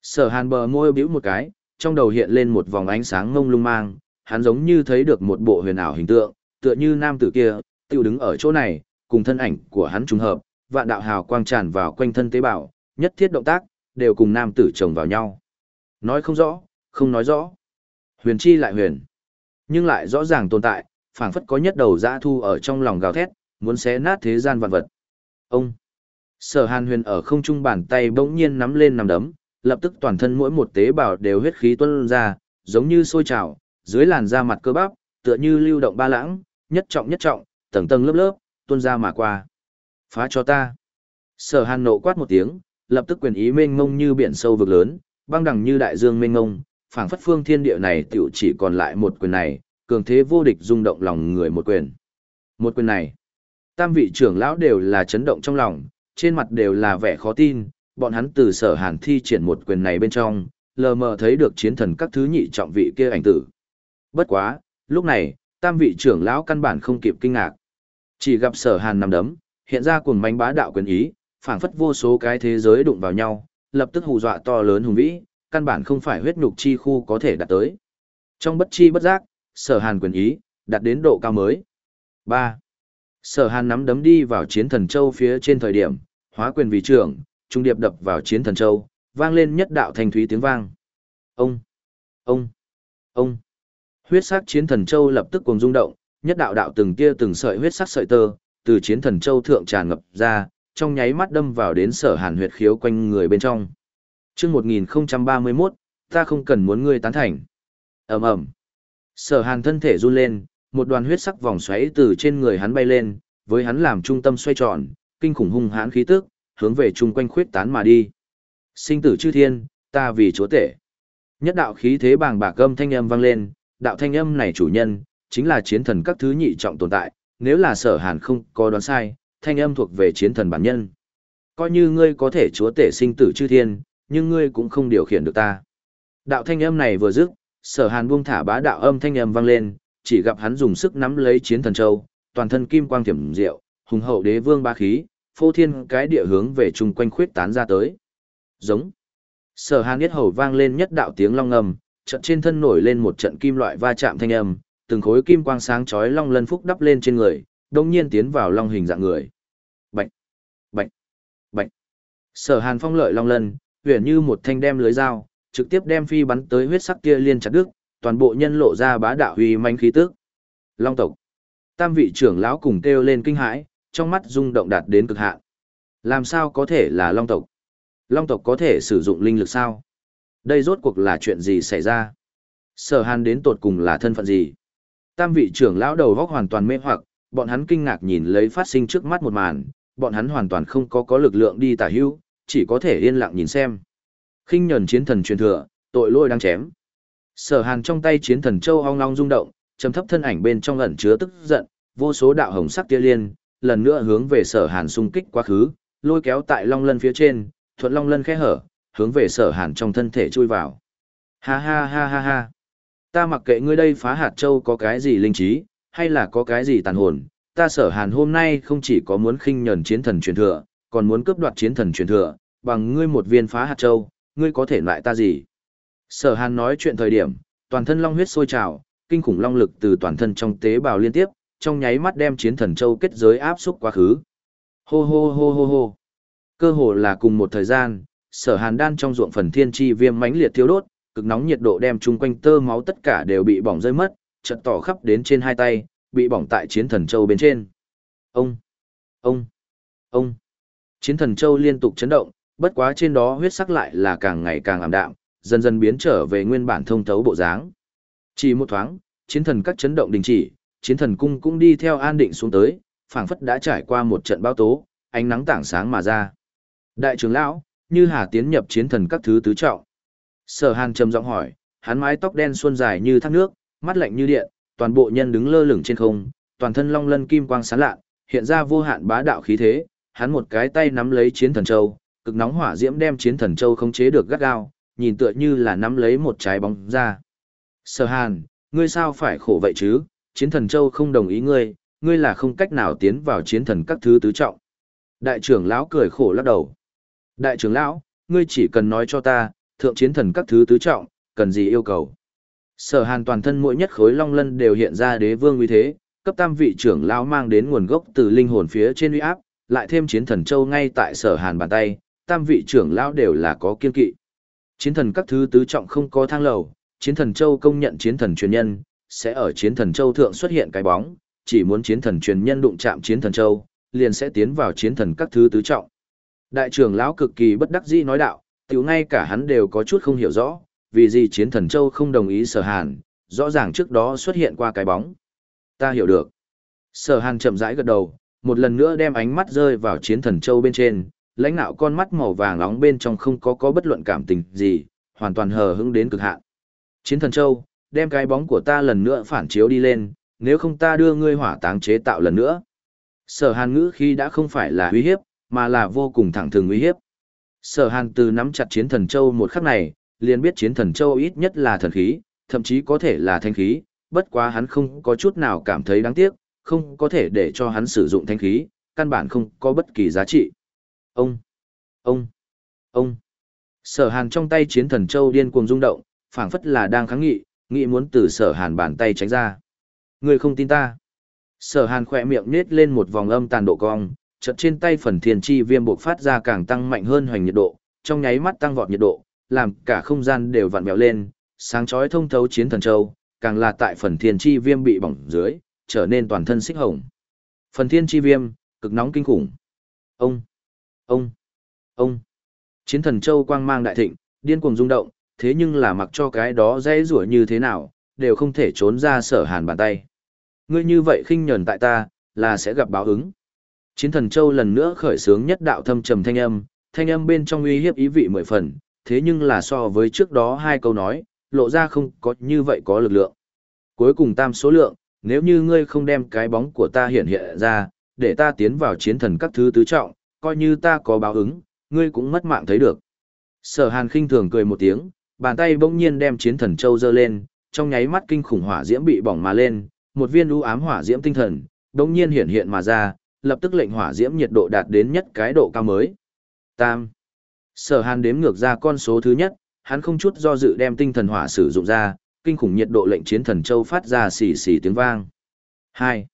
Sở hàn bờ môi bĩu một cái, trong đầu hiện lên một vòng ánh sáng ngông lung mang, hắn giống như thấy được một bộ huyền ảo hình tượng, tựa như nam tử kia, tiêu đứng ở chỗ này, cùng thân ảnh của hắn trùng hợp, vạn đạo hào quang tràn vào quanh thân tế bào, nhất thiết động tác, đều cùng nam tử chồng vào nhau. Nói không rõ, không nói rõ. Huyền chi lại huyền. Nhưng lại rõ ràng tồn tại, phảng phất có nhất đầu dã thu ở trong lòng gào thét, muốn xé nát thế gian vạn vật. Ông. Sở Hàn Huyền ở không trung bàn tay bỗng nhiên nắm lên nằm đấm, lập tức toàn thân mỗi một tế bào đều huyết khí tuôn ra, giống như sôi trào, dưới làn da mặt cơ bắp, tựa như lưu động ba lãng, nhất trọng nhất trọng, tầng tầng lớp lớp, tuôn ra mà qua. Phá cho ta. Sở Hàn nộ quát một tiếng, lập tức quyền ý mênh mông như biển sâu vực lớn, băng đẳng như đại dương mênh mông, phảng phất phương thiên địa này tiểu chỉ còn lại một quyền này, cường thế vô địch rung động lòng người một quyền. Một quyền này, tam vị trưởng lão đều là chấn động trong lòng, trên mặt đều là vẻ khó tin, bọn hắn từ sở hàn thi triển một quyền này bên trong, lờ mờ thấy được chiến thần các thứ nhị trọng vị kia ảnh tử. Bất quá, lúc này, tam vị trưởng lão căn bản không kịp kinh ngạc. Chỉ gặp sở hàn nằm đấm, hiện ra cuồng mánh bá đạo quyền ý, phảng phất vô số cái thế giới đụng vào nhau, lập tức hù dọa to lớn hùng vĩ, căn bản không phải huyết nhục chi khu có thể đạt tới. Trong bất chi bất giác, sở hàn quyền ý, đạt đến độ cao mới. 3. Sở hàn nắm đấm đi vào chiến thần châu phía trên thời điểm, hóa quyền vì trưởng, trung điệp đập vào chiến thần châu, vang lên nhất đạo thanh thúy tiếng vang. Ông! Ông! Ông! Huyết sắc chiến thần châu lập tức cùng rung động, nhất đạo đạo từng tia từng sợi huyết sắc sợi tơ, từ chiến thần châu thượng tràn ngập ra, trong nháy mắt đâm vào đến sở hàn huyệt khiếu quanh người bên trong. Trước 1031, ta không cần muốn ngươi tán thành. ầm ầm Sở hàn thân thể run lên, một đoàn huyết sắc vòng xoáy từ trên người hắn bay lên, với hắn làm trung tâm xoay tròn, kinh khủng hung hãn khí tức, hướng về chung quanh khuyết tán mà đi. Sinh tử chư thiên, ta vì chúa tể. Nhất đạo khí thế bàng bạc âm thanh âm vang lên, đạo thanh âm này chủ nhân, chính là chiến thần các thứ nhị trọng tồn tại, nếu là sở hàn không có đoán sai, thanh âm thuộc về chiến thần bản nhân. Coi như ngươi có thể chúa tể sinh tử chư thiên, nhưng ngươi cũng không điều khiển được ta. Đạo thanh âm này vừa dứt, sở hàn buông thả bá đạo âm thanh âm vang lên, chỉ gặp hắn dùng sức nắm lấy chiến thần châu, toàn thân kim quang thiểm diệu, hùng hậu đế vương ba khí, phô thiên cái địa hướng về chung quanh khuyết tán ra tới. Giống. Sở Hàn Niết hầu vang lên nhất đạo tiếng long ngầm, trận trên thân nổi lên một trận kim loại va chạm thanh âm, từng khối kim quang sáng chói long lân phúc đắp lên trên người, đồng nhiên tiến vào long hình dạng người. Bạch, bạch, bạch. Sở Hàn phong lợi long lân, huyền như một thanh đem lưới dao, trực tiếp đem phi bắn tới huyết sắc kia liên chặt đứt, toàn bộ nhân lộ ra bá đạo huy manh khí tức. Long tộc. Tam vị trưởng lão cùng kêu lên kinh hãi, trong mắt rung động đạt đến cực hạn. Làm sao có thể là long tộc? Long tộc có thể sử dụng linh lực sao? Đây rốt cuộc là chuyện gì xảy ra? Sở hàn đến tột cùng là thân phận gì? Tam vị trưởng lão đầu góc hoàn toàn mê hoặc, bọn hắn kinh ngạc nhìn lấy phát sinh trước mắt một màn, bọn hắn hoàn toàn không có có lực lượng đi tả hữu, chỉ có thể yên lặng nhìn xem. Khinh nhẫn chiến thần truyền thừa, tội lỗi đang chém. Sở Hàn trong tay chiến thần châu ong long rung động, trầm thấp thân ảnh bên trong ẩn chứa tức giận, vô số đạo hồng sắc tia liên, lần nữa hướng về Sở Hàn xung kích quá khứ, lôi kéo tại long lân phía trên, thuận long lân khẽ hở, hướng về Sở Hàn trong thân thể chui vào. Ha ha ha ha ha. Ta mặc kệ ngươi đây phá hạt châu có cái gì linh trí, hay là có cái gì tàn hồn, ta Sở Hàn hôm nay không chỉ có muốn khinh nhẫn chiến thần truyền thừa, còn muốn cướp đoạt chiến thần truyền thừa, bằng ngươi một viên phá hạt châu, ngươi có thể lại ta gì? Sở Hàn nói chuyện thời điểm, toàn thân long huyết sôi trào, kinh khủng long lực từ toàn thân trong tế bào liên tiếp, trong nháy mắt đem chiến thần châu kết giới áp xúc quá khứ. Hô hô hô hô hô. Cơ hồ là cùng một thời gian, sở hàn đan trong ruộng phần thiên chi viêm mãnh liệt thiêu đốt, cực nóng nhiệt độ đem chung quanh tơ máu tất cả đều bị bỏng rơi mất, chợt tỏ khắp đến trên hai tay, bị bỏng tại chiến thần châu bên trên. Ông, ông, ông. Chiến thần châu liên tục chấn động, bất quá trên đó huyết sắc lại là càng ngày càng ảm đạm, dần dần biến trở về nguyên bản thông thấu bộ dáng. Chỉ một thoáng, chiến thần các chấn động đình chỉ, chiến thần cung cũng đi theo an định xuống tới, phảng phất đã trải qua một trận bão tố, ánh nắng tảng sáng mà ra. Đại trưởng lão, như hà tiến nhập chiến thần các thứ tứ trọng. Sở Hàn trầm giọng hỏi, hắn mái tóc đen suôn dài như thác nước, mắt lạnh như điện, toàn bộ nhân đứng lơ lửng trên không, toàn thân long lân kim quang sáng lạ, hiện ra vô hạn bá đạo khí thế, hắn một cái tay nắm lấy chiến thần châu, cực nóng hỏa diễm đem chiến thần châu khống chế được gắt gao, nhìn tựa như là nắm lấy một trái bóng ra. Sở Hàn, ngươi sao phải khổ vậy chứ, chiến thần châu không đồng ý ngươi, ngươi là không cách nào tiến vào chiến thần các thứ tứ trọng. Đại trưởng lão cười khổ lắc đầu. Đại trưởng lão, ngươi chỉ cần nói cho ta, thượng chiến thần các thứ tứ trọng, cần gì yêu cầu. Sở hàn toàn thân mỗi nhất khối long lân đều hiện ra đế vương uy thế, cấp tam vị trưởng lão mang đến nguồn gốc từ linh hồn phía trên uy áp, lại thêm chiến thần châu ngay tại sở hàn bàn tay, tam vị trưởng lão đều là có kiên kỵ. Chiến thần các thứ tứ trọng không có thang lầu, chiến thần châu công nhận chiến thần truyền nhân, sẽ ở chiến thần châu thượng xuất hiện cái bóng, chỉ muốn chiến thần truyền nhân đụng chạm chiến thần châu, liền sẽ tiến vào chiến thần các thứ tứ trọng. Đại trưởng lão cực kỳ bất đắc dĩ nói đạo, tiểu ngay cả hắn đều có chút không hiểu rõ, vì gì chiến thần châu không đồng ý sở hàn, rõ ràng trước đó xuất hiện qua cái bóng. Ta hiểu được. Sở hàn chậm rãi gật đầu, một lần nữa đem ánh mắt rơi vào chiến thần châu bên trên, lãnh nạo con mắt màu vàng nóng bên trong không có có bất luận cảm tình gì, hoàn toàn hờ hững đến cực hạn. Chiến thần châu, đem cái bóng của ta lần nữa phản chiếu đi lên, nếu không ta đưa ngươi hỏa táng chế tạo lần nữa. Sở hàn ngữ khi đã không phải là uy hiếp, mà là vô cùng thẳng thừng uy hiếp. Sở hàn từ nắm chặt chiến thần châu một khắc này, liền biết chiến thần châu ít nhất là thần khí, thậm chí có thể là thanh khí, bất quá hắn không có chút nào cảm thấy đáng tiếc, không có thể để cho hắn sử dụng thanh khí, căn bản không có bất kỳ giá trị. Ông, ông, ông. Sở hàn trong tay chiến thần châu điên cuồng rung động, phảng phất là đang kháng nghị, nghị muốn từ sở hàn bàn tay tránh ra. Người không tin ta. Sở hàn khỏe miệng nết lên một vòng âm tàn độ cong, chợt trên tay phần thiên chi viêm buộc phát ra càng tăng mạnh hơn hoành nhiệt độ, trong nháy mắt tăng vọt nhiệt độ, làm cả không gian đều vặn vẹo lên, sáng chói thông thấu chiến thần châu, càng là tại phần thiên chi viêm bị bỏng dưới, trở nên toàn thân xích hồng. Phần thiên chi viêm, cực nóng kinh khủng. Ông, ông, ông. Chiến thần châu quang mang đại thịnh, điên cuồng rung động, thế nhưng là mặc cho cái đó dễ rủa như thế nào, đều không thể trốn ra sở hàn bàn tay. Ngươi như vậy khinh nhẫn tại ta, là sẽ gặp báo ứng. Chiến thần châu lần nữa khởi sướng nhất đạo thâm trầm thanh âm, thanh âm bên trong uy hiếp ý vị mười phần, thế nhưng là so với trước đó hai câu nói, lộ ra không có như vậy có lực lượng. Cuối cùng tam số lượng, nếu như ngươi không đem cái bóng của ta hiện hiện ra, để ta tiến vào chiến thần các thứ tứ trọng, coi như ta có báo ứng, ngươi cũng mất mạng thấy được. Sở hàn khinh thường cười một tiếng, bàn tay bỗng nhiên đem chiến thần châu dơ lên, trong nháy mắt kinh khủng hỏa diễm bị bỏng mà lên, một viên u ám hỏa diễm tinh thần, bỗng nhiên hiện hiện mà ra, lập tức lệnh hỏa diễm nhiệt độ đạt đến nhất cái độ cao mới. Tam. Sở Hàn đếm ngược ra con số thứ nhất, hắn không chút do dự đem tinh thần hỏa sử dụng ra, kinh khủng nhiệt độ lệnh chiến thần châu phát ra xì xì tiếng vang. Hai.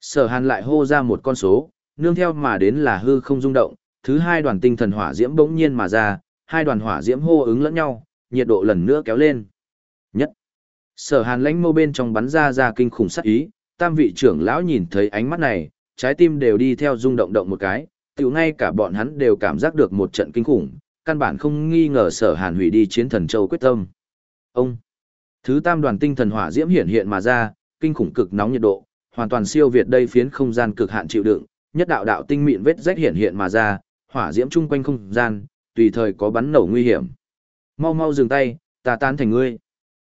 Sở Hàn lại hô ra một con số, nương theo mà đến là hư không rung động, thứ hai đoàn tinh thần hỏa diễm bỗng nhiên mà ra, hai đoàn hỏa diễm hô ứng lẫn nhau, nhiệt độ lần nữa kéo lên. Nhất. Sở Hàn lãnh mâu bên trong bắn ra ra kinh khủng sát ý, tam vị trưởng lão nhìn thấy ánh mắt này, trái tim đều đi theo rung động động một cái, tiểu ngay cả bọn hắn đều cảm giác được một trận kinh khủng, căn bản không nghi ngờ sở hàn hủy đi chiến thần châu quyết tâm. Ông, thứ tam đoàn tinh thần hỏa diễm hiện hiện mà ra, kinh khủng cực nóng nhiệt độ, hoàn toàn siêu việt đây phiến không gian cực hạn chịu đựng, nhất đạo đạo tinh mịn vết rách hiện hiện mà ra, hỏa diễm chung quanh không gian, tùy thời có bắn nổ nguy hiểm. Mau mau dừng tay, ta tán thành ngươi.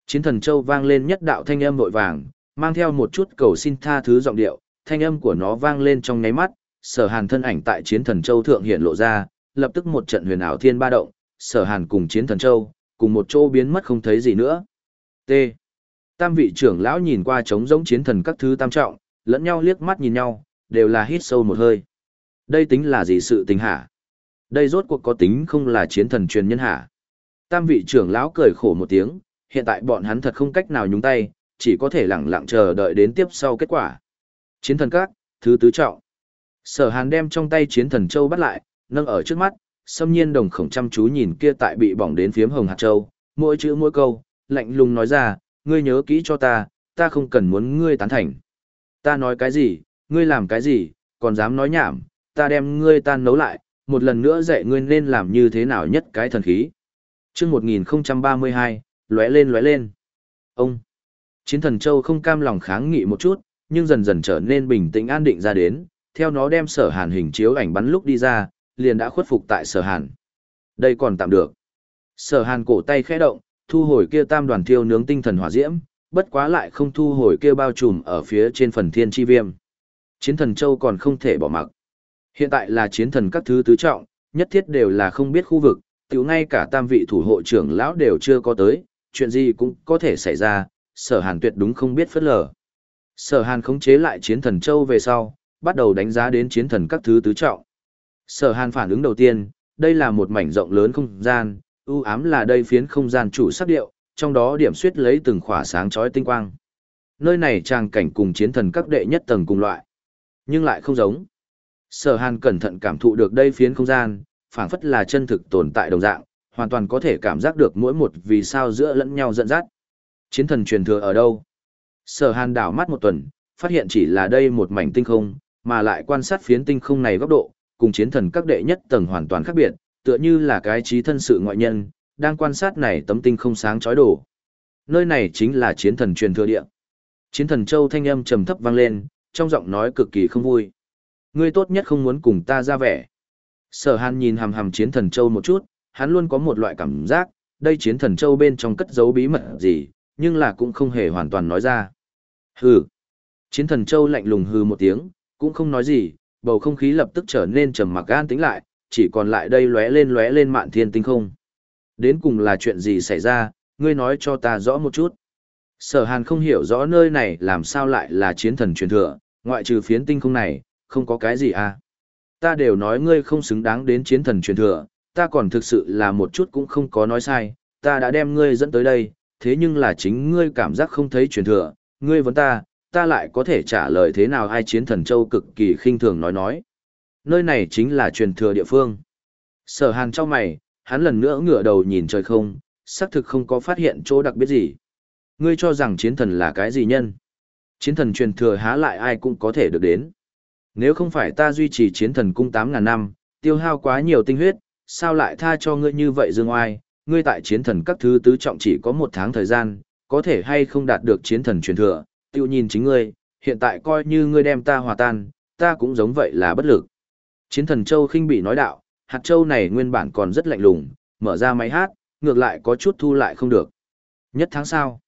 Chiến thần châu vang lên nhất đạo thanh âm vội vàng, mang theo một chút cầu xin tha thứ giọng điệu, thanh âm của nó vang lên trong nháy mắt, sở hàn thân ảnh tại chiến thần châu thượng hiện lộ ra, lập tức một trận huyền ảo thiên ba động, sở hàn cùng chiến thần châu, cùng một chỗ biến mất không thấy gì nữa. T. Tam vị trưởng lão nhìn qua trống giống chiến thần các thứ tam trọng, lẫn nhau liếc mắt nhìn nhau, đều là hít sâu một hơi. Đây tính là gì sự tình hả? Đây rốt cuộc có tính không là chiến thần truyền nhân hả? Tam vị trưởng lão cười khổ một tiếng, hiện tại bọn hắn thật không cách nào nhúng tay, chỉ có thể lặng lặng chờ đợi đến tiếp sau kết quả. Chiến thần các, thứ tứ trọng. Sở Hàn đem trong tay chiến thần châu bắt lại, nâng ở trước mắt, xâm nhiên đồng khổng chăm chú nhìn kia tại bị bỏng đến phiếm hồng hạt châu, mỗi chữ mỗi câu, lạnh lùng nói ra, ngươi nhớ kỹ cho ta, ta không cần muốn ngươi tán thành. Ta nói cái gì, ngươi làm cái gì, còn dám nói nhảm, ta đem ngươi tan nấu lại, một lần nữa dạy ngươi nên làm như thế nào nhất cái thần khí. chương 1032, lóe lên lóe lên. Ông, chiến thần châu không cam lòng kháng nghị một chút, nhưng dần dần trở nên bình tĩnh an định ra đến, theo nó đem sở hàn hình chiếu ảnh bắn lúc đi ra, liền đã khuất phục tại sở hàn. Đây còn tạm được. Sở hàn cổ tay khẽ động, thu hồi kia tam đoàn thiêu nướng tinh thần hỏa diễm, bất quá lại không thu hồi kia bao trùm ở phía trên phần thiên chi viêm. Chiến thần châu còn không thể bỏ mặc. Hiện tại là chiến thần các thứ tứ trọng, nhất thiết đều là không biết khu vực, tiểu ngay cả tam vị thủ hộ trưởng lão đều chưa có tới, chuyện gì cũng có thể xảy ra, sở hàn tuyệt đúng không biết phất lờ. Sở hàn khống chế lại chiến thần châu về sau, bắt đầu đánh giá đến chiến thần các thứ tứ trọng. Sở hàn phản ứng đầu tiên, đây là một mảnh rộng lớn không gian, ưu ám là đây phiến không gian chủ sắc điệu, trong đó điểm suyết lấy từng khỏa sáng chói tinh quang. Nơi này trang cảnh cùng chiến thần các đệ nhất tầng cùng loại, nhưng lại không giống. Sở Hàn cẩn thận cảm thụ được đây phiến không gian, phảng phất là chân thực tồn tại đồng dạng, hoàn toàn có thể cảm giác được mỗi một vì sao giữa lẫn nhau dẫn dắt. Chiến thần truyền thừa ở đâu? Sở Hàn đảo mắt một tuần, phát hiện chỉ là đây một mảnh tinh không, mà lại quan sát phiến tinh không này góc độ, cùng chiến thần các đệ nhất tầng hoàn toàn khác biệt, tựa như là cái trí thân sự ngoại nhân, đang quan sát này tấm tinh không sáng chói đổ. Nơi này chính là chiến thần truyền thừa địa. Chiến thần châu thanh âm trầm thấp vang lên, trong giọng nói cực kỳ không vui. Ngươi tốt nhất không muốn cùng ta ra vẻ. Sở hàn nhìn hàm hàm chiến thần châu một chút, hắn luôn có một loại cảm giác, đây chiến thần châu bên trong cất giấu bí mật gì, nhưng là cũng không hề hoàn toàn nói ra. Hừ. Chiến thần châu lạnh lùng hừ một tiếng, cũng không nói gì, bầu không khí lập tức trở nên trầm mặc gan tính lại, chỉ còn lại đây lóe lên lóe lên mạn thiên tinh không. Đến cùng là chuyện gì xảy ra, ngươi nói cho ta rõ một chút. Sở hàn không hiểu rõ nơi này làm sao lại là chiến thần truyền thừa, ngoại trừ phiến tinh không này, không có cái gì à. Ta đều nói ngươi không xứng đáng đến chiến thần truyền thừa, ta còn thực sự là một chút cũng không có nói sai, ta đã đem ngươi dẫn tới đây, thế nhưng là chính ngươi cảm giác không thấy truyền thừa, ngươi vấn ta, ta lại có thể trả lời thế nào ai chiến thần châu cực kỳ khinh thường nói nói. Nơi này chính là truyền thừa địa phương. Sở hàn trong mày, hắn lần nữa ngửa đầu nhìn trời không, xác thực không có phát hiện chỗ đặc biệt gì. Ngươi cho rằng chiến thần là cái gì nhân? Chiến thần truyền thừa há lại ai cũng có thể được đến. Nếu không phải ta duy trì chiến thần cung 8.000 năm, tiêu hao quá nhiều tinh huyết, sao lại tha cho ngươi như vậy dương oai, ngươi tại chiến thần các thứ tứ trọng chỉ có một tháng thời gian, có thể hay không đạt được chiến thần truyền thừa, tiêu nhìn chính ngươi, hiện tại coi như ngươi đem ta hòa tan, ta cũng giống vậy là bất lực. Chiến thần châu khinh bị nói đạo, hạt châu này nguyên bản còn rất lạnh lùng, mở ra máy hát, ngược lại có chút thu lại không được. Nhất tháng sau,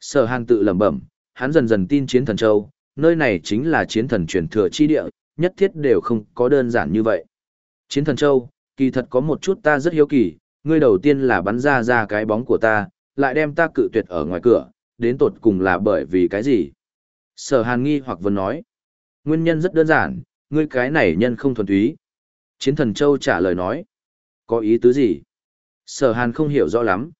sở hàn tự lẩm bẩm, hắn dần dần tin chiến thần châu, nơi này chính là chiến thần truyền thừa chi địa, nhất thiết đều không có đơn giản như vậy. Chiến thần châu, kỳ thật có một chút ta rất hiếu kỳ, ngươi đầu tiên là bắn ra ra cái bóng của ta, lại đem ta cự tuyệt ở ngoài cửa, đến tột cùng là bởi vì cái gì? Sở hàn nghi hoặc vẫn nói. Nguyên nhân rất đơn giản, ngươi cái này nhân không thuần túy. Chiến thần châu trả lời nói. Có ý tứ gì? Sở hàn không hiểu rõ lắm.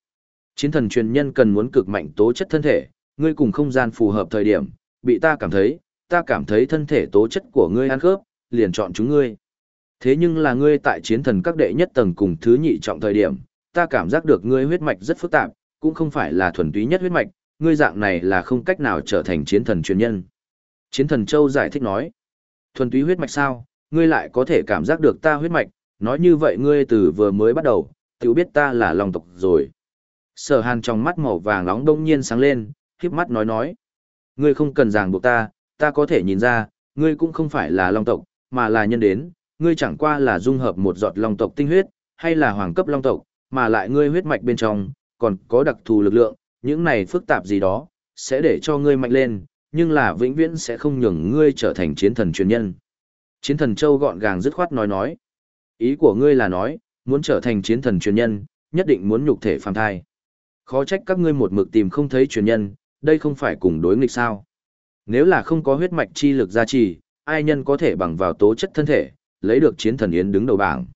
Chiến thần truyền nhân cần muốn cực mạnh tố chất thân thể, ngươi cùng không gian phù hợp thời điểm, bị ta cảm thấy, ta cảm thấy thân thể tố chất của ngươi ăn khớp, liền chọn chúng ngươi. Thế nhưng là ngươi tại chiến thần các đệ nhất tầng cùng thứ nhị trọng thời điểm, ta cảm giác được ngươi huyết mạch rất phức tạp, cũng không phải là thuần túy nhất huyết mạch, ngươi dạng này là không cách nào trở thành chiến thần truyền nhân. Chiến thần Châu giải thích nói, thuần túy huyết mạch sao, ngươi lại có thể cảm giác được ta huyết mạch, nói như vậy ngươi từ vừa mới bắt đầu, tự biết ta là lòng tộc rồi. Sở hàn trong mắt màu vàng nóng đông nhiên sáng lên, khiếp mắt nói nói. Ngươi không cần ràng buộc ta, ta có thể nhìn ra, ngươi cũng không phải là long tộc, mà là nhân đến, ngươi chẳng qua là dung hợp một giọt long tộc tinh huyết, hay là hoàng cấp long tộc, mà lại ngươi huyết mạch bên trong, còn có đặc thù lực lượng, những này phức tạp gì đó, sẽ để cho ngươi mạnh lên, nhưng là vĩnh viễn sẽ không nhường ngươi trở thành chiến thần truyền nhân. Chiến thần châu gọn gàng dứt khoát nói nói. Ý của ngươi là nói, muốn trở thành chiến thần truyền nhân, nhất định muốn nhục thể phàm thai. Khó trách các ngươi một mực tìm không thấy truyền nhân, đây không phải cùng đối nghịch sao. Nếu là không có huyết mạch chi lực gia trì, ai nhân có thể bằng vào tố chất thân thể, lấy được chiến thần yến đứng đầu bảng.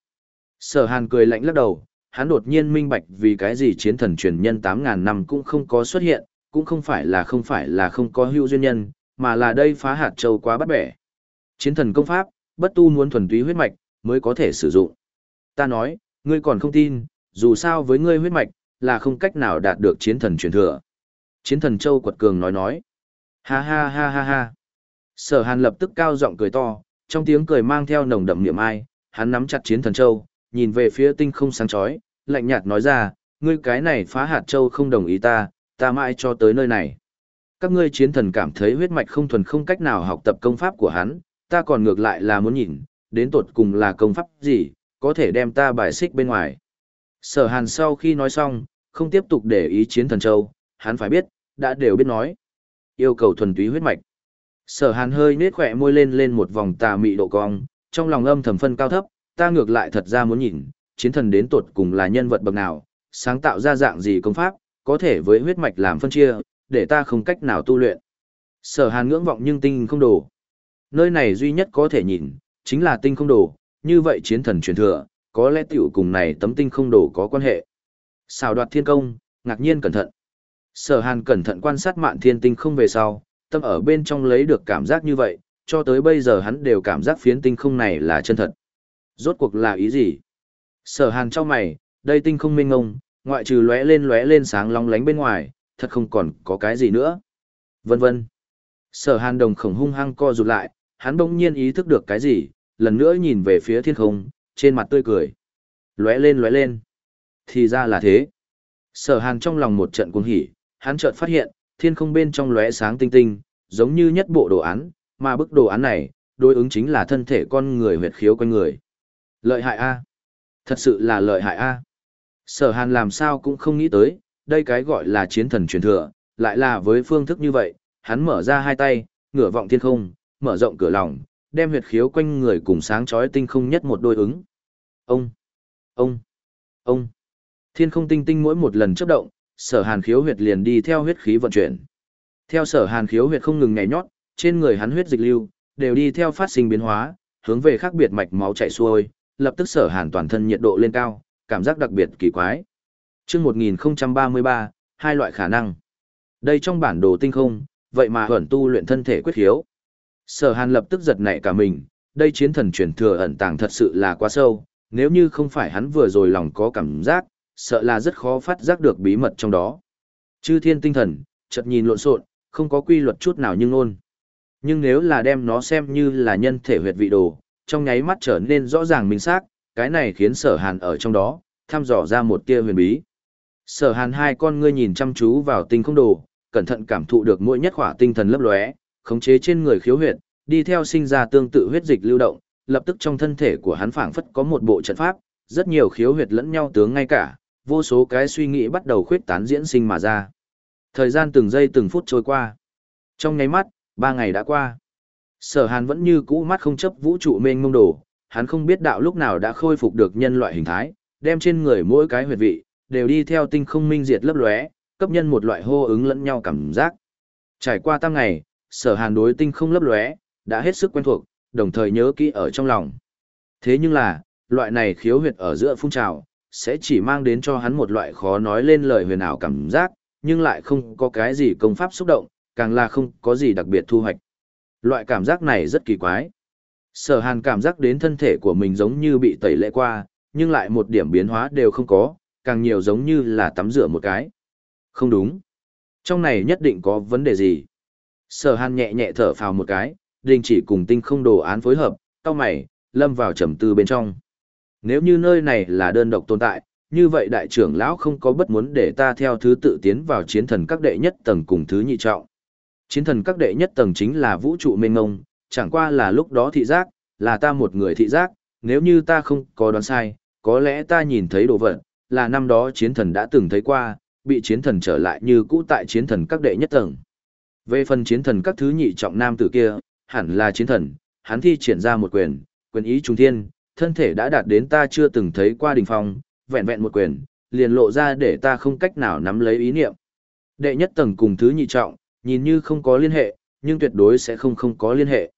Sở hàn cười lạnh lắc đầu, hắn đột nhiên minh bạch vì cái gì chiến thần truyền nhân 8.000 năm cũng không có xuất hiện, cũng không phải là không phải là không có hữu duyên nhân, mà là đây phá hạt châu quá bắt bẻ. Chiến thần công pháp, bất tu muốn thuần túy huyết mạch, mới có thể sử dụng. Ta nói, ngươi còn không tin, dù sao với ngươi huyết mạch, là không cách nào đạt được chiến thần truyền thừa. Chiến thần châu quật cường nói nói. Ha ha ha ha ha. Sở hàn lập tức cao giọng cười to, trong tiếng cười mang theo nồng đậm niệm ai, hắn nắm chặt chiến thần châu, nhìn về phía tinh không sáng chói, lạnh nhạt nói ra, ngươi cái này phá hạt châu không đồng ý ta, ta mãi cho tới nơi này. Các ngươi chiến thần cảm thấy huyết mạch không thuần không cách nào học tập công pháp của hắn, ta còn ngược lại là muốn nhìn, đến tột cùng là công pháp gì, có thể đem ta bài xích bên ngoài. Sở hàn sau khi nói xong, không tiếp tục để ý chiến thần châu, hắn phải biết, đã đều biết nói. Yêu cầu thuần túy huyết mạch. Sở hàn hơi nết khỏe môi lên lên một vòng tà mị độ cong, trong lòng âm thầm phân cao thấp, ta ngược lại thật ra muốn nhìn, chiến thần đến tột cùng là nhân vật bậc nào, sáng tạo ra dạng gì công pháp, có thể với huyết mạch làm phân chia, để ta không cách nào tu luyện. Sở hàn ngưỡng vọng nhưng tinh không đồ. Nơi này duy nhất có thể nhìn, chính là tinh không đồ, như vậy chiến thần truyền thừa, có lẽ tiểu cùng này tấm tinh không đồ có quan hệ. Xào đoạt thiên công, ngạc nhiên cẩn thận. Sở hàn cẩn thận quan sát mạn thiên tinh không về sau, tâm ở bên trong lấy được cảm giác như vậy, cho tới bây giờ hắn đều cảm giác phiến tinh không này là chân thật. Rốt cuộc là ý gì? Sở hàn trong mày, đây tinh không minh ngông, ngoại trừ lóe lên lóe lên sáng long lánh bên ngoài, thật không còn có cái gì nữa. Vân vân. Sở hàn đồng khổng hung hăng co rụt lại, hắn bỗng nhiên ý thức được cái gì, lần nữa nhìn về phía thiên không, trên mặt tươi cười. Lóe lên lóe lên. Thì ra là thế. Sở hàn trong lòng một trận cuồng hỉ, hắn chợt phát hiện, thiên không bên trong lóe sáng tinh tinh, giống như nhất bộ đồ án, mà bức đồ án này, đối ứng chính là thân thể con người huyệt khiếu quanh người. Lợi hại A. Thật sự là lợi hại A. Sở hàn làm sao cũng không nghĩ tới, đây cái gọi là chiến thần truyền thừa, lại là với phương thức như vậy, hắn mở ra hai tay, ngửa vọng thiên không, mở rộng cửa lòng, đem huyệt khiếu quanh người cùng sáng chói tinh không nhất một đôi ứng. Ông, ông, ông. Thiên không tinh tinh mỗi một lần chớp động, sở hàn khiếu huyệt liền đi theo huyết khí vận chuyển. Theo sở hàn khiếu huyệt không ngừng nhảy nhót, trên người hắn huyết dịch lưu, đều đi theo phát sinh biến hóa, hướng về khác biệt mạch máu chảy xuôi, lập tức sở hàn toàn thân nhiệt độ lên cao, cảm giác đặc biệt kỳ quái. Chương 1033, hai loại khả năng. Đây trong bản đồ tinh không, vậy mà ẩn tu luyện thân thể quyết hiếu. Sở Hàn lập tức giật nảy cả mình, đây chiến thần truyền thừa ẩn tàng thật sự là quá sâu, nếu như không phải hắn vừa rồi lòng có cảm giác, sợ là rất khó phát giác được bí mật trong đó. Chư thiên tinh thần, chợt nhìn lộn xộn, không có quy luật chút nào nhưng ôn. Nhưng nếu là đem nó xem như là nhân thể huyệt vị đồ, trong nháy mắt trở nên rõ ràng minh xác, cái này khiến sở hàn ở trong đó, thăm dò ra một tia huyền bí. Sở hàn hai con ngươi nhìn chăm chú vào tinh không đồ, cẩn thận cảm thụ được mỗi nhất khỏa tinh thần lấp lóe, khống chế trên người khiếu huyệt, đi theo sinh ra tương tự huyết dịch lưu động, lập tức trong thân thể của hắn phảng phất có một bộ trận pháp, rất nhiều khiếu huyệt lẫn nhau tướng ngay cả, vô số cái suy nghĩ bắt đầu khuyết tán diễn sinh mà ra. Thời gian từng giây từng phút trôi qua. Trong nháy mắt, ba ngày đã qua. Sở Hàn vẫn như cũ mắt không chấp vũ trụ mênh mông đồ, hắn không biết đạo lúc nào đã khôi phục được nhân loại hình thái, đem trên người mỗi cái huyệt vị, đều đi theo tinh không minh diệt lấp lóe, cấp nhân một loại hô ứng lẫn nhau cảm giác. Trải qua tam ngày, sở hàn đối tinh không lấp lóe, đã hết sức quen thuộc, đồng thời nhớ kỹ ở trong lòng. Thế nhưng là, loại này khiếu huyệt ở giữa phun trào, sẽ chỉ mang đến cho hắn một loại khó nói lên lời huyền ảo cảm giác, nhưng lại không có cái gì công pháp xúc động, càng là không có gì đặc biệt thu hoạch. Loại cảm giác này rất kỳ quái. Sở hàn cảm giác đến thân thể của mình giống như bị tẩy lệ qua, nhưng lại một điểm biến hóa đều không có, càng nhiều giống như là tắm rửa một cái. Không đúng. Trong này nhất định có vấn đề gì. Sở hàn nhẹ nhẹ thở phào một cái, đình chỉ cùng tinh không đồ án phối hợp, cao mày, lâm vào trầm tư bên trong. Nếu như nơi này là đơn độc tồn tại, như vậy đại trưởng lão không có bất muốn để ta theo thứ tự tiến vào chiến thần các đệ nhất tầng cùng thứ nhị trọng. Chiến thần các đệ nhất tầng chính là vũ trụ mênh ngông, chẳng qua là lúc đó thị giác, là ta một người thị giác, nếu như ta không có đoán sai, có lẽ ta nhìn thấy đồ vật, là năm đó chiến thần đã từng thấy qua, bị chiến thần trở lại như cũ tại chiến thần các đệ nhất tầng. Về phần chiến thần các thứ nhị trọng nam tử kia, hẳn là chiến thần, hắn thi triển ra một quyền, quyền ý trung thiên, thân thể đã đạt đến ta chưa từng thấy qua đỉnh phong, vẹn vẹn một quyền, liền lộ ra để ta không cách nào nắm lấy ý niệm. Đệ nhất tầng cùng thứ nhị trọng, nhìn như không có liên hệ, nhưng tuyệt đối sẽ không không có liên hệ.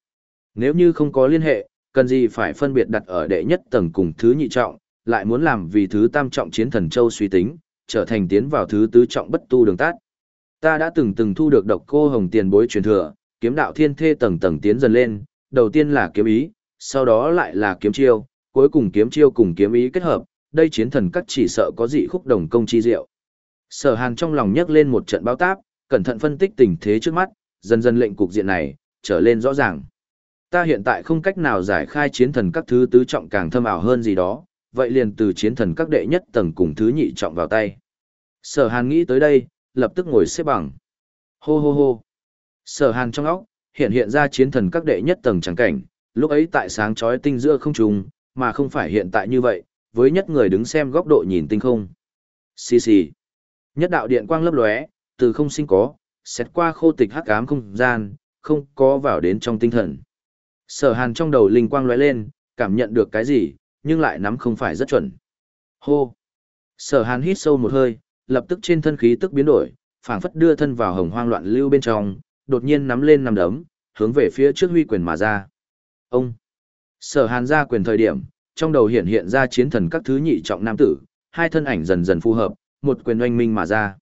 Nếu như không có liên hệ, cần gì phải phân biệt đặt ở đệ nhất tầng cùng thứ nhị trọng, lại muốn làm vì thứ tam trọng chiến thần châu suy tính, trở thành tiến vào thứ tứ trọng bất tu đường tát. Ta đã từng từng thu được độc cô hồng tiền bối truyền thừa, kiếm đạo thiên thê tầng tầng tiến dần lên, đầu tiên là kiếm ý, sau đó lại là kiếm chiêu, cuối cùng kiếm chiêu cùng kiếm ý kết hợp, đây chiến thần các chỉ sợ có dị khúc đồng công chi diệu. Sở Hàn trong lòng nhấc lên một trận báo táp, cẩn thận phân tích tình thế trước mắt, dần dần lệnh cục diện này trở lên rõ ràng. Ta hiện tại không cách nào giải khai chiến thần các thứ tứ trọng càng thâm ảo hơn gì đó, vậy liền từ chiến thần các đệ nhất tầng cùng thứ nhị trọng vào tay. Sở Hàn nghĩ tới đây, lập tức ngồi xếp bằng. Hô hô hô. Sở Hàn trong óc, hiện hiện ra chiến thần các đệ nhất tầng chẳng cảnh, lúc ấy tại sáng chói tinh giữa không trùng, mà không phải hiện tại như vậy, với nhất người đứng xem góc độ nhìn tinh không. Xì xì. Nhất đạo điện quang lấp lóe, từ không sinh có, xét qua khô tịch hắc ám không gian, không có vào đến trong tinh thần. Sở Hàn trong đầu linh quang lóe lên, cảm nhận được cái gì, nhưng lại nắm không phải rất chuẩn. Hô. Sở Hàn hít sâu một hơi, lập tức trên thân khí tức biến đổi, phảng phất đưa thân vào hồng hoang loạn lưu bên trong, đột nhiên nắm lên nằm đấm, hướng về phía trước huy quyền mà ra. Ông. Sở Hàn ra quyền thời điểm, trong đầu hiện hiện ra chiến thần các thứ nhị trọng nam tử, hai thân ảnh dần dần phù hợp, một quyền oanh minh mà ra.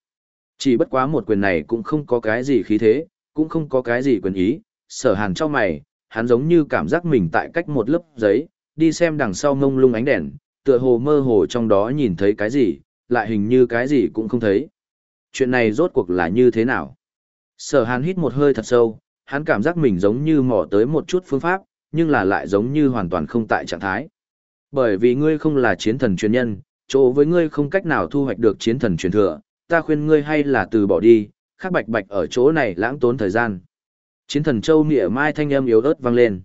Chỉ bất quá một quyền này cũng không có cái gì khí thế, cũng không có cái gì quyền ý, sở hàn cho mày, hắn giống như cảm giác mình tại cách một lớp giấy, đi xem đằng sau ngông lung ánh đèn, tựa hồ mơ hồ trong đó nhìn thấy cái gì, lại hình như cái gì cũng không thấy. Chuyện này rốt cuộc là như thế nào? Sở hàn hít một hơi thật sâu, hắn cảm giác mình giống như mò tới một chút phương pháp, nhưng là lại giống như hoàn toàn không tại trạng thái. Bởi vì ngươi không là chiến thần chuyên nhân, chỗ với ngươi không cách nào thu hoạch được chiến thần truyền thừa, ta khuyên ngươi hay là từ bỏ đi, khác bạch bạch ở chỗ này lãng tốn thời gian. Chiến thần châu nghĩa mai thanh âm yếu ớt vang lên.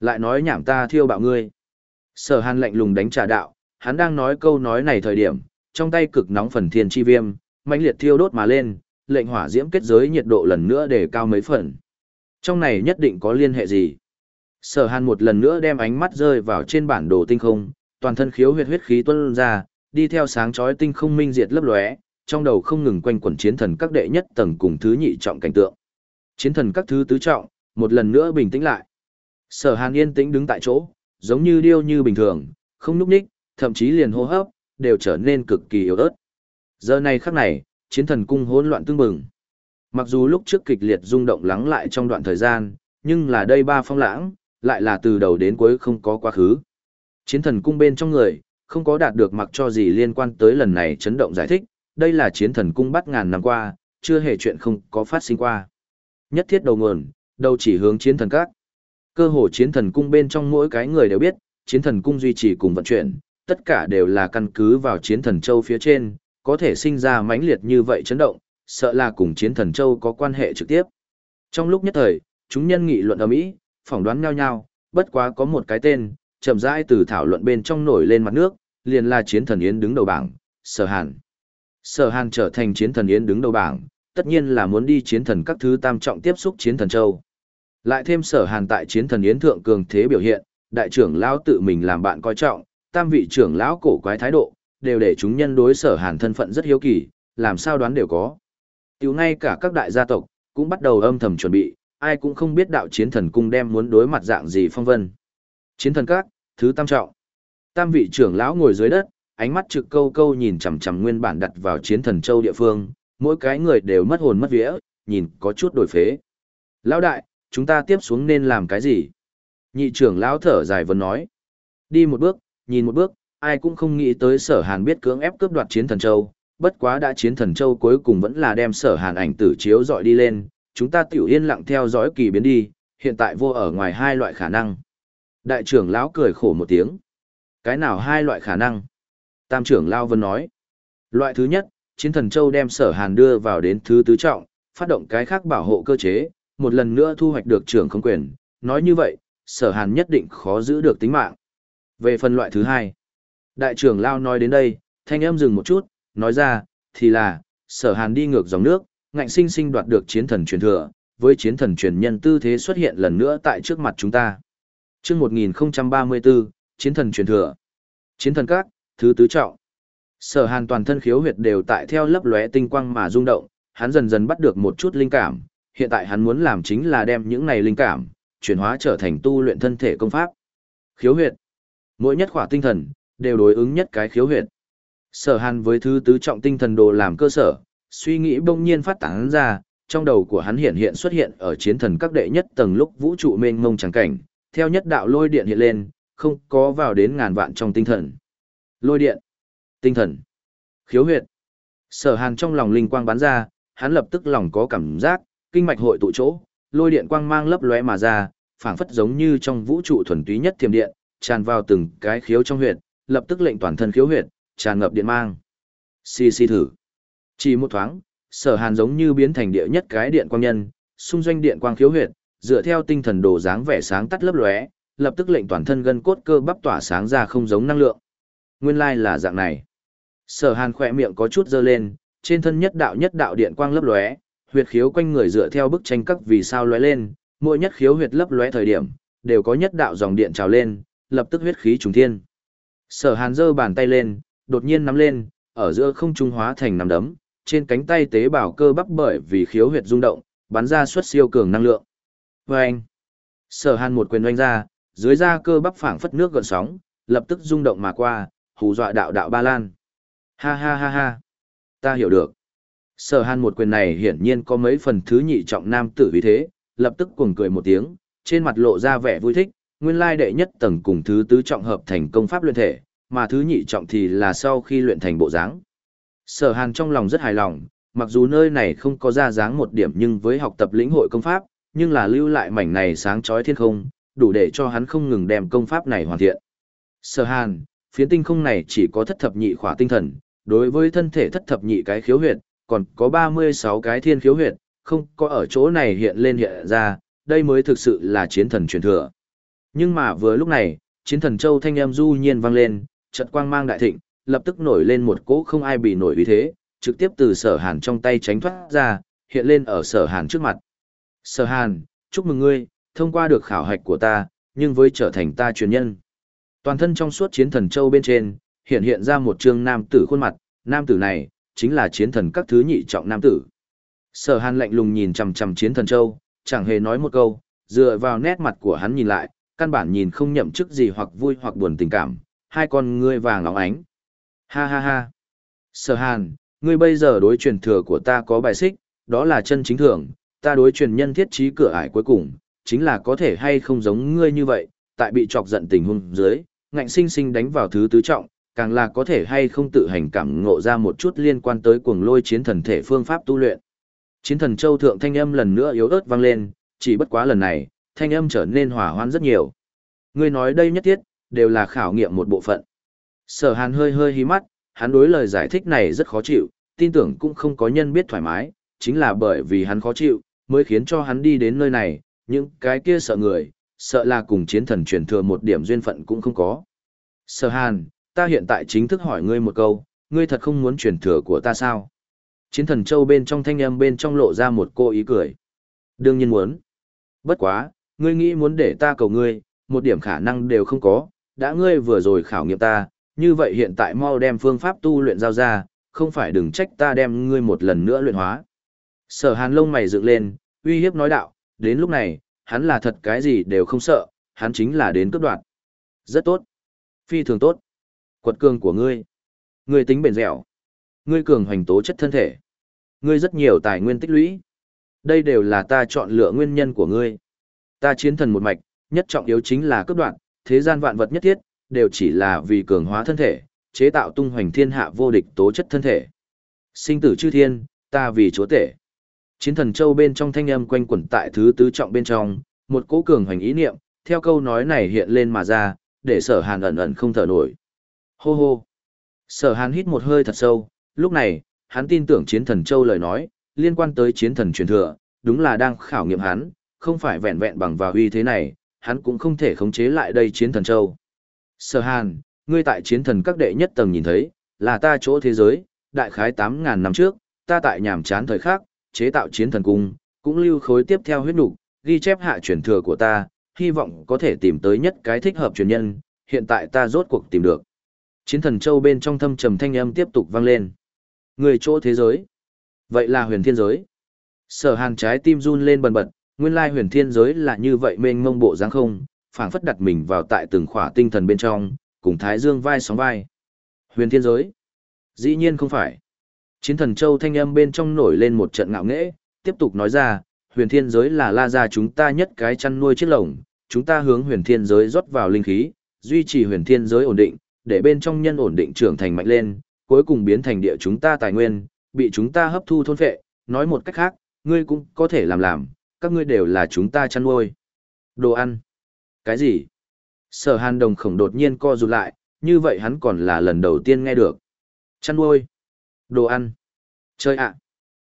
Lại nói nhảm ta thiêu bạo ngươi. Sở hàn lạnh lùng đánh trả đạo, hắn đang nói câu nói này thời điểm, trong tay cực nóng phần thiên chi viêm, mãnh liệt thiêu đốt mà lên, lệnh hỏa diễm kết giới nhiệt độ lần nữa để cao mấy phần. Trong này nhất định có liên hệ gì? Sở hàn một lần nữa đem ánh mắt rơi vào trên bản đồ tinh không, toàn thân khiếu huyết huyết khí tuôn ra, đi theo sáng chói tinh không minh diệt lấp lóe, trong đầu không ngừng quanh quẩn chiến thần các đệ nhất tầng cùng thứ nhị trọng cảnh tượng. Chiến thần các thứ tứ trọng, một lần nữa bình tĩnh lại. Sở Hàn yên tĩnh đứng tại chỗ, giống như điêu như bình thường, không núp ních, thậm chí liền hô hấp, đều trở nên cực kỳ yếu ớt. Giờ này khắc này, chiến thần cung hỗn loạn tương bừng. Mặc dù lúc trước kịch liệt rung động lắng lại trong đoạn thời gian, nhưng là đây ba phong lãng, lại là từ đầu đến cuối không có quá khứ. Chiến thần cung bên trong người, không có đạt được mặc cho gì liên quan tới lần này chấn động giải thích, đây là chiến thần cung bắt ngàn năm qua, chưa hề chuyện không có phát sinh qua. Nhất thiết đầu nguồn, đầu chỉ hướng chiến thần các. Cơ hồ chiến thần cung bên trong mỗi cái người đều biết, chiến thần cung duy trì cùng vận chuyển, tất cả đều là căn cứ vào chiến thần châu phía trên, có thể sinh ra mãnh liệt như vậy chấn động, sợ là cùng chiến thần châu có quan hệ trực tiếp. Trong lúc nhất thời, chúng nhân nghị luận ở mỹ, phỏng đoán nhau nhau, bất quá có một cái tên, chậm rãi từ thảo luận bên trong nổi lên mặt nước, liền là chiến thần yến đứng đầu bảng, Sở Hàn. Sở Hàn trở thành chiến thần yến đứng đầu bảng, tất nhiên là muốn đi chiến thần các thứ tam trọng tiếp xúc chiến thần châu. Lại thêm Sở Hàn tại chiến thần yến thượng cường thế biểu hiện, đại trưởng lão tự mình làm bạn coi trọng, tam vị trưởng lão cổ quái thái độ, đều để chúng nhân đối Sở Hàn thân phận rất hiếu kỳ, làm sao đoán đều có. Tiểu ngay cả các đại gia tộc cũng bắt đầu âm thầm chuẩn bị, ai cũng không biết đạo chiến thần cung đem muốn đối mặt dạng gì phong vân. Chiến thần các, thứ tam trọng. Tam vị trưởng lão ngồi dưới đất, ánh mắt trực câu câu nhìn chằm chằm nguyên bản đặt vào chiến thần châu địa phương, mỗi cái người đều mất hồn mất vía, nhìn có chút đổi phế. Lão đại, chúng ta tiếp xuống nên làm cái gì? Nhị trưởng lão thở dài vẫn nói. Đi một bước, nhìn một bước, ai cũng không nghĩ tới sở hàn biết cưỡng ép cướp đoạt chiến thần châu, bất quá đã chiến thần châu cuối cùng vẫn là đem sở hàn ảnh tử chiếu dọi đi lên, chúng ta tiểu yên lặng theo dõi kỳ biến đi, hiện tại vô ở ngoài hai loại khả năng. Đại trưởng lão cười khổ một tiếng. Cái nào hai loại khả năng? Tam trưởng lão vẫn nói. Loại thứ nhất, chiến thần châu đem sở hàn đưa vào đến thứ tứ trọng, phát động cái khác bảo hộ cơ chế, một lần nữa thu hoạch được trưởng không quyền. Nói như vậy, sở hàn nhất định khó giữ được tính mạng. Về phần loại thứ hai, đại trưởng Lao nói đến đây, thanh em dừng một chút, nói ra, thì là, sở hàn đi ngược dòng nước, ngạnh sinh sinh đoạt được chiến thần truyền thừa, với chiến thần truyền nhân tư thế xuất hiện lần nữa tại trước mặt chúng ta. Trước 1034, chiến thần truyền thừa. Chiến thần các, thứ tứ trọng. Sở Hàn toàn thân khiếu huyệt đều tại theo lấp lóe tinh quang mà rung động, hắn dần dần bắt được một chút linh cảm, hiện tại hắn muốn làm chính là đem những này linh cảm chuyển hóa trở thành tu luyện thân thể công pháp. Khiếu huyệt. Mỗi nhất khỏa tinh thần đều đối ứng nhất cái khiếu huyệt. Sở hàn với thứ tứ trọng tinh thần đồ làm cơ sở, suy nghĩ bỗng nhiên phát tán ra, trong đầu của hắn hiện hiện xuất hiện ở chiến thần các đệ nhất tầng lúc vũ trụ mênh mông trắng cảnh, theo nhất đạo lôi điện hiện lên, không có vào đến ngàn vạn trong tinh thần. Lôi điện, tinh thần, khiếu huyệt. Sở hàn trong lòng linh quang bắn ra, hắn lập tức lòng có cảm giác, kinh mạch hội tụ chỗ, lôi điện quang mang lấp lóe mà ra, phảng phất giống như trong vũ trụ thuần túy nhất thiềm điện, tràn vào từng cái khiếu trong huyệt, lập tức lệnh toàn thân khiếu huyệt tràn ngập điện mang. Xì xì thử. Chỉ một thoáng, Sở Hàn giống như biến thành địa nhất cái điện quang nhân, xung doanh điện quang khiếu huyệt, dựa theo tinh thần đồ dáng vẻ sáng tắt lấp lóe, lập tức lệnh toàn thân gân cốt cơ bắp tỏa sáng ra không giống năng lượng. Nguyên lai là dạng này. Sở Hàn khỏe miệng có chút dơ lên, trên thân nhất đạo nhất đạo điện quang lấp lóe, huyệt khiếu quanh người dựa theo bức tranh các vì sao lóe lên, mỗi nhất khiếu huyệt lấp lóe thời điểm, đều có nhất đạo dòng điện trào lên, lập tức huyết khí trùng thiên. Sở Hàn giơ bàn tay lên, đột nhiên nắm lên, ở giữa không trung hóa thành nắm đấm, trên cánh tay tế bào cơ bắp bởi vì khiếu huyệt rung động, bắn ra xuất siêu cường năng lượng. Và anh, Sở Hàn một quyền oanh ra, dưới da cơ bắp phảng phất nước gợn sóng, lập tức rung động mà qua, hù dọa đạo đạo ba lan. Ha ha ha ha, ta hiểu được. Sở Hàn một quyền này hiển nhiên có mấy phần thứ nhị trọng nam tử vì thế, lập tức cuồng cười một tiếng, trên mặt lộ ra vẻ vui thích, nguyên lai đệ nhất tầng cùng thứ tứ trọng hợp thành công pháp luyện thể, mà thứ nhị trọng thì là sau khi luyện thành bộ dáng. Sở Hàn trong lòng rất hài lòng, mặc dù nơi này không có ra dáng một điểm nhưng với học tập lĩnh hội công pháp, nhưng là lưu lại mảnh này sáng chói thiên không, đủ để cho hắn không ngừng đem công pháp này hoàn thiện. Sở Hàn, phiến tinh không này chỉ có thất thập nhị khỏa tinh thần, đối với thân thể thất thập nhị cái khiếu huyệt, còn có 36 cái thiên khiếu huyệt, không có ở chỗ này hiện lên hiện ra, đây mới thực sự là chiến thần truyền thừa. Nhưng mà vừa lúc này, chiến thần châu thanh âm du nhiên vang lên, trận quang mang đại thịnh, lập tức nổi lên một cỗ không ai bị nổi uy thế, trực tiếp từ sở hàn trong tay tránh thoát ra, hiện lên ở sở hàn trước mặt. Sở hàn, chúc mừng ngươi, thông qua được khảo hạch của ta, nhưng với trở thành ta truyền nhân. Toàn thân trong suốt chiến thần châu bên trên, hiện hiện ra một trương nam tử khuôn mặt, nam tử này, chính là chiến thần các thứ nhị trọng nam tử. Sở hàn lạnh lùng nhìn chằm chằm chiến thần châu, chẳng hề nói một câu, dựa vào nét mặt của hắn nhìn lại, căn bản nhìn không nhậm chức gì hoặc vui hoặc buồn tình cảm, hai con ngươi vàng óng ánh. Ha ha ha. Sở hàn, ngươi bây giờ đối truyền thừa của ta có bài xích, đó là chân chính thường, ta đối truyền nhân thiết trí cửa ải cuối cùng, chính là có thể hay không giống ngươi như vậy, tại bị chọc giận tình huống dưới, ngạnh sinh sinh đánh vào thứ tứ trọng, càng là có thể hay không tự hành cảm ngộ ra một chút liên quan tới cuồng lôi chiến thần thể phương pháp tu luyện. Chiến thần châu thượng thanh âm lần nữa yếu ớt vang lên, chỉ bất quá lần này, thanh âm trở nên hòa hoan rất nhiều. Ngươi nói đây nhất thiết, đều là khảo nghiệm một bộ phận. Sở hàn hơi hơi hí mắt, hắn đối lời giải thích này rất khó chịu, tin tưởng cũng không có nhân biết thoải mái, chính là bởi vì hắn khó chịu, mới khiến cho hắn đi đến nơi này, những cái kia sợ người, sợ là cùng chiến thần truyền thừa một điểm duyên phận cũng không có. Sở hàn, ta hiện tại chính thức hỏi ngươi một câu, ngươi thật không muốn truyền thừa của ta sao? Chiến thần châu bên trong thanh âm bên trong lộ ra một cô ý cười. Đương nhiên muốn. Bất quá, ngươi nghĩ muốn để ta cầu ngươi, một điểm khả năng đều không có, đã ngươi vừa rồi khảo nghiệm ta, như vậy hiện tại mau đem phương pháp tu luyện giao ra, không phải đừng trách ta đem ngươi một lần nữa luyện hóa. Sở hàn lông mày dựng lên, uy hiếp nói đạo, đến lúc này, hắn là thật cái gì đều không sợ, hắn chính là đến cướp đoạt. Rất tốt. Phi thường tốt. Quật cường của ngươi. Ngươi tính bền dẻo. Ngươi cường hoành tố chất thân thể. Ngươi rất nhiều tài nguyên tích lũy. Đây đều là ta chọn lựa nguyên nhân của ngươi. Ta chiến thần một mạch, nhất trọng yếu chính là cướp đoạn thế gian vạn vật nhất thiết, đều chỉ là vì cường hóa thân thể, chế tạo tung hoành thiên hạ vô địch tố chất thân thể. Sinh tử chư thiên, ta vì chúa tể. Chiến thần châu bên trong thanh âm quanh quẩn tại thứ tứ trọng bên trong, một cỗ cường hoành ý niệm, theo câu nói này hiện lên mà ra, để sở hàn ẩn ẩn không thở nổi. Hô hô. Sở hàn hít một hơi thật sâu, lúc này, hắn tin tưởng chiến thần châu lời nói, liên quan tới chiến thần truyền thừa, đúng là đang khảo nghiệm hắn, không phải vẹn vẹn bằng vào uy thế này, hắn cũng không thể khống chế lại đây chiến thần châu. Sở Hàn, ngươi tại chiến thần các đệ nhất tầng nhìn thấy, là ta chỗ thế giới, đại khái 8.000 năm trước, ta tại nhàm chán thời khắc, chế tạo chiến thần cung, cũng lưu khối tiếp theo huyết nục, ghi chép hạ truyền thừa của ta, hy vọng có thể tìm tới nhất cái thích hợp truyền nhân, hiện tại ta rốt cuộc tìm được. Chiến thần châu bên trong thâm trầm thanh âm tiếp tục vang lên. Người chỗ thế giới. Vậy là huyền thiên giới. Sở hàn trái tim run lên bần bật, nguyên lai huyền thiên giới là như vậy mênh mông bộ dáng không, phảng phất đặt mình vào tại từng khỏa tinh thần bên trong, cùng Thái Dương vai sóng vai. Huyền thiên giới. Dĩ nhiên không phải. Chiến thần châu thanh âm bên trong nổi lên một trận ngạo nghễ, tiếp tục nói ra, huyền thiên giới là la ra chúng ta nhất cái chăn nuôi chiếc lồng, chúng ta hướng huyền thiên giới rót vào linh khí, duy trì huyền thiên giới ổn định, để bên trong nhân ổn định trưởng thành mạnh lên, cuối cùng biến thành địa chúng ta tài nguyên, bị chúng ta hấp thu thôn phệ, nói một cách khác, ngươi cũng có thể làm làm, các ngươi đều là chúng ta chăn nuôi. Đồ ăn. Cái gì? Sở hàn đồng khổng đột nhiên co rụt lại, như vậy hắn còn là lần đầu tiên nghe được. Chăn nuôi. Đồ ăn. Chơi ạ.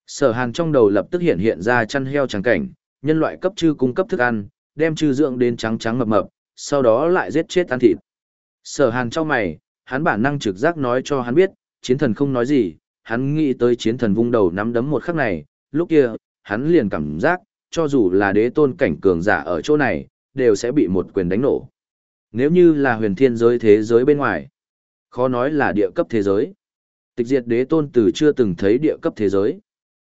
Sở hàn trong đầu lập tức hiện hiện ra chăn heo trắng cảnh, nhân loại cấp chư cung cấp thức ăn, đem chư dưỡng đến trắng trắng mập mập, sau đó lại giết chết ăn thịt. Sở hàn trong mày, hắn bản năng trực giác nói cho hắn biết, chiến thần không nói gì, hắn nghĩ tới chiến thần vung đầu nắm đấm một khắc này, lúc kia, hắn liền cảm giác, cho dù là đế tôn cảnh cường giả ở chỗ này, đều sẽ bị một quyền đánh nổ. Nếu như là huyền thiên giới thế giới bên ngoài, khó nói là địa cấp thế giới. Tịch diệt đế tôn từ chưa từng thấy địa cấp thế giới.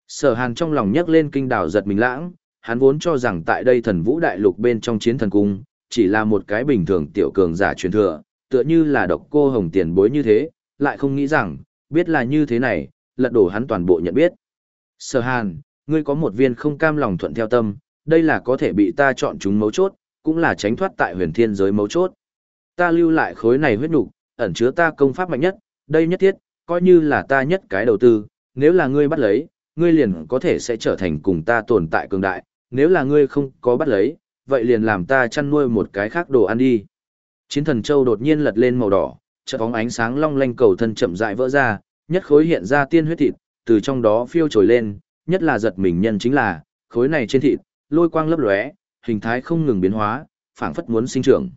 Sở hàn trong lòng nhấc lên kinh đảo giật mình lãng, hắn vốn cho rằng tại đây thần vũ đại lục bên trong chiến thần cung, chỉ là một cái bình thường tiểu cường giả truyền thừa, tựa như là độc cô hồng tiền bối như thế, lại không nghĩ rằng, biết là như thế này, lật đổ hắn toàn bộ nhận biết. Sở hàn, ngươi có một viên không cam lòng thuận theo tâm, đây là có thể bị ta chọn chúng mấu chốt, cũng là tránh thoát tại huyền thiên giới mấu chốt. Ta lưu lại khối này huyết nục, ẩn chứa ta công pháp mạnh nhất, đây nhất thiết, coi như là ta nhất cái đầu tư, nếu là ngươi bắt lấy, ngươi liền có thể sẽ trở thành cùng ta tồn tại cường đại, nếu là ngươi không có bắt lấy, vậy liền làm ta chăn nuôi một cái khác đồ ăn đi. Chiến thần châu đột nhiên lật lên màu đỏ, chợt bóng ánh sáng long lanh cầu thân chậm rãi vỡ ra, nhất khối hiện ra tiên huyết thịt, từ trong đó phiêu trồi lên, nhất là giật mình nhân chính là, khối này trên thịt, lôi quang lấp lóe, hình thái không ngừng biến hóa, phảng phất muốn sinh trưởng.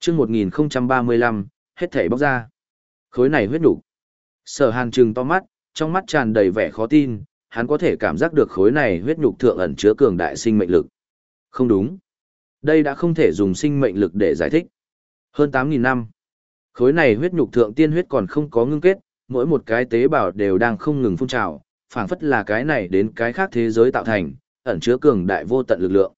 Chương 1035, hết thảy bóc ra. Khối này huyết đủ. Sở Hàn trừng to mắt, trong mắt tràn đầy vẻ khó tin, hắn có thể cảm giác được khối này huyết nhục thượng ẩn chứa cường đại sinh mệnh lực. Không đúng. Đây đã không thể dùng sinh mệnh lực để giải thích. Hơn 8.000 năm. Khối này huyết nhục thượng tiên huyết còn không có ngưng kết, mỗi một cái tế bào đều đang không ngừng phun trào, phảng phất là cái này đến cái khác thế giới tạo thành, ẩn chứa cường đại vô tận lực lượng.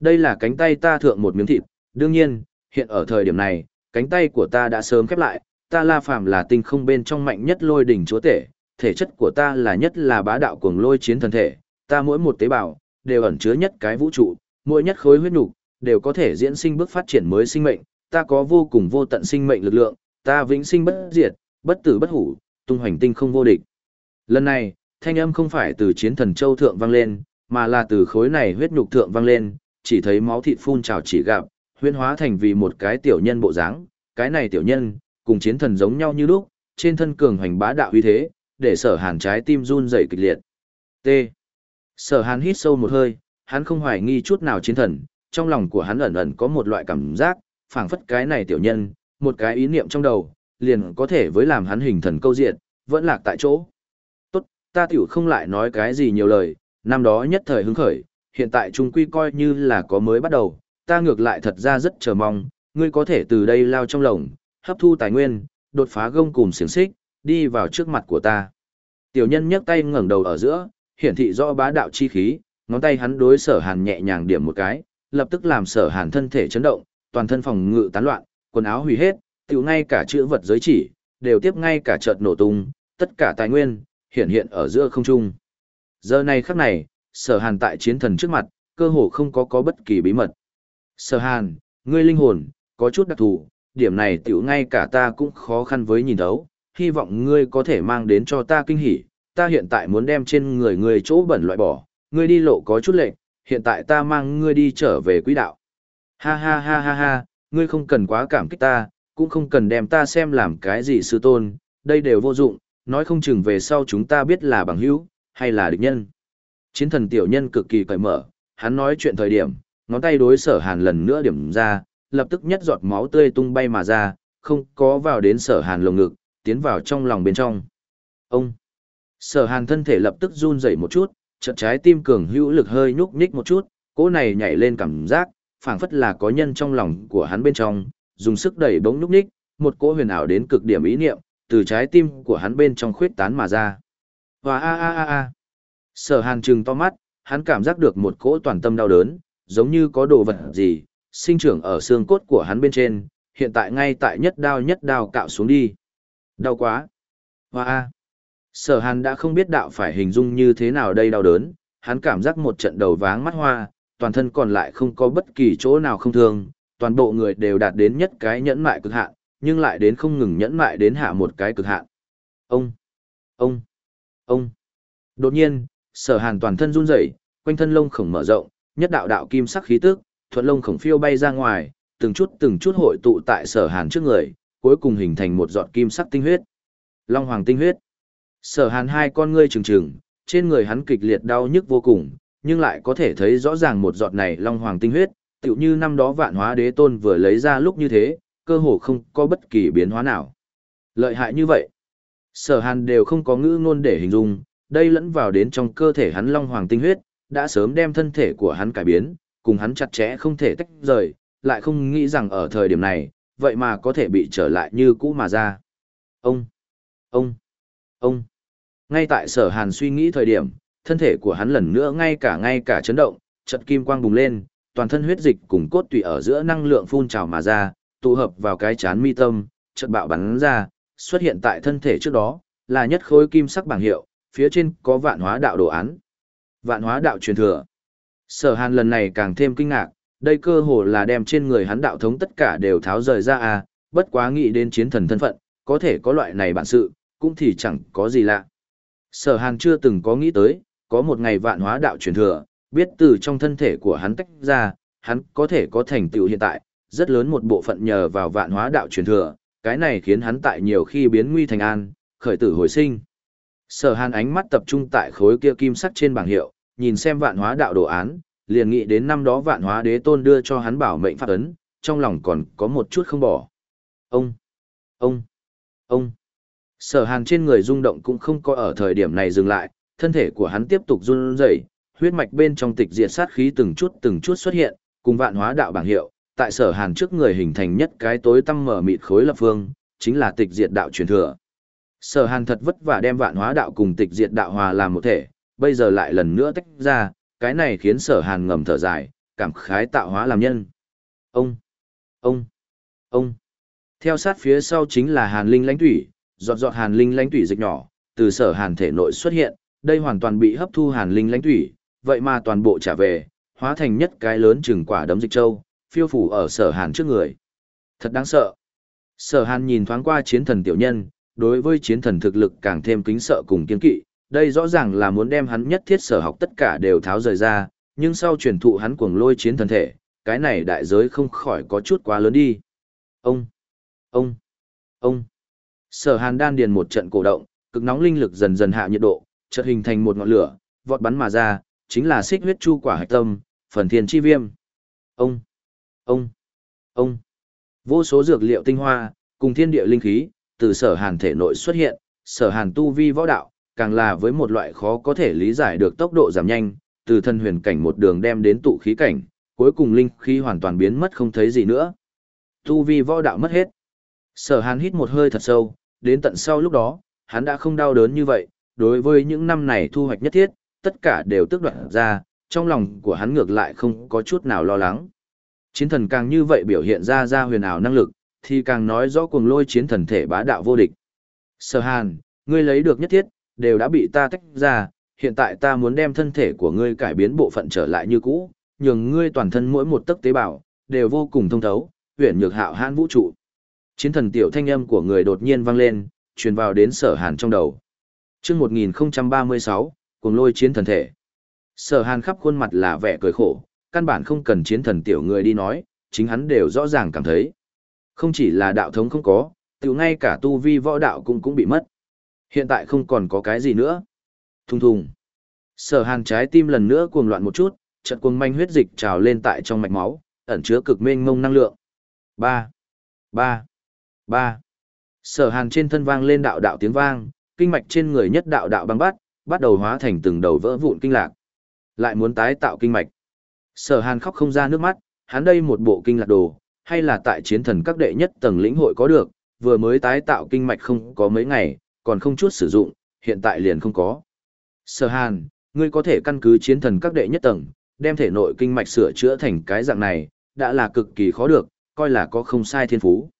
Đây là cánh tay ta thượng một miếng thịt, đương nhiên, hiện ở thời điểm này, cánh tay của ta đã sớm khép lại, ta La Phàm là tinh không bên trong mạnh nhất lôi đỉnh chúa tể, thể chất của ta là nhất là bá đạo cuồng lôi chiến thần thể, ta mỗi một tế bào đều ẩn chứa nhất cái vũ trụ, mỗi nhất khối huyết nhục đều có thể diễn sinh bước phát triển mới sinh mệnh, ta có vô cùng vô tận sinh mệnh lực lượng, ta vĩnh sinh bất diệt, bất tử bất hủ, tung hoành tinh không vô địch. Lần này, thanh âm không phải từ chiến thần châu thượng vang lên, mà là từ khối này huyết nhục thượng vang lên, chỉ thấy máu thịt phun trào chỉ gặp, huyễn hóa thành vì một cái tiểu nhân bộ dáng, cái này tiểu nhân, cùng chiến thần giống nhau như lúc, trên thân cường hoành bá đạo uy thế, để sở hàn trái tim run dậy kịch liệt. T. Sở hàn hít sâu một hơi, hắn không hoài nghi chút nào chiến thần, trong lòng của hắn ẩn ẩn có một loại cảm giác, phảng phất cái này tiểu nhân, một cái ý niệm trong đầu, liền có thể với làm hắn hình thần câu diện, vẫn lạc tại chỗ. Tốt, ta tiểu không lại nói cái gì nhiều lời, năm đó nhất thời hứng khởi, hiện tại trung quy coi như là có mới bắt đầu, ta ngược lại thật ra rất chờ mong, ngươi có thể từ đây lao trong lồng, hấp thu tài nguyên, đột phá gông cùng xiềng xích, đi vào trước mặt của ta. Tiểu nhân nhấc tay ngẩng đầu ở giữa, hiển thị rõ bá đạo chi khí, ngón tay hắn đối sở hàn nhẹ nhàng điểm một cái, lập tức làm sở hàn thân thể chấn động, toàn thân phòng ngự tán loạn, quần áo hủy hết, tiểu ngay cả chữ vật giới chỉ, đều tiếp ngay cả chợt nổ tung, tất cả tài nguyên, hiện hiện ở giữa không trung. Giờ này khắc này, sở hàn tại chiến thần trước mặt, cơ hồ không có có bất kỳ bí mật. Sở hàn, ngươi linh hồn, có chút đặc thù, điểm này tiểu ngay cả ta cũng khó khăn với nhìn thấu, hy vọng ngươi có thể mang đến cho ta kinh hỉ, ta hiện tại muốn đem trên người ngươi chỗ bẩn loại bỏ, ngươi đi lộ có chút lệnh, hiện tại ta mang ngươi đi trở về quỹ đạo. Ha ha ha ha ha, ngươi không cần quá cảm kích ta, cũng không cần đem ta xem làm cái gì sư tôn, đây đều vô dụng, nói không chừng về sau chúng ta biết là bằng hữu, hay là địch nhân. Chiến thần tiểu nhân cực kỳ cởi mở, hắn nói chuyện thời điểm, ngón tay đối sở hàn lần nữa điểm ra, lập tức nhất giọt máu tươi tung bay mà ra, không có vào đến sở hàn lồng ngực, tiến vào trong lòng bên trong. Ông! Sở hàn thân thể lập tức run rẩy một chút, chợt trái tim cường hữu lực hơi nhúc nhích một chút, cỗ này nhảy lên cảm giác, phảng phất là có nhân trong lòng của hắn bên trong, dùng sức đẩy bỗng nhúc nhích, một cỗ huyền ảo đến cực điểm ý niệm, từ trái tim của hắn bên trong khuyết tán mà ra. Và a a a a. Sở Hàn trừng to mắt, hắn cảm giác được một cỗ toàn tâm đau đớn, giống như có đồ vật gì sinh trưởng ở xương cốt của hắn bên trên, hiện tại ngay tại nhất đao nhất đao cạo xuống đi. Đau quá. Và a. Sở hàn đã không biết đạo phải hình dung như thế nào đây đau đớn, hắn cảm giác một trận đầu váng mắt hoa, toàn thân còn lại không có bất kỳ chỗ nào không thương, toàn bộ người đều đạt đến nhất cái nhẫn mại cực hạn, nhưng lại đến không ngừng nhẫn mại đến hạ một cái cực hạn. Ông, ông, ông. Đột nhiên, sở hàn toàn thân run rẩy, quanh thân lông khổng mở rộng, nhất đạo đạo kim sắc khí tức, thuận lông khổng phiêu bay ra ngoài, từng chút từng chút hội tụ tại sở hàn trước người, cuối cùng hình thành một giọt kim sắc tinh huyết. Long hoàng tinh huyết. Sở hàn hai con ngươi trừng trừng, trên người hắn kịch liệt đau nhức vô cùng, nhưng lại có thể thấy rõ ràng một giọt này long hoàng tinh huyết, tựu như năm đó vạn hóa đế tôn vừa lấy ra lúc như thế, cơ hồ không có bất kỳ biến hóa nào. Lợi hại như vậy. Sở hàn đều không có ngữ ngôn để hình dung, đây lẫn vào đến trong cơ thể hắn long hoàng tinh huyết, đã sớm đem thân thể của hắn cải biến, cùng hắn chặt chẽ không thể tách rời, lại không nghĩ rằng ở thời điểm này, vậy mà có thể bị trở lại như cũ mà ra. Ông, ông, ông. Ngay tại sở hàn suy nghĩ thời điểm, thân thể của hắn lần nữa ngay cả ngay cả chấn động, chật kim quang bùng lên, toàn thân huyết dịch cùng cốt tủy ở giữa năng lượng phun trào mà ra, tụ hợp vào cái chán mi tâm, chợt bạo bắn ra, xuất hiện tại thân thể trước đó, là nhất khối kim sắc bảng hiệu, phía trên có vạn hóa đạo đồ án. Vạn hóa đạo truyền thừa. Sở Hàn lần này càng thêm kinh ngạc, đây cơ hồ là đem trên người hắn đạo thống tất cả đều tháo rời ra à, bất quá nghĩ đến chiến thần thân phận, có thể có loại này bản sự, cũng thì chẳng có gì lạ. Sở Hàn chưa từng có nghĩ tới, có một ngày vạn hóa đạo truyền thừa, biết từ trong thân thể của hắn tách ra, hắn có thể có thành tựu hiện tại, rất lớn một bộ phận nhờ vào vạn hóa đạo truyền thừa, cái này khiến hắn tại nhiều khi biến nguy thành an, khởi tử hồi sinh. Sở Hàn ánh mắt tập trung tại khối kia kim sắc trên bảng hiệu, nhìn xem vạn hóa đạo đồ án, liền nghĩ đến năm đó vạn hóa đế tôn đưa cho hắn bảo mệnh pháp ấn, trong lòng còn có một chút không bỏ. Ông, ông, ông. Sở Hàn trên người rung động cũng không có ở thời điểm này dừng lại, thân thể của hắn tiếp tục run rẩy, huyết mạch bên trong tịch diệt sát khí từng chút từng chút xuất hiện, cùng vạn hóa đạo bảng hiệu, tại Sở Hàn trước người hình thành nhất cái tối tăm mở mịt khối lập phương, chính là tịch diệt đạo truyền thừa. Sở Hàn thật vất vả đem vạn hóa đạo cùng tịch diệt đạo hòa làm một thể, bây giờ lại lần nữa tách ra, cái này khiến Sở Hàn ngầm thở dài, cảm khái tạo hóa làm nhân. Ông, ông, ông. Theo sát phía sau chính là Hàn Linh lãnh thủy, giọt giọt Hàn Linh lãnh thủy dịch nhỏ, từ Sở Hàn thể nội xuất hiện, đây hoàn toàn bị hấp thu Hàn Linh lãnh thủy, vậy mà toàn bộ trả về, hóa thành nhất cái lớn chừng quả đấm dịch châu, phiêu phủ ở Sở Hàn trước người. Thật đáng sợ. Sở Hàn nhìn thoáng qua chiến thần tiểu nhân, đối với chiến thần thực lực càng thêm kính sợ cùng kiên kỵ, đây rõ ràng là muốn đem hắn nhất thiết sở học tất cả đều tháo rời ra, nhưng sau truyền thụ hắn cuồng lôi chiến thần thể, cái này đại giới không khỏi có chút quá lớn đi. Ông, ông, ông. Sở Hàn đan điền một trận cổ động, cực nóng linh lực dần dần hạ nhiệt độ, chợt hình thành một ngọn lửa, vọt bắn mà ra, chính là xích huyết chu quả hạch tâm, phần thiên chi viêm. Ông, ông, ông. Vô số dược liệu tinh hoa, cùng thiên địa linh khí, từ sở hàn thể nội xuất hiện, sở hàn tu vi võ đạo, càng là với một loại khó có thể lý giải được tốc độ giảm nhanh, từ thân huyền cảnh một đường đem đến tụ khí cảnh, cuối cùng linh khí hoàn toàn biến mất không thấy gì nữa. Tu vi võ đạo mất hết. Sở hàn hít một hơi thật sâu, đến tận sau lúc đó, hắn đã không đau đớn như vậy, đối với những năm này thu hoạch nhất thiết, tất cả đều tức đoạn ra, trong lòng của hắn ngược lại không có chút nào lo lắng. Chiến thần càng như vậy biểu hiện ra ra huyền ảo năng lực, thì càng nói rõ cuồng lôi chiến thần thể bá đạo vô địch. Sở Hàn, ngươi lấy được nhất thiết, đều đã bị ta tách ra, hiện tại ta muốn đem thân thể của ngươi cải biến bộ phận trở lại như cũ, nhường ngươi toàn thân mỗi một tấc tế bào đều vô cùng thông thấu, huyền nhược hạo hãn vũ trụ. Chiến thần tiểu thanh âm của người đột nhiên vang lên, truyền vào đến Sở Hàn trong đầu. Chương 1036, cuồng lôi chiến thần thể. Sở Hàn khắp khuôn mặt là vẻ cười khổ, căn bản không cần chiến thần tiểu người đi nói, chính hắn đều rõ ràng cảm thấy. Không chỉ là đạo thống không có, tự ngay cả tu vi võ đạo cũng cũng bị mất. Hiện tại không còn có cái gì nữa. Thùng thùng. Sở hàn trái tim lần nữa cuồng loạn một chút, trận cuồng manh huyết dịch trào lên tại trong mạch máu, ẩn chứa cực mênh mông năng lượng. Ba, ba, ba. Sở hàn trên thân vang lên đạo đạo tiếng vang, kinh mạch trên người nhất đạo đạo băng bát, bắt đầu hóa thành từng đầu vỡ vụn kinh lạc. Lại muốn tái tạo kinh mạch. Sở hàn khóc không ra nước mắt, hắn đây một bộ kinh lạc đồ, hay là tại chiến thần các đệ nhất tầng lĩnh hội có được, vừa mới tái tạo kinh mạch không có mấy ngày, còn không chút sử dụng, hiện tại liền không có. Sở Hàn, ngươi có thể căn cứ chiến thần các đệ nhất tầng, đem thể nội kinh mạch sửa chữa thành cái dạng này, đã là cực kỳ khó được, coi là có không sai thiên phú.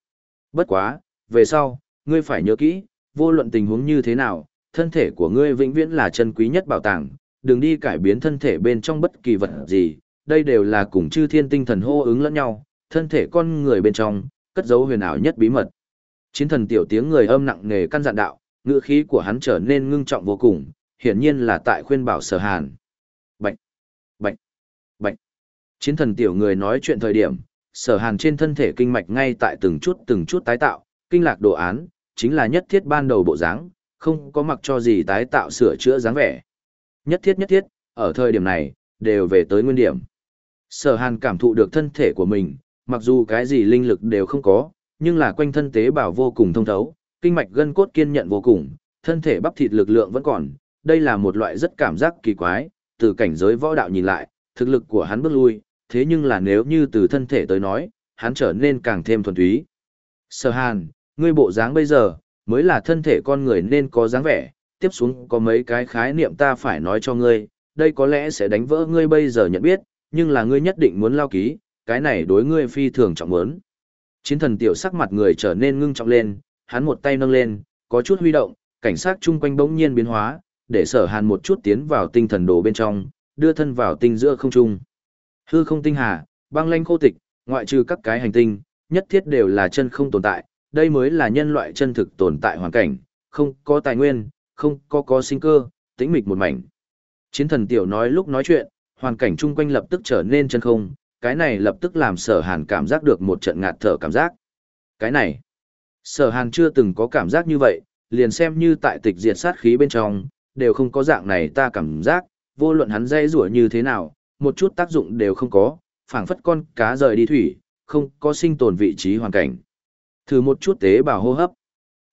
Bất quá, về sau, ngươi phải nhớ kỹ, vô luận tình huống như thế nào, thân thể của ngươi vĩnh viễn là chân quý nhất bảo tàng, đừng đi cải biến thân thể bên trong bất kỳ vật gì, đây đều là cùng chư thiên tinh thần hô ứng lẫn nhau, thân thể con người bên trong, cất giấu huyền ảo nhất bí mật. Chiến thần tiểu tiếng người âm nặng nề căn dặn đạo, ngữ khí của hắn trở nên ngưng trọng vô cùng, hiển nhiên là tại khuyên bảo sở hàn. Bệnh, bệnh, bệnh. Chiến thần tiểu người nói chuyện thời điểm, sở hàn trên thân thể kinh mạch ngay tại từng chút từng chút tái tạo, kinh lạc đồ án, chính là nhất thiết ban đầu bộ dáng, không có mặc cho gì tái tạo sửa chữa dáng vẻ. Nhất thiết nhất thiết, ở thời điểm này, đều về tới nguyên điểm. Sở hàn cảm thụ được thân thể của mình, mặc dù cái gì linh lực đều không có, nhưng là quanh thân tế bào vô cùng thông thấu, kinh mạch gân cốt kiên nhận vô cùng, thân thể bắp thịt lực lượng vẫn còn, đây là một loại rất cảm giác kỳ quái, từ cảnh giới võ đạo nhìn lại, thực lực của hắn bước lui, thế nhưng là nếu như từ thân thể tới nói, hắn trở nên càng thêm thuần túy. Sở Hàn, ngươi bộ dáng bây giờ, mới là thân thể con người nên có dáng vẻ, tiếp xuống có mấy cái khái niệm ta phải nói cho ngươi, đây có lẽ sẽ đánh vỡ ngươi bây giờ nhận biết, nhưng là ngươi nhất định muốn lao ký, cái này đối ngươi phi thường trọng muốn. Chiến thần tiểu sắc mặt người trở nên ngưng trọng lên, hắn một tay nâng lên, có chút huy động, cảnh sát chung quanh bỗng nhiên biến hóa, để sở hàn một chút tiến vào tinh thần đồ bên trong, đưa thân vào tinh giữa không trung. Hư không tinh hà, băng lanh khô tịch, ngoại trừ các cái hành tinh, nhất thiết đều là chân không tồn tại, đây mới là nhân loại chân thực tồn tại hoàn cảnh, không có tài nguyên, không có có sinh cơ, tĩnh mịch một mảnh. Chiến thần tiểu nói lúc nói chuyện, hoàn cảnh chung quanh lập tức trở nên chân không, cái này lập tức làm sở hàn cảm giác được một trận ngạt thở cảm giác. Cái này, sở hàn chưa từng có cảm giác như vậy, liền xem như tại tịch diệt sát khí bên trong, đều không có dạng này ta cảm giác, vô luận hắn dây rủa như thế nào, một chút tác dụng đều không có, phảng phất con cá rời đi thủy, không có sinh tồn vị trí hoàn cảnh. Thử một chút tế bào hô hấp.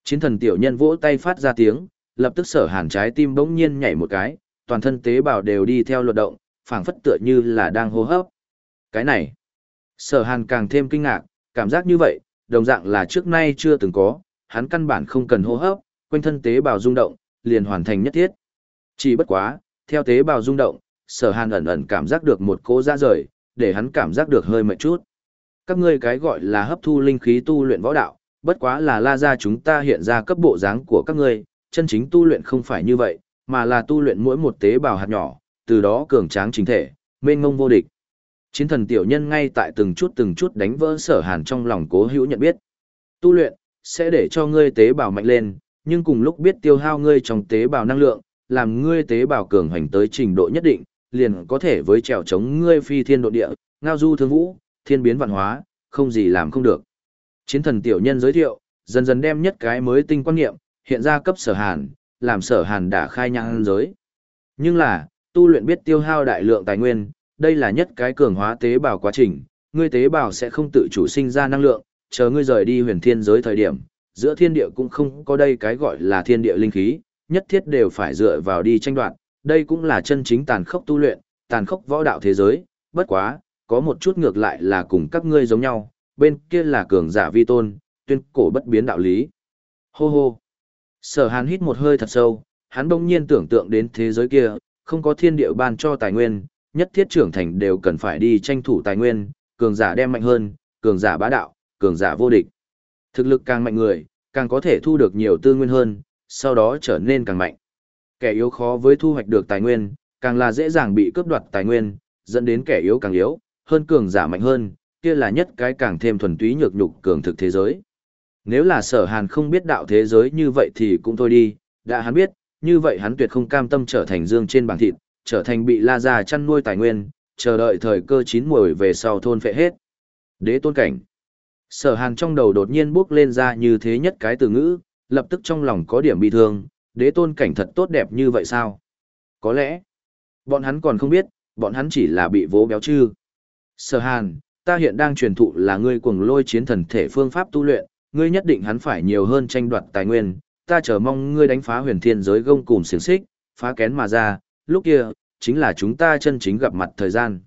Chiến thần tiểu nhân vỗ tay phát ra tiếng, lập tức sở hàn trái tim bỗng nhiên nhảy một cái, toàn thân tế bào đều đi theo luật động, phảng phất tựa như là đang hô hấp. Cái này, sở hàn càng thêm kinh ngạc, cảm giác như vậy, đồng dạng là trước nay chưa từng có, hắn căn bản không cần hô hấp, quanh thân tế bào rung động, liền hoàn thành nhất thiết. Chỉ bất quá, theo tế bào rung động, sở hàn ẩn ẩn cảm giác được một cỗ ra rời, để hắn cảm giác được hơi mệt chút. Các ngươi cái gọi là hấp thu linh khí tu luyện võ đạo, bất quá là la ra chúng ta hiện ra cấp bộ dáng của các ngươi, chân chính tu luyện không phải như vậy, mà là tu luyện mỗi một tế bào hạt nhỏ, từ đó cường tráng chính thể, mênh ngông vô địch. Chiến thần tiểu nhân ngay tại từng chút từng chút đánh vỡ sở hàn trong lòng cố hữu nhận biết. Tu luyện, sẽ để cho ngươi tế bào mạnh lên, nhưng cùng lúc biết tiêu hao ngươi trong tế bào năng lượng, làm ngươi tế bào cường hành tới trình độ nhất định, liền có thể với trèo chống ngươi phi thiên độ địa, ngao du thương vũ, thiên biến vạn hóa, không gì làm không được. Chiến thần tiểu nhân giới thiệu, dần dần đem nhất cái mới tinh quan niệm, hiện ra cấp sở hàn, làm sở hàn đã khai nhang giới. Nhưng là, tu luyện biết tiêu hao đại lượng tài nguyên, đây là nhất cái cường hóa tế bào quá trình, ngươi tế bào sẽ không tự chủ sinh ra năng lượng, chờ ngươi rời đi huyền thiên giới thời điểm, giữa thiên địa cũng không có đây cái gọi là thiên địa linh khí, nhất thiết đều phải dựa vào đi tranh đoạt, đây cũng là chân chính tàn khốc tu luyện, tàn khốc võ đạo thế giới, bất quá, có một chút ngược lại là cùng các ngươi giống nhau, bên kia là cường giả vi tôn, tuyên cổ bất biến đạo lý. Hô hô. Sở Hàn hít một hơi thật sâu, hắn bỗng nhiên tưởng tượng đến thế giới kia, không có thiên địa ban cho tài nguyên, nhất thiết trưởng thành đều cần phải đi tranh thủ tài nguyên, cường giả đem mạnh hơn, cường giả bá đạo, cường giả vô địch. Thực lực càng mạnh người, càng có thể thu được nhiều tư nguyên hơn, sau đó trở nên càng mạnh. Kẻ yếu khó với thu hoạch được tài nguyên, càng là dễ dàng bị cướp đoạt tài nguyên, dẫn đến kẻ yếu càng yếu, hơn cường giả mạnh hơn, kia là nhất cái càng thêm thuần túy nhược nhục cường thực thế giới. Nếu là sở hàn không biết đạo thế giới như vậy thì cũng thôi đi, đã hắn biết, như vậy hắn tuyệt không cam tâm trở thành dương trên bảng thịt, trở thành bị la già chăn nuôi tài nguyên, chờ đợi thời cơ chín muồi về sau thôn phệ hết. Đế tôn cảnh. Sở hàn trong đầu đột nhiên bước lên ra như thế nhất cái từ ngữ, lập tức trong lòng có điểm bị thương, đế tôn cảnh thật tốt đẹp như vậy sao? Có lẽ, bọn hắn còn không biết, bọn hắn chỉ là bị vố béo chư. Sở hàn, ta hiện đang truyền thụ là ngươi cuồng lôi chiến thần thể phương pháp tu luyện, ngươi nhất định hắn phải nhiều hơn tranh đoạt tài nguyên, ta chờ mong ngươi đánh phá huyền thiên giới gông cùm xiềng xích, phá kén mà ra, lúc kia, chính là chúng ta chân chính gặp mặt thời gian.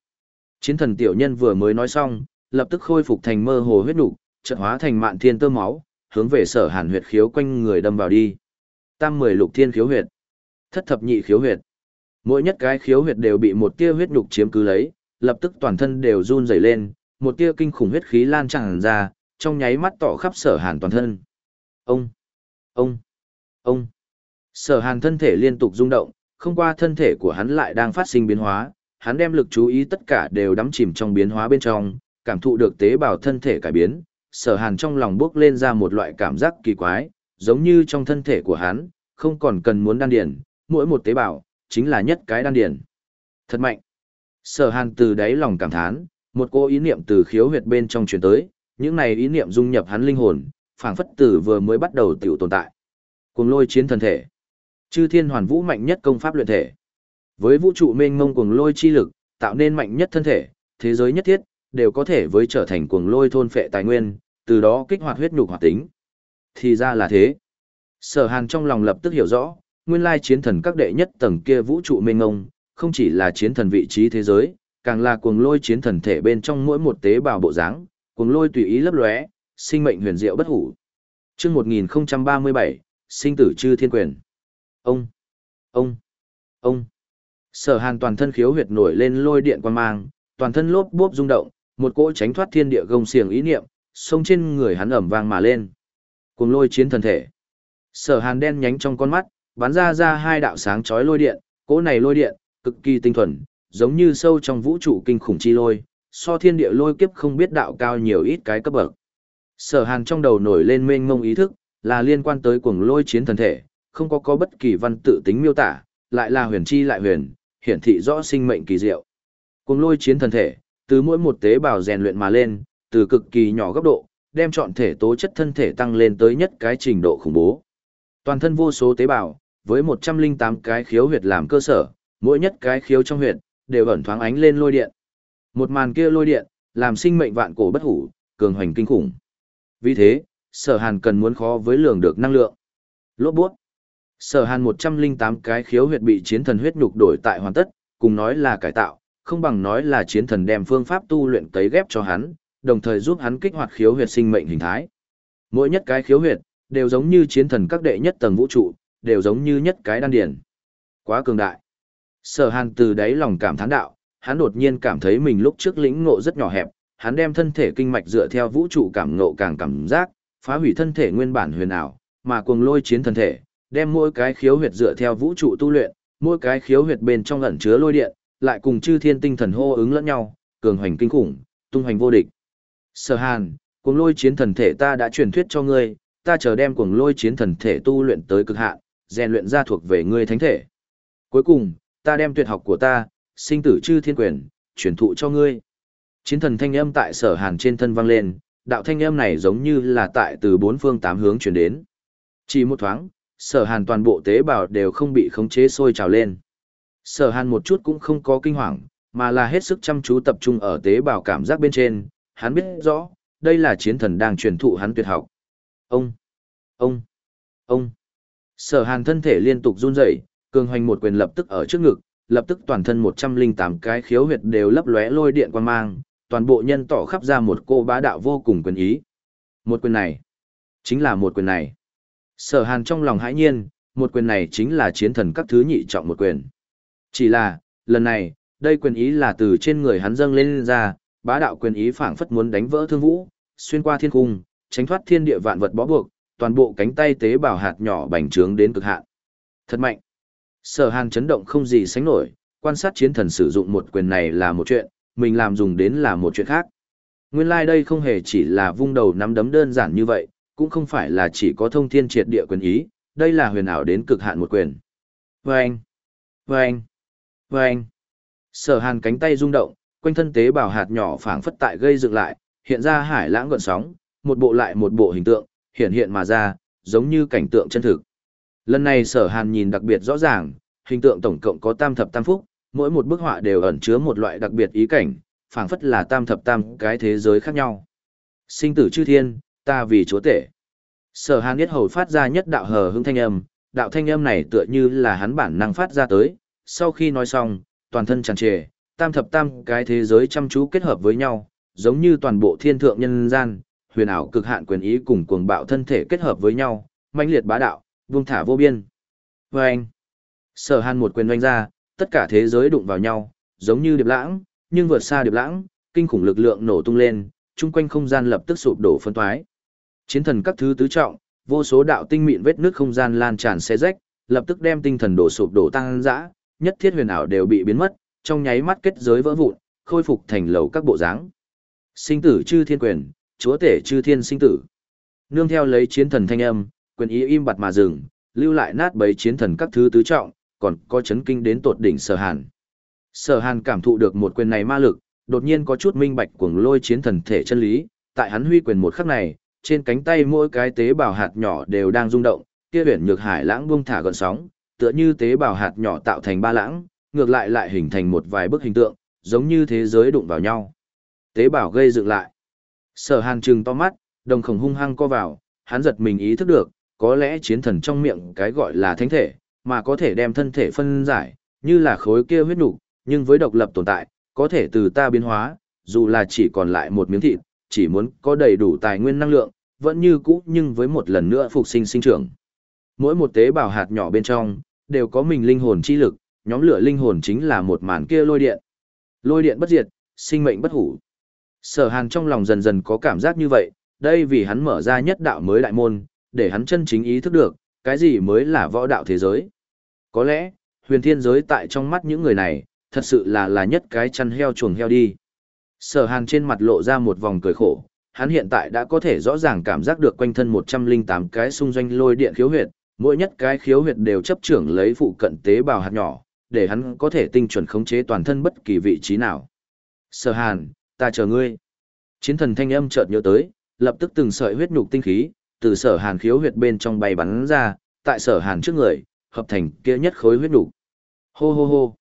Chiến thần tiểu nhân vừa mới nói xong, lập tức khôi phục thành mơ hồ huyết nục, chợt hóa thành mạn thiên tơ máu, hướng về sở hàn huyệt khiếu quanh người đâm vào đi. Tam mười lục thiên khiếu huyệt, thất thập nhị khiếu huyệt. Mỗi nhất cái khiếu huyệt đều bị một tia huyết nục chiếm cứ lấy, lập tức toàn thân đều run rẩy lên, một tia kinh khủng huyết khí lan tràn ra, trong nháy mắt tỏ khắp sở hàn toàn thân. Ông, ông, ông. Sở hàn thân thể liên tục rung động, không qua thân thể của hắn lại đang phát sinh biến hóa, hắn đem lực chú ý tất cả đều đắm chìm trong biến hóa bên trong, cảm thụ được tế bào thân thể cải biến, sở hàn trong lòng bước lên ra một loại cảm giác kỳ quái, giống như trong thân thể của hắn, không còn cần muốn đan điền, mỗi một tế bào, chính là nhất cái đan điền. Thật mạnh. Sở hàn từ đáy lòng cảm thán, một cô ý niệm từ khiếu huyệt bên trong truyền tới, những này ý niệm dung nhập hắn linh hồn, phảng phất tử vừa mới bắt đầu tiểu tồn tại. Cuồng lôi chiến thần thể. Chư thiên hoàn vũ mạnh nhất công pháp luyện thể. Với vũ trụ mênh mông cuồng lôi chi lực, tạo nên mạnh nhất thân thể, thế giới nhất thiết, đều có thể với trở thành cuồng lôi thôn phệ tài nguyên, từ đó kích hoạt huyết nhục hoạt tính. Thì ra là thế. Sở Hàn trong lòng lập tức hiểu rõ, nguyên lai chiến thần các đệ nhất tầng kia vũ trụ mênh mông, không chỉ là chiến thần vị trí thế giới, càng là cuồng lôi chiến thần thể bên trong mỗi một tế bào bộ dáng, cuồng lôi tùy ý lấp lóe, sinh mệnh huyền diệu bất hủ. Chương 1037, sinh tử chư thiên quyền. Ông, ông, ông. Sở Hàn toàn thân khiếu huyệt nổi lên lôi điện quan mang, toàn thân lốp bốp rung động, một cỗ tránh thoát thiên địa gông xiềng ý niệm, sông trên người hắn ẩm vang mà lên. Cuồng lôi chiến thần thể. Sở Hàn đen nhánh trong con mắt, bắn ra ra hai đạo sáng chói lôi điện, cỗ này lôi điện, cực kỳ tinh thuần, giống như sâu trong vũ trụ kinh khủng chi lôi, so thiên địa lôi kiếp không biết đạo cao nhiều ít cái cấp bậc. Sở Hàn trong đầu nổi lên mênh mông ý thức, là liên quan tới cuồng lôi chiến thần thể, không có có bất kỳ văn tự tính miêu tả, lại là huyền chi lại huyền, hiển thị rõ sinh mệnh kỳ diệu. Cuồng lôi chiến thần thể, từ mỗi một tế bào rèn luyện mà lên, từ cực kỳ nhỏ góc độ, đem chọn thể tố chất thân thể tăng lên tới nhất cái trình độ khủng bố. Toàn thân vô số tế bào, với 108 cái khiếu huyệt làm cơ sở, mỗi nhất cái khiếu trong huyệt, đều ẩn thoáng ánh lên lôi điện. Một màn kia lôi điện, làm sinh mệnh vạn cổ bất hủ, cường hoành kinh khủng. Vì thế, sở hàn cần muốn khó với lường được năng lượng. Lốt buốt. Sở hàn 108 cái khiếu huyệt bị chiến thần huyết nhục đổi tại hoàn tất, cùng nói là cải tạo, không bằng nói là chiến thần đem phương pháp tu luyện cấy ghép cho hắn, đồng thời giúp hắn kích hoạt khiếu huyệt sinh mệnh hình thái. Mỗi nhất cái khiếu huyệt, đều giống như chiến thần các đệ nhất tầng vũ trụ, đều giống như nhất cái đan điển. Quá cường đại. Sở hàn từ đáy lòng cảm thán đạo, hắn đột nhiên cảm thấy mình lúc trước lĩnh ngộ rất nhỏ hẹp, hắn đem thân thể kinh mạch dựa theo vũ trụ cảm ngộ càng cảm giác, phá hủy thân thể nguyên bản huyền ảo, mà cuồng lôi chiến thân thể, đem mỗi cái khiếu huyệt dựa theo vũ trụ tu luyện, mỗi cái khiếu huyệt bên trong ẩn chứa lôi điện, lại cùng chư thiên tinh thần hô ứng lẫn nhau, cường hoành kinh khủng, tung hoành vô địch. Sở Hàn, cuồng lôi chiến thần thể ta đã truyền thuyết cho ngươi, ta chờ đem cuồng lôi chiến thần thể tu luyện tới cực hạn, rèn luyện ra thuộc về ngươi thánh thể. Cuối cùng, ta đem tuyệt học của ta, sinh tử chư thiên quyền, truyền thụ cho ngươi. Chiến thần thanh âm tại sở hàn trên thân vang lên, đạo thanh âm này giống như là tại từ bốn phương tám hướng truyền đến. Chỉ một thoáng, sở hàn toàn bộ tế bào đều không bị khống chế sôi trào lên. Sở hàn một chút cũng không có kinh hoàng, mà là hết sức chăm chú tập trung ở tế bào cảm giác bên trên, hắn biết rõ, đây là chiến thần đang truyền thụ hắn tuyệt học. Ông, ông, ông. Sở hàn thân thể liên tục run rẩy, cường hoành một quyền lập tức ở trước ngực, lập tức toàn thân 108 cái khiếu huyệt đều lấp lóe lôi điện quan mang, toàn bộ nhân tỏ khắp ra một cô bá đạo vô cùng quyền ý. Một quyền này, chính là một quyền này. Sở hàn trong lòng hãi nhiên, một quyền này chính là chiến thần các thứ nhị trọng một quyền. Chỉ là, lần này, đây quyền ý là từ trên người hắn dâng lên ra, bá đạo quyền ý phảng phất muốn đánh vỡ thương vũ, xuyên qua thiên cung, tránh thoát thiên địa vạn vật bó buộc, toàn bộ cánh tay tế bào hạt nhỏ bành trướng đến cực hạn. Thật mạnh. Sở Hàn chấn động không gì sánh nổi, quan sát chiến thần sử dụng một quyền này là một chuyện, mình làm dùng đến là một chuyện khác. Nguyên lai đây không hề chỉ là vung đầu nắm đấm đơn giản như vậy, cũng không phải là chỉ có thông thiên triệt địa quyền ý, đây là huyền ảo đến cực hạn một quyền. vê anh vê anh vê anh Sở Hàn cánh tay rung động, quanh thân tế bào hạt nhỏ phảng phất tại gây dựng lại, hiện ra hải lãng gợn sóng, một bộ lại một bộ hình tượng, hiện hiện mà ra, giống như cảnh tượng chân thực. Lần này sở hàn nhìn đặc biệt rõ ràng, hình tượng tổng cộng có tam thập tam phúc, mỗi một bức họa đều ẩn chứa một loại đặc biệt ý cảnh, phảng phất là tam thập tam cái thế giới khác nhau. Sinh tử chư thiên, ta vì chúa tể. Sở hàn biết hầu phát ra nhất đạo hờ hững thanh âm, đạo thanh âm này tựa như là hắn bản năng phát ra tới, sau khi nói xong, toàn thân tràn trề, tam thập tam cái thế giới chăm chú kết hợp với nhau, giống như toàn bộ thiên thượng nhân gian, huyền ảo cực hạn quyền ý cùng cuồng bạo thân thể kết hợp với nhau, mãnh liệt bá đạo, vung thả vô biên. Và anh, sở hàn một quyền doanh ra, tất cả thế giới đụng vào nhau, giống như điệp lãng, nhưng vượt xa điệp lãng, kinh khủng lực lượng nổ tung lên, chung quanh không gian lập tức sụp đổ phân toái. Chiến thần các thứ tứ trọng, vô số đạo tinh mịn vết nước không gian lan tràn xé rách, lập tức đem tinh thần đổ sụp đổ tăng dã, nhất thiết huyền ảo đều bị biến mất, trong nháy mắt kết giới vỡ vụn, khôi phục thành lầu các bộ dáng. Sinh tử chư thiên quyền, chúa tể chư thiên sinh tử. Nương theo lấy chiến thần thanh âm, quyền ý im bặt mà dừng, lưu lại nát bấy chiến thần các thứ tứ trọng, còn có chấn kinh đến tột đỉnh sở hàn. Sở hàn cảm thụ được một quyền này ma lực, đột nhiên có chút minh bạch cuồng lôi chiến thần thể chân lý, tại hắn huy quyền một khắc này, trên cánh tay mỗi cái tế bào hạt nhỏ đều đang rung động, kia huyền nhược hải lãng buông thả gợn sóng, tựa như tế bào hạt nhỏ tạo thành ba lãng, ngược lại lại hình thành một vài bức hình tượng, giống như thế giới đụng vào nhau. Tế bào gây dựng lại. Sở Hàn trừng to mắt, đồng khổng hung hăng co vào, hắn giật mình ý thức được, có lẽ chiến thần trong miệng cái gọi là thánh thể, mà có thể đem thân thể phân giải, như là khối kia huyết nục, nhưng với độc lập tồn tại, có thể từ ta biến hóa, dù là chỉ còn lại một miếng thịt, chỉ muốn có đầy đủ tài nguyên năng lượng, vẫn như cũ nhưng với một lần nữa phục sinh sinh trưởng. Mỗi một tế bào hạt nhỏ bên trong, đều có mình linh hồn chi lực, nhóm lửa linh hồn chính là một màn kia lôi điện. Lôi điện bất diệt, sinh mệnh bất hủ. Sở Hàn trong lòng dần dần có cảm giác như vậy, đây vì hắn mở ra nhất đạo mới đại môn, để hắn chân chính ý thức được, cái gì mới là võ đạo thế giới. Có lẽ, huyền thiên giới tại trong mắt những người này, thật sự là là nhất cái chăn heo chuồng heo đi. Sở Hàn trên mặt lộ ra một vòng cười khổ, hắn hiện tại đã có thể rõ ràng cảm giác được quanh thân 108 cái xung doanh lôi điện khiếu huyệt, mỗi nhất cái khiếu huyệt đều chấp trưởng lấy phụ cận tế bào hạt nhỏ, để hắn có thể tinh chuẩn khống chế toàn thân bất kỳ vị trí nào. Sở Hàn, ta chờ ngươi. Chiến thần thanh âm chợt nhớ tới, lập tức từng sợi huyết nhục tinh khí, từ sở Hàn khiếu huyệt bên trong bay bắn ra, tại sở Hàn trước người, hợp thành kia nhất khối huyết đủ Hô hô hô.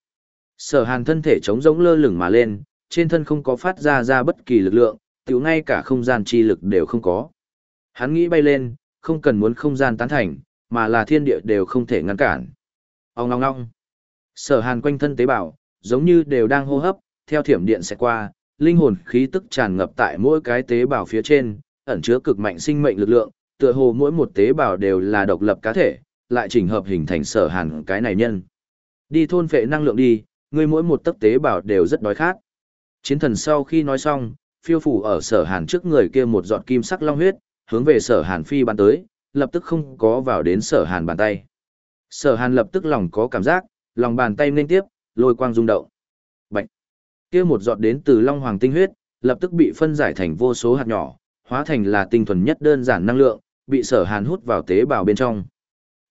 Sở Hàn thân thể chống giống lơ lửng mà lên, trên thân không có phát ra ra bất kỳ lực lượng, tiểu ngay cả không gian chi lực đều không có. Hắn nghĩ bay lên, không cần muốn không gian tán thành, mà là thiên địa đều không thể ngăn cản. Ông ngong ngong. Sở hàn quanh thân tế bào, giống như đều đang hô hấp, theo thiểm điện sẽ qua, linh hồn khí tức tràn ngập tại mỗi cái tế bào phía trên, ẩn chứa cực mạnh sinh mệnh lực lượng, tựa hồ mỗi một tế bào đều là độc lập cá thể, lại chỉnh hợp hình thành sở hàn cái này nhân. Đi thôn phệ năng lượng đi, ngươi mỗi một tấc tế bào đều rất đói khát. Chiến thần sau khi nói xong, phiêu phủ ở sở hàn trước người kia một giọt kim sắc long huyết, hướng về sở hàn phi bắn tới, lập tức không có vào đến sở hàn bàn tay. Sở hàn lập tức lòng có cảm giác, lòng bàn tay nên tiếp, lôi quang rung động. Bạch! kia một giọt đến từ long hoàng tinh huyết, lập tức bị phân giải thành vô số hạt nhỏ, hóa thành là tinh thuần nhất đơn giản năng lượng, bị sở hàn hút vào tế bào bên trong.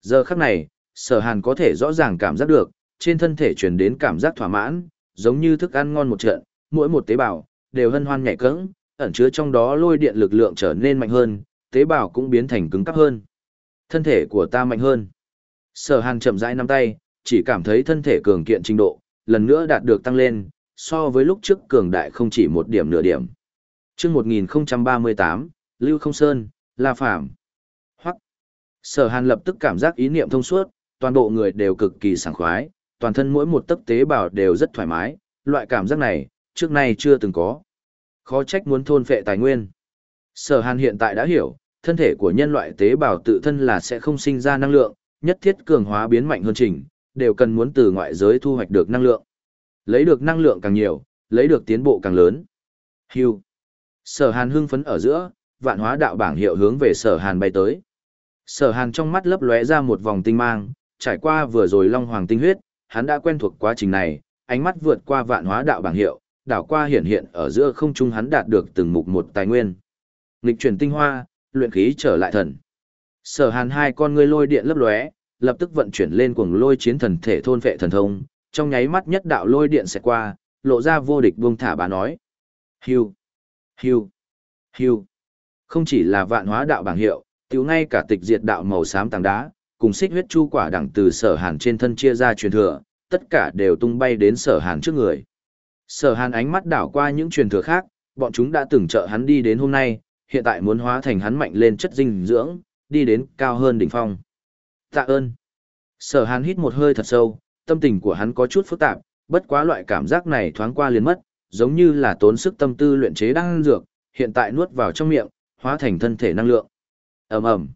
Giờ khắc này, sở hàn có thể rõ ràng cảm giác được, trên thân thể truyền đến cảm giác thỏa mãn, giống như thức ăn ngon một trận, mỗi một tế bào, đều hân hoan nhảy cẫng, ẩn chứa trong đó lôi điện lực lượng trở nên mạnh hơn, tế bào cũng biến thành cứng cáp hơn. Thân thể của ta mạnh hơn. Sở Hàn chậm rãi nắm tay, chỉ cảm thấy thân thể cường kiện trình độ, lần nữa đạt được tăng lên, so với lúc trước cường đại không chỉ một điểm nửa điểm. Trước 1038, Lưu Không Sơn, La Phạm. Sở Hàn lập tức cảm giác ý niệm thông suốt, toàn bộ người đều cực kỳ sảng khoái, toàn thân mỗi một tấc tế bào đều rất thoải mái, loại cảm giác này, trước nay chưa từng có. Khó trách muốn thôn phệ tài nguyên. Sở Hàn hiện tại đã hiểu, thân thể của nhân loại tế bào tự thân là sẽ không sinh ra năng lượng, nhất thiết cường hóa biến mạnh hơn trình, đều cần muốn từ ngoại giới thu hoạch được năng lượng. Lấy được năng lượng càng nhiều, lấy được tiến bộ càng lớn. Hưu. Sở Hàn hưng phấn ở giữa, vạn hóa đạo bảng hiệu hướng về Sở Hàn bay tới. Sở Hàn trong mắt lấp lóe ra một vòng tinh mang, trải qua vừa rồi long hoàng tinh huyết, hắn đã quen thuộc quá trình này, ánh mắt vượt qua vạn hóa đạo bảng hiệu, đảo qua hiện hiện ở giữa không trung hắn đạt được từng mục một tài nguyên. Nghịch chuyển tinh hoa, luyện khí trở lại thần. Sở Hàn hai con ngươi lôi điện lấp lóe, lập tức vận chuyển lên cuồng lôi chiến thần thể thôn vệ thần thông, trong nháy mắt nhất đạo lôi điện sẽ qua, lộ ra vô địch buông thả bà nói. Hưu, hưu, hưu. Không chỉ là vạn hóa đạo bảng hiệu, tiểu ngay cả tịch diệt đạo màu xám tảng đá, cùng xích huyết chu quả đẳng từ sở hàn trên thân chia ra truyền thừa, tất cả đều tung bay đến sở hàn trước người. Sở hàn ánh mắt đảo qua những truyền thừa khác, bọn chúng đã từng trợ hắn đi đến hôm nay, hiện tại muốn hóa thành hắn mạnh lên chất dinh dưỡng, đi đến cao hơn đỉnh phong. Tạ ơn. Sở hàn hít một hơi thật sâu, tâm tình của hắn có chút phức tạp, bất quá loại cảm giác này thoáng qua liền mất, giống như là tốn sức tâm tư luyện chế đang dược, hiện tại nuốt vào trong miệng, hóa thành thân thể năng lượng ầm ầm.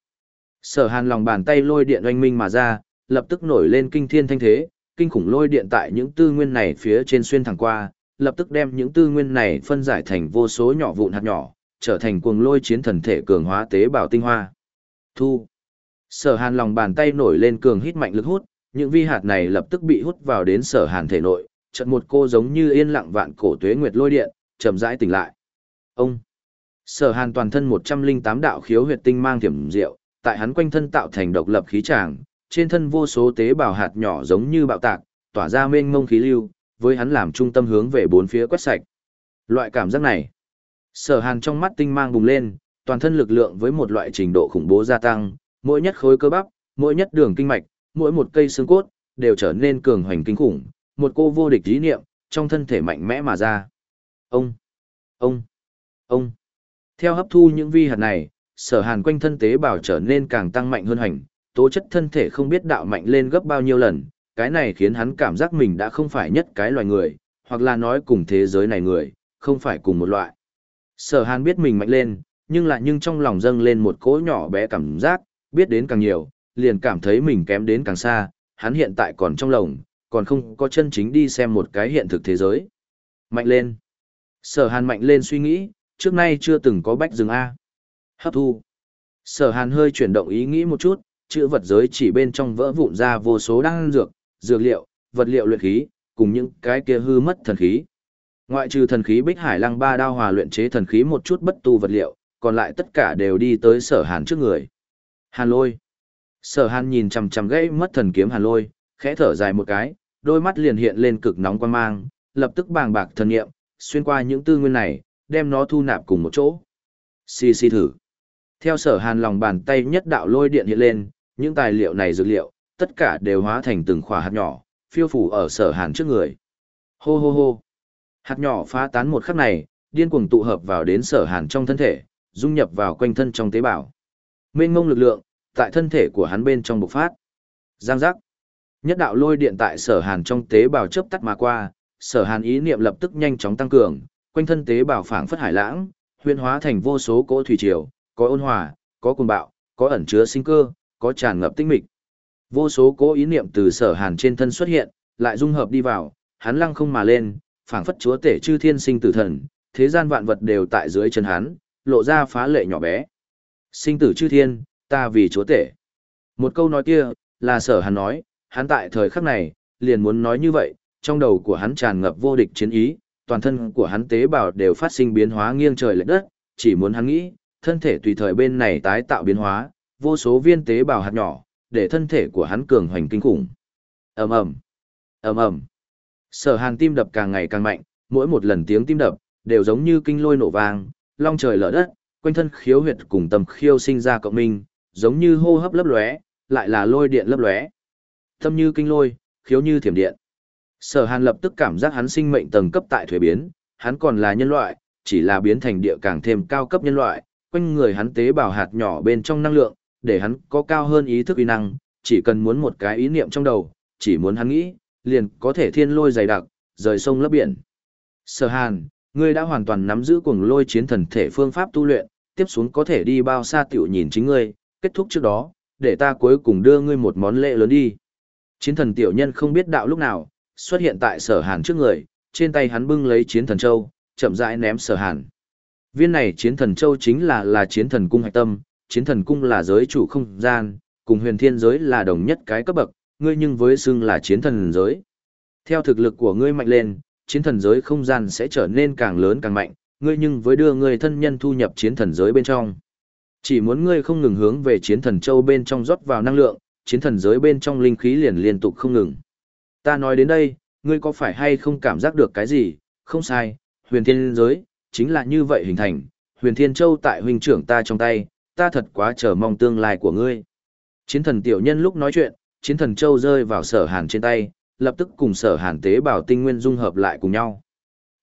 Sở hàn lòng bàn tay lôi điện oanh minh mà ra, lập tức nổi lên kinh thiên thanh thế, kinh khủng lôi điện tại những tư nguyên này phía trên xuyên thẳng qua, lập tức đem những tư nguyên này phân giải thành vô số nhỏ vụn hạt nhỏ, trở thành cuồng lôi chiến thần thể cường hóa tế bào tinh hoa. Thu. Sở Hàn lòng bàn tay nổi lên cường hít mạnh lực hút, những vi hạt này lập tức bị hút vào đến Sở Hàn thể nội, chợt một cô giống như yên lặng vạn cổ tuế nguyệt lôi điện, chậm rãi tỉnh lại. Ông. Sở Hàn toàn thân 108 đạo khiếu huyệt tinh mang thiểm diệu, tại hắn quanh thân tạo thành độc lập khí tràng, trên thân vô số tế bào hạt nhỏ giống như bạo tạc, tỏa ra mênh mông khí lưu, với hắn làm trung tâm hướng về bốn phía quét sạch. Loại cảm giác này, Sở Hàn trong mắt tinh mang bùng lên, toàn thân lực lượng với một loại trình độ khủng bố gia tăng, mỗi nhất khối cơ bắp, mỗi nhất đường kinh mạch, mỗi một cây xương cốt đều trở nên cường hoành kinh khủng, một cô vô địch ý niệm trong thân thể mạnh mẽ mà ra. Ông, ông, ông. Theo hấp thu những vi hạt này, Sở Hàn quanh thân tế bào trở nên càng tăng mạnh hơn hành, tố chất thân thể không biết đạo mạnh lên gấp bao nhiêu lần, cái này khiến hắn cảm giác mình đã không phải nhất cái loài người, hoặc là nói cùng thế giới này người, không phải cùng một loại. Sở hàn biết mình mạnh lên, nhưng lại nhưng trong lòng dâng lên một cỗ nhỏ bé cảm giác, biết đến càng nhiều, liền cảm thấy mình kém đến càng xa, hắn hiện tại còn trong lòng, còn không có chân chính đi xem một cái hiện thực thế giới. Mạnh lên. Sở hàn mạnh lên suy nghĩ, trước nay chưa từng có bách rừng A. Hấp thu. Sở hàn hơi chuyển động ý nghĩ một chút, chữ vật giới chỉ bên trong vỡ vụn ra vô số đan dược, dược liệu, vật liệu luyện khí, cùng những cái kia hư mất thần khí. Ngoại trừ thần khí Bích Hải Lăng ba đao hòa luyện chế thần khí một chút bất tu vật liệu, còn lại tất cả đều đi tới Sở Hàn trước người. Hàn Lôi. Sở Hàn nhìn chằm chằm gãy mất thần kiếm Hàn Lôi, khẽ thở dài một cái, đôi mắt liền hiện lên cực nóng quan mang, lập tức bàng bạc thần niệm, xuyên qua những tư nguyên này, đem nó thu nạp cùng một chỗ. Xì xì thử. Theo Sở Hàn lòng bàn tay nhất đạo lôi điện hiện lên, những tài liệu này dược liệu, tất cả đều hóa thành từng khỏa hạt nhỏ, phiêu phủ ở sở hàn trước người. Hô hô hô. Hạt nhỏ phá tán một khắc này, điên cuồng tụ hợp vào đến sở hàn trong thân thể, dung nhập vào quanh thân trong tế bào. Mênh mông lực lượng, tại thân thể của hắn bên trong bộc phát. Giang giác. Nhất đạo lôi điện tại sở hàn trong tế bào chớp tắt mà qua, sở hàn ý niệm lập tức nhanh chóng tăng cường, quanh thân tế bào phảng phất hải lãng, huyền hóa thành vô số cỗ thủy triều, có ôn hòa, có cuồng bạo, có ẩn chứa sinh cơ, có tràn ngập tinh mịch. Vô số cố ý niệm từ sở hàn trên thân xuất hiện, lại dung hợp đi vào, hắn lăng không mà lên, phảng phất chúa tể chư thiên sinh tử thần, thế gian vạn vật đều tại dưới chân hắn, lộ ra phá lệ nhỏ bé. Sinh tử chư thiên, ta vì chúa tể. Một câu nói kia, là sở hàn nói, hắn tại thời khắc này, liền muốn nói như vậy, trong đầu của hắn tràn ngập vô địch chiến ý, toàn thân của hắn tế bào đều phát sinh biến hóa nghiêng trời lệch đất, chỉ muốn hắn nghĩ, thân thể tùy thời bên này tái tạo biến hóa, vô số viên tế bào hạt nhỏ, để thân thể của hắn cường hoành kinh khủng. Ầm ầm, ầm ầm. Sở Hàn tim đập càng ngày càng mạnh, mỗi một lần tiếng tim đập đều giống như kinh lôi nổ vang, long trời lở đất, quanh thân khiếu huyệt cùng tâm khiêu sinh ra cộng minh, giống như hô hấp lấp lóe, lại là lôi điện lấp lóe. Tâm như kinh lôi, khiếu như thiểm điện. Sở Hàn lập tức cảm giác hắn sinh mệnh tầng cấp tại thuế biến, hắn còn là nhân loại, chỉ là biến thành địa càng thêm cao cấp nhân loại, quanh người hắn tế bào hạt nhỏ bên trong năng lượng, để hắn có cao hơn ý thức uy năng, chỉ cần muốn một cái ý niệm trong đầu, chỉ muốn hắn nghĩ, liền có thể thiên lôi dày đặc, rời sông lấp biển. Sở Hàn, ngươi đã hoàn toàn nắm giữ cuồng lôi chiến thần thể phương pháp tu luyện, tiếp xuống có thể đi bao xa tiểu nhìn chính ngươi, kết thúc trước đó, để ta cuối cùng đưa ngươi một món lễ lớn đi. Chiến thần tiểu nhân không biết đạo lúc nào, xuất hiện tại sở hàn trước người, trên tay hắn bưng lấy chiến thần châu, chậm rãi ném sở hàn. Viên này chiến thần châu chính là là chiến thần cung hạch tâm, chiến thần cung là giới chủ không gian, cùng huyền thiên giới là đồng nhất cái cấp bậc, ngươi nhưng với xưng là chiến thần giới. Theo thực lực của ngươi mạnh lên, chiến thần giới không gian sẽ trở nên càng lớn càng mạnh, ngươi nhưng với đưa ngươi thân nhân thu nhập chiến thần giới bên trong. Chỉ muốn ngươi không ngừng hướng về chiến thần châu bên trong rót vào năng lượng, chiến thần giới bên trong linh khí liền liên tục không ngừng. Ta nói đến đây, ngươi có phải hay không cảm giác được cái gì? Không sai, huyền thiên giới, chính là như vậy hình thành, huyền thiên châu tại huynh trưởng ta trong tay, ta thật quá chờ mong tương lai của ngươi. Chiến thần tiểu nhân lúc nói chuyện, chiến thần châu rơi vào sở hàn trên tay, lập tức cùng sở hàn tế bào tinh nguyên dung hợp lại cùng nhau.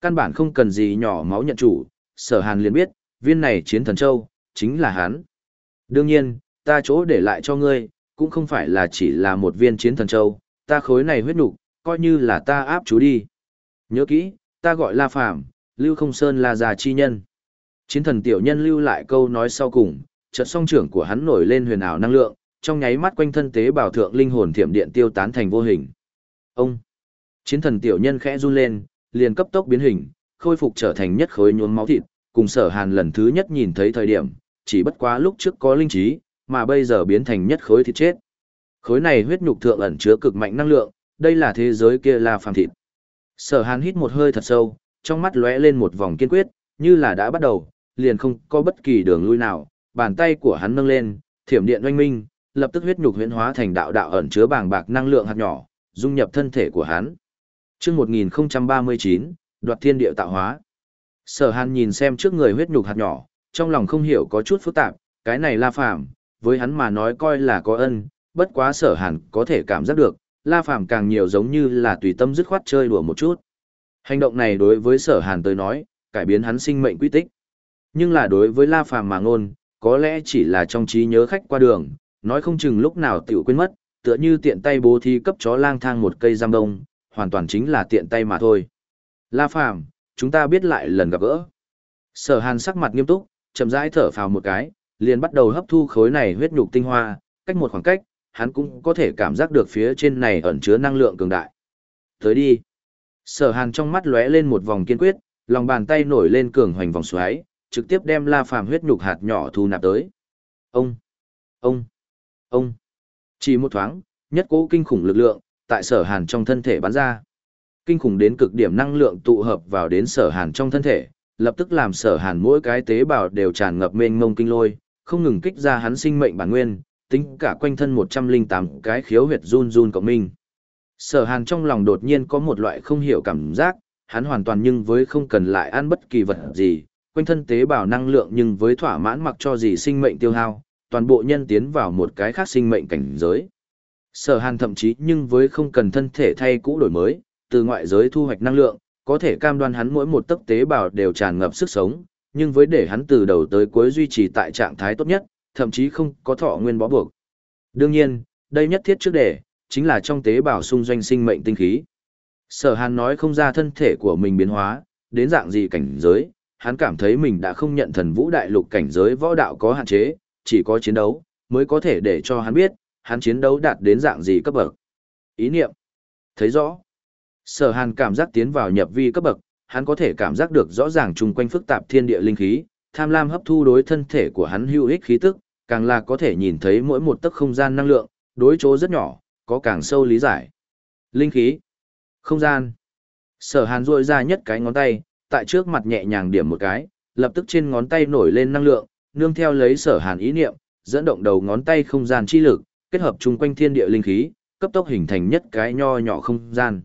Căn bản không cần gì nhỏ máu nhận chủ, sở hàn liền biết, viên này chiến thần châu, chính là hắn. Đương nhiên, ta chỗ để lại cho ngươi, cũng không phải là chỉ là một viên chiến thần châu, ta khối này huyết nục, coi như là ta áp chú đi. Nhớ kỹ, ta gọi La Phàm, Lưu Không Sơn là già chi nhân. Chiến thần tiểu nhân lưu lại câu nói sau cùng, chợt song trưởng của hắn nổi lên huyền ảo năng lượng, trong nháy mắt quanh thân tế bào thượng linh hồn thiểm điện tiêu tán thành vô hình. Ông! Chiến thần tiểu nhân khẽ run lên, liền cấp tốc biến hình, khôi phục trở thành nhất khối nhuốm máu thịt, cùng sở hàn lần thứ nhất nhìn thấy thời điểm, chỉ bất quá lúc trước có linh trí, mà bây giờ biến thành nhất khối thịt chết. Khối này huyết nhục thượng ẩn chứa cực mạnh năng lượng, đây là thế giới kia là phàm thịt. Sở hàn hít một hơi thật sâu, trong mắt lóe lên một vòng kiên quyết, như là đã bắt đầu, liền không có bất kỳ đường lui nào, bàn tay của hắn nâng lên, thiểm điện oanh minh, lập tức huyết nhục huyễn hóa thành đạo đạo ẩn chứa bàng bạc năng lượng hạt nhỏ, dung nhập thân thể của hắn. Chương 1039, đoạt thiên địa tạo hóa. Sở Hàn nhìn xem trước người huyết nhục hạt nhỏ, trong lòng không hiểu có chút phức tạp, cái này La Phàm, với hắn mà nói coi là có ân, bất quá Sở Hàn có thể cảm giác được, La Phàm càng nhiều giống như là tùy tâm dứt khoát chơi đùa một chút. Hành động này đối với Sở Hàn tới nói, cải biến hắn sinh mệnh quy tích. Nhưng là đối với La Phàm mà ngôn, có lẽ chỉ là trong trí nhớ khách qua đường, nói không chừng lúc nào tiểu quên mất, tựa như tiện tay bố thí cấp chó lang thang một cây giam đông, hoàn toàn chính là tiện tay mà thôi. La Phàm, chúng ta biết lại lần gặp gỡ. Sở Hàn sắc mặt nghiêm túc, chậm rãi thở phào một cái, liền bắt đầu hấp thu khối này huyết nhục tinh hoa, cách một khoảng cách, hắn cũng có thể cảm giác được phía trên này ẩn chứa năng lượng cường đại. Tới đi. Sở Hàn trong mắt lóe lên một vòng kiên quyết, lòng bàn tay nổi lên cường hoành vòng xoáy, trực tiếp đem La Phàm huyết nhục hạt nhỏ thu nạp tới. Ông, ông, ông. Chỉ một thoáng, nhất cố kinh khủng lực lượng tại Sở Hàn trong thân thể bắn ra. Kinh khủng đến cực điểm năng lượng tụ hợp vào đến Sở Hàn trong thân thể, lập tức làm Sở Hàn mỗi cái tế bào đều tràn ngập mênh mông kinh lôi, không ngừng kích ra hắn sinh mệnh bản nguyên, tính cả quanh thân 108 cái khiếu huyệt run run cộng minh. Sở Hàn trong lòng đột nhiên có một loại không hiểu cảm giác, hắn hoàn toàn nhưng với không cần lại ăn bất kỳ vật gì, quanh thân tế bào năng lượng nhưng với thỏa mãn mặc cho gì sinh mệnh tiêu hao, toàn bộ nhân tiến vào một cái khác sinh mệnh cảnh giới. Sở Hàn thậm chí nhưng với không cần thân thể thay cũ đổi mới, từ ngoại giới thu hoạch năng lượng, có thể cam đoan hắn mỗi một tấc tế bào đều tràn ngập sức sống, nhưng với để hắn từ đầu tới cuối duy trì tại trạng thái tốt nhất, thậm chí không có thọ nguyên bó buộc. Đương nhiên, đây nhất thiết trước để, chính là trong tế bào xung doanh sinh mệnh tinh khí. Sở Hàn nói không ra thân thể của mình biến hóa, đến dạng gì cảnh giới, hắn cảm thấy mình đã không nhận thần vũ đại lục cảnh giới võ đạo có hạn chế, chỉ có chiến đấu, mới có thể để cho hắn biết, hắn chiến đấu đạt đến dạng gì cấp bậc. Ý niệm. Thấy rõ. Sở Hàn cảm giác tiến vào nhập vi cấp bậc, hắn có thể cảm giác được rõ ràng chung quanh phức tạp thiên địa linh khí, tham lam hấp thu đối thân thể của hắn hữu ích khí tức, càng là có thể nhìn thấy mỗi một tấc không gian năng lượng, đối chỗ rất nhỏ, có càng sâu lý giải. Linh khí. Không gian. Sở Hàn rôi ra nhất cái ngón tay, tại trước mặt nhẹ nhàng điểm một cái, lập tức trên ngón tay nổi lên năng lượng, nương theo lấy Sở Hàn ý niệm, dẫn động đầu ngón tay không gian chi lực, kết hợp chung quanh thiên địa linh khí, cấp tốc hình thành nhất cái nho nhỏ không gian.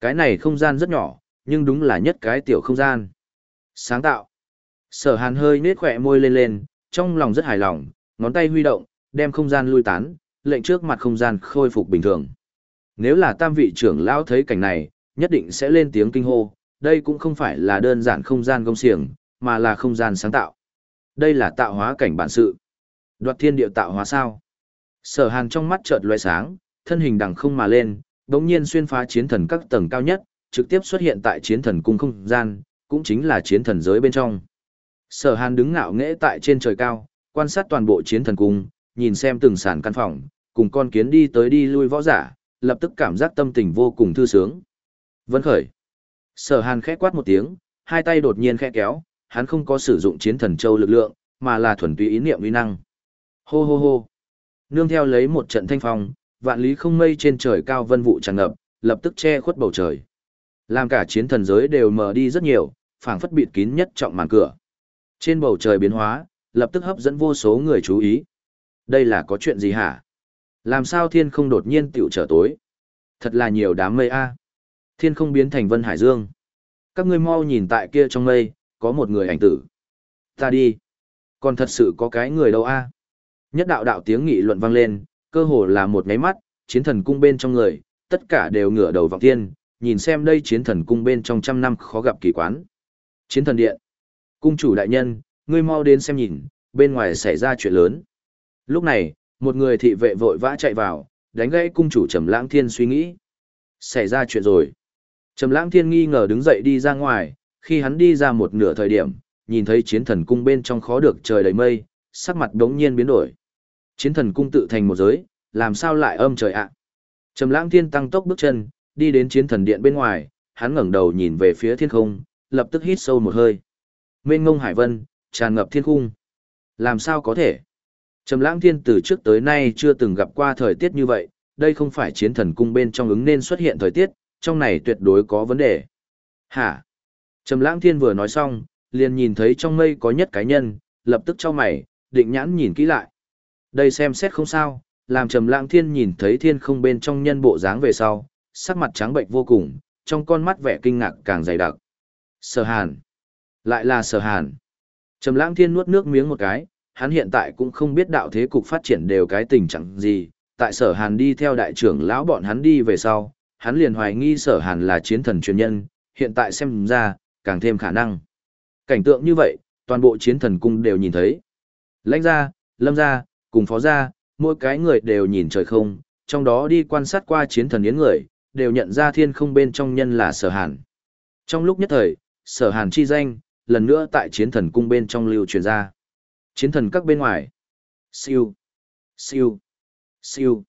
Cái này không gian rất nhỏ, nhưng đúng là nhất cái tiểu không gian. Sáng tạo. Sở Hàn hơi nết khỏe môi lên lên, trong lòng rất hài lòng, ngón tay huy động, đem không gian lui tán, lệnh trước mặt không gian khôi phục bình thường. Nếu là tam vị trưởng lão thấy cảnh này, nhất định sẽ lên tiếng kinh hô, đây cũng không phải là đơn giản không gian công xiềng, mà là không gian sáng tạo. Đây là tạo hóa cảnh bản sự. Đoạt thiên địa tạo hóa sao? Sở Hàn trong mắt chợt lóe sáng, thân hình đằng không mà lên, đống nhiên xuyên phá chiến thần các tầng cao nhất, trực tiếp xuất hiện tại chiến thần cung không gian, cũng chính là chiến thần giới bên trong. Sở Hàn đứng ngạo nghễ tại trên trời cao, quan sát toàn bộ chiến thần cung, nhìn xem từng sàn căn phòng, cùng con kiến đi tới đi lui võ giả, lập tức cảm giác tâm tình vô cùng thư sướng. Vân khởi. Sở Hàn khẽ quát một tiếng, hai tay đột nhiên khẽ kéo, hắn không có sử dụng chiến thần châu lực lượng, mà là thuần túy ý niệm uy năng. Hô hô hô. Nương theo lấy một trận thanh phong, vạn lý không mây trên trời cao vân vụ tràn ngập, lập tức che khuất bầu trời. Làm cả chiến thần giới đều mở đi rất nhiều, phảng phất bịt kín nhất trọng màn cửa. Trên bầu trời biến hóa, lập tức hấp dẫn vô số người chú ý. Đây là có chuyện gì hả? Làm sao thiên không đột nhiên tiểu trở tối? Thật là nhiều đám mây a. Thiên không biến thành vân hải dương. Các ngươi mau nhìn tại kia trong mây, có một người ảnh tử. Ta đi. Còn thật sự có cái người đâu a? Nhất đạo đạo tiếng nghị luận vang lên, cơ hồ là một máy mắt, chiến thần cung bên trong người, tất cả đều ngửa đầu vọng thiên, nhìn xem đây chiến thần cung bên trong trăm năm khó gặp kỳ quán. Chiến thần điện. Cung chủ đại nhân, ngươi mau đến xem nhìn, bên ngoài xảy ra chuyện lớn. Lúc này, một người thị vệ vội vã chạy vào, đánh gãy cung chủ Trầm Lãng Thiên suy nghĩ. Xảy ra chuyện rồi. Trầm Lãng Thiên nghi ngờ đứng dậy đi ra ngoài, khi hắn đi ra một nửa thời điểm, nhìn thấy chiến thần cung bên trong khó được trời đầy mây, sắc mặt đống nhiên biến đổi. Chiến thần cung tự thành một giới, làm sao lại âm trời ạ? Trầm Lãng Thiên tăng tốc bước chân, đi đến chiến thần điện bên ngoài, hắn ngẩng đầu nhìn về phía thiên không, lập tức hít sâu một hơi. Mên ngông hải vân, tràn ngập thiên cung. Làm sao có thể? Trầm lãng thiên từ trước tới nay chưa từng gặp qua thời tiết như vậy, đây không phải chiến thần cung bên trong ứng nên xuất hiện thời tiết, trong này tuyệt đối có vấn đề. Hả? Trầm lãng thiên vừa nói xong, liền nhìn thấy trong mây có nhất cái nhân, lập tức cho mày, định nhãn nhìn kỹ lại. Đây xem xét không sao, làm trầm lãng thiên nhìn thấy thiên không bên trong nhân bộ dáng về sau, sắc mặt trắng bệnh vô cùng, trong con mắt vẻ kinh ngạc càng dày đặc. Sở hàn. Lại là sở hàn. Trầm lãng thiên nuốt nước miếng một cái, hắn hiện tại cũng không biết đạo thế cục phát triển đều cái tình trạng gì, tại sở hàn đi theo đại trưởng lão bọn hắn đi về sau, hắn liền hoài nghi sở hàn là chiến thần truyền nhân, hiện tại xem ra, càng thêm khả năng. Cảnh tượng như vậy, toàn bộ chiến thần cung đều nhìn thấy. Lãnh gia, lâm gia, cùng phó gia, mỗi cái người đều nhìn trời không, trong đó đi quan sát qua chiến thần yến người, đều nhận ra thiên không bên trong nhân là sở hàn. Trong lúc nhất thời, sở hàn chi danh, lần nữa tại chiến thần cung bên trong lưu truyền ra. Chiến thần các bên ngoài. Siêu. Siêu. Siêu.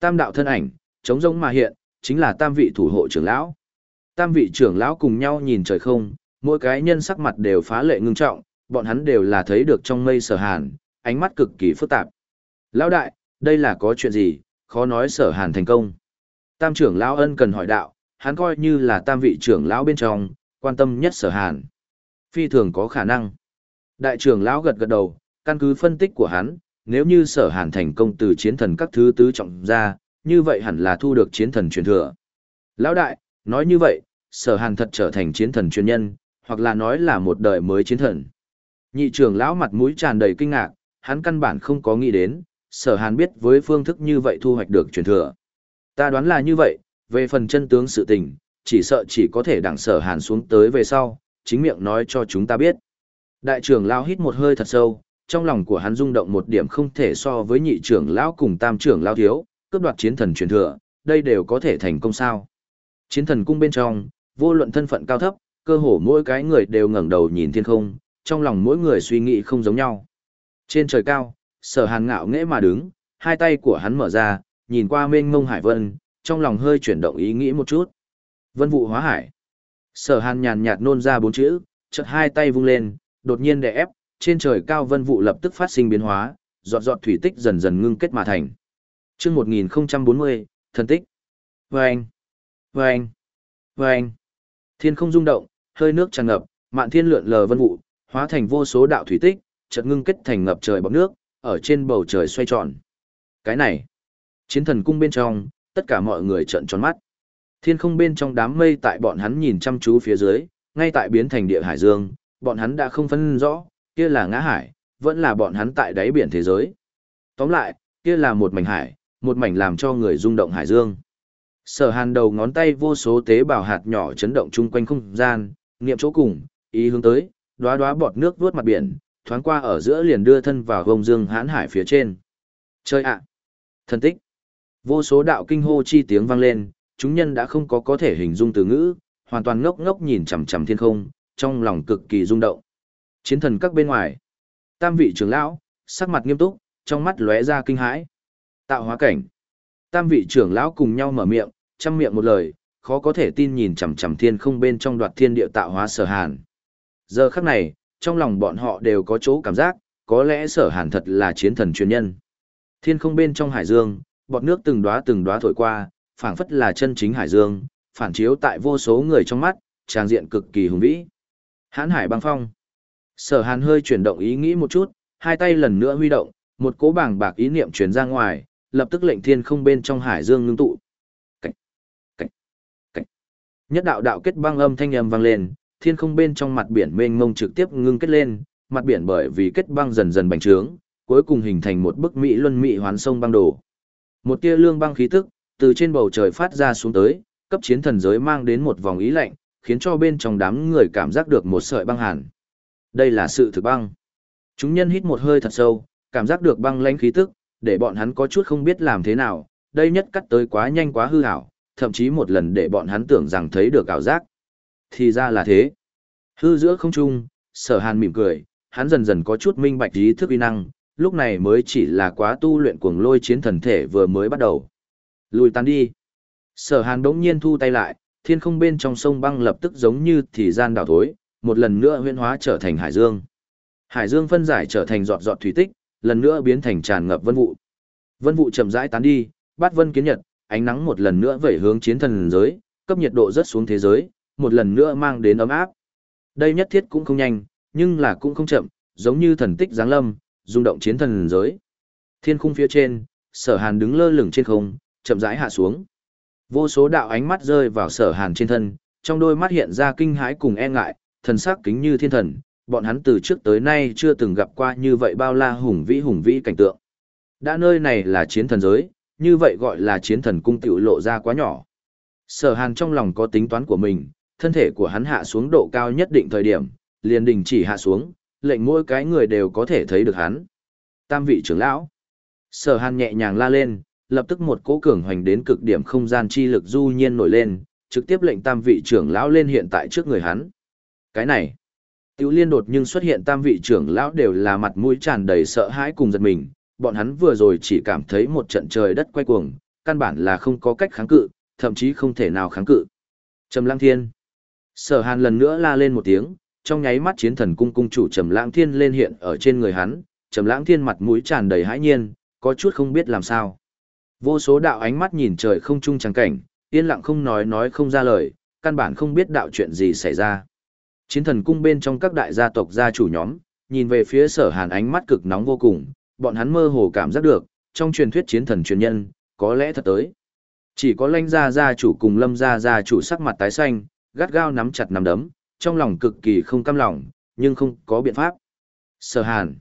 Tam đạo thân ảnh, chống rông mà hiện, chính là tam vị thủ hộ trưởng lão. Tam vị trưởng lão cùng nhau nhìn trời không, mỗi cái nhân sắc mặt đều phá lệ ngưng trọng, bọn hắn đều là thấy được trong mây sở hàn, ánh mắt cực kỳ phức tạp. Lão đại, đây là có chuyện gì, khó nói sở hàn thành công. Tam trưởng lão ân cần hỏi đạo, hắn coi như là tam vị trưởng lão bên trong, quan tâm nhất sở hàn. Phi thường có khả năng. Đại trưởng lão gật gật đầu, căn cứ phân tích của hắn, nếu như sở hàn thành công từ chiến thần các thứ tứ trọng ra, như vậy hẳn là thu được chiến thần truyền thừa. Lão đại, nói như vậy, sở hàn thật trở thành chiến thần chuyên nhân, hoặc là nói là một đời mới chiến thần. Nhị trưởng lão mặt mũi tràn đầy kinh ngạc, hắn căn bản không có nghĩ đến, sở hàn biết với phương thức như vậy thu hoạch được truyền thừa. Ta đoán là như vậy, về phần chân tướng sự tình, chỉ sợ chỉ có thể đặng sở hàn xuống tới về sau, chính miệng nói cho chúng ta biết. Đại trưởng lão hít một hơi thật sâu, trong lòng của hắn rung động một điểm không thể so với nhị trưởng lão cùng tam trưởng lão thiếu, cướp đoạt chiến thần truyền thừa, đây đều có thể thành công sao. Chiến thần cung bên trong, vô luận thân phận cao thấp, cơ hồ mỗi cái người đều ngẩng đầu nhìn thiên không, trong lòng mỗi người suy nghĩ không giống nhau. Trên trời cao, sở hàn ngạo nghễ mà đứng, hai tay của hắn mở ra, nhìn qua mênh mông hải vân, trong lòng hơi chuyển động ý nghĩ một chút. Vân vụ hóa hải. Sở hàn nhàn nhạt nôn ra bốn chữ, chợt hai tay vung lên, đột nhiên đè ép, trên trời cao vân vụ lập tức phát sinh biến hóa, giọt giọt thủy tích dần dần ngưng kết mà thành. Chương 1040, thần tích. Vâng, vâng, anh. Thiên không rung động, hơi nước tràn ngập, mạn thiên lượn lờ vân vụ, hóa thành vô số đạo thủy tích, chợt ngưng kết thành ngập trời bọt nước, ở trên bầu trời xoay tròn. Cái này, chiến thần cung bên trong, tất cả mọi người trợn tròn mắt. Thiên không bên trong đám mây tại bọn hắn nhìn chăm chú phía dưới, ngay tại biến thành địa hải dương, bọn hắn đã không phân rõ, kia là ngã hải, vẫn là bọn hắn tại đáy biển thế giới. Tóm lại, kia là một mảnh hải, một mảnh làm cho người rung động hải dương. Sở hàn đầu ngón tay vô số tế bào hạt nhỏ chấn động chung quanh không gian, niệm chỗ cùng, ý hướng tới, đóa đóa bọt nước vuốt mặt biển, thoáng qua ở giữa liền đưa thân vào gông dương hãn hải phía trên. Chơi ạ! Thân tích! Vô số đạo kinh hô chi tiếng vang lên, chúng nhân đã không có có thể hình dung từ ngữ, hoàn toàn ngốc ngốc nhìn chằm chằm thiên không, trong lòng cực kỳ rung động. Chiến thần các bên ngoài, tam vị trưởng lão, sắc mặt nghiêm túc, trong mắt lóe ra kinh hãi. Tạo hóa cảnh. Tam vị trưởng lão cùng nhau mở miệng, chăm miệng một lời, khó có thể tin nhìn chằm chằm thiên không bên trong đoạt thiên địa tạo hóa sở hàn. Giờ khắc này, trong lòng bọn họ đều có chỗ cảm giác, có lẽ sở hàn thật là chiến thần chuyên nhân. Thiên không bên trong hải dương, bọt nước từng đóa từng đóa thổi qua, phảng phất là chân chính hải dương, phản chiếu tại vô số người trong mắt, trang diện cực kỳ hùng vĩ. Hán hải băng phong. Sở hàn hơi chuyển động ý nghĩ một chút, hai tay lần nữa huy động, một cỗ bảng bạc ý niệm truyền ra ngoài, lập tức lệnh thiên không bên trong hải dương ngưng tụ. Cảnh, cảnh, cảnh. Nhất đạo đạo kết băng âm thanh âm vang lên, thiên không bên trong mặt biển mênh mông trực tiếp ngưng kết lên, mặt biển bởi vì kết băng dần dần bành trướng, cuối cùng hình thành một bức mỹ luân mỹ hoán sông băng đổ. Một tia lương băng khí tức từ trên bầu trời phát ra xuống tới, cấp chiến thần giới mang đến một vòng ý lạnh, khiến cho bên trong đám người cảm giác được một sợi băng hàn. Đây là sự thực băng. Chúng nhân hít một hơi thật sâu, cảm giác được băng lãnh khí tức, để bọn hắn có chút không biết làm thế nào, đây nhất cắt tới quá nhanh quá hư ảo, thậm chí một lần để bọn hắn tưởng rằng thấy được ảo giác. Thì ra là thế. Hư giữa không trung, sở hàn mỉm cười, hắn dần dần có chút minh bạch ý thức uy năng, lúc này mới chỉ là quá tu luyện cuồng lôi chiến thần thể vừa mới bắt đầu. Lùi tan đi. Sở hàn đống nhiên thu tay lại, thiên không bên trong sông băng lập tức giống như thì gian đảo thối, một lần nữa huyên hóa trở thành hải dương. Hải dương phân giải trở thành giọt giọt thủy tích, lần nữa biến thành tràn ngập vân vụ. Vân vụ chậm rãi tán đi, bát vân kiến nhật, ánh nắng một lần nữa vẩy hướng chiến thần giới, cấp nhiệt độ rất xuống thế giới, một lần nữa mang đến ấm áp. Đây nhất thiết cũng không nhanh, nhưng là cũng không chậm, giống như thần tích giáng lâm, rung động chiến thần giới. Thiên khung phía trên, sở hàn đứng lơ lửng trên không, chậm rãi hạ xuống. Vô số đạo ánh mắt rơi vào sở hàn trên thân, trong đôi mắt hiện ra kinh hãi cùng e ngại, thần sắc kính như thiên thần, bọn hắn từ trước tới nay chưa từng gặp qua như vậy bao la hùng vĩ hùng vĩ cảnh tượng. Đã nơi này là chiến thần giới, như vậy gọi là chiến thần cung tiểu lộ ra quá nhỏ. Sở hàn trong lòng có tính toán của mình, thân thể của hắn hạ xuống độ cao nhất định thời điểm, liền đình chỉ hạ xuống, lệnh mỗi cái người đều có thể thấy được hắn. Tam vị trưởng lão. Sở hàn nhẹ nhàng la lên, lập tức một cỗ cường hoành đến cực điểm không gian chi lực du nhiên nổi lên, trực tiếp lệnh tam vị trưởng lão lên hiện tại trước người hắn. Cái này, Tiểu liên đột nhưng xuất hiện tam vị trưởng lão đều là mặt mũi tràn đầy sợ hãi cùng giật mình, bọn hắn vừa rồi chỉ cảm thấy một trận trời đất quay cuồng, căn bản là không có cách kháng cự, thậm chí không thể nào kháng cự. Trầm Lãng Thiên. Sở Hàn lần nữa la lên một tiếng, trong nháy mắt chiến thần cung cung chủ Trầm Lãng Thiên lên hiện ở trên người hắn, Trầm Lãng Thiên mặt mũi tràn đầy hãi nhiên, có chút không biết làm sao. Vô số đạo ánh mắt nhìn trời không trung chẳng cảnh, yên lặng không nói nói không ra lời, căn bản không biết đạo chuyện gì xảy ra. Chiến thần cung bên trong các đại gia tộc gia chủ nhóm, nhìn về phía sở hàn ánh mắt cực nóng vô cùng, bọn hắn mơ hồ cảm giác được, trong truyền thuyết chiến thần truyền nhân, có lẽ thật tới. Chỉ có lãnh gia gia chủ cùng lâm gia gia chủ sắc mặt tái xanh, gắt gao nắm chặt nắm đấm, trong lòng cực kỳ không cam lòng, nhưng không có biện pháp. Sở hàn.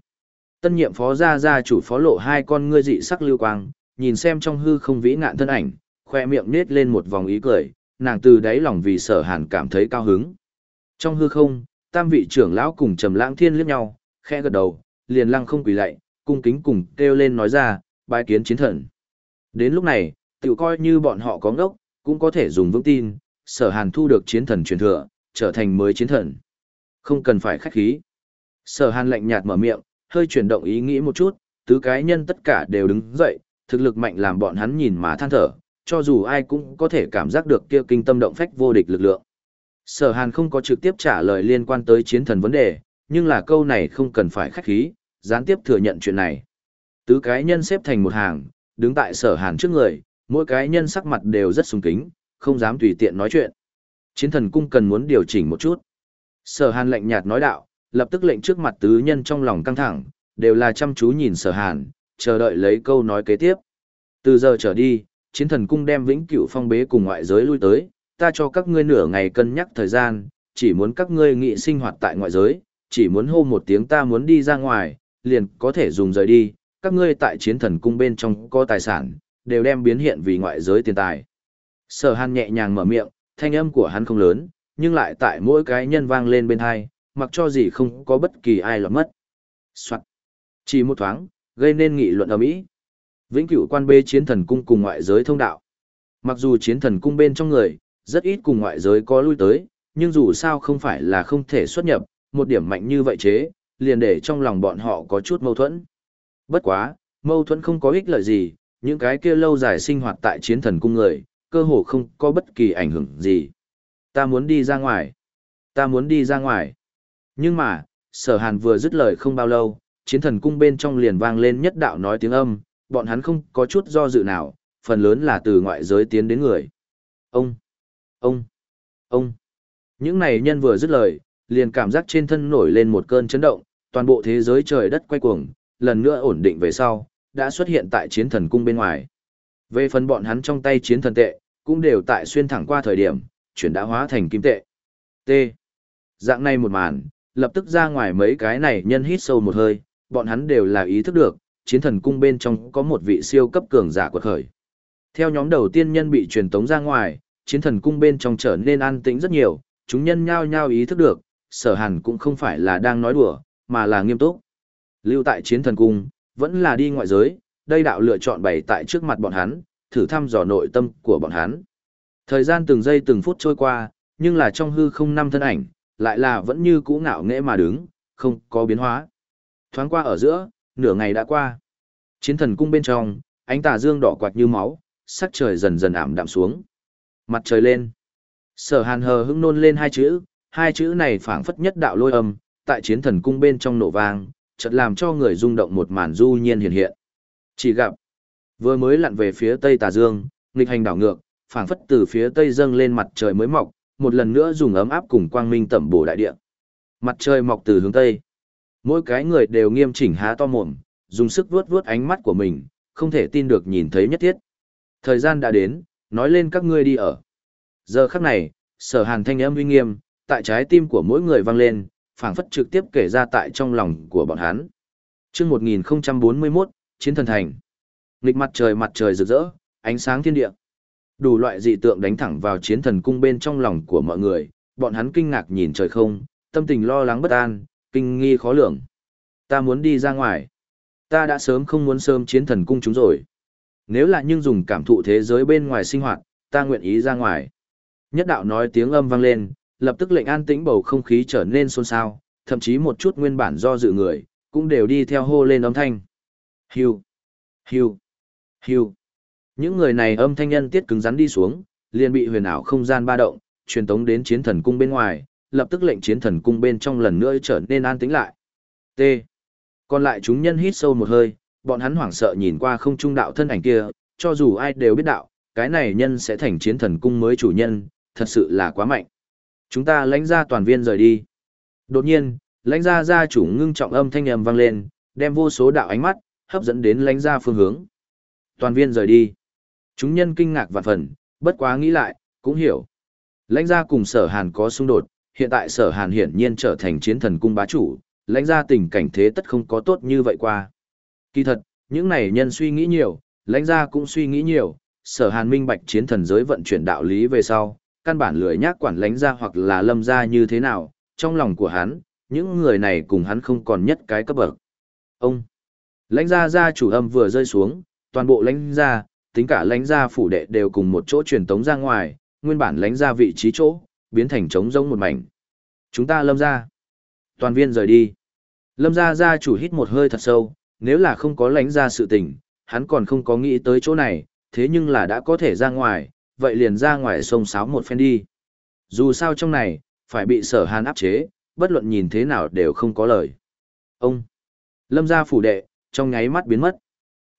Tân nhiệm phó gia gia chủ phó lộ hai con ngươi dị sắc lưu quang, nhìn xem trong hư không vĩ ngạn thân ảnh, khoe miệng nết lên một vòng ý cười, nàng từ đáy lòng vì sở hàn cảm thấy cao hứng. Trong hư không, tam vị trưởng lão cùng trầm lãng thiên liếc nhau, khẽ gật đầu, liền lăng không quỳ lạy, cung kính cùng kêu lên nói ra, bái kiến chiến thần. Đến lúc này, tự coi như bọn họ có ngốc, cũng có thể dùng vững tin, sở hàn thu được chiến thần truyền thừa, trở thành mới chiến thần. Không cần phải khách khí. Sở hàn lạnh nhạt mở miệng, hơi chuyển động ý nghĩ một chút, tứ cái nhân tất cả đều đứng dậy, thực lực mạnh làm bọn hắn nhìn mà than thở, cho dù ai cũng có thể cảm giác được kia kinh tâm động phách vô địch lực lượng. Sở Hàn không có trực tiếp trả lời liên quan tới chiến thần vấn đề, nhưng là câu này không cần phải khách khí, gián tiếp thừa nhận chuyện này. Tứ cái nhân xếp thành một hàng, đứng tại sở Hàn trước người, mỗi cái nhân sắc mặt đều rất sung kính, không dám tùy tiện nói chuyện. Chiến thần cung cần muốn điều chỉnh một chút. Sở Hàn lạnh nhạt nói đạo, lập tức lệnh trước mặt tứ nhân trong lòng căng thẳng, đều là chăm chú nhìn sở Hàn, chờ đợi lấy câu nói kế tiếp. Từ giờ trở đi, chiến thần cung đem vĩnh cửu phong bế cùng ngoại giới lui tới, ta cho các ngươi nửa ngày cân nhắc thời gian, chỉ muốn các ngươi nghị sinh hoạt tại ngoại giới, chỉ muốn hô một tiếng ta muốn đi ra ngoài, liền có thể dùng rời đi, các ngươi tại chiến thần cung bên trong có tài sản, đều đem biến hiện vì ngoại giới tiền tài. Sở hàn nhẹ nhàng mở miệng, thanh âm của hắn không lớn, nhưng lại tại mỗi cái nhân vang lên bên hai, mặc cho gì không có bất kỳ ai lọt mất. Soạn. Chỉ một thoáng, gây nên nghị luận ở mỹ. Vĩnh cửu quan bê chiến thần cung cùng ngoại giới thông đạo. Mặc dù chiến thần cung bên trong người, rất ít cùng ngoại giới có lui tới, nhưng dù sao không phải là không thể xuất nhập, một điểm mạnh như vậy chế, liền để trong lòng bọn họ có chút mâu thuẫn. Bất quá, mâu thuẫn không có ích lợi gì, những cái kia lâu dài sinh hoạt tại chiến thần cung người, cơ hồ không có bất kỳ ảnh hưởng gì. Ta muốn đi ra ngoài. Ta muốn đi ra ngoài. Nhưng mà, sở hàn vừa dứt lời không bao lâu, chiến thần cung bên trong liền vang lên nhất đạo nói tiếng âm, bọn hắn không có chút do dự nào, phần lớn là từ ngoại giới tiến đến người. Ông! Ông! Ông! Những này nhân vừa dứt lời, liền cảm giác trên thân nổi lên một cơn chấn động, toàn bộ thế giới trời đất quay cuồng, lần nữa ổn định về sau, đã xuất hiện tại chiến thần cung bên ngoài. Về phần bọn hắn trong tay chiến thần tệ, cũng đều tại xuyên thẳng qua thời điểm, chuyển đã hóa thành kim tệ. T. Dạng này một màn, lập tức ra ngoài mấy cái này nhân hít sâu một hơi, bọn hắn đều là ý thức được, chiến thần cung bên trong có một vị siêu cấp cường giả quật khởi. Theo nhóm đầu tiên nhân bị truyền tống ra ngoài, chiến thần cung bên trong trở nên an tĩnh rất nhiều, chúng nhân nhao nhao ý thức được, sở hàn cũng không phải là đang nói đùa, mà là nghiêm túc. Lưu tại chiến thần cung, vẫn là đi ngoại giới, đây đạo lựa chọn bày tại trước mặt bọn hắn, thử thăm dò nội tâm của bọn hắn. Thời gian từng giây từng phút trôi qua, nhưng là trong hư không năm thân ảnh, lại là vẫn như cũ ngạo nghễ mà đứng, không có biến hóa. Thoáng qua ở giữa, nửa ngày đã qua. Chiến thần cung bên trong, ánh tà dương đỏ quạt như máu, sắc trời dần dần ảm đạm xuống. Mặt trời lên. Sở hàn hờ hững nôn lên hai chữ, hai chữ này phảng phất nhất đạo lôi âm, tại chiến thần cung bên trong nổ vang, chợt làm cho người rung động một màn du nhiên hiện hiện. Chỉ gặp, vừa mới lặn về phía tây tà dương, nghịch hành đảo ngược, phảng phất từ phía tây dâng lên mặt trời mới mọc, một lần nữa dùng ấm áp cùng quang minh tẩm bổ đại địa. Mặt trời mọc từ hướng tây. Mỗi cái người đều nghiêm chỉnh há to mồm, dùng sức vuốt vuốt ánh mắt của mình, không thể tin được nhìn thấy nhất thiết. Thời gian đã đến, nói lên các ngươi đi ở. Giờ khắc này, sở hàn thanh âm uy nghiêm, tại trái tim của mỗi người vang lên, phảng phất trực tiếp kể ra tại trong lòng của bọn hắn. Chương 1041, Chiến thần thành. Nghịch mặt trời mặt trời rực rỡ, ánh sáng thiên địa. Đủ loại dị tượng đánh thẳng vào chiến thần cung bên trong lòng của mọi người, bọn hắn kinh ngạc nhìn trời không, tâm tình lo lắng bất an, kinh nghi khó lường. Ta muốn đi ra ngoài. Ta đã sớm không muốn sớm chiến thần cung chúng rồi. Nếu là nhưng dùng cảm thụ thế giới bên ngoài sinh hoạt, ta nguyện ý ra ngoài. Nhất đạo nói tiếng âm vang lên, lập tức lệnh an tĩnh bầu không khí trở nên xôn xao, thậm chí một chút nguyên bản do dự người, cũng đều đi theo hô lên âm thanh. Hiu, hiu, hiu. Những người này âm thanh nhân tiết cứng rắn đi xuống, liền bị huyền ảo không gian ba động, truyền tống đến chiến thần cung bên ngoài, lập tức lệnh chiến thần cung bên trong lần nữa trở nên an tĩnh lại. T. Còn lại chúng nhân hít sâu một hơi, bọn hắn hoảng sợ nhìn qua không trung đạo thân ảnh kia, cho dù ai đều biết đạo, cái này nhân sẽ thành chiến thần cung mới chủ nhân, thật sự là quá mạnh. Chúng ta lãnh ra toàn viên rời đi. Đột nhiên, lãnh gia gia chủ ngưng trọng âm thanh ầm vang lên, đem vô số đạo ánh mắt, hấp dẫn đến lãnh gia phương hướng. Toàn viên rời đi. Chúng nhân kinh ngạc và phần, bất quá nghĩ lại, cũng hiểu. Lãnh gia cùng sở hàn có xung đột, hiện tại sở hàn hiển nhiên trở thành chiến thần cung bá chủ, lãnh gia tình cảnh thế tất không có tốt như vậy qua. Kỳ thật, những này nhân suy nghĩ nhiều, lãnh gia cũng suy nghĩ nhiều, sở hàn minh bạch chiến thần giới vận chuyển đạo lý về sau, căn bản lười nhác quản lãnh gia hoặc là lâm gia như thế nào, trong lòng của hắn, những người này cùng hắn không còn nhất cái cấp bậc. Ông, lãnh gia gia chủ âm vừa rơi xuống, toàn bộ lãnh gia, tính cả lãnh gia phủ đệ đều cùng một chỗ truyền tống ra ngoài, nguyên bản lãnh gia vị trí chỗ, biến thành trống rỗng một mảnh. Chúng ta lâm gia. Toàn viên rời đi. Lâm gia gia chủ hít một hơi thật sâu, nếu là không có lãnh gia sự tình, hắn còn không có nghĩ tới chỗ này, thế nhưng là đã có thể ra ngoài, vậy liền ra ngoài sông sáo một phen đi. Dù sao trong này, phải bị sở hàn áp chế, bất luận nhìn thế nào đều không có lời. Ông, lâm gia phủ đệ, trong nháy mắt biến mất.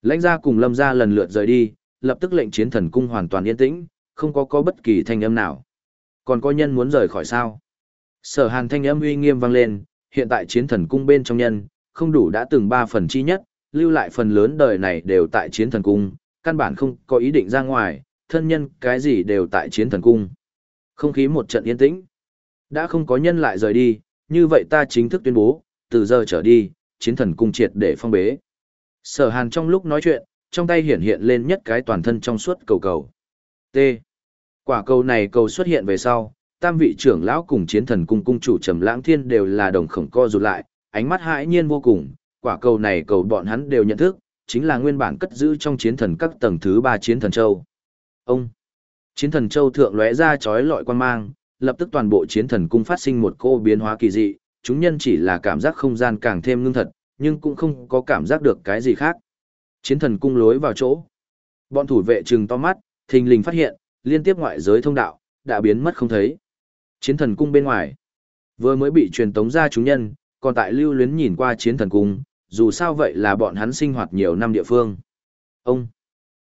Lãnh gia cùng lâm gia lần lượt rời đi, lập tức lệnh chiến thần cung hoàn toàn yên tĩnh, không có có bất kỳ thanh âm nào. Còn có nhân muốn rời khỏi sao? Sở hàn thanh âm uy nghiêm vang lên, hiện tại chiến thần cung bên trong nhân, không đủ đã từng ba phần chi nhất, lưu lại phần lớn đời này đều tại chiến thần cung, căn bản không có ý định ra ngoài, thân nhân cái gì đều tại chiến thần cung. Không khí một trận yên tĩnh. Đã không có nhân lại rời đi, như vậy ta chính thức tuyên bố, từ giờ trở đi, chiến thần cung triệt để phong bế. Sở hàn trong lúc nói chuyện, trong tay hiển hiện lên nhất cái toàn thân trong suốt cầu cầu. T. Quả cầu này cầu xuất hiện về sau, tam vị trưởng lão cùng chiến thần cung cung chủ trầm lãng thiên đều là đồng khổng co rụt lại, ánh mắt hãi nhiên vô cùng, quả cầu này cầu bọn hắn đều nhận thức, chính là nguyên bản cất giữ trong chiến thần các tầng thứ ba chiến thần châu. Ông, chiến thần châu thượng lóe ra chói lọi quan mang, lập tức toàn bộ chiến thần cung phát sinh một cô biến hóa kỳ dị, chúng nhân chỉ là cảm giác không gian càng thêm ngưng thật, nhưng cũng không có cảm giác được cái gì khác. Chiến thần cung lối vào chỗ. Bọn thủ vệ trừng to mắt, thình lình phát hiện, liên tiếp ngoại giới thông đạo, đã biến mất không thấy. Chiến thần cung bên ngoài, vừa mới bị truyền tống ra chúng nhân, còn tại lưu luyến nhìn qua chiến thần cung, dù sao vậy là bọn hắn sinh hoạt nhiều năm địa phương. Ông,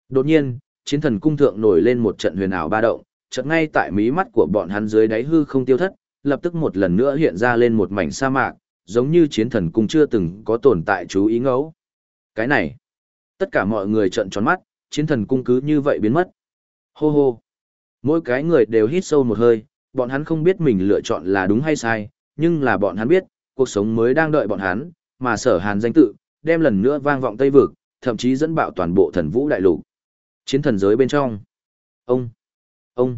đột nhiên, chiến thần cung thượng nổi lên một trận huyền ảo ba động, chợt ngay tại mí mắt của bọn hắn dưới đáy hư không tiêu thất, lập tức một lần nữa hiện ra lên một mảnh sa mạc, giống như chiến thần cung chưa từng có tồn tại chú ý ngẫu. Cái này, tất cả mọi người trợn tròn mắt, chiến thần cung cứ như vậy biến mất. Hô hô. Mỗi cái người đều hít sâu một hơi, bọn hắn không biết mình lựa chọn là đúng hay sai, nhưng là bọn hắn biết, cuộc sống mới đang đợi bọn hắn, mà sở hàn danh tự, đem lần nữa vang vọng Tây Vực, thậm chí dẫn bạo toàn bộ thần vũ đại lục. Chiến thần giới bên trong. Ông, ông,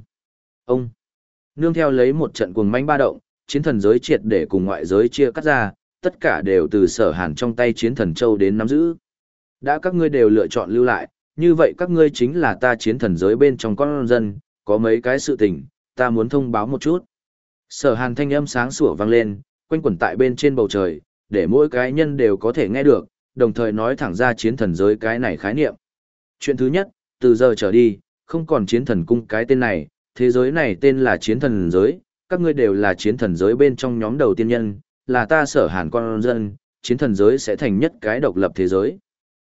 ông. Nương theo lấy một trận cuồng manh ba động, chiến thần giới triệt để cùng ngoại giới chia cắt ra, tất cả đều từ sở hàn trong tay chiến thần châu đến nắm giữ. Đã các ngươi đều lựa chọn lưu lại, như vậy các ngươi chính là ta chiến thần giới bên trong con dân, có mấy cái sự tình, ta muốn thông báo một chút. Sở hàn thanh âm sáng sủa vang lên, quanh quẩn tại bên trên bầu trời, để mỗi cái nhân đều có thể nghe được, đồng thời nói thẳng ra chiến thần giới cái này khái niệm. Chuyện thứ nhất, từ giờ trở đi, không còn chiến thần cung cái tên này, thế giới này tên là chiến thần giới, các ngươi đều là chiến thần giới bên trong nhóm đầu tiên nhân, là ta sở hàn con dân, chiến thần giới sẽ thành nhất cái độc lập thế giới.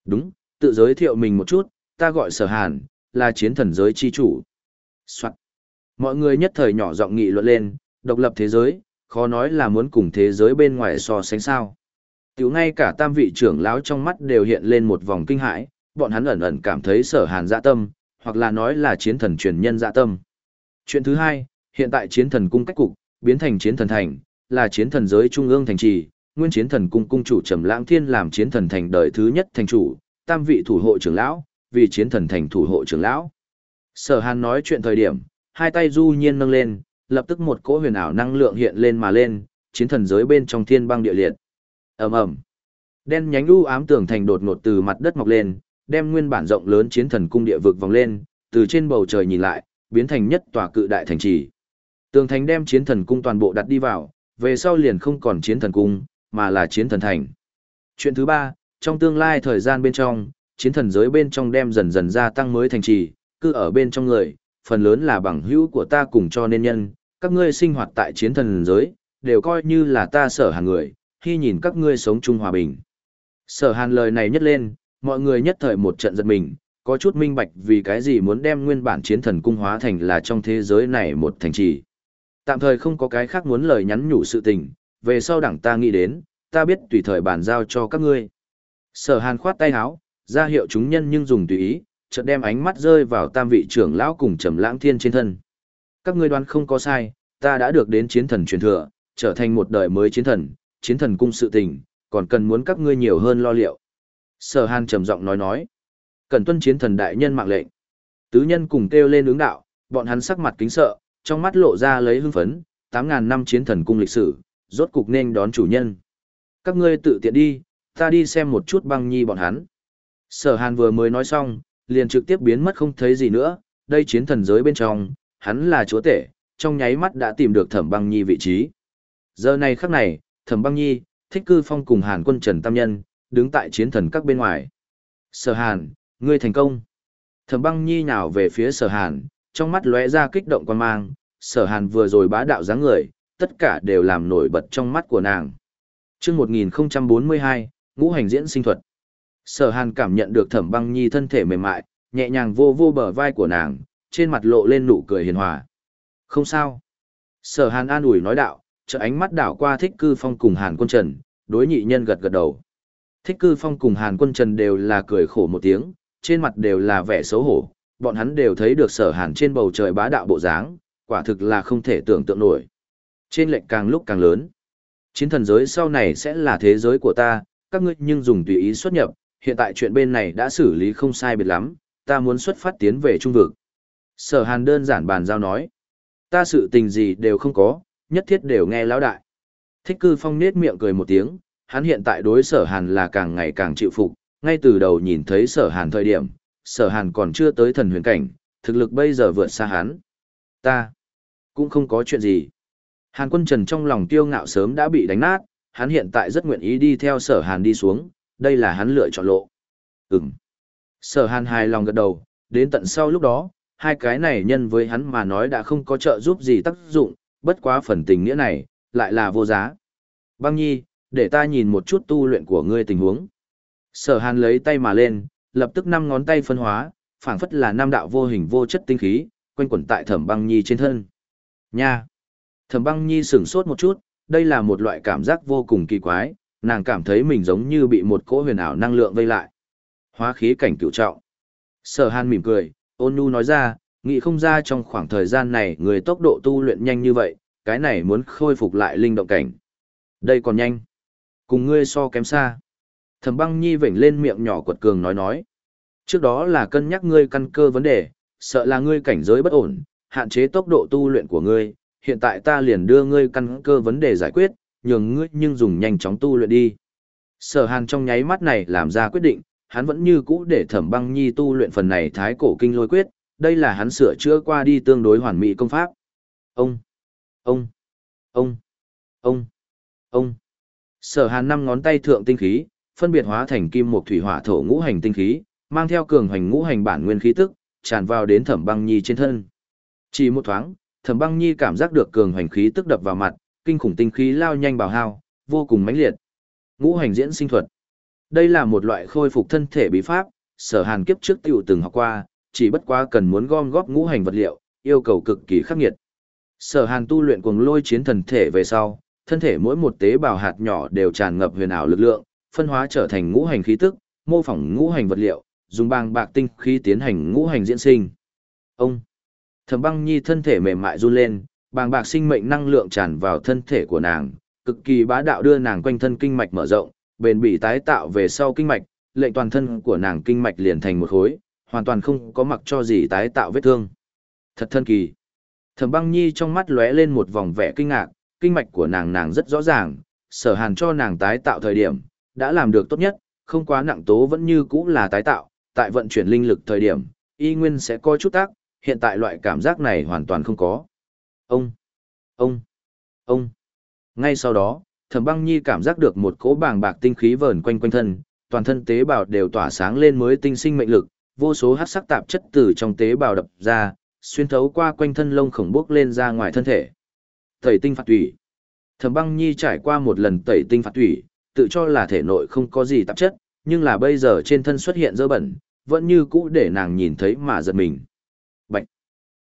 Đúng, tự giới thiệu mình một chút, ta gọi sở hàn, là chiến thần giới chi chủ. Soạn. Mọi người nhất thời nhỏ giọng nghị luận lên, độc lập thế giới, khó nói là muốn cùng thế giới bên ngoài so sánh sao. Tiểu ngay cả tam vị trưởng lão trong mắt đều hiện lên một vòng kinh hãi, bọn hắn ẩn ẩn cảm thấy sở hàn dạ tâm, hoặc là nói là chiến thần truyền nhân dạ tâm. Chuyện thứ hai, hiện tại chiến thần cung cách cục, biến thành chiến thần thành, là chiến thần giới trung ương thành trì, nguyên chiến thần cung cung chủ Trầm Lãng Thiên làm chiến thần thành đời thứ nhất thành chủ, tam vị thủ hộ trưởng lão, vì chiến thần thành thủ hộ trưởng lão. Sở Hàn nói chuyện thời điểm, hai tay du nhiên nâng lên, lập tức một cỗ huyền ảo năng lượng hiện lên mà lên, chiến thần giới bên trong thiên băng địa liệt. Ầm ầm. Đen nhánh u ám tường thành đột ngột từ mặt đất mọc lên, đem nguyên bản rộng lớn chiến thần cung địa vực vòng lên, từ trên bầu trời nhìn lại, biến thành nhất tòa cự đại thành trì. Tường thành đem chiến thần cung toàn bộ đặt đi vào, về sau liền không còn chiến thần cung, mà là chiến thần thành. Chuyện thứ ba, trong tương lai thời gian bên trong, chiến thần giới bên trong đem dần dần gia tăng mới thành trì, cư ở bên trong người, phần lớn là bằng hữu của ta cùng cho nên nhân, các ngươi sinh hoạt tại chiến thần giới, đều coi như là ta sở hàng người, khi nhìn các ngươi sống chung hòa bình. Sở hàn lời này nhất lên, mọi người nhất thời một trận giật mình, có chút minh bạch vì cái gì muốn đem nguyên bản chiến thần cung hóa thành là trong thế giới này một thành trì. Tạm thời không có cái khác muốn lời nhắn nhủ sự tình, về sau đẳng ta nghĩ đến, ta biết tùy thời bàn giao cho các ngươi. Sở hàn khoát tay háo, ra hiệu chúng nhân nhưng dùng tùy ý, chợt đem ánh mắt rơi vào tam vị trưởng lão cùng trầm lãng thiên trên thân. Các ngươi đoán không có sai, ta đã được đến chiến thần truyền thừa, trở thành một đời mới chiến thần, chiến thần cung sự tình, còn cần muốn các ngươi nhiều hơn lo liệu. Sở Hàn trầm giọng nói nói, cần tuân chiến thần đại nhân mạng lệnh. Tứ nhân cùng kêu lên ứng đạo, bọn hắn sắc mặt kính sợ, trong mắt lộ ra lấy hưng phấn, 8000 năm chiến thần cung lịch sử, rốt cục nên đón chủ nhân. Các ngươi tự tiện đi, ta đi xem một chút băng nhi bọn hắn. Sở Hàn vừa mới nói xong, liền trực tiếp biến mất không thấy gì nữa, đây chiến thần giới bên trong, hắn là chúa tể, trong nháy mắt đã tìm được thẩm băng nhi vị trí. Giờ này khắc này, thẩm băng nhi, thích cư phong cùng hàn quân trần tam nhân, đứng tại chiến thần các bên ngoài. Sở hàn, ngươi thành công. Thẩm băng nhi nhào về phía sở hàn, trong mắt lóe ra kích động quan mang, sở hàn vừa rồi bá đạo dáng người, tất cả đều làm nổi bật trong mắt của nàng. Trước 1042, ngũ hành diễn sinh thuật. Sở hàn cảm nhận được thẩm băng nhi thân thể mềm mại, nhẹ nhàng vô vô bờ vai của nàng, trên mặt lộ lên nụ cười hiền hòa. Không sao. Sở hàn an ủi nói đạo, trợ ánh mắt đảo qua thích cư phong cùng hàn quân trần, đối nhị nhân gật gật đầu. Thích cư phong cùng hàn quân trần đều là cười khổ một tiếng, trên mặt đều là vẻ xấu hổ, bọn hắn đều thấy được sở hàn trên bầu trời bá đạo bộ dáng, quả thực là không thể tưởng tượng nổi. Trên lệnh càng lúc càng lớn. Chiến thần giới sau này sẽ là thế giới của ta, các ngươi nhưng dùng tùy ý xuất nhập, hiện tại chuyện bên này đã xử lý không sai biệt lắm, ta muốn xuất phát tiến về trung vực. Sở hàn đơn giản bàn giao nói. Ta sự tình gì đều không có, nhất thiết đều nghe lão đại. Thích cư phong nết miệng cười một tiếng, hắn hiện tại đối sở hàn là càng ngày càng chịu phục, ngay từ đầu nhìn thấy sở hàn thời điểm, sở hàn còn chưa tới thần huyền cảnh, thực lực bây giờ vượt xa hắn. Ta, cũng không có chuyện gì. Hàn quân trần trong lòng tiêu ngạo sớm đã bị đánh nát, hắn hiện tại rất nguyện ý đi theo sở hàn đi xuống, đây là hắn lựa chọn lộ. Ừm. Sở hàn hài lòng gật đầu, đến tận sau lúc đó, hai cái này nhân với hắn mà nói đã không có trợ giúp gì tác dụng, bất quá phần tình nghĩa này, lại là vô giá. Băng nhi, để ta nhìn một chút tu luyện của ngươi tình huống. Sở hàn lấy tay mà lên, lập tức năm ngón tay phân hóa, phảng phất là năm đạo vô hình vô chất tinh khí, quanh quẩn tại thẩm băng nhi trên thân. Nha! Thẩm băng nhi sửng sốt một chút, đây là một loại cảm giác vô cùng kỳ quái, nàng cảm thấy mình giống như bị một cỗ huyền ảo năng lượng vây lại. Hóa khí cảnh cựu trọng. Sở hàn mỉm cười, ôn nhu nói ra, nghĩ không ra trong khoảng thời gian này người tốc độ tu luyện nhanh như vậy, cái này muốn khôi phục lại linh động cảnh. Đây còn nhanh. Cùng ngươi so kém xa. Thẩm băng nhi vểnh lên miệng nhỏ quật cường nói nói. Trước đó là cân nhắc ngươi căn cơ vấn đề, sợ là ngươi cảnh giới bất ổn, hạn chế tốc độ tu luyện của ngươi, hiện tại ta liền đưa ngươi căn cơ vấn đề giải quyết, nhường ngươi nhưng dùng nhanh chóng tu luyện đi. Sở hàn trong nháy mắt này làm ra quyết định, hắn vẫn như cũ để thẩm băng nhi tu luyện phần này thái cổ kinh lôi quyết, đây là hắn sửa chữa qua đi tương đối hoàn mỹ công pháp. Ông, ông, ông, ông, ông. Sở hàn năm ngón tay thượng tinh khí, phân biệt hóa thành kim một thủy hỏa thổ ngũ hành tinh khí, mang theo cường hành ngũ hành bản nguyên khí tức, tràn vào đến thẩm băng nhi trên thân. Chỉ một thoáng, Thẩm Băng Nhi cảm giác được cường hành khí tức đập vào mặt, kinh khủng tinh khí lao nhanh bào hao, vô cùng mãnh liệt. Ngũ hành diễn sinh thuật. Đây là một loại khôi phục thân thể bí pháp, Sở Hàn kiếp trước tiểu từng học qua, chỉ bất quá cần muốn gom góp ngũ hành vật liệu, yêu cầu cực kỳ khắc nghiệt. Sở Hàn tu luyện cuồng lôi chiến thần thể về sau, thân thể mỗi một tế bào hạt nhỏ đều tràn ngập huyền ảo lực lượng, phân hóa trở thành ngũ hành khí tức, mô phỏng ngũ hành vật liệu, dùng bàng bạc tinh khí tiến hành ngũ hành diễn sinh. Ông Thẩm Băng Nhi thân thể mềm mại run lên, bàng bạc sinh mệnh năng lượng tràn vào thân thể của nàng, cực kỳ bá đạo đưa nàng quanh thân kinh mạch mở rộng, bền bỉ tái tạo về sau kinh mạch, lệnh toàn thân của nàng kinh mạch liền thành một khối, hoàn toàn không có mặc cho gì tái tạo vết thương. Thật thân kỳ. Thẩm Băng Nhi trong mắt lóe lên một vòng vẻ kinh ngạc, kinh mạch của nàng nàng rất rõ ràng, sở hàn cho nàng tái tạo thời điểm, đã làm được tốt nhất, không quá nặng tố vẫn như cũ là tái tạo, tại vận chuyển linh lực thời điểm, y nguyên sẽ có chút tác, hiện tại loại cảm giác này hoàn toàn không có. Ông, ông, ông. Ngay sau đó, Thẩm Băng Nhi cảm giác được một cỗ bàng bạc tinh khí vờn quanh quanh thân, toàn thân tế bào đều tỏa sáng lên mới tinh sinh mệnh lực, vô số hắc sắc tạp chất từ trong tế bào đập ra, xuyên thấu qua quanh thân lông khổng bước lên ra ngoài thân thể. Tẩy tinh phạt tủy. Thẩm Băng Nhi trải qua một lần tẩy tinh phạt tủy, tự cho là thể nội không có gì tạp chất, nhưng là bây giờ trên thân xuất hiện dơ bẩn, vẫn như cũ để nàng nhìn thấy mà giật mình. Bạch.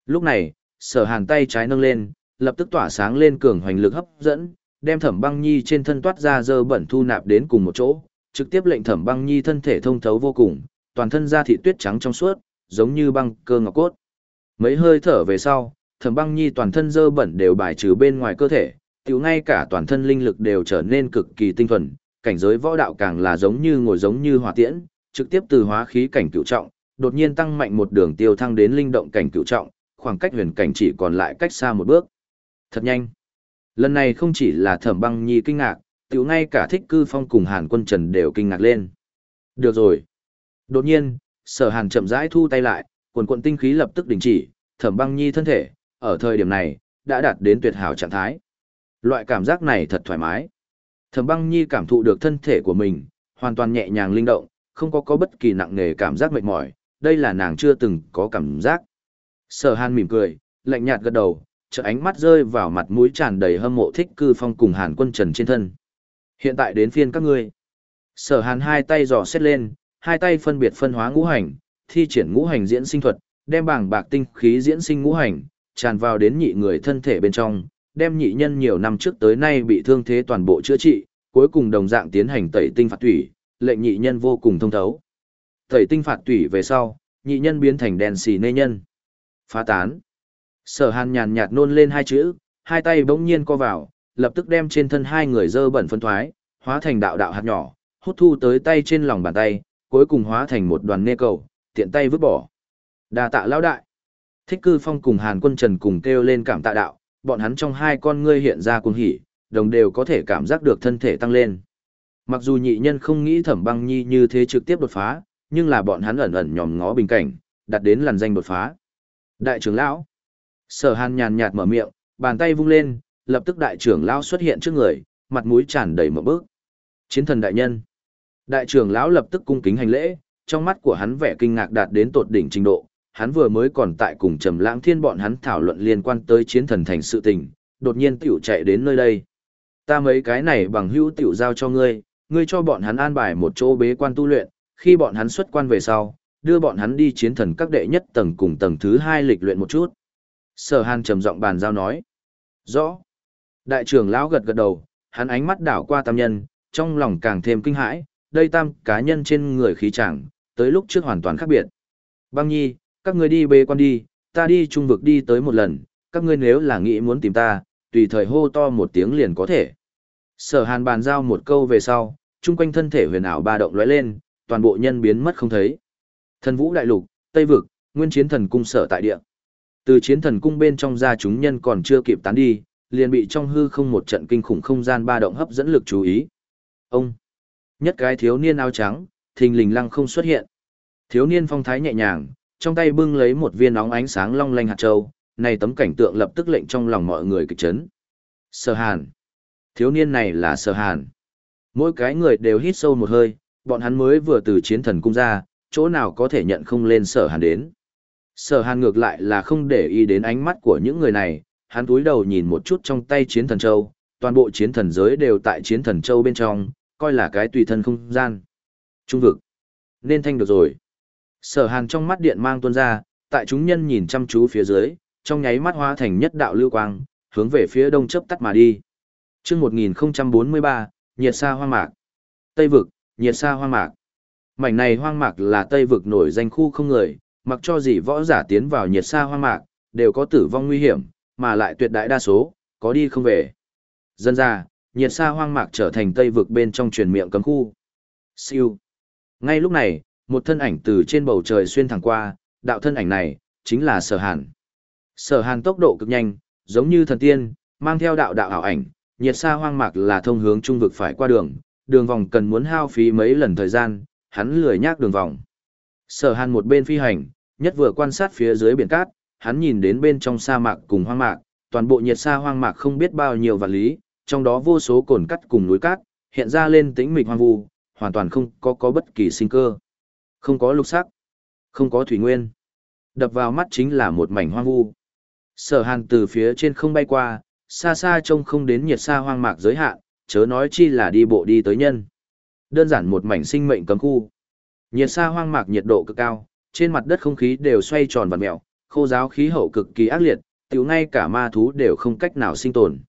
Lúc này, sở hàn tay trái nâng lên, lập tức tỏa sáng lên cường hoành lực hấp dẫn, đem thẩm băng nhi trên thân toát ra dơ bẩn thu nạp đến cùng một chỗ, trực tiếp lệnh thẩm băng nhi thân thể thông thấu vô cùng, toàn thân da thịt tuyết trắng trong suốt, giống như băng cơ ngọc cốt. Mấy hơi thở về sau, thẩm băng nhi toàn thân dơ bẩn đều bài trừ bên ngoài cơ thể, tiểu ngay cả toàn thân linh lực đều trở nên cực kỳ tinh thuần, cảnh giới võ đạo càng là giống như ngồi giống như hỏa tiễn, trực tiếp từ hóa khí cảnh cựu trọng, đột nhiên tăng mạnh một đường tiêu thăng đến linh động cảnh cựu trọng, khoảng cách huyền cảnh chỉ còn lại cách xa một bước. Thật nhanh. Lần này không chỉ là Thẩm Băng Nhi kinh ngạc, tiểu ngay cả Thích Cư Phong cùng Hàn Quân Trần đều kinh ngạc lên. Được rồi. Đột nhiên, Sở Hàn chậm rãi thu tay lại, quần quận tinh khí lập tức đình chỉ, Thẩm Băng Nhi thân thể ở thời điểm này đã đạt đến tuyệt hảo trạng thái. Loại cảm giác này thật thoải mái. Thẩm băng nhi cảm thụ được thân thể của mình, hoàn toàn nhẹ nhàng linh động, không có có bất kỳ nặng nề cảm giác mệt mỏi, đây là nàng chưa từng có cảm giác. Sở hàn mỉm cười, lạnh nhạt gật đầu, chợt ánh mắt rơi vào mặt mũi tràn đầy hâm mộ thích cư phong cùng hàn quân trần trên thân. Hiện tại đến phiên các ngươi. Sở hàn hai tay dò xét lên, hai tay phân biệt phân hóa ngũ hành, thi triển ngũ hành diễn sinh thuật, đem bảng bạc tinh khí diễn sinh ngũ hành, tràn vào đến nhị người thân thể bên trong, đem nhị nhân nhiều năm trước tới nay bị thương thế toàn bộ chữa trị, cuối cùng đồng dạng tiến hành tẩy tinh phạt thủy, lệnh nhị nhân vô cùng thông thấu. Tẩy tinh phạt thủy về sau, nhị nhân biến thành đèn xì nê nhân. Phá tán. Sở hàn nhàn nhạt nôn lên hai chữ, hai tay bỗng nhiên co vào, lập tức đem trên thân hai người dơ bẩn phân thoái, hóa thành đạo đạo hạt nhỏ, hút thu tới tay trên lòng bàn tay, cuối cùng hóa thành một đoàn nê cầu, tiện tay vứt bỏ. Đà tạ lão đại. Thích cư phong cùng Hàn quân Trần cùng kêu lên cảm tạ đạo, bọn hắn trong hai con ngươi hiện ra cuồng hỉ, đồng đều có thể cảm giác được thân thể tăng lên. Mặc dù nhị nhân không nghĩ thẩm băng nhi như thế trực tiếp đột phá, nhưng là bọn hắn ẩn ẩn nhòm ngó bình cảnh, đặt đến làn danh đột phá. Đại trưởng lão, sở hàn nhàn nhạt mở miệng, bàn tay vung lên, lập tức đại trưởng lão xuất hiện trước người, mặt mũi tràn đầy một bước. Chiến thần đại nhân. Đại trưởng lão lập tức cung kính hành lễ, trong mắt của hắn vẻ kinh ngạc đạt đến tột đỉnh trình độ, hắn vừa mới còn tại cùng Trầm Lãng Thiên bọn hắn thảo luận liên quan tới chiến thần thành sự tình, đột nhiên tiểu chạy đến nơi đây. Ta mấy cái này bằng hữu tiểu giao cho ngươi, ngươi cho bọn hắn an bài một chỗ bế quan tu luyện, khi bọn hắn xuất quan về sau, đưa bọn hắn đi chiến thần các đệ nhất tầng cùng tầng thứ hai lịch luyện một chút. Sở Hàn trầm giọng bàn giao nói. Rõ. Đại trưởng lão gật gật đầu, hắn ánh mắt đảo qua tam nhân, trong lòng càng thêm kinh hãi, đây tam cá nhân trên người khí chẳng, tới lúc trước hoàn toàn khác biệt. Băng nhi, các ngươi đi bê quan đi, ta đi trung vực đi tới một lần, các ngươi nếu là nghĩ muốn tìm ta, tùy thời hô to một tiếng liền có thể. Sở hàn bàn giao một câu về sau, chung quanh thân thể huyền ảo ba động lóe lên, toàn bộ nhân biến mất không thấy. Thần vũ đại lục, Tây vực, nguyên chiến thần cung sở tại địa. Từ chiến thần cung bên trong ra chúng nhân còn chưa kịp tán đi, liền bị trong hư không một trận kinh khủng không gian ba động hấp dẫn lực chú ý. Ông, nhất cái thiếu niên áo trắng, thình lình lăng không xuất hiện. Thiếu niên phong thái nhẹ nhàng, trong tay bưng lấy một viên nóng ánh sáng long lanh hạt châu, này tấm cảnh tượng lập tức lệnh trong lòng mọi người kịch chấn. Sở Hàn. Thiếu niên này là Sở Hàn. Mỗi cái người đều hít sâu một hơi, bọn hắn mới vừa từ chiến thần cung ra, chỗ nào có thể nhận không lên Sở Hàn đến. Sở hàn ngược lại là không để ý đến ánh mắt của những người này, hắn túi đầu nhìn một chút trong tay chiến thần châu, toàn bộ chiến thần giới đều tại chiến thần châu bên trong, coi là cái tùy thân không gian. Trung vực. Nên thanh được rồi. Sở hàn trong mắt điện mang tuôn ra, tại chúng nhân nhìn chăm chú phía dưới, trong nháy mắt hóa thành nhất đạo lưu quang, hướng về phía đông chớp tắt mà đi. Trước 1043, nhiệt sa hoang mạc. Tây vực, nhiệt sa hoang mạc. Mảnh này hoang mạc là Tây vực nổi danh khu không người, mặc cho gì võ giả tiến vào nhiệt sa hoang mạc, đều có tử vong nguy hiểm, mà lại tuyệt đại đa số, có đi không về. Dân ra, nhiệt sa hoang mạc trở thành Tây vực bên trong truyền miệng cấm khu. Siêu. Ngay lúc này, một thân ảnh từ trên bầu trời xuyên thẳng qua, đạo thân ảnh này, chính là sở hàn. Sở hàn tốc độ cực nhanh, giống như thần tiên, mang theo đạo đạo ảo ảnh, nhiệt sa hoang mạc là thông hướng trung vực phải qua đường, đường vòng cần muốn hao phí mấy lần thời gian, hắn lười nhác đường vòng. Sở hàn một bên phi hành, nhất vừa quan sát phía dưới biển cát, hắn nhìn đến bên trong sa mạc cùng hoang mạc, toàn bộ nhiệt sa hoang mạc không biết bao nhiêu vạn lý, trong đó vô số cồn cắt cùng núi cát, hiện ra lên tĩnh mịch hoang vu, hoàn toàn không có có bất kỳ sinh cơ. Không có lục sắc, không có thủy nguyên. Đập vào mắt chính là một mảnh hoang vu. Sở hàn từ phía trên không bay qua, xa xa trông không đến nhiệt sa hoang mạc giới hạn, chớ nói chi là đi bộ đi tới nhân. Đơn giản một mảnh sinh mệnh cấm khu. Nhiệt sa hoang mạc nhiệt độ cực cao, trên mặt đất không khí đều xoay tròn vặn mèo, khô giáo khí hậu cực kỳ ác liệt, tiểu ngay cả ma thú đều không cách nào sinh tồn.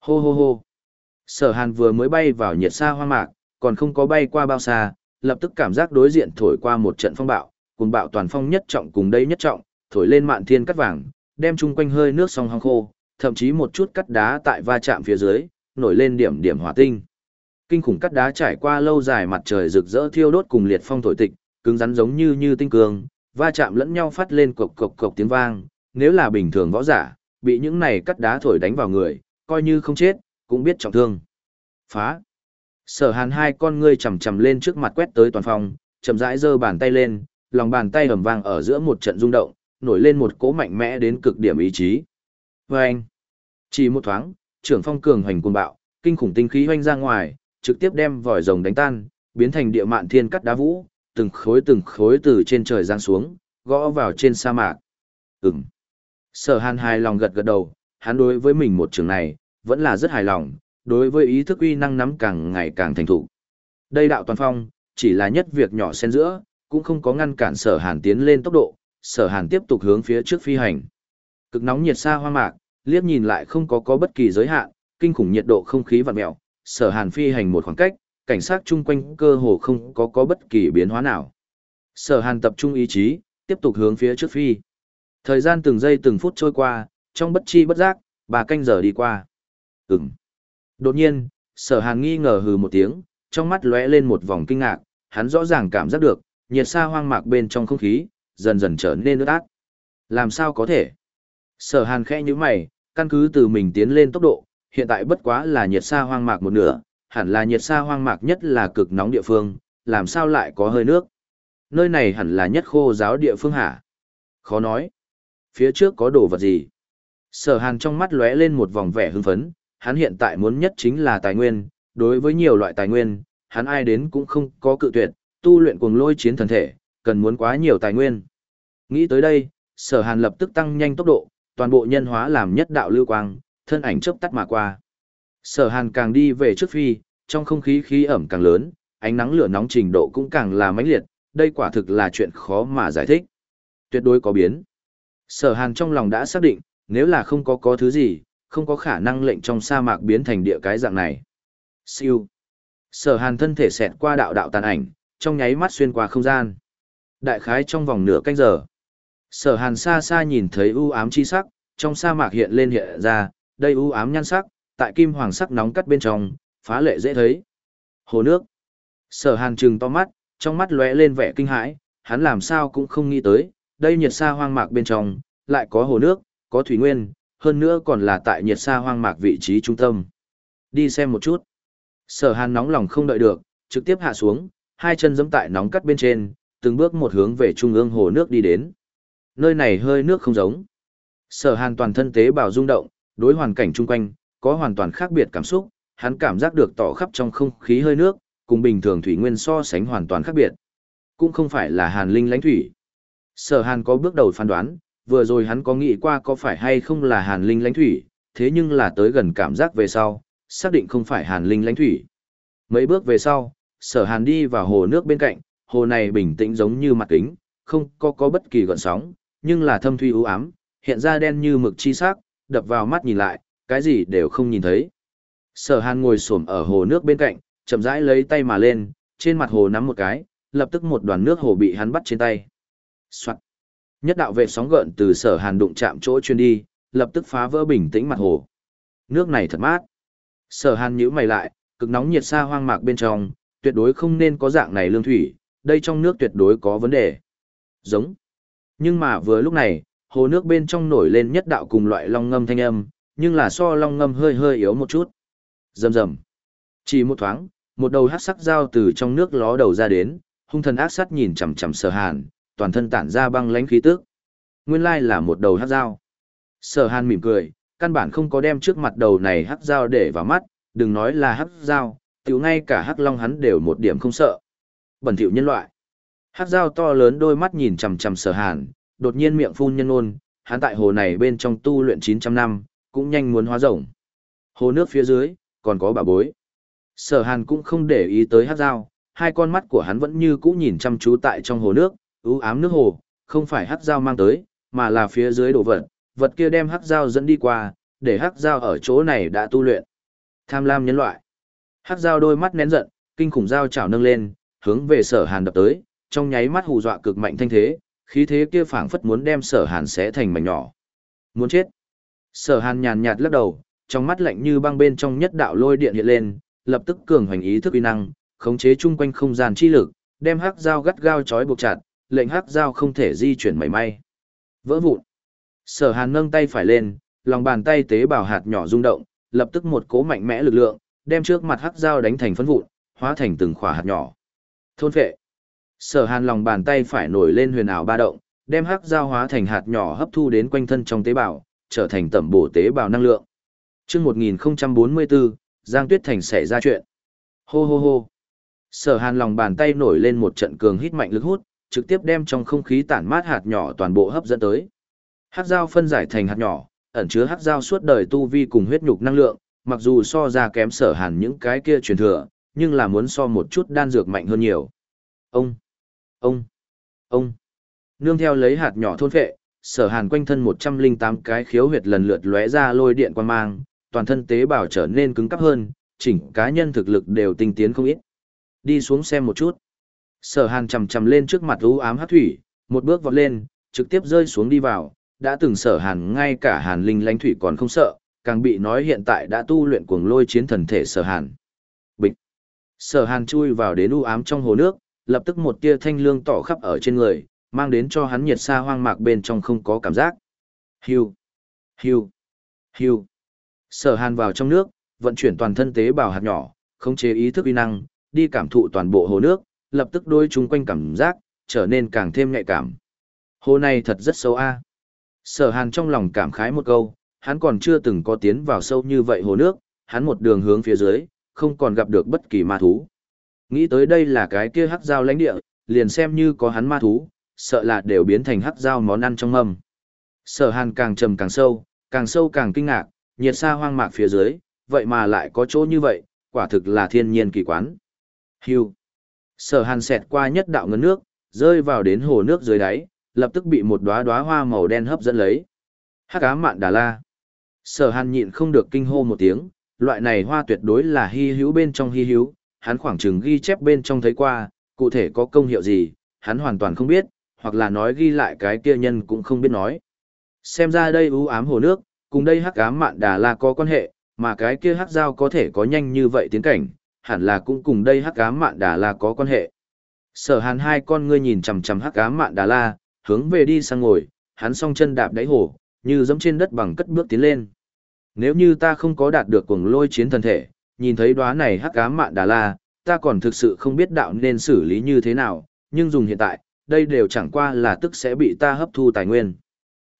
Hô hô hô. Sở Hàn vừa mới bay vào nhiệt sa hoang mạc, còn không có bay qua bao xa, lập tức cảm giác đối diện thổi qua một trận phong bạo, cùng bạo toàn phong nhất trọng cùng đây nhất trọng, thổi lên mạn thiên cắt vàng, đem chung quanh hơi nước song hong khô, thậm chí một chút cắt đá tại va chạm phía dưới, nổi lên điểm điểm hỏa tinh. Kinh khủng cắt đá trải qua lâu dài mặt trời rực rỡ thiêu đốt cùng liệt phong thổi tịch, cứng rắn giống như như tinh cường, va chạm lẫn nhau phát lên cộc cộc cộc tiếng vang, nếu là bình thường võ giả, bị những này cắt đá thổi đánh vào người, coi như không chết, cũng biết trọng thương. Phá. Sở Hàn hai con ngươi chầm chầm lên trước mặt quét tới toàn phòng, chậm rãi giơ bàn tay lên, lòng bàn tay ầm vang ở giữa một trận rung động, nổi lên một cỗ mạnh mẽ đến cực điểm ý chí. Vâng! Chỉ một thoáng, trưởng phong cường hoành cuồng bạo, kinh khủng tinh khí hoành ra ngoài, trực tiếp đem vòi rồng đánh tan, biến thành địa mạn thiên cắt đá vũ, từng khối từng khối từ trên trời giáng xuống, gõ vào trên sa mạc. Ừm. Sở hàn hài lòng gật gật đầu, hắn đối với mình một trường này, vẫn là rất hài lòng, đối với ý thức uy năng nắm càng ngày càng thành thục. Đây đạo toàn phong, chỉ là nhất việc nhỏ xen giữa, cũng không có ngăn cản sở hàn tiến lên tốc độ, sở hàn tiếp tục hướng phía trước phi hành. Cực nóng nhiệt xa hoa mạc, liếc nhìn lại không có có bất kỳ giới hạn, kinh khủng nhiệt độ không khí vặn mèo, sở hàn phi hành một khoảng cách, cảnh sát chung quanh cơ hồ không có có bất kỳ biến hóa nào. Sở hàn tập trung ý chí, tiếp tục hướng phía trước phi. Thời gian từng giây từng phút trôi qua, trong bất chi bất giác, bà canh giờ đi qua. ừng Đột nhiên, sở hàn nghi ngờ hừ một tiếng, trong mắt lóe lên một vòng kinh ngạc, hắn rõ ràng cảm giác được, nhiệt xa hoang mạc bên trong không khí, dần dần trở nên ướt át. Làm sao có thể? Sở hàn khẽ nhữ mày, căn cứ từ mình tiến lên tốc độ, hiện tại bất quá là nhiệt sa hoang mạc một nửa, hẳn là nhiệt sa hoang mạc nhất là cực nóng địa phương, làm sao lại có hơi nước? Nơi này hẳn là nhất khô giáo địa phương hả? Khó nói. Phía trước có đồ vật gì? Sở hàn trong mắt lóe lên một vòng vẻ hưng phấn, hắn hiện tại muốn nhất chính là tài nguyên, đối với nhiều loại tài nguyên, hắn ai đến cũng không có cự tuyệt, tu luyện cuồng lôi chiến thần thể, cần muốn quá nhiều tài nguyên. Nghĩ tới đây, sở hàn lập tức tăng nhanh tốc độ, toàn bộ nhân hóa làm nhất đạo lưu quang, thân ảnh chớp tắt mà qua. Sở hàn càng đi về trước phi, trong không khí khí ẩm càng lớn, ánh nắng lửa nóng trình độ cũng càng là mãnh liệt, đây quả thực là chuyện khó mà giải thích. Tuyệt đối có biến. Sở hàn trong lòng đã xác định, nếu là không có có thứ gì, không có khả năng lệnh trong sa mạc biến thành địa cái dạng này. Siêu. Sở hàn thân thể xẹt qua đạo đạo tàn ảnh, trong nháy mắt xuyên qua không gian. Đại khái trong vòng nửa canh giờ. Sở hàn xa xa nhìn thấy u ám chi sắc, trong sa mạc hiện lên hiện ra, đây u ám nhan sắc, tại kim hoàng sắc nóng cắt bên trong, phá lệ dễ thấy. Hồ nước. Sở hàn trừng to mắt, trong mắt lóe lên vẻ kinh hãi, hắn làm sao cũng không nghĩ tới, đây nhiệt sa hoang mạc bên trong, lại có hồ nước, có thủy nguyên, hơn nữa còn là tại nhiệt sa hoang mạc vị trí trung tâm. Đi xem một chút. Sở hàn nóng lòng không đợi được, trực tiếp hạ xuống, hai chân giẫm tại nóng cắt bên trên, từng bước một hướng về trung ương hồ nước đi đến. Nơi này hơi nước không giống. Sở hàn toàn thân tế bào rung động, đối hoàn cảnh chung quanh, có hoàn toàn khác biệt cảm xúc, hắn cảm giác được tỏ khắp trong không khí hơi nước, cùng bình thường thủy nguyên so sánh hoàn toàn khác biệt. Cũng không phải là hàn linh lãnh thủy. Sở hàn có bước đầu phán đoán, vừa rồi hắn có nghĩ qua có phải hay không là hàn linh lãnh thủy, thế nhưng là tới gần cảm giác về sau, xác định không phải hàn linh lãnh thủy. Mấy bước về sau, sở hàn đi vào hồ nước bên cạnh, hồ này bình tĩnh giống như mặt kính, không có có bất kỳ gợn sóng, nhưng là thâm thuy u ám, hiện ra đen như mực chi sắc, đập vào mắt nhìn lại, cái gì đều không nhìn thấy. Sở Hàn ngồi xổm ở hồ nước bên cạnh, chậm rãi lấy tay mà lên, trên mặt hồ nắm một cái, lập tức một đoàn nước hồ bị hắn bắt trên tay. Soạt. Nhất đạo vệ sóng gợn từ Sở Hàn đụng chạm chỗ chuyên đi, lập tức phá vỡ bình tĩnh mặt hồ. Nước này thật mát. Sở Hàn nhíu mày lại, cực nóng nhiệt xa hoang mạc bên trong, tuyệt đối không nên có dạng này lương thủy, đây trong nước tuyệt đối có vấn đề. Giống. Nhưng mà vừa lúc này, hồ nước bên trong nổi lên nhất đạo cùng loại long ngâm thanh âm, nhưng là so long ngâm hơi hơi yếu một chút. Rầm rầm. Chỉ một thoáng, một đầu hắc sắc dao từ trong nước ló đầu ra đến, hung thần ác sát nhìn chằm chằm Sở Hàn, toàn thân tản ra băng lãnh khí tức. Nguyên lai là một đầu hắc dao. Sở Hàn mỉm cười, căn bản không có đem trước mặt đầu này hắc dao để vào mắt, đừng nói là hắc dao, tiểu ngay cả hắc long hắn đều một điểm không sợ. Bẩn thỉu nhân loại. Hắc dao to lớn đôi mắt nhìn chằm chằm Sở Hàn, đột nhiên miệng phun nhân ôn, hắn tại hồ này bên trong tu luyện 900 năm, cũng nhanh muốn hóa rồng. Hồ nước phía dưới, còn có bà bối. Sở hàn cũng không để ý tới hát dao, hai con mắt của hắn vẫn như cũ nhìn chăm chú tại trong hồ nước, ưu ám nước hồ, không phải hát dao mang tới, mà là phía dưới đồ vật, vật kia đem hát dao dẫn đi qua, để hát dao ở chỗ này đã tu luyện. Tham lam nhân loại. Hát dao đôi mắt nén giận, kinh khủng dao chảo nâng lên, hướng về sở hàn đập tới, trong nháy mắt hù dọa cực mạnh thanh thế, khí thế kia phảng phất muốn đem sở hàn xé thành mảnh nhỏ. Muốn chết. Sở hàn nhàn nhạt lắc đầu, trong mắt lạnh như băng bên trong nhất đạo lôi điện hiện lên, lập tức cường hoành ý thức uy năng, khống chế chung quanh không gian chi lực, đem hắc dao gắt gao chói buộc chặt, lệnh hắc dao không thể di chuyển mảy may. Vỡ vụn. Sở Hàn nâng tay phải lên, lòng bàn tay tế bào hạt nhỏ rung động, lập tức một cố mạnh mẽ lực lượng, đem trước mặt hắc dao đánh thành phấn vụn, hóa thành từng khỏa hạt nhỏ. Thôn phệ. Sở Hàn lòng bàn tay phải nổi lên huyền ảo ba động, đem hắc giao hóa thành hạt nhỏ hấp thu đến quanh thân trong tế bào, trở thành tẩm bổ tế bào năng lượng. Chương 1044, Giang Tuyết Thành xảy ra chuyện. Hô hô hô. Sở Hàn lòng bàn tay nổi lên một trận cường hít mạnh lực hút, trực tiếp đem trong không khí tản mát hạt nhỏ toàn bộ hấp dẫn tới. Hắc dao phân giải thành hạt nhỏ, ẩn chứa hắc dao suốt đời tu vi cùng huyết nhục năng lượng, mặc dù so ra kém Sở Hàn những cái kia truyền thừa, nhưng là muốn so một chút đan dược mạnh hơn nhiều. Ông, ông, ông. Nương theo lấy hạt nhỏ thôn phệ, Sở Hàn quanh thân 108 cái khiếu huyệt lần lượt lóe ra lôi điện quan mang, toàn thân tế bào trở nên cứng cắp hơn, chỉnh cá nhân thực lực đều tinh tiến không ít. Đi xuống xem một chút. Sở Hàn chầm chầm lên trước mặt u ám hát thủy, một bước vọt lên, trực tiếp rơi xuống đi vào, đã từng Sở Hàn ngay cả Hàn Linh lãnh thủy còn không sợ, càng bị nói hiện tại đã tu luyện cuồng lôi chiến thần thể Sở Hàn. Bịch. Sở Hàn chui vào đến u ám trong hồ nước, lập tức một tia thanh lương tỏ khắp ở trên người, mang đến cho hắn nhiệt xa hoang mạc bên trong không có cảm giác. hưu hưu hưu Sở hàn vào trong nước, vận chuyển toàn thân tế bào hạt nhỏ, khống chế ý thức uy năng, đi cảm thụ toàn bộ hồ nước, lập tức đôi chung quanh cảm giác, trở nên càng thêm nhạy cảm. Hồ này thật rất sâu a. Sở hàn trong lòng cảm khái một câu, hắn còn chưa từng có tiến vào sâu như vậy hồ nước, hắn một đường hướng phía dưới, không còn gặp được bất kỳ ma thú. Nghĩ tới đây là cái kia hắc giao lãnh địa, liền xem như có hắn ma thú, sợ là đều biến thành hắc giao món ăn trong mâm. Sở hàn càng trầm càng sâu, càng sâu càng kinh ngạc, nhiệt xa hoang mạc phía dưới, vậy mà lại có chỗ như vậy, quả thực là thiên nhiên kỳ quán. Hưu. Sở hàn xẹt qua nhất đạo ngấn nước, rơi vào đến hồ nước dưới đáy, lập tức bị một đóa đóa hoa màu đen hấp dẫn lấy. Hắc ám mạn đà la. Sở hàn nhịn không được kinh hô một tiếng, loại này hoa tuyệt đối là hy hữu bên trong hy hữu, hắn khoảng chừng ghi chép bên trong thấy qua, cụ thể có công hiệu gì, hắn hoàn toàn không biết, hoặc là nói ghi lại cái kia nhân cũng không biết nói. Xem ra đây ưu ám hồ nước, cùng đây hắc ám mạn đà la có quan hệ, mà cái kia hắc giao có thể có nhanh như vậy tiến cảnh, hẳn là cũng cùng đây hắc ám mạn đà la có quan hệ. Sở hàn hai con ngươi nhìn chằm chằm hắc ám mạn đà la, hướng về đi sang ngồi, hắn song chân đạp đáy hồ, như giống trên đất bằng cất bước tiến lên. Nếu như ta không có đạt được cuồng lôi chiến thần thể, nhìn thấy đóa này hắc ám mạn đà la, ta còn thực sự không biết đạo nên xử lý như thế nào, nhưng dùng hiện tại, đây đều chẳng qua là tức sẽ bị ta hấp thu tài nguyên.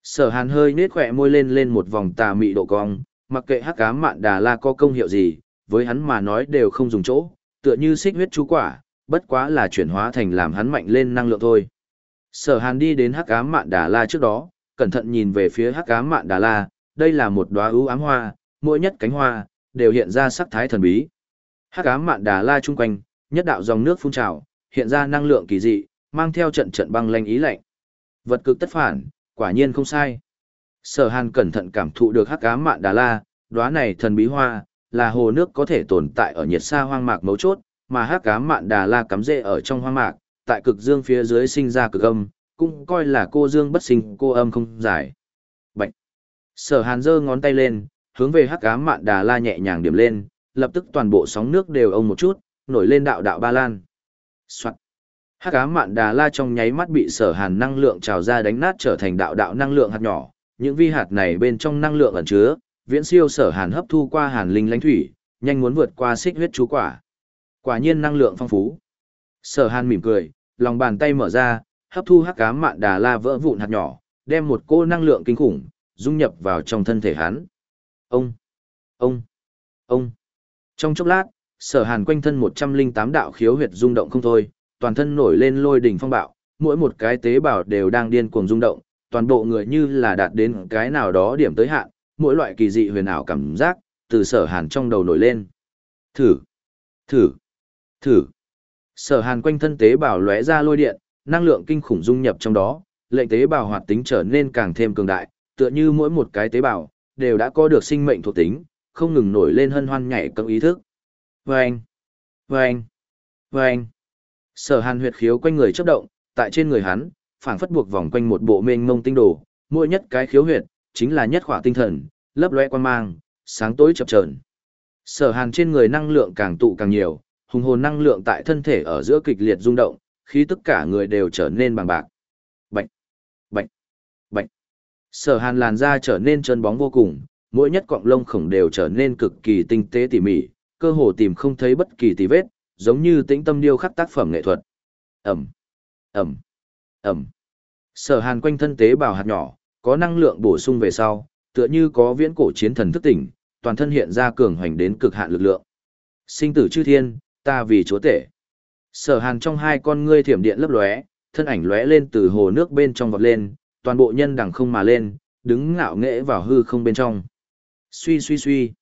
Sở hàn hơi nết khỏe môi lên lên một vòng tà mị độ cong, mặc kệ hắc ám mạn đà la có công hiệu gì, với hắn mà nói đều không dùng chỗ, tựa như xích huyết chú quả, bất quá là chuyển hóa thành làm hắn mạnh lên năng lượng thôi. Sở Hàn đi đến Hắc Ám Mạn Đà La trước đó, cẩn thận nhìn về phía Hắc Ám Mạn Đà La, đây là một đóa ưu ám hoa, mỗi nhất cánh hoa đều hiện ra sắc thái thần bí. Hắc Ám Mạn Đà La chung quanh, nhất đạo dòng nước phun trào, hiện ra năng lượng kỳ dị, mang theo trận trận băng lanh ý lạnh. Vật cực tất phản, quả nhiên không sai. Sở Hàn cẩn thận cảm thụ được Hắc Ám Mạn Đà La, đóa này thần bí hoa, là hồ nước có thể tồn tại ở nhiệt sa hoang mạc mấu chốt, mà Hắc Ám Mạn Đà La cắm rễ ở trong hoang mạc, tại cực dương phía dưới sinh ra cực âm, cũng coi là cô dương bất sinh, cô âm không giải. Bạch. Sở Hàn giơ ngón tay lên, hướng về Hắc Ám Mạn Đà La nhẹ nhàng điểm lên, lập tức toàn bộ sóng nước đều ông một chút, nổi lên đạo đạo ba lan. Soạn. Hắc ám mạn đà la trong nháy mắt bị sở hàn năng lượng trào ra đánh nát trở thành đạo đạo năng lượng hạt nhỏ, những vi hạt này bên trong năng lượng ẩn chứa, viễn siêu sở hàn hấp thu qua hàn linh lãnh thủy, nhanh muốn vượt qua xích huyết chú quả. Quả nhiên năng lượng phong phú. Sở hàn mỉm cười, lòng bàn tay mở ra, hấp thu hắc ám mạn đà la vỡ vụn hạt nhỏ, đem một cô năng lượng kinh khủng, dung nhập vào trong thân thể hắn. Ông, ông, ông. Trong chốc lát, sở hàn quanh thân 108 đạo khiếu huyệt rung động không thôi, toàn thân nổi lên lôi đỉnh phong bạo, mỗi một cái tế bào đều đang điên cuồng rung động, toàn bộ người như là đạt đến cái nào đó điểm tới hạn, mỗi loại kỳ dị huyền ảo cảm giác, từ sở hàn trong đầu nổi lên. Thử, thử, thử. Sở hàn quanh thân tế bào lóe ra lôi điện, năng lượng kinh khủng dung nhập trong đó, lệnh tế bào hoạt tính trở nên càng thêm cường đại, tựa như mỗi một cái tế bào, đều đã có được sinh mệnh thuộc tính, không ngừng nổi lên hân hoan nhảy cấm ý thức. Vâng! Vâng! Vâng! Sở hàn huyệt khiếu quanh người chấp động, tại trên người hắn, phảng phất buộc vòng quanh một bộ mênh mông tinh đồ, mỗi nhất cái khiếu huyệt, chính là nhất khỏa tinh thần, lấp lóe quan mang, sáng tối chập chờn. Sở hàn trên người năng lượng càng tụ càng nhiều, hùng hồn năng lượng tại thân thể ở giữa kịch liệt rung động, khi tất cả người đều trở nên bằng bạc. Sở hàn làn da trở nên trơn bóng vô cùng, mỗi nhất cọng lông khổng đều trở nên cực kỳ tinh tế tỉ mỉ, cơ hồ tìm không thấy bất kỳ tì vết, giống như tĩnh tâm điêu khắc tác phẩm nghệ thuật. Ẩm, Ẩm, Ẩm. Sở hàn quanh thân tế bào hạt nhỏ, có năng lượng bổ sung về sau, tựa như có viễn cổ chiến thần thức tỉnh, toàn thân hiện ra cường hoành đến cực hạn lực lượng. Sinh tử chư thiên, ta vì chúa tể. Sở hàn trong hai con ngươi thiểm điện lấp lóe, thân ảnh lóe lên từ hồ nước bên trong vọt lên, toàn bộ nhân đằng không mà lên, đứng ngạo nghễ vào hư không bên trong. Suy suy suy.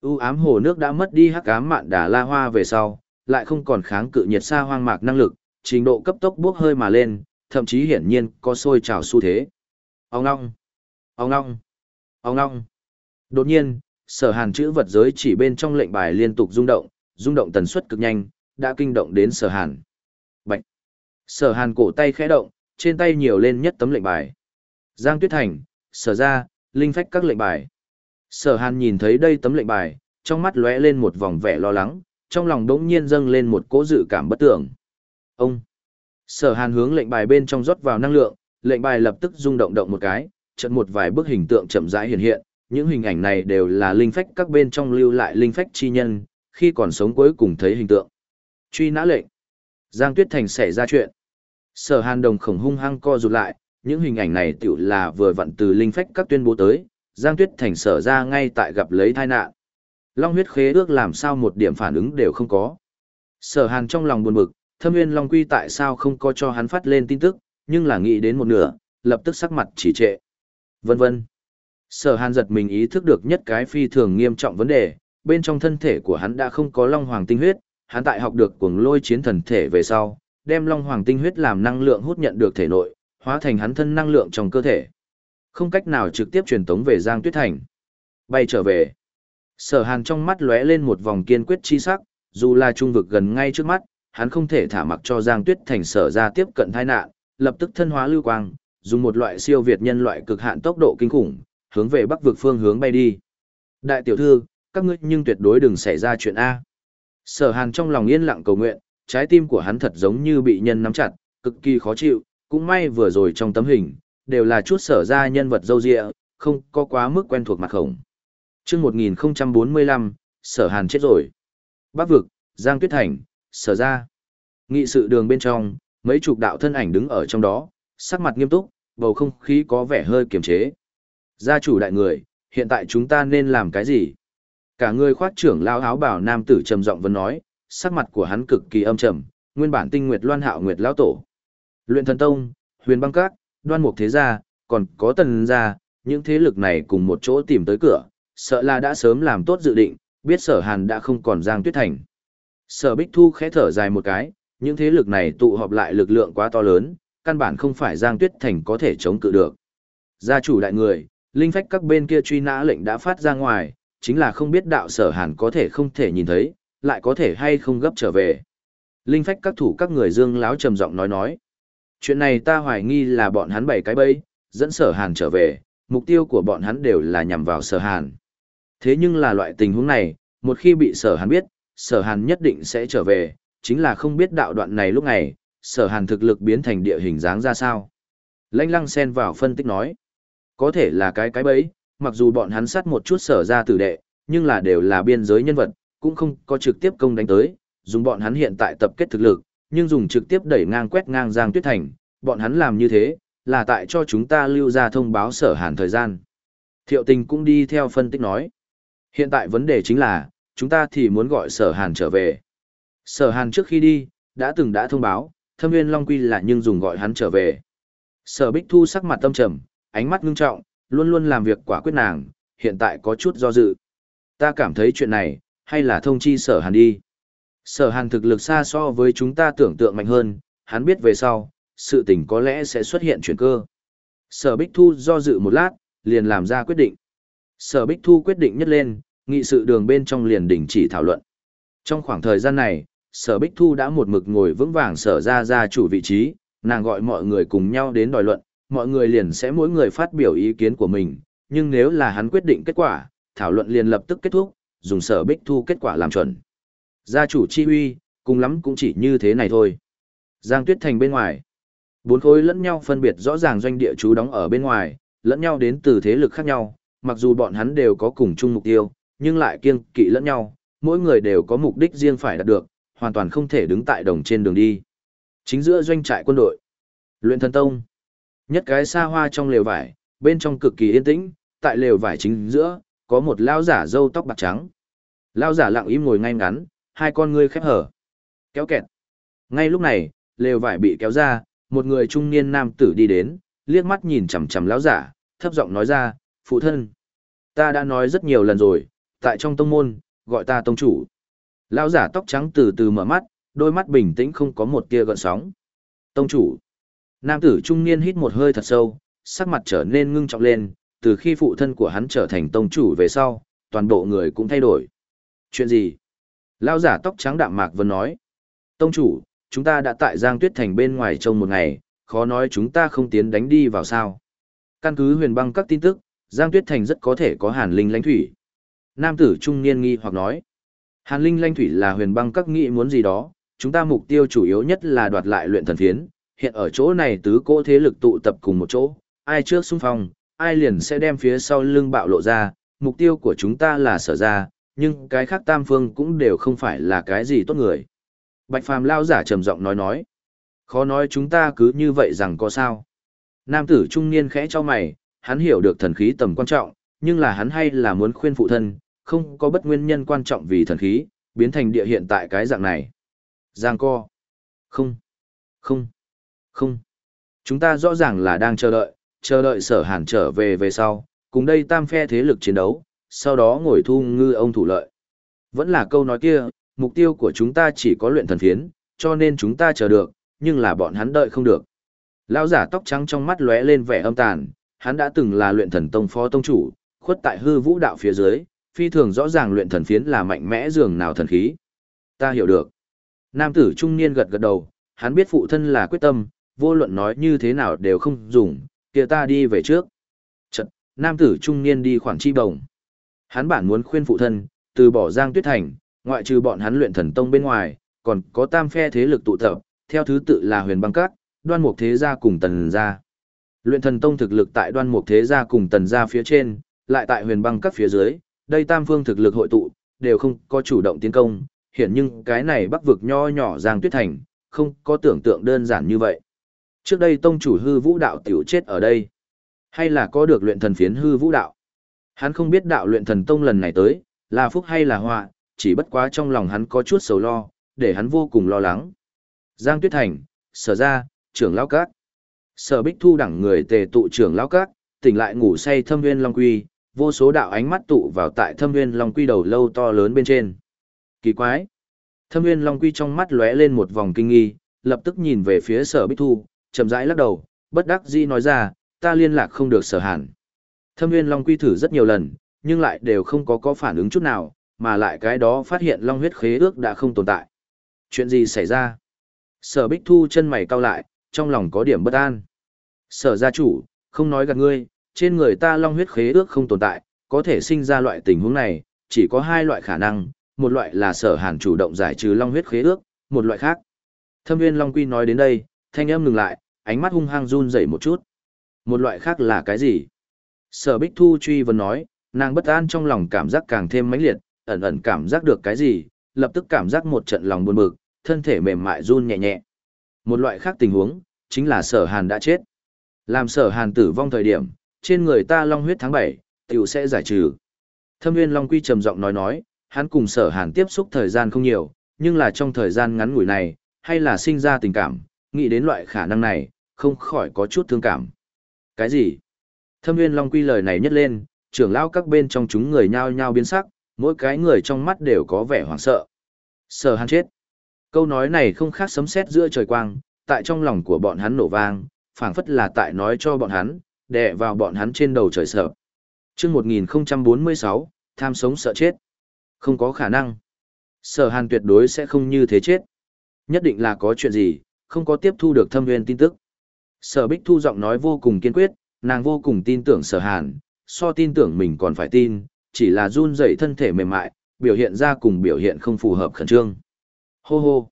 U ám hồ nước đã mất đi hắc ám mạn đà la hoa về sau, lại không còn kháng cự nhiệt xa hoang mạc năng lực, trình độ cấp tốc bước hơi mà lên, thậm chí hiển nhiên có sôi trào xu thế. Ông ngong, ông ngong, ông ngong. Đột nhiên, sở hàn chữ vật giới chỉ bên trong lệnh bài liên tục rung động, rung động tần suất cực nhanh, đã kinh động đến sở hàn. Bạch. Sở hàn cổ tay khẽ động, trên tay nhiều lên nhất tấm lệnh bài. Giang Tuyết Thành, sở ra, linh phách các lệnh bài. Sở hàn nhìn thấy đây tấm lệnh bài, trong mắt lóe lên một vòng vẻ lo lắng, trong lòng đống nhiên dâng lên một cỗ dự cảm bất tưởng. Ông! Sở hàn hướng lệnh bài bên trong rót vào năng lượng, lệnh bài lập tức rung động động một cái, chợt một vài bức hình tượng chậm rãi hiện hiện, những hình ảnh này đều là linh phách các bên trong lưu lại linh phách chi nhân, khi còn sống cuối cùng thấy hình tượng. Truy nã lệnh. Giang Tuyết Thành xảy ra chuyện. Sở Hàn Đồng khổng hung hăng co rụt lại, những hình ảnh này tựu là vừa vặn từ linh phách các tuyên bố tới, Giang Tuyết Thành sở ra ngay tại gặp lấy tai nạn. Long huyết khế ước làm sao một điểm phản ứng đều không có. Sở Hàn trong lòng buồn bực, Thâm Nguyên Long Quy tại sao không có cho hắn phát lên tin tức, nhưng là nghĩ đến một nửa, lập tức sắc mặt chỉ trệ. Vân vân. Sở Hàn giật mình ý thức được nhất cái phi thường nghiêm trọng vấn đề, bên trong thân thể của hắn đã không có Long Hoàng tinh huyết, hắn tại học được cuồng lôi chiến thần thể về sau, đem Long Hoàng tinh huyết làm năng lượng hút nhận được thể nội, hóa thành hắn thân năng lượng trong cơ thể. Không cách nào trực tiếp truyền tống về Giang Tuyết Thành. Bay trở về. Sở Hàn trong mắt lóe lên một vòng kiên quyết chi sắc, dù là trung vực gần ngay trước mắt, hắn không thể thả mặc cho Giang Tuyết Thành sở ra tiếp cận tai nạn, lập tức thân hóa lưu quang, dùng một loại siêu việt nhân loại cực hạn tốc độ kinh khủng, hướng về bắc vực phương hướng bay đi. Đại tiểu thư, các ngươi nhưng tuyệt đối đừng xảy ra chuyện A. Sở Hàn trong lòng yên lặng cầu nguyện, trái tim của hắn thật giống như bị nhân nắm chặt, cực kỳ khó chịu, cũng may vừa rồi trong tấm hình, đều là chút sở ra nhân vật dâu dịa, không có quá mức quen thuộc mặt khổng. Trước 1045, sở hàn chết rồi. Bắc vực, Giang Tuyết Thành, sở ra. Nghị sự đường bên trong, mấy chục đạo thân ảnh đứng ở trong đó, sắc mặt nghiêm túc, bầu không khí có vẻ hơi kiềm chế. Gia chủ đại người, hiện tại chúng ta nên làm cái gì? Cả người khoát trưởng lao áo bảo nam tử trầm giọng vẫn nói, sắc mặt của hắn cực kỳ âm trầm, nguyên bản tinh nguyệt loan hạo nguyệt lão tổ. Luyện thần tông, huyền băng các, đoan mục thế gia, còn có tần gia, những thế lực này cùng một chỗ tìm tới cửa, sợ là đã sớm làm tốt dự định, biết sở hàn đã không còn giang tuyết thành. Sở Bích Thu khẽ thở dài một cái, những thế lực này tụ họp lại lực lượng quá to lớn, căn bản không phải giang tuyết thành có thể chống cự được. Gia chủ đại người, linh phách các bên kia truy nã lệnh đã phát ra ngoài, chính là không biết đạo sở hàn có thể không thể nhìn thấy, lại có thể hay không gấp trở về. Linh phách các thủ các người dương láo trầm giọng nói nói. Chuyện này ta hoài nghi là bọn hắn bảy cái bẫy, dẫn sở hàn trở về, mục tiêu của bọn hắn đều là nhằm vào sở hàn. Thế nhưng là loại tình huống này, một khi bị sở hàn biết, sở hàn nhất định sẽ trở về, chính là không biết đạo đoạn này lúc này, sở hàn thực lực biến thành địa hình dáng ra sao. Lanh lăng xen vào phân tích nói, có thể là cái cái bẫy, mặc dù bọn hắn sát một chút sở ra tử đệ, nhưng là đều là biên giới nhân vật, cũng không có trực tiếp công đánh tới, dùng bọn hắn hiện tại tập kết thực lực, nhưng dùng trực tiếp đẩy ngang quét ngang Giang Tuyết Thành, bọn hắn làm như thế, là tại cho chúng ta lưu ra thông báo sở hàn thời gian. Thiệu tình cũng đi theo phân tích nói. Hiện tại vấn đề chính là, chúng ta thì muốn gọi sở hàn trở về. Sở hàn trước khi đi, đã từng đã thông báo, thâm viên Long Quy là nhưng dùng gọi hắn trở về. Sở Bích Thu sắc mặt tâm trầm, ánh mắt ngưng trọng, luôn luôn làm việc quả quyết nàng, hiện tại có chút do dự. Ta cảm thấy chuyện này, hay là thông chi sở hàn đi. Sở hàn thực lực xa so với chúng ta tưởng tượng mạnh hơn, hắn biết về sau, sự tình có lẽ sẽ xuất hiện chuyển cơ. Sở Bích Thu do dự một lát, liền làm ra quyết định. Sở Bích Thu quyết định nhất lên, nghị sự đường bên trong liền đình chỉ thảo luận. Trong khoảng thời gian này, Sở Bích Thu đã một mực ngồi vững vàng sở ra ra chủ vị trí, nàng gọi mọi người cùng nhau đến đòi luận, mọi người liền sẽ mỗi người phát biểu ý kiến của mình, nhưng nếu là hắn quyết định kết quả, thảo luận liền lập tức kết thúc, dùng Sở Bích Thu kết quả làm chuẩn. Gia chủ chi uy, cùng lắm cũng chỉ như thế này thôi. Giang Tuyết Thành bên ngoài. Bốn khối lẫn nhau phân biệt rõ ràng doanh địa chú đóng ở bên ngoài, lẫn nhau đến từ thế lực khác nhau, mặc dù bọn hắn đều có cùng chung mục tiêu, nhưng lại kiêng kỵ lẫn nhau, mỗi người đều có mục đích riêng phải đạt được, hoàn toàn không thể đứng tại đồng trên đường đi. Chính giữa doanh trại quân đội, luyện thần tông, nhất cái xa hoa trong lều vải, bên trong cực kỳ yên tĩnh, tại lều vải chính giữa, có một lão giả râu tóc bạc trắng. Lão giả lặng im ngồi ngay ngắn, hai con ngươi khép hở. Kéo kẹt. Ngay lúc này, lều vải bị kéo ra, một người trung niên nam tử đi đến, liếc mắt nhìn chằm chằm lão giả, thấp giọng nói ra, phụ thân. Ta đã nói rất nhiều lần rồi, tại trong tông môn, gọi ta tông chủ. Lão giả tóc trắng từ từ mở mắt, đôi mắt bình tĩnh không có một tia gợn sóng. Tông chủ. Nam tử trung niên hít một hơi thật sâu, sắc mặt trở nên ngưng trọng lên, từ khi phụ thân của hắn trở thành tông chủ về sau, toàn bộ người cũng thay đổi. Chuyện gì? Lão giả tóc trắng đạm mạc vân nói. Tông chủ, chúng ta đã tại Giang Tuyết Thành bên ngoài trông một ngày, khó nói chúng ta không tiến đánh đi vào sao. Căn cứ huyền băng các tin tức, Giang Tuyết Thành rất có thể có hàn linh lãnh thủy. Nam tử trung niên nghi hoặc nói, hàn linh lãnh thủy là huyền băng các nghĩ muốn gì đó, chúng ta mục tiêu chủ yếu nhất là đoạt lại luyện thần phiến, hiện ở chỗ này tứ cỗ thế lực tụ tập cùng một chỗ, ai trước xung phong, ai liền sẽ đem phía sau lưng bạo lộ ra, mục tiêu của chúng ta là sở ra, nhưng cái khác tam phương cũng đều không phải là cái gì tốt người. Bạch phàm lao giả trầm giọng nói nói, khó nói chúng ta cứ như vậy rằng có sao. Nam tử trung niên khẽ cho mày, hắn hiểu được thần khí tầm quan trọng, nhưng là hắn hay là muốn khuyên phụ thân, không có bất nguyên nhân quan trọng vì thần khí, biến thành địa hiện tại cái dạng này. Giang co. Không. Không. Không. Chúng ta rõ ràng là đang chờ đợi, chờ đợi sở hàn trở về về sau, cùng đây tam phe thế lực chiến đấu, sau đó ngồi thu ngư ông thủ lợi. Vẫn là câu nói kia, mục tiêu của chúng ta chỉ có luyện thần phiến, cho nên chúng ta chờ được, nhưng là bọn hắn đợi không được. Lão giả tóc trắng trong mắt lóe lên vẻ âm tàn, hắn đã từng là luyện thần tông phó tông chủ, khuất tại hư vũ đạo phía dưới, phi thường rõ ràng luyện thần phiến là mạnh mẽ dường nào thần khí. Ta hiểu được. Nam tử trung niên gật gật đầu, hắn biết phụ thân là quyết tâm, vô luận nói như thế nào đều không dùng, kia ta đi về trước. Chật, nam tử trung niên đi khoảng chi bồng. Hắn bản muốn khuyên phụ thân, từ bỏ giang tuyết thành, ngoại trừ bọn hắn luyện thần tông bên ngoài, còn có tam phe thế lực tụ tập, theo thứ tự là huyền băng cát, đoan mục thế gia cùng tần gia. Luyện thần tông thực lực tại đoan mục thế gia cùng tần gia phía trên, lại tại huyền băng các phía dưới, đây tam phương thực lực hội tụ, đều không có chủ động tiến công, hiện nhưng cái này bắc vực nho nhỏ giang tuyết thành, không có tưởng tượng đơn giản như vậy. Trước đây tông chủ hư vũ đạo tiểu chết ở đây, hay là có được luyện thần phiến hư vũ đạo. Hắn không biết đạo luyện thần tông lần này tới, là phúc hay là họa, chỉ bất quá trong lòng hắn có chút sầu lo, để hắn vô cùng lo lắng. Giang Tuyết Thành, sở Gia, trưởng lao cát. Sở Bích Thu đẳng người tề tụ trưởng lão cát, tỉnh lại ngủ say thâm nguyên long quy, vô số đạo ánh mắt tụ vào tại thâm nguyên long quy đầu lâu to lớn bên trên. Kỳ quái! Thâm nguyên long quy trong mắt lóe lên một vòng kinh nghi, lập tức nhìn về phía sở Bích Thu, chậm rãi lắc đầu, bất đắc dĩ nói ra, ta liên lạc không được sở hàn. Thâm nguyên long quy thử rất nhiều lần, nhưng lại đều không có có phản ứng chút nào, mà lại cái đó phát hiện long huyết khế ước đã không tồn tại. Chuyện gì xảy ra? Sở Bích Thu chân mày cau lại, trong lòng có điểm bất an. Sở gia chủ, không nói gạt ngươi, trên người ta long huyết khế ước không tồn tại, có thể sinh ra loại tình huống này, chỉ có hai loại khả năng, một loại là sở hàn chủ động giải trừ long huyết khế ước, một loại khác. Thâm viên Long Quy nói đến đây, thanh âm ngừng lại, ánh mắt hung hăng run rẩy một chút. Một loại khác là cái gì? Sở Bích Thu truy vấn nói, nàng bất an trong lòng cảm giác càng thêm mãnh liệt, ẩn ẩn cảm giác được cái gì, lập tức cảm giác một trận lòng buồn bực, thân thể mềm mại run nhẹ nhẹ. Một loại khác tình huống, chính là sở hàn đã chết. Làm sở hàn tử vong thời điểm, trên người ta long huyết tháng 7, tiểu sẽ giải trừ. Thâm Nguyên Long Quy trầm giọng nói nói, hắn cùng sở hàn tiếp xúc thời gian không nhiều, nhưng là trong thời gian ngắn ngủi này, hay là sinh ra tình cảm, nghĩ đến loại khả năng này, không khỏi có chút thương cảm. Cái gì? Thâm Nguyên Long Quy lời này nhất lên, trưởng lão các bên trong chúng người nhao nhao biến sắc, mỗi cái người trong mắt đều có vẻ hoảng sợ. Sở hàn chết. Câu nói này không khác sấm sét giữa trời quang, tại trong lòng của bọn hắn nổ vang, phảng phất là tại nói cho bọn hắn, đè vào bọn hắn trên đầu trời sợ. Chương 1046, tham sống sợ chết. Không có khả năng. Sở Hàn tuyệt đối sẽ không như thế chết. Nhất định là có chuyện gì, không có tiếp thu được thâm nguyên tin tức. Sở Bích Thu giọng nói vô cùng kiên quyết, nàng vô cùng tin tưởng Sở Hàn, so tin tưởng mình còn phải tin, chỉ là run rẩy thân thể mềm mại, biểu hiện ra cùng biểu hiện không phù hợp khẩn trương. Hô hô.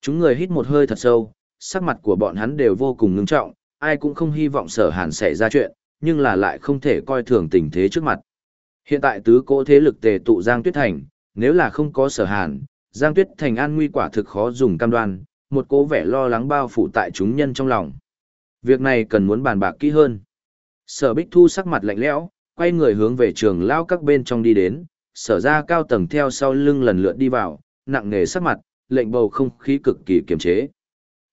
Chúng người hít một hơi thật sâu, sắc mặt của bọn hắn đều vô cùng ngưng trọng, ai cũng không hy vọng sở hàn xảy ra chuyện, nhưng là lại không thể coi thường tình thế trước mặt. Hiện tại tứ cỗ thế lực tề tụ Giang Tuyết Thành, nếu là không có sở hàn, Giang Tuyết Thành an nguy quả thực khó dùng cam đoan, một cố vẻ lo lắng bao phủ tại chúng nhân trong lòng. Việc này cần muốn bàn bạc kỹ hơn. Sở Bích Thu sắc mặt lạnh lẽo, quay người hướng về trường lao các bên trong đi đến, sở ra cao tầng theo sau lưng lần lượt đi vào, nặng nề sắc mặt, lệnh bầu không khí cực kỳ kiềm chế.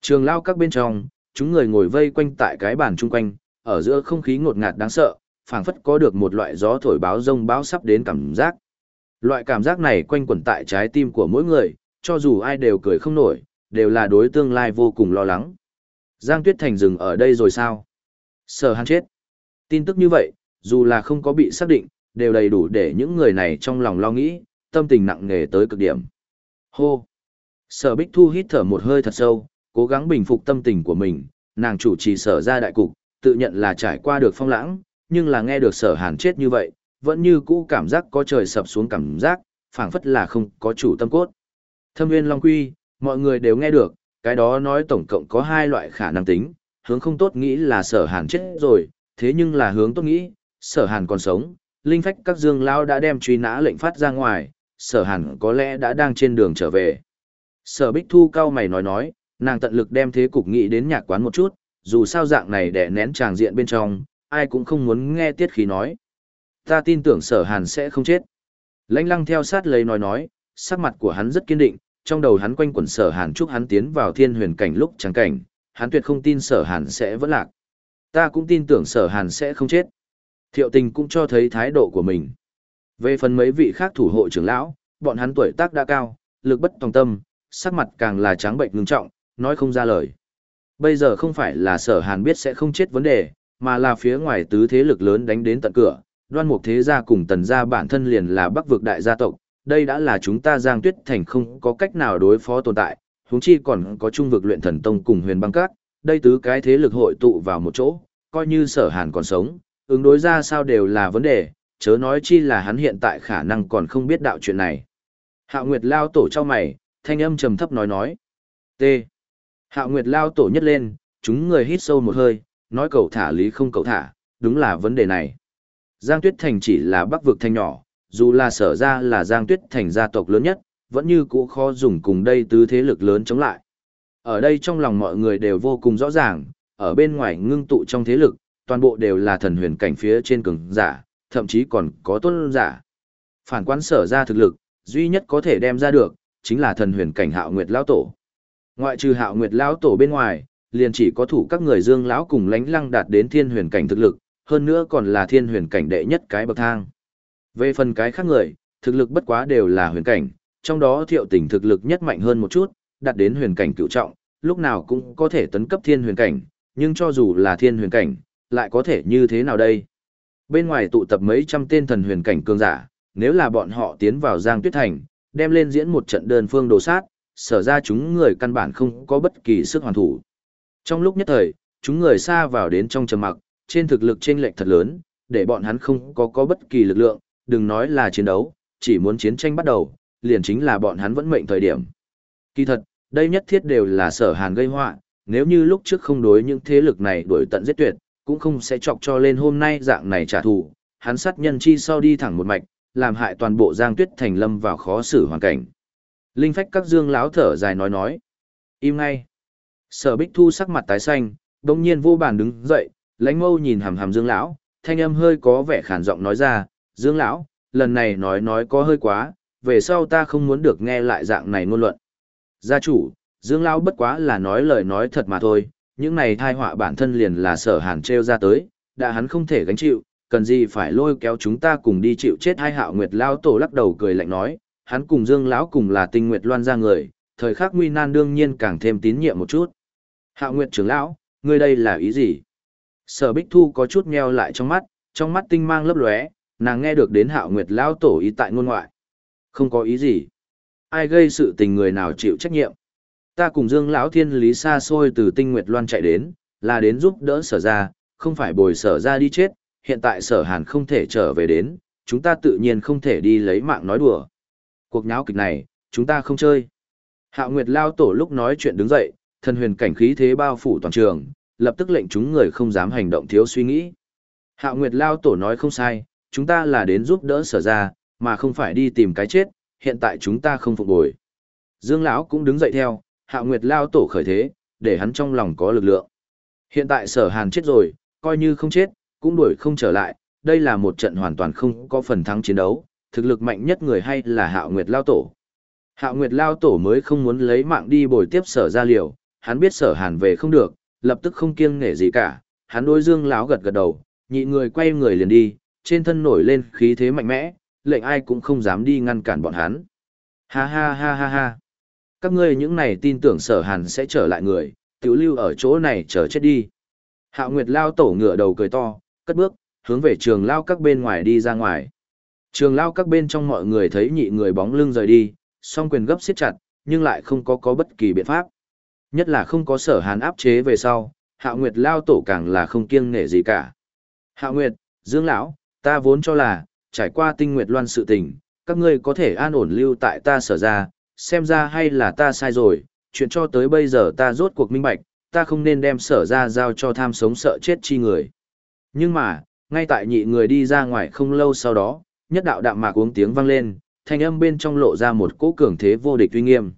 Trường lao các bên trong, chúng người ngồi vây quanh tại cái bàn chung quanh, ở giữa không khí ngột ngạt đáng sợ, phảng phất có được một loại gió thổi báo rông báo sắp đến cảm giác. Loại cảm giác này quanh quẩn tại trái tim của mỗi người, cho dù ai đều cười không nổi, đều là đối tương lai vô cùng lo lắng. Giang Tuyết Thành dừng ở đây rồi sao? Sở hắn chết. Tin tức như vậy, dù là không có bị xác định, đều đầy đủ để những người này trong lòng lo nghĩ, tâm tình nặng nề tới cực điểm. Hô! Sở Bích Thu hít thở một hơi thật sâu, cố gắng bình phục tâm tình của mình, nàng chủ trì sở ra đại cục, tự nhận là trải qua được phong lãng, nhưng là nghe được sở hàn chết như vậy, vẫn như cũ cảm giác có trời sập xuống cảm giác, phảng phất là không có chủ tâm cốt. Thâm Nguyên Long Quy, mọi người đều nghe được, cái đó nói tổng cộng có hai loại khả năng tính, hướng không tốt nghĩ là sở hàn chết rồi, thế nhưng là hướng tốt nghĩ, sở hàn còn sống, linh phách các dương lao đã đem truy nã lệnh phát ra ngoài, sở hàn có lẽ đã đang trên đường trở về. Sở Bích Thu cao mày nói nói, nàng tận lực đem thế cục nghĩ đến nhạc quán một chút, dù sao dạng này để nén tràng diện bên trong, ai cũng không muốn nghe tiết khí nói. Ta tin tưởng sở hàn sẽ không chết. Lãnh lăng theo sát lấy nói nói, sắc mặt của hắn rất kiên định, trong đầu hắn quanh quẩn sở hàn chúc hắn tiến vào thiên huyền cảnh lúc trắng cảnh, hắn tuyệt không tin sở hàn sẽ vẫn lạc. Ta cũng tin tưởng sở hàn sẽ không chết. Thiệu tình cũng cho thấy thái độ của mình. Về phần mấy vị khác thủ hộ trưởng lão, bọn hắn tuổi tác đã cao, lực bất tòng tâm, sắc mặt càng là trắng bệnh ngưng trọng, nói không ra lời. Bây giờ không phải là sở hàn biết sẽ không chết vấn đề, mà là phía ngoài tứ thế lực lớn đánh đến tận cửa, đoan mục thế gia cùng tần gia bản thân liền là bắc vực đại gia tộc, đây đã là chúng ta giang tuyết thành không có cách nào đối phó tồn tại, huống chi còn có trung vực luyện thần tông cùng huyền băng các, đây tứ cái thế lực hội tụ vào một chỗ, coi như sở hàn còn sống, ứng đối ra sao đều là vấn đề, chớ nói chi là hắn hiện tại khả năng còn không biết đạo chuyện này. Hạo Nguyệt lao tổ cho mày, thanh âm trầm thấp nói nói. T. Hạo Nguyệt lao tổ nhất lên, chúng người hít sâu một hơi, nói cầu thả lý không cầu thả, đúng là vấn đề này. Giang Tuyết Thành chỉ là bắc vực thành nhỏ, dù là sở ra là Giang Tuyết Thành gia tộc lớn nhất, vẫn như cũ khó dùng cùng đây tứ thế lực lớn chống lại. Ở đây trong lòng mọi người đều vô cùng rõ ràng, ở bên ngoài ngưng tụ trong thế lực, toàn bộ đều là thần huyền cảnh phía trên cường giả, thậm chí còn có tôn giả. Phản quán sở ra thực lực, duy nhất có thể đem ra được, chính là thần huyền cảnh hạo nguyệt lão tổ. Ngoại trừ hạo nguyệt lão tổ bên ngoài, liền chỉ có thủ các người Dương lão cùng Lánh Lăng đạt đến thiên huyền cảnh thực lực, hơn nữa còn là thiên huyền cảnh đệ nhất cái bậc thang. Về phần cái khác người, thực lực bất quá đều là huyền cảnh, trong đó Thiệu Tình thực lực nhất mạnh hơn một chút, đạt đến huyền cảnh cửu trọng, lúc nào cũng có thể tấn cấp thiên huyền cảnh, nhưng cho dù là thiên huyền cảnh, lại có thể như thế nào đây? Bên ngoài tụ tập mấy trăm tên thần huyền cảnh cường giả, nếu là bọn họ tiến vào Giang Tuyết Thành, đem lên diễn một trận đơn phương đồ sát, sở ra chúng người căn bản không có bất kỳ sức hoàn thủ. Trong lúc nhất thời, chúng người xa vào đến trong trầm mặc, trên thực lực chênh lệch thật lớn, để bọn hắn không có có bất kỳ lực lượng, đừng nói là chiến đấu, chỉ muốn chiến tranh bắt đầu, liền chính là bọn hắn vẫn mệnh thời điểm. Kỳ thật, đây nhất thiết đều là sở hàn gây họa nếu như lúc trước không đối những thế lực này đuổi tận giết tuyệt, cũng không sẽ chọc cho lên hôm nay dạng này trả thù, hắn sát nhân chi sau đi thẳng một mạch, làm hại toàn bộ Giang Tuyết Thành lâm vào khó xử hoàn cảnh. Linh phách các dương láo thở dài nói nói. Im ngay. Sở Bích Thu sắc mặt tái xanh, đồng nhiên vô bàn đứng dậy, lãnh mâu nhìn hàm hàm dương lão, thanh âm hơi có vẻ khản giọng nói ra, dương lão, lần này nói nói có hơi quá, về sau ta không muốn được nghe lại dạng này ngôn luận. Gia chủ, Dương Lão bất quá là nói lời nói thật mà thôi, những này thai họa bản thân liền là sở hàn treo ra tới, đã hắn không thể gánh chịu, cần gì phải lôi kéo chúng ta cùng đi chịu chết hai hạo nguyệt Lão tổ lắc đầu cười lạnh nói, hắn cùng Dương Lão cùng là tinh nguyệt loan ra người, thời khắc nguy nan đương nhiên càng thêm tín nhiệm một chút. Hạo nguyệt trưởng lão, ngươi đây là ý gì? Sở Bích Thu có chút nheo lại trong mắt, trong mắt tinh mang lấp lóe, nàng nghe được đến Hạo Nguyệt lão tổ ý tại ngôn ngoại. Không có ý gì. Ai gây sự tình người nào chịu trách nhiệm? Ta cùng Dương lão thiên lý xa xôi từ Tinh Nguyệt Loan chạy đến, là đến giúp đỡ sở ra, không phải bồi sở ra đi chết, hiện tại sở hàn không thể trở về đến, chúng ta tự nhiên không thể đi lấy mạng nói đùa. Cuộc nháo kịch này, chúng ta không chơi. Hạo Nguyệt Lao Tổ lúc nói chuyện đứng dậy, thân huyền cảnh khí thế bao phủ toàn trường, lập tức lệnh chúng người không dám hành động thiếu suy nghĩ. Hạo Nguyệt Lao Tổ nói không sai, chúng ta là đến giúp đỡ sở ra, mà không phải đi tìm cái chết, hiện tại chúng ta không phục bồi. Dương lão cũng đứng dậy theo, Hạo Nguyệt Lao Tổ khởi thế, để hắn trong lòng có lực lượng. Hiện tại sở hàn chết rồi, coi như không chết, cũng đuổi không trở lại, đây là một trận hoàn toàn không có phần thắng chiến đấu, thực lực mạnh nhất người hay là Hạo Nguyệt Lao Tổ. Hạo Nguyệt Lao Tổ mới không muốn lấy mạng đi bồi tiếp sở ra liều, hắn biết sở hàn về không được, lập tức không kiêng nể gì cả, hắn đối dương lão gật gật đầu, nhị người quay người liền đi, trên thân nổi lên khí thế mạnh mẽ, lệnh ai cũng không dám đi ngăn cản bọn hắn. Ha ha ha ha ha. Các ngươi những này tin tưởng sở hàn sẽ trở lại người, tiểu lưu ở chỗ này chờ chết đi. Hạo Nguyệt Lao tổ ngựa đầu cười to, cất bước, hướng về trường lao các bên ngoài đi ra ngoài. Trường lao các bên trong mọi người thấy nhị người bóng lưng rời đi, song quyền gấp siết chặt, nhưng lại không có có bất kỳ biện pháp. Nhất là không có sở hàn áp chế về sau, Hạo Nguyệt Lao tổ càng là không kiêng nể gì cả. Hạo Nguyệt, Dương Lão, ta vốn cho là, trải qua tinh nguyệt loan sự tình, các ngươi có thể an ổn lưu tại ta sở ra, xem ra hay là ta sai rồi, chuyện cho tới bây giờ ta rốt cuộc minh bạch, ta không nên đem sở ra giao cho tham sống sợ chết chi người. Nhưng mà, ngay tại nhị người đi ra ngoài không lâu sau đó, nhất đạo đạm mạc uống tiếng vang lên, thanh âm bên trong lộ ra một cỗ cường thế vô địch uy nghiêm.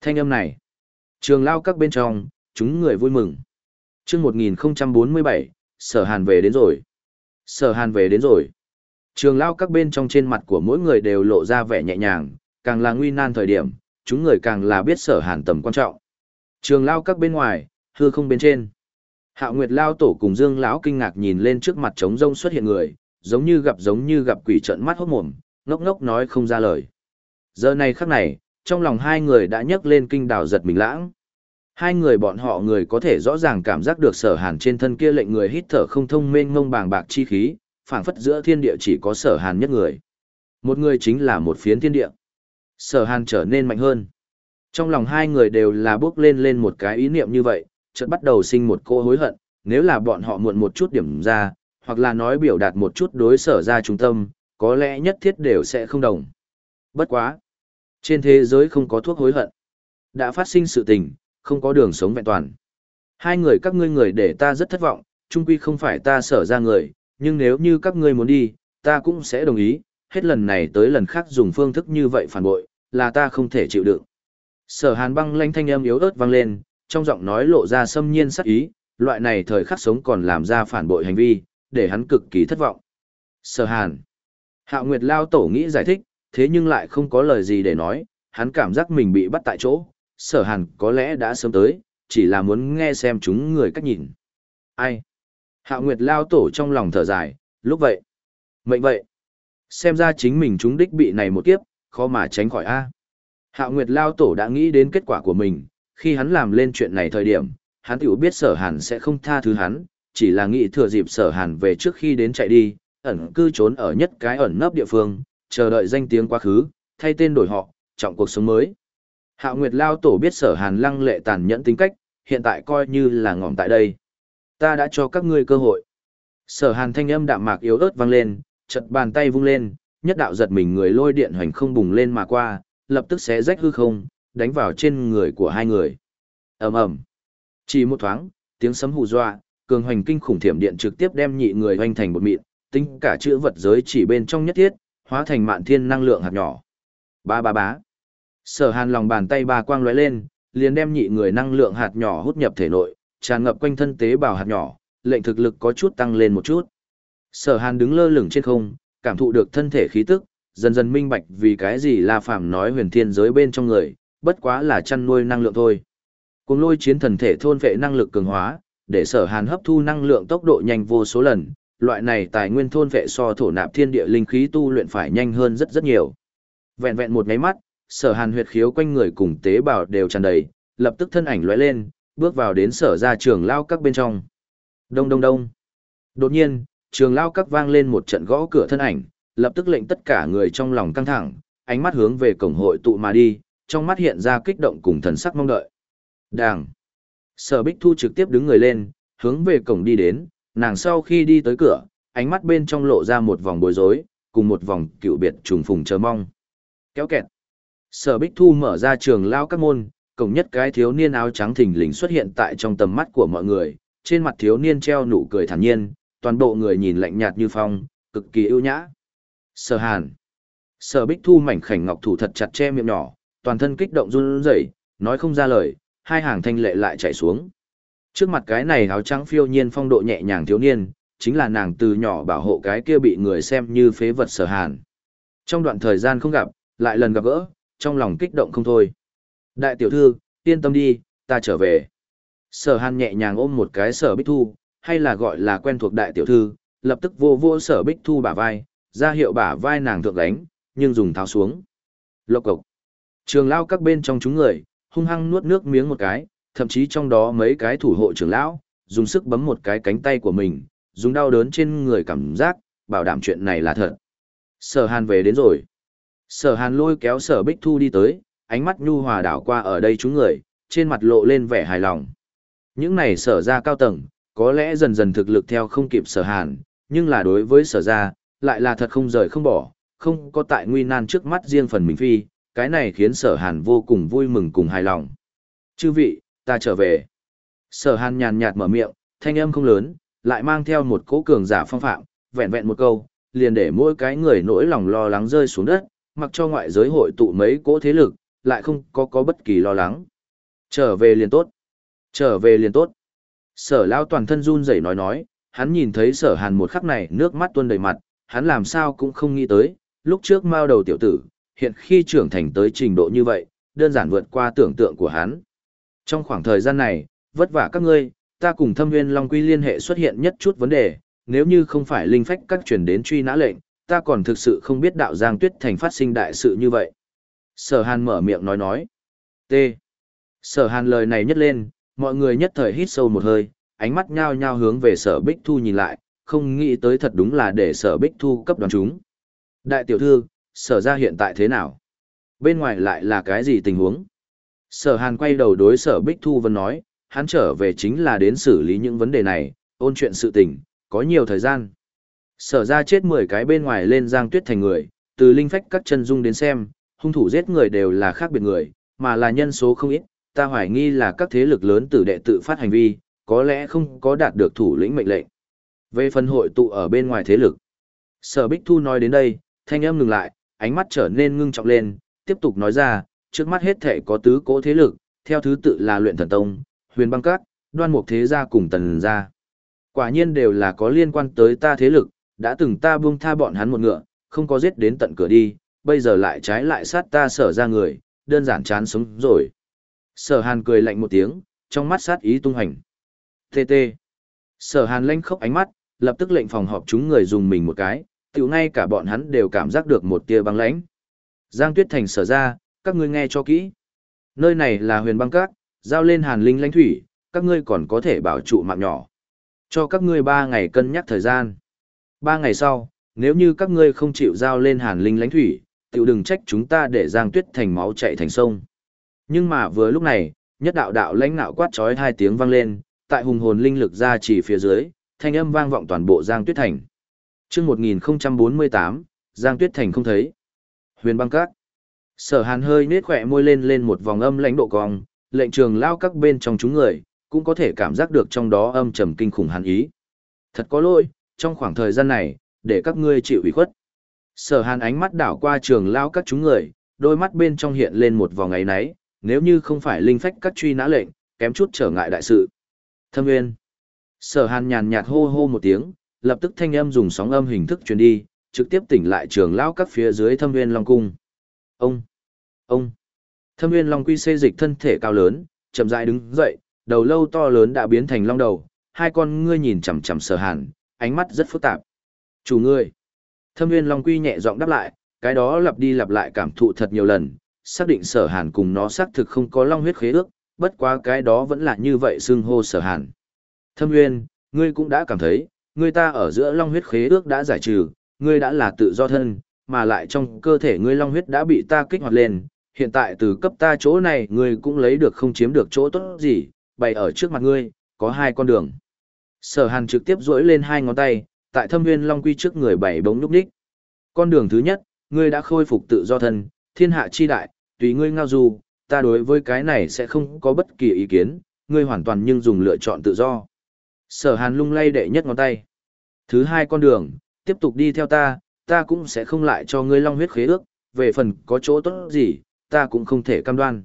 Thanh âm này, trường lao các bên trong, chúng người vui mừng. Trước 1047, sở hàn về đến rồi. Sở hàn về đến rồi. Trường lao các bên trong trên mặt của mỗi người đều lộ ra vẻ nhẹ nhàng, càng là nguy nan thời điểm, chúng người càng là biết sở hàn tầm quan trọng. Trường lao các bên ngoài, hư không bên trên. Hạo Nguyệt lao tổ cùng Dương lão kinh ngạc nhìn lên trước mặt trống rông xuất hiện người, giống như gặp giống như gặp quỷ trợn mắt hốt mồm, ngốc ngốc nói không ra lời. Giờ này khắc này, trong lòng hai người đã nhấc lên kinh đào giật mình lãng. Hai người bọn họ người có thể rõ ràng cảm giác được sở hàn trên thân kia lệnh người hít thở không thông mênh ngông bàng bạc chi khí, phảng phất giữa thiên địa chỉ có sở hàn nhất người. Một người chính là một phiến thiên địa. Sở hàn trở nên mạnh hơn. Trong lòng hai người đều là bước lên lên một cái ý niệm như vậy, chợt bắt đầu sinh một cô hối hận, nếu là bọn họ muộn một chút điểm ra, hoặc là nói biểu đạt một chút đối sở ra trung tâm, có lẽ nhất thiết đều sẽ không đồng. Bất quá. Trên thế giới không có thuốc hối hận. Đã phát sinh sự tình, không có đường sống vẹn toàn. Hai người các ngươi người để ta rất thất vọng, chung quy không phải ta sở ra người, nhưng nếu như các ngươi muốn đi, ta cũng sẽ đồng ý, hết lần này tới lần khác dùng phương thức như vậy phản bội, là ta không thể chịu đựng. Sở hàn băng lanh thanh âm yếu ớt vang lên, trong giọng nói lộ ra xâm nhiên sắc ý, loại này thời khắc sống còn làm ra phản bội hành vi, để hắn cực kỳ thất vọng. Sở hàn. Hạo Nguyệt Lao Tổ nghĩ giải thích, thế nhưng lại không có lời gì để nói, hắn cảm giác mình bị bắt tại chỗ, sở hàn có lẽ đã sớm tới, chỉ là muốn nghe xem chúng người cách nhìn. Ai? Hạo Nguyệt lao tổ trong lòng thở dài, lúc vậy. Mệnh vậy. Xem ra chính mình chúng đích bị này một kiếp, khó mà tránh khỏi A. Hạo Nguyệt lao tổ đã nghĩ đến kết quả của mình, khi hắn làm lên chuyện này thời điểm, hắn tiểu biết sở hàn sẽ không tha thứ hắn, chỉ là nghĩ thừa dịp sở hàn về trước khi đến chạy đi, ẩn cư trốn ở nhất cái ẩn nấp địa phương, chờ đợi danh tiếng quá khứ, thay tên đổi họ, trọng cuộc sống mới. Hạo Nguyệt Lao Tổ biết sở hàn lăng lệ tàn nhẫn tính cách, hiện tại coi như là ngỏm tại đây. Ta đã cho các ngươi cơ hội. Sở hàn thanh âm đạm mạc yếu ớt vang lên, chật bàn tay vung lên, nhất đạo giật mình người lôi điện hoành không bùng lên mà qua, lập tức xé rách hư không, đánh vào trên người của hai người. ầm ầm, Chỉ một thoáng, tiếng sấm hù dọa, cường hoành kinh khủng thiểm điện trực tiếp đem nhị người hoành thành một mịn, tính cả chữ vật giới chỉ bên trong nhất thiết, hóa thành mạn thiên năng lượng hạt nhỏ. Ba ba bá. Sở Hàn lòng bàn tay ba quang lóe lên, liền đem nhị người năng lượng hạt nhỏ hút nhập thể nội, tràn ngập quanh thân tế bào hạt nhỏ, lệnh thực lực có chút tăng lên một chút. Sở Hàn đứng lơ lửng trên không, cảm thụ được thân thể khí tức, dần dần minh bạch vì cái gì La Phàm nói huyền thiên giới bên trong người, bất quá là chăn nuôi năng lượng thôi. Cùng lôi chiến thần thể thôn vệ năng lực cường hóa, để Sở Hàn hấp thu năng lượng tốc độ nhanh vô số lần, loại này tài nguyên thôn vệ so thổ nạp thiên địa linh khí tu luyện phải nhanh hơn rất rất nhiều. Vẹn vẹn một cái mắt, Sở Hàn huyệt khiếu quanh người cùng tế bào đều tràn đầy, lập tức thân ảnh lóe lên, bước vào đến sở ra trường lao các bên trong. Đông đông đông. Đột nhiên, trường lao các vang lên một trận gõ cửa thân ảnh, lập tức lệnh tất cả người trong lòng căng thẳng, ánh mắt hướng về cổng hội tụ mà đi, trong mắt hiện ra kích động cùng thần sắc mong đợi. Đàng. Sở Bích Thu trực tiếp đứng người lên, hướng về cổng đi đến, nàng sau khi đi tới cửa, ánh mắt bên trong lộ ra một vòng bối rối, cùng một vòng cựu biệt trùng phùng chờ mong. Kéo kẹt. Sở Bích Thu mở ra trường lao các môn, cổng nhất cái thiếu niên áo trắng thình lình xuất hiện tại trong tầm mắt của mọi người, trên mặt thiếu niên treo nụ cười thản nhiên, toàn bộ người nhìn lạnh nhạt như phong, cực kỳ ưu nhã. Sở Hàn. Sở Bích Thu mảnh khảnh ngọc thủ thật chặt che miệng nhỏ, toàn thân kích động run rẩy, nói không ra lời, hai hàng thanh lệ lại chảy xuống. Trước mặt cái này áo trắng phiêu nhiên phong độ nhẹ nhàng thiếu niên, chính là nàng từ nhỏ bảo hộ cái kia bị người xem như phế vật Sở Hàn. Trong đoạn thời gian không gặp, lại lần gặp gỡ, trong lòng kích động không thôi. Đại tiểu thư, yên tâm đi, ta trở về. Sở Hàn nhẹ nhàng ôm một cái Sở Bích Thu, hay là gọi là quen thuộc đại tiểu thư, lập tức vô vô Sở Bích Thu bả vai, ra hiệu bả vai nàng thượng đánh, nhưng dùng tháo xuống. Lộc cộc. Trường lao các bên trong chúng người, hung hăng nuốt nước miếng một cái, thậm chí trong đó mấy cái thủ hộ trưởng lão, dùng sức bấm một cái cánh tay của mình, dùng đau đớn trên người cảm giác, bảo đảm chuyện này là thật. Sở Hàn về đến rồi. Sở Hàn lôi kéo Sở Bích Thu đi tới, ánh mắt nhu hòa đảo qua ở đây chúng người, trên mặt lộ lên vẻ hài lòng. Những này sở ra cao tầng, có lẽ dần dần thực lực theo không kịp Sở Hàn, nhưng là đối với sở ra, lại là thật không rời không bỏ, không có tại nguy nan trước mắt riêng phần mình phi, cái này khiến sở hàn vô cùng vui mừng cùng hài lòng. Chư vị, ta trở về. Sở hàn nhàn nhạt mở miệng, thanh âm không lớn, lại mang theo một cỗ cường giả phong phạm, vẹn vẹn một câu, liền để mỗi cái người nỗi lòng lo lắng rơi xuống đất, mặc cho ngoại giới hội tụ mấy cỗ thế lực, lại không có có bất kỳ lo lắng. Trở về liền tốt. Trở về liền tốt. Sở lao toàn thân run rẩy nói nói, hắn nhìn thấy sở hàn một khắc này nước mắt tuôn đầy mặt, hắn làm sao cũng không nghĩ tới, lúc trước mao đầu tiểu tử, hiện khi trưởng thành tới trình độ như vậy, đơn giản vượt qua tưởng tượng của hắn. Trong khoảng thời gian này, vất vả các ngươi, ta cùng thâm nguyên Long Quy liên hệ xuất hiện nhất chút vấn đề, nếu như không phải linh phách các truyền đến truy nã lệnh, ta còn thực sự không biết đạo Giang Tuyết Thành phát sinh đại sự như vậy. Sở Hàn mở miệng nói nói. T. Sở Hàn lời này nhất lên, mọi người nhất thời hít sâu một hơi, ánh mắt nhao nhao hướng về sở Bích Thu nhìn lại, không nghĩ tới thật đúng là để sở Bích Thu cấp đoàn chúng. Đại tiểu thư, sở ra hiện tại thế nào? Bên ngoài lại là cái gì tình huống? Sở Hàn quay đầu đối sở Bích Thu Vân nói, hắn trở về chính là đến xử lý những vấn đề này, ôn chuyện sự tình, có nhiều thời gian. Sở ra chết 10 cái bên ngoài lên giang tuyết thành người, từ linh phách các chân dung đến xem, hung thủ giết người đều là khác biệt người, mà là nhân số không ít, ta hoài nghi là các thế lực lớn tử đệ tự phát hành vi, có lẽ không có đạt được thủ lĩnh mệnh lệnh. Về phần hội tụ ở bên ngoài thế lực. Sở Bích Thu nói đến đây, thanh âm ngừng lại, ánh mắt trở nên ngưng trọng lên, tiếp tục nói ra, trước mắt hết thể có tứ cỗ thế lực, theo thứ tự là luyện thần tông, huyền băng cát, đoan mục thế gia cùng tần gia. Quả nhiên đều là có liên quan tới ta thế lực, đã từng ta buông tha bọn hắn một ngựa, không có giết đến tận cửa đi, bây giờ lại trái lại sát ta sở ra người, đơn giản chán sống rồi. Sở hàn cười lạnh một tiếng, trong mắt sát ý tung hành. TT. Sở hàn lanh khóc ánh mắt, lập tức lệnh phòng họp chúng người dùng mình một cái, tiểu ngay cả bọn hắn đều cảm giác được một tia băng lãnh. Giang Tuyết Thành sở ra, các ngươi nghe cho kỹ. Nơi này là huyền băng các, giao lên hàn linh lãnh thủy, các ngươi còn có thể bảo trụ mạng nhỏ. Cho các ngươi ba ngày cân nhắc thời gian. Ba ngày sau, nếu như các ngươi không chịu giao lên hàn linh lãnh thủy, tiểu đừng trách chúng ta để Giang Tuyết Thành máu chạy thành sông. Nhưng mà vừa lúc này, nhất đạo đạo lãnh nạo quát chói hai tiếng vang lên, tại hùng hồn linh lực ra chỉ phía dưới, thanh âm vang vọng toàn bộ Giang Tuyết Thành. Chương 1048, Giang Tuyết Thành không thấy. Huyền băng các. Sở Hàn hơi nết khỏe môi lên lên một vòng âm lãnh độ cong, lệnh trường lao các bên trong chúng người, cũng có thể cảm giác được trong đó âm trầm kinh khủng hàn ý. Thật có lỗi, trong khoảng thời gian này, để các ngươi chịu ủy khuất. Sở Hàn ánh mắt đảo qua trường lao các chúng người, đôi mắt bên trong hiện lên một vòng ấy náy, nếu như không phải linh phách các truy nã lệnh, kém chút trở ngại đại sự. Thâm Nguyên. Sở Hàn nhàn nhạt hô hô một tiếng, lập tức thanh âm dùng sóng âm hình thức truyền đi, trực tiếp tỉnh lại trường lão các phía dưới Thâm Nguyên Long cung. Ông, ông. Thâm Nguyên Long quy xê dịch thân thể cao lớn, chậm rãi đứng dậy, đầu lâu to lớn đã biến thành long đầu, hai con ngươi nhìn chằm chằm Sở Hàn, ánh mắt rất phức tạp. "Chủ ngươi." Thâm Nguyên Long quy nhẹ giọng đáp lại, cái đó lặp đi lặp lại cảm thụ thật nhiều lần, xác định Sở Hàn cùng nó xác thực không có long huyết khế ước, bất quá cái đó vẫn là như vậy xưng hô Sở Hàn. Thâm Nguyên, ngươi cũng đã cảm thấy, ngươi ta ở giữa long huyết khế ước đã giải trừ, ngươi đã là tự do thân, mà lại trong cơ thể ngươi long huyết đã bị ta kích hoạt lên, hiện tại từ cấp ta chỗ này ngươi cũng lấy được không chiếm được chỗ tốt gì, bày ở trước mặt ngươi, có hai con đường. Sở Hàn trực tiếp duỗi lên hai ngón tay, tại Thâm Nguyên Long Quy trước người bảy bóng núp đích. Con đường thứ nhất, ngươi đã khôi phục tự do thân, thiên hạ chi đại, tùy ngươi ngao du, ta đối với cái này sẽ không có bất kỳ ý kiến, ngươi hoàn toàn nhưng dùng lựa chọn tự do. Sở hàn lung lay đệ nhất ngón tay. Thứ hai con đường, tiếp tục đi theo ta, ta cũng sẽ không lại cho ngươi long huyết khế ước, về phần có chỗ tốt gì, ta cũng không thể cam đoan.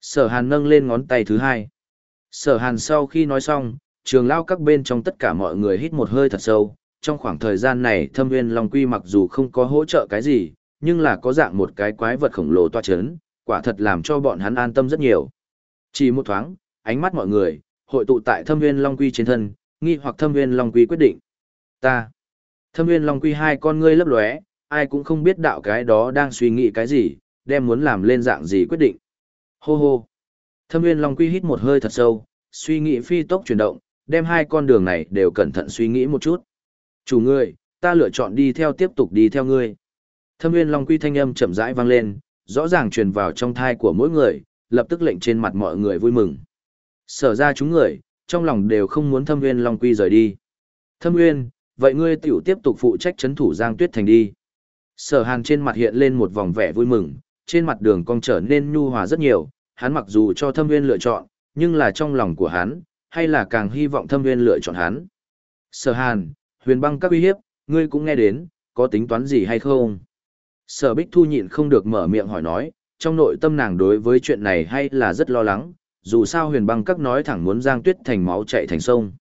Sở hàn nâng lên ngón tay thứ hai. Sở hàn sau khi nói xong, trường lao các bên trong tất cả mọi người hít một hơi thật sâu. Trong khoảng thời gian này thâm viên long quy mặc dù không có hỗ trợ cái gì, nhưng là có dạng một cái quái vật khổng lồ toa chấn, quả thật làm cho bọn hắn an tâm rất nhiều. Chỉ một thoáng, ánh mắt mọi người, hội tụ tại thâm nguyên long quy trên thân, nghi hoặc thâm nguyên long quy quyết định. Ta. Thâm nguyên long quy hai con ngươi lấp lóe, ai cũng không biết đạo cái đó đang suy nghĩ cái gì, đem muốn làm lên dạng gì quyết định. Hô hô. Thâm nguyên long quy hít một hơi thật sâu, suy nghĩ phi tốc chuyển động, đem hai con đường này đều cẩn thận suy nghĩ một chút. Chủ ngươi, ta lựa chọn đi theo tiếp tục đi theo ngươi. Thâm nguyên long quy thanh âm chậm rãi vang lên, rõ ràng truyền vào trong thai của mỗi người, lập tức lệnh trên mặt mọi người vui mừng. Sở ra chúng người, trong lòng đều không muốn thâm nguyên long quy rời đi. Thâm nguyên, vậy ngươi tiểu tiếp tục phụ trách chấn thủ Giang Tuyết Thành đi. Sở hàn trên mặt hiện lên một vòng vẻ vui mừng, trên mặt đường cong trở nên nhu hòa rất nhiều, hắn mặc dù cho thâm nguyên lựa chọn, nhưng là trong lòng của hắn, hay là càng hy vọng thâm nguyên lựa chọn hắn. Sở hàn, huyền băng các uy hiếp, ngươi cũng nghe đến, có tính toán gì hay không? Sở Bích Thu nhịn không được mở miệng hỏi nói, trong nội tâm nàng đối với chuyện này hay là rất lo lắng, dù sao huyền băng các nói thẳng muốn Giang Tuyết Thành máu chạy thành sông.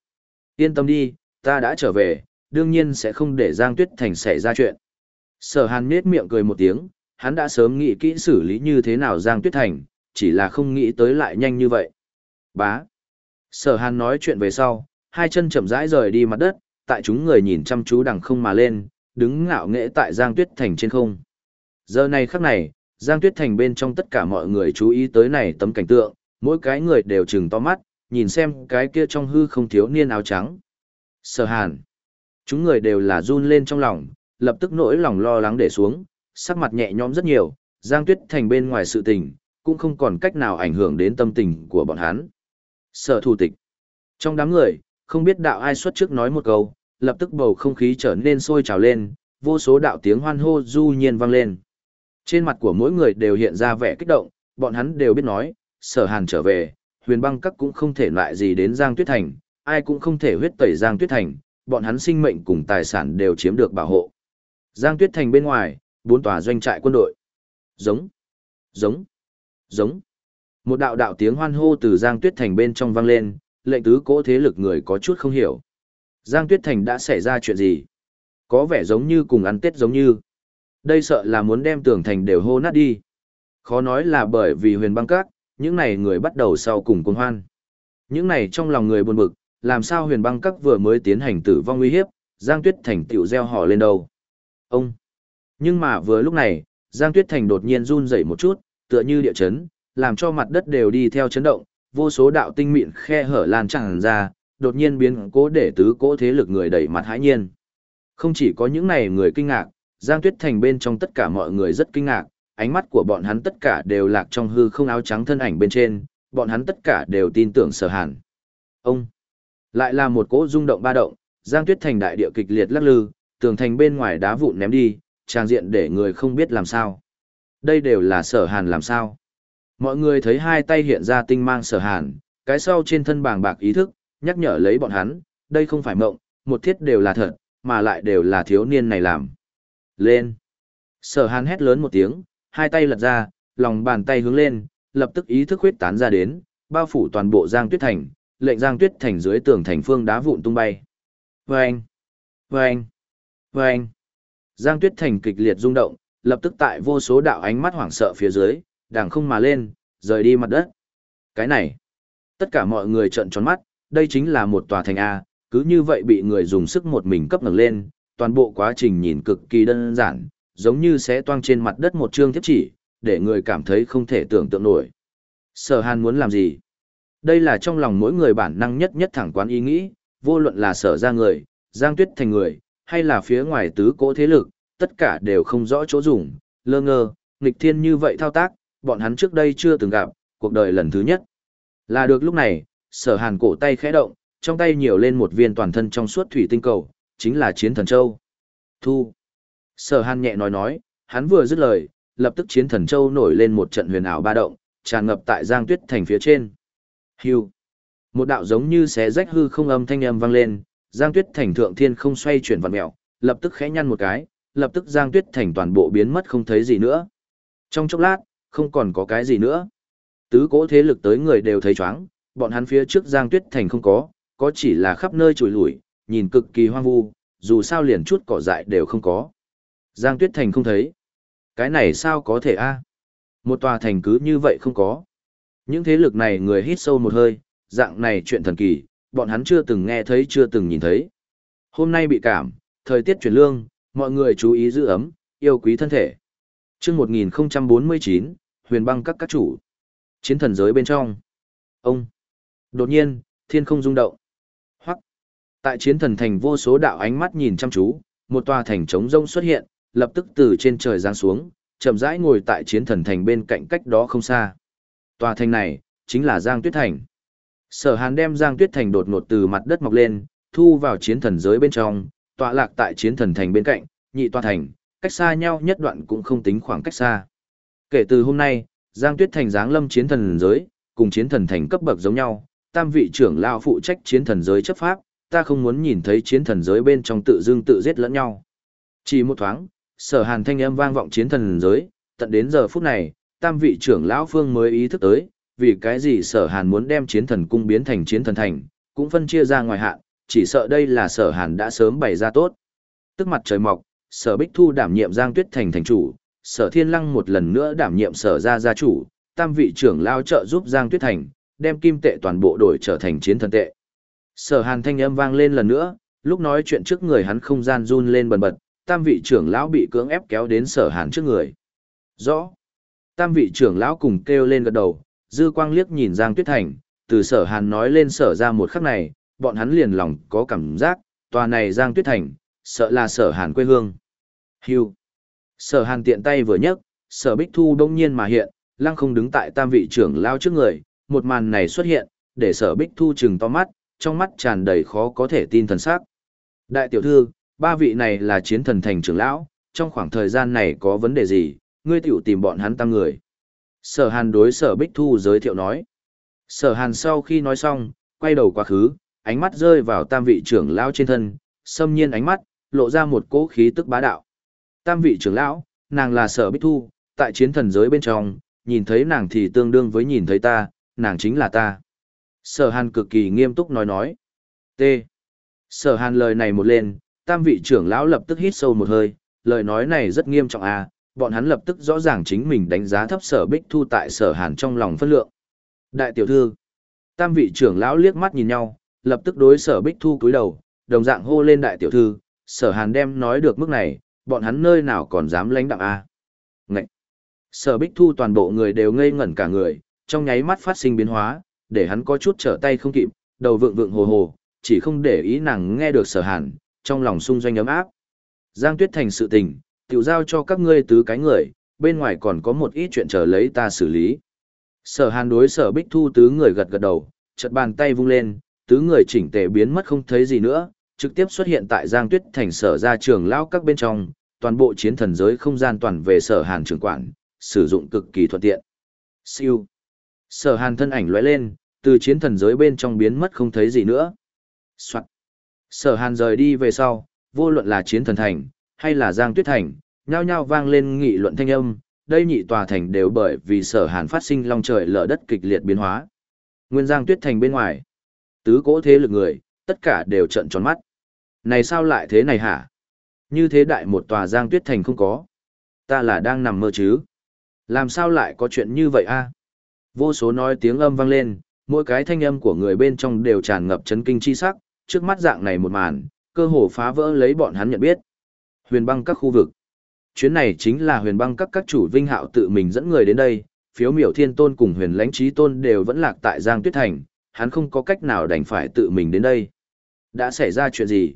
Yên tâm đi, ta đã trở về, đương nhiên sẽ không để Giang Tuyết Thành xảy ra chuyện. Sở Hàn nết miệng cười một tiếng, hắn đã sớm nghĩ kỹ xử lý như thế nào Giang Tuyết Thành, chỉ là không nghĩ tới lại nhanh như vậy. Bá. Sở Hàn nói chuyện về sau, hai chân chậm rãi rời đi mặt đất, tại chúng người nhìn chăm chú đằng không mà lên, đứng ngạo nghễ tại Giang Tuyết Thành trên không. Giờ này khắc này, Giang Tuyết Thành bên trong tất cả mọi người chú ý tới này tấm cảnh tượng, mỗi cái người đều trừng to mắt, nhìn xem cái kia trong hư không thiếu niên áo trắng. Sở hàn. Chúng người đều là run lên trong lòng, lập tức nỗi lòng lo lắng để xuống, sắc mặt nhẹ nhõm rất nhiều, Giang Tuyết Thành bên ngoài sự tình, cũng không còn cách nào ảnh hưởng đến tâm tình của bọn hắn. Sở thủ tịch. Trong đám người, không biết đạo ai xuất trước nói một câu, lập tức bầu không khí trở nên sôi trào lên, vô số đạo tiếng hoan hô du nhiên vang lên. Trên mặt của mỗi người đều hiện ra vẻ kích động, bọn hắn đều biết nói, sở hàn trở về, huyền băng các cũng không thể lại gì đến Giang Tuyết Thành, ai cũng không thể huyết tẩy Giang Tuyết Thành, bọn hắn sinh mệnh cùng tài sản đều chiếm được bảo hộ. Giang Tuyết Thành bên ngoài, bốn tòa doanh trại quân đội. Giống, giống, giống. Một đạo đạo tiếng hoan hô từ Giang Tuyết Thành bên trong vang lên, lệnh tứ cỗ thế lực người có chút không hiểu. Giang Tuyết Thành đã xảy ra chuyện gì? Có vẻ giống như cùng ăn tết giống như. Đây sợ là muốn đem tường thành đều hô nát đi. Khó nói là bởi vì huyền băng các, những này người bắt đầu sau cùng cuồng hoan. Những này trong lòng người buồn bực, làm sao huyền băng các vừa mới tiến hành tử vong uy hiếp, Giang Tuyết Thành tiểu gieo họ lên đầu. Ông! Nhưng mà vừa lúc này, Giang Tuyết Thành đột nhiên run rẩy một chút, tựa như địa chấn, làm cho mặt đất đều đi theo chấn động, vô số đạo tinh mịn khe hở lan tràn ra, đột nhiên biến cố để tứ cỗ thế lực người đẩy mặt hãi nhiên. Không chỉ có những này người kinh ngạc, Giang Tuyết Thành bên trong tất cả mọi người rất kinh ngạc, ánh mắt của bọn hắn tất cả đều lạc trong hư không áo trắng thân ảnh bên trên, bọn hắn tất cả đều tin tưởng sở hàn. Ông! Lại là một cỗ rung động ba động, Giang Tuyết Thành đại địa kịch liệt lắc lư, tường thành bên ngoài đá vụn ném đi, trang diện để người không biết làm sao. Đây đều là sở hàn làm sao. Mọi người thấy hai tay hiện ra tinh mang sở hàn, cái sau trên thân bàng bạc ý thức, nhắc nhở lấy bọn hắn, đây không phải mộng, một thiết đều là thật, mà lại đều là thiếu niên này làm. Lên! Sở hàn hét lớn một tiếng, hai tay lật ra, lòng bàn tay hướng lên, lập tức ý thức huyết tán ra đến, bao phủ toàn bộ Giang Tuyết Thành, lệnh Giang Tuyết Thành dưới tường thành phương đá vụn tung bay. Vâng! Vâng! Vâng! Giang Tuyết Thành kịch liệt rung động, lập tức tại vô số đạo ánh mắt hoảng sợ phía dưới, đàng không mà lên, rời đi mặt đất. Cái này! Tất cả mọi người trợn tròn mắt, đây chính là một tòa thành A, cứ như vậy bị người dùng sức một mình cấp ngẩng lên, toàn bộ quá trình nhìn cực kỳ đơn giản, giống như sẽ toang trên mặt đất một chương thiếp chỉ, để người cảm thấy không thể tưởng tượng nổi. Sở Hàn muốn làm gì? Đây là trong lòng mỗi người bản năng nhất nhất thẳng quán ý nghĩ, vô luận là sở ra người, giang tuyết thành người, hay là phía ngoài tứ cỗ thế lực, tất cả đều không rõ chỗ dùng, lơ ngơ, nghịch thiên như vậy thao tác, bọn hắn trước đây chưa từng gặp, cuộc đời lần thứ nhất. Là được lúc này, sở hàn cổ tay khẽ động, trong tay nhiều lên một viên toàn thân trong suốt thủy tinh cầu, chính là chiến thần châu. Thu. Sở hàn nhẹ nói nói, hắn vừa dứt lời, lập tức chiến thần châu nổi lên một trận huyền ảo ba động, tràn ngập tại giang tuyết thành phía trên. Hưu. Một đạo giống như xé rách hư không âm thanh âm vang lên, giang tuyết thành thượng thiên không xoay chuyển vặn mẹo, lập tức khẽ nhăn một cái, lập tức giang tuyết thành toàn bộ biến mất không thấy gì nữa. Trong chốc lát, không còn có cái gì nữa. Tứ cỗ thế lực tới người đều thấy chóng, bọn hắn phía trước giang tuyết thành không có, có chỉ là khắp nơi trùi lủi, nhìn cực kỳ hoang vu, dù sao liền chút cỏ dại đều không có. Giang tuyết thành không thấy. Cái này sao có thể a? Một tòa thành cứ như vậy không có. Những thế lực này người hít sâu một hơi, dạng này chuyện thần kỳ, bọn hắn chưa từng nghe thấy chưa từng nhìn thấy. Hôm nay bị cảm, thời tiết chuyển lương, mọi người chú ý giữ ấm, yêu quý thân thể. Trước 1049, huyền băng các các chủ. Chiến thần giới bên trong. Ông. Đột nhiên, thiên không rung động. Hoắc. Tại chiến thần thành vô số đạo ánh mắt nhìn chăm chú, một tòa thành trống rông xuất hiện, lập tức từ trên trời giáng xuống, chậm rãi ngồi tại chiến thần thành bên cạnh cách đó không xa. Tòa thành này, chính là Giang Tuyết Thành. Sở Hàn đem Giang Tuyết Thành đột ngột từ mặt đất mọc lên, thu vào chiến thần giới bên trong, tọa lạc tại chiến thần thành bên cạnh, nhị tòa thành, cách xa nhau nhất đoạn cũng không tính khoảng cách xa. Kể từ hôm nay, Giang Tuyết Thành giáng lâm chiến thần giới, cùng chiến thần thành cấp bậc giống nhau, tam vị trưởng lao phụ trách chiến thần giới chấp pháp, ta không muốn nhìn thấy chiến thần giới bên trong tự dưng tự giết lẫn nhau. Chỉ một thoáng, sở hàn thanh âm vang vọng chiến thần giới, tận đến giờ phút này, tam vị trưởng lão phương mới ý thức tới, vì cái gì sở hàn muốn đem chiến thần cung biến thành chiến thần thành, cũng phân chia ra ngoài hạn, chỉ sợ đây là sở hàn đã sớm bày ra tốt. Tức mặt trời mọc, sở bích thu đảm nhiệm giang tuyết thành thành chủ, sở thiên lăng một lần nữa đảm nhiệm sở gia gia chủ, tam vị trưởng lao trợ giúp giang tuyết thành, đem kim tệ toàn bộ đổi trở thành chiến thần tệ. Sở hàn thanh âm vang lên lần nữa, lúc nói chuyện trước người hắn không gian run lên bần bật, tam vị trưởng lão bị cưỡng ép kéo đến sở hàn trước người. Rõ. Tam vị trưởng lão cùng kêu lên gật đầu, dư quang liếc nhìn Giang Tuyết Thành, từ sở hàn nói lên sở ra một khắc này, bọn hắn liền lòng có cảm giác, tòa này Giang Tuyết Thành, sợ là sở hàn quê hương. Hưu. Sở hàn tiện tay vừa nhấc, sở bích thu đông nhiên mà hiện, lăng không đứng tại tam vị trưởng lão trước người, một màn này xuất hiện, để sở bích thu chừng to mắt, trong mắt tràn đầy khó có thể tin thần sắc. Đại tiểu thư, ba vị này là chiến thần thành trưởng lão, trong khoảng thời gian này có vấn đề gì, ngươi tiểu tìm bọn hắn tăng người. Sở hàn đối sở bích thu giới thiệu nói. Sở hàn sau khi nói xong, quay đầu quá khứ, ánh mắt rơi vào tam vị trưởng lão trên thân, xâm nhiên ánh mắt, lộ ra một cỗ khí tức bá đạo. Tam vị trưởng lão, nàng là sở bích thu, tại chiến thần giới bên trong, nhìn thấy nàng thì tương đương với nhìn thấy ta, nàng chính là ta. Sở hàn cực kỳ nghiêm túc nói nói. T. Sở hàn lời này một lên, tam vị trưởng lão lập tức hít sâu một hơi, lời nói này rất nghiêm trọng à, bọn hắn lập tức rõ ràng chính mình đánh giá thấp sở bích thu tại sở hàn trong lòng phân lượng. Đại tiểu thư, Tam vị trưởng lão liếc mắt nhìn nhau, lập tức đối sở bích thu cúi đầu, đồng dạng hô lên đại tiểu thư, sở hàn đem nói được mức này, bọn hắn nơi nào còn dám lãnh đạm A. Ngậy! Sở bích thu toàn bộ người đều ngây ngẩn cả người, trong nháy mắt phát sinh biến hóa, để hắn có chút trở tay không kịp, đầu vượng vượng hồ hồ, chỉ không để ý nàng nghe được sở hàn, trong lòng sung doanh ấm áp. Giang Tuyết Thành sự tình, tiểu giao cho các ngươi tứ cái người, bên ngoài còn có một ít chuyện chờ lấy ta xử lý. Sở hàn đối sở bích thu tứ người gật gật đầu, chợt bàn tay vung lên, tứ người chỉnh tề biến mất không thấy gì nữa, trực tiếp xuất hiện tại Giang Tuyết Thành sở ra trường lao các bên trong, toàn bộ chiến thần giới không gian toàn về sở hàn trường quản, sử dụng cực kỳ thuận tiện. Siêu. Sở hàn thân ảnh lóe lên, từ chiến thần giới bên trong biến mất không thấy gì nữa. Soạn. Sở hàn rời đi về sau, vô luận là chiến thần thành, hay là Giang Tuyết Thành, nhao nhao vang lên nghị luận thanh âm, đây nhị tòa thành đều bởi vì sở hàn phát sinh long trời lở đất kịch liệt biến hóa. Nguyên Giang Tuyết Thành bên ngoài, tứ cỗ thế lực người, tất cả đều trợn tròn mắt. Này sao lại thế này hả? Như thế đại một tòa Giang Tuyết Thành không có. Ta là đang nằm mơ chứ? Làm sao lại có chuyện như vậy a? Vô số nói tiếng âm vang lên, mỗi cái thanh âm của người bên trong đều tràn ngập chấn kinh chi sắc, trước mắt dạng này một màn, cơ hồ phá vỡ lấy bọn hắn nhận biết. Huyền băng các khu vực. Chuyến này chính là huyền băng các các chủ vinh hạo tự mình dẫn người đến đây, phiếu miểu thiên tôn cùng huyền lãnh trí tôn đều vẫn lạc tại Giang Tuyết Thành, hắn không có cách nào đành phải tự mình đến đây. Đã xảy ra chuyện gì?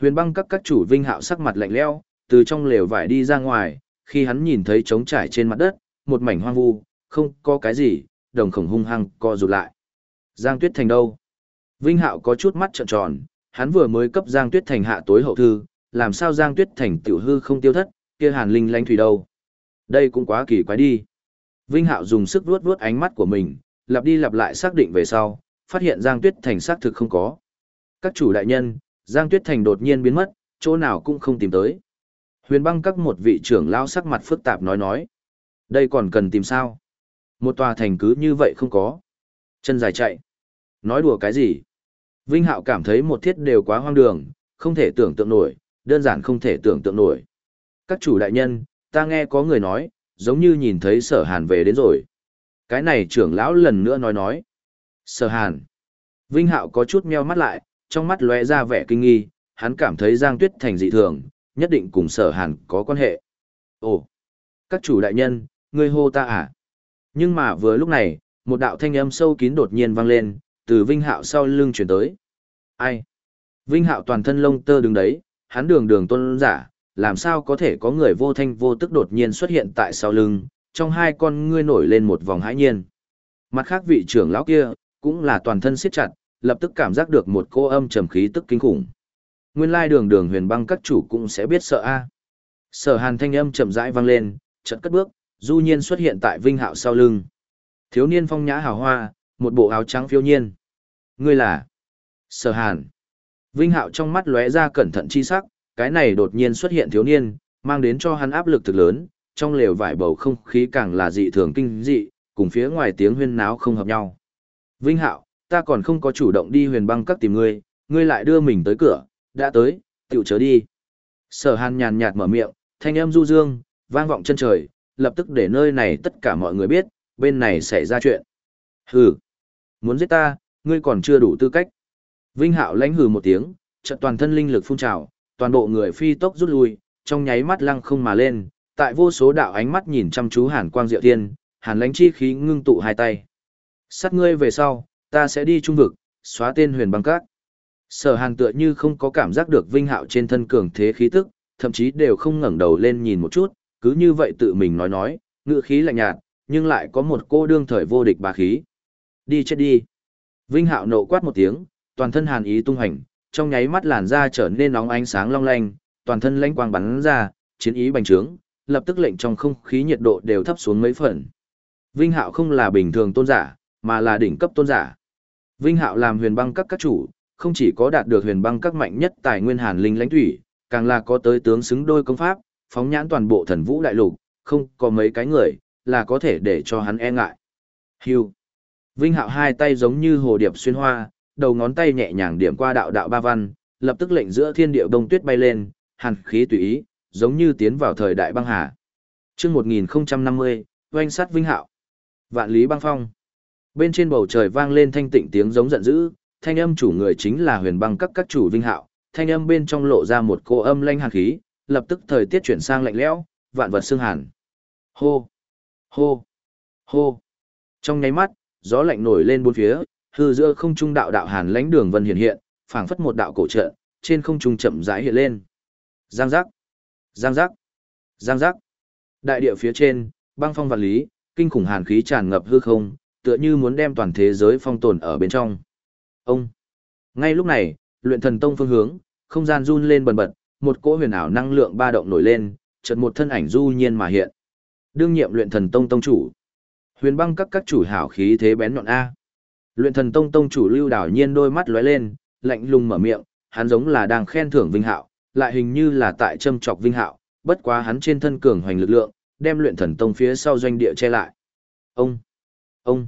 Huyền băng các các chủ vinh hạo sắc mặt lạnh lẽo, từ trong lều vải đi ra ngoài, khi hắn nhìn thấy trống trải trên mặt đất, một mảnh hoang vu, không có cái gì, đồng khổng hung hăng co rụt lại. Giang Tuyết Thành đâu? Vinh Hạo có chút mắt trợn tròn, hắn vừa mới cấp Giang Tuyết Thành hạ tối hậu thư, làm sao Giang Tuyết Thành tiểu hư không tiêu thất, kia Hàn Linh lanh thủy đâu? Đây cũng quá kỳ quái đi. Vinh Hạo dùng sức vuốt vuốt ánh mắt của mình, lặp đi lặp lại xác định về sau, phát hiện Giang Tuyết Thành xác thực không có. Các chủ đại nhân, Giang Tuyết Thành đột nhiên biến mất, chỗ nào cũng không tìm tới. Huyền băng các một vị trưởng lao sắc mặt phức tạp nói nói. Đây còn cần tìm sao? Một tòa thành cứ như vậy không có. Chân dài chạy. Nói đùa cái gì? Vinh Hạo cảm thấy một thiết đều quá hoang đường, không thể tưởng tượng nổi, đơn giản không thể tưởng tượng nổi. Các chủ đại nhân, ta nghe có người nói, giống như nhìn thấy sở hàn về đến rồi. Cái này trưởng lão lần nữa nói nói. Sở hàn. Vinh Hạo có chút meo mắt lại, trong mắt lóe ra vẻ kinh nghi, hắn cảm thấy Giang Tuyết Thành dị thường, nhất định cùng sở hàn có quan hệ. Ồ, các chủ đại nhân, ngươi hô ta à? Nhưng mà vừa lúc này, một đạo thanh âm sâu kín đột nhiên vang lên, từ Vinh Hạo sau lưng chuyển tới. Ai? Vinh Hạo toàn thân lông tơ đứng đấy, hắn đường đường tôn giả, làm sao có thể có người vô thanh vô tức đột nhiên xuất hiện tại sau lưng, trong hai con ngươi nổi lên một vòng hãi nhiên. Mặt khác vị trưởng lão kia, cũng là toàn thân siết chặt, lập tức cảm giác được một cô âm trầm khí tức kinh khủng. Nguyên lai đường đường huyền băng các chủ cũng sẽ biết sợ a. Sở hàn thanh âm chậm rãi vang lên, chợt cất bước, du nhiên xuất hiện tại vinh hạo sau lưng. Thiếu niên phong nhã hào hoa, một bộ áo trắng phiêu nhiên. Ngươi là? Sở hàn. Vinh hạo trong mắt lóe ra cẩn thận chi sắc, cái này đột nhiên xuất hiện thiếu niên, mang đến cho hắn áp lực thực lớn, trong lều vải bầu không khí càng là dị thường kinh dị, cùng phía ngoài tiếng huyên náo không hợp nhau. Vinh hạo, ta còn không có chủ động đi huyền băng các tìm ngươi, ngươi lại đưa mình tới cửa, đã tới, tiểu chớ đi. Sở hàn nhàn nhạt mở miệng, thanh âm du dương, vang vọng chân trời, lập tức để nơi này tất cả mọi người biết, bên này xảy ra chuyện. Hừ, muốn giết ta, ngươi còn chưa đủ tư cách. Vinh Hạo lãnh hừ một tiếng, trận toàn thân linh lực phun trào, toàn bộ người phi tốc rút lui, trong nháy mắt lăng không mà lên, tại vô số đạo ánh mắt nhìn chăm chú Hàn Quang Diệu Thiên, Hàn Lánh chi khí ngưng tụ hai tay. Sát ngươi về sau, ta sẽ đi trung vực, xóa tên huyền băng Cát. Sở Hàn tựa như không có cảm giác được Vinh Hạo trên thân cường thế khí tức, thậm chí đều không ngẩng đầu lên nhìn một chút, cứ như vậy tự mình nói nói, ngự khí lạnh nhạt, nhưng lại có một cô đương thời vô địch bà khí. Đi chết đi. Vinh Hạo nộ quát một tiếng, toàn thân hàn ý tung hành, trong nháy mắt làn da trở nên nóng ánh sáng long lanh, toàn thân lanh quang bắn ra, chiến ý bành trướng, lập tức lệnh trong không khí nhiệt độ đều thấp xuống mấy phần. Vinh Hạo không là bình thường tôn giả, mà là đỉnh cấp tôn giả. Vinh Hạo làm huyền băng các các chủ, không chỉ có đạt được huyền băng các mạnh nhất tài nguyên hàn linh lãnh thủy, càng là có tới tướng xứng đôi công pháp, phóng nhãn toàn bộ thần vũ đại lục, không có mấy cái người, là có thể để cho hắn e ngại. Hưu. Vinh Hạo hai tay giống như hồ điệp xuyên hoa, đầu ngón tay nhẹ nhàng điểm qua đạo đạo ba văn, lập tức lệnh giữa thiên địa bông tuyết bay lên, hàn khí tùy ý, giống như tiến vào thời đại băng hà. Chương 1050, oanh sát Vinh Hạo. Vạn lý băng phong. Bên trên bầu trời vang lên thanh tịnh tiếng giống giận dữ, thanh âm chủ người chính là huyền băng các các chủ vinh hạo, thanh âm bên trong lộ ra một cô âm lanh hàn khí, lập tức thời tiết chuyển sang lạnh lẽo, vạn vật xương hàn. Hô! Hô! Hô! Trong nháy mắt, gió lạnh nổi lên bốn phía, hư giữa không trung đạo đạo hàn lãnh đường vân hiện hiện, phảng phất một đạo cổ trận, trên không trung chậm rãi hiện lên. Giang giác! Giang giác! Giang giác! Đại địa phía trên, băng phong vạn lý, kinh khủng hàn khí tràn ngập hư không, tựa như muốn đem toàn thế giới phong tồn ở bên trong. Ông! Ngay lúc này, luyện thần tông phương hướng, không gian run lên bần bật, một cỗ huyền ảo năng lượng ba động nổi lên, chợt một thân ảnh du nhiên mà hiện. Đương nhiệm luyện thần tông tông chủ. Huyền băng các các chủ hảo khí thế bén nhọn A. Luyện thần tông tông chủ lưu đảo nhiên đôi mắt lóe lên, lạnh lùng mở miệng, hắn giống là đang khen thưởng Vinh Hạo, lại hình như là tại châm chọc Vinh Hạo, bất quá hắn trên thân cường hoành lực lượng, đem luyện thần tông phía sau doanh địa che lại. Ông, ông,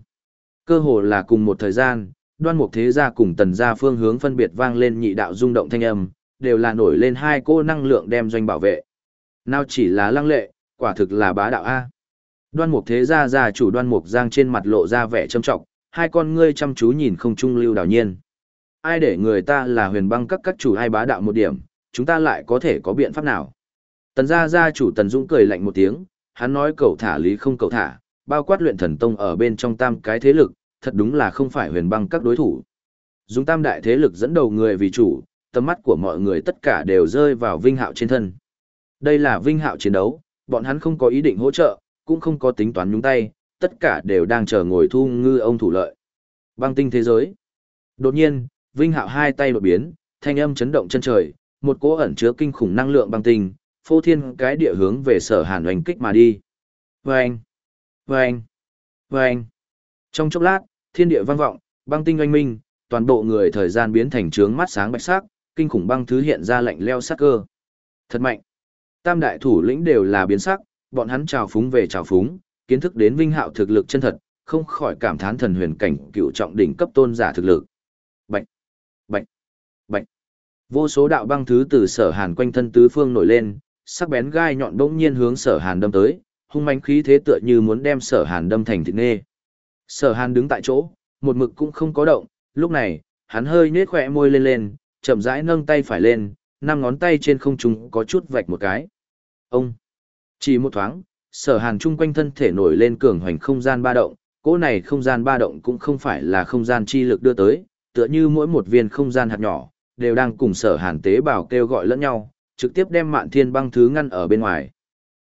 cơ hồ là cùng một thời gian, đoan mục thế gia cùng tần gia phương hướng phân biệt vang lên nhị đạo rung động thanh âm, đều là nổi lên hai cô năng lượng đem doanh bảo vệ. Nào chỉ là lăng lệ, quả thực là bá đạo A. Đoan mục thế gia gia chủ đoan mục giang trên mặt lộ ra vẻ trâm trọng, hai con ngươi chăm chú nhìn không trung lưu đảo nhiên. Ai để người ta là huyền băng các các chủ hay bá đạo một điểm, chúng ta lại có thể có biện pháp nào? Tần gia gia chủ tần dũng cười lạnh một tiếng, hắn nói cầu thả lý không cầu thả, bao quát luyện thần tông ở bên trong tam cái thế lực, thật đúng là không phải huyền băng các đối thủ. Dùng tam đại thế lực dẫn đầu người vì chủ, tầm mắt của mọi người tất cả đều rơi vào vinh hạo trên thân. Đây là vinh hạo chiến đấu, bọn hắn không có ý định hỗ trợ, cũng không có tính toán nhúng tay, tất cả đều đang chờ ngồi thu ngư ông thủ lợi. Băng tinh thế giới. Đột nhiên, vinh hạo hai tay đột biến, thanh âm chấn động chân trời, một cỗ ẩn chứa kinh khủng năng lượng băng tinh, phô thiên cái địa hướng về sở hàn oanh kích mà đi. Vâng! Vâng! Vâng! Trong chốc lát, thiên địa vang vọng, băng tinh oanh minh, toàn bộ người thời gian biến thành trướng mắt sáng bạch sắc, kinh khủng băng thứ hiện ra lạnh leo sắc cơ. Thật mạnh. Tam đại thủ lĩnh đều là biến sắc, bọn hắn trào phúng về trào phúng, kiến thức đến vinh hạo thực lực chân thật, không khỏi cảm thán thần huyền cảnh cựu trọng đỉnh cấp tôn giả thực lực. Bạch, bạch, bạch. Vô số đạo băng thứ từ sở hàn quanh thân tứ phương nổi lên, sắc bén gai nhọn bỗng nhiên hướng sở hàn đâm tới, hung mãnh khí thế tựa như muốn đem sở hàn đâm thành thịt nê. Sở hàn đứng tại chỗ, một mực cũng không có động, lúc này, hắn hơi nết khỏe môi lên lên, chậm rãi nâng tay phải lên, năm ngón tay trên không trung có chút vạch một cái. Ông! Chỉ một thoáng, sở hàn chung quanh thân thể nổi lên cường hoành không gian ba động, cỗ này không gian ba động cũng không phải là không gian chi lực đưa tới, tựa như mỗi một viên không gian hạt nhỏ, đều đang cùng sở hàn tế bào kêu gọi lẫn nhau, trực tiếp đem mạn thiên băng thứ ngăn ở bên ngoài.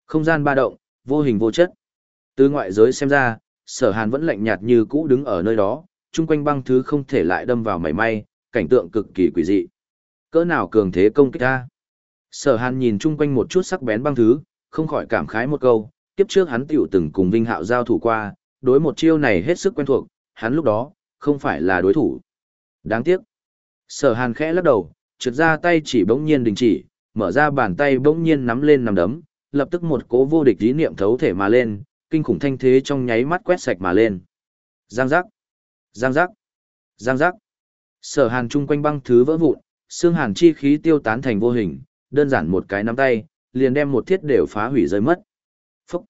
Không gian ba động, vô hình vô chất. Từ ngoại giới xem ra, sở hàn vẫn lạnh nhạt như cũ đứng ở nơi đó, chung quanh băng thứ không thể lại đâm vào mảy may, cảnh tượng cực kỳ quỷ dị. Cỡ nào cường thế công kích ta? Sở hàn nhìn chung quanh một chút sắc bén băng thứ, không khỏi cảm khái một câu, kiếp trước hắn tiểu từng cùng Vinh Hạo giao thủ qua, đối một chiêu này hết sức quen thuộc, hắn lúc đó, không phải là đối thủ. Đáng tiếc. Sở hàn khẽ lắc đầu, trượt ra tay chỉ bỗng nhiên đình chỉ, mở ra bàn tay bỗng nhiên nắm lên nằm đấm, lập tức một cố vô địch ý niệm thấu thể mà lên, kinh khủng thanh thế trong nháy mắt quét sạch mà lên. Giang giác, giang giác, giang giác. Sở hàn chung quanh băng thứ vỡ vụn, xương hàn chi khí tiêu tán thành vô hình, đơn giản một cái nắm tay, liền đem một thiết đều phá hủy rơi mất. Phúc!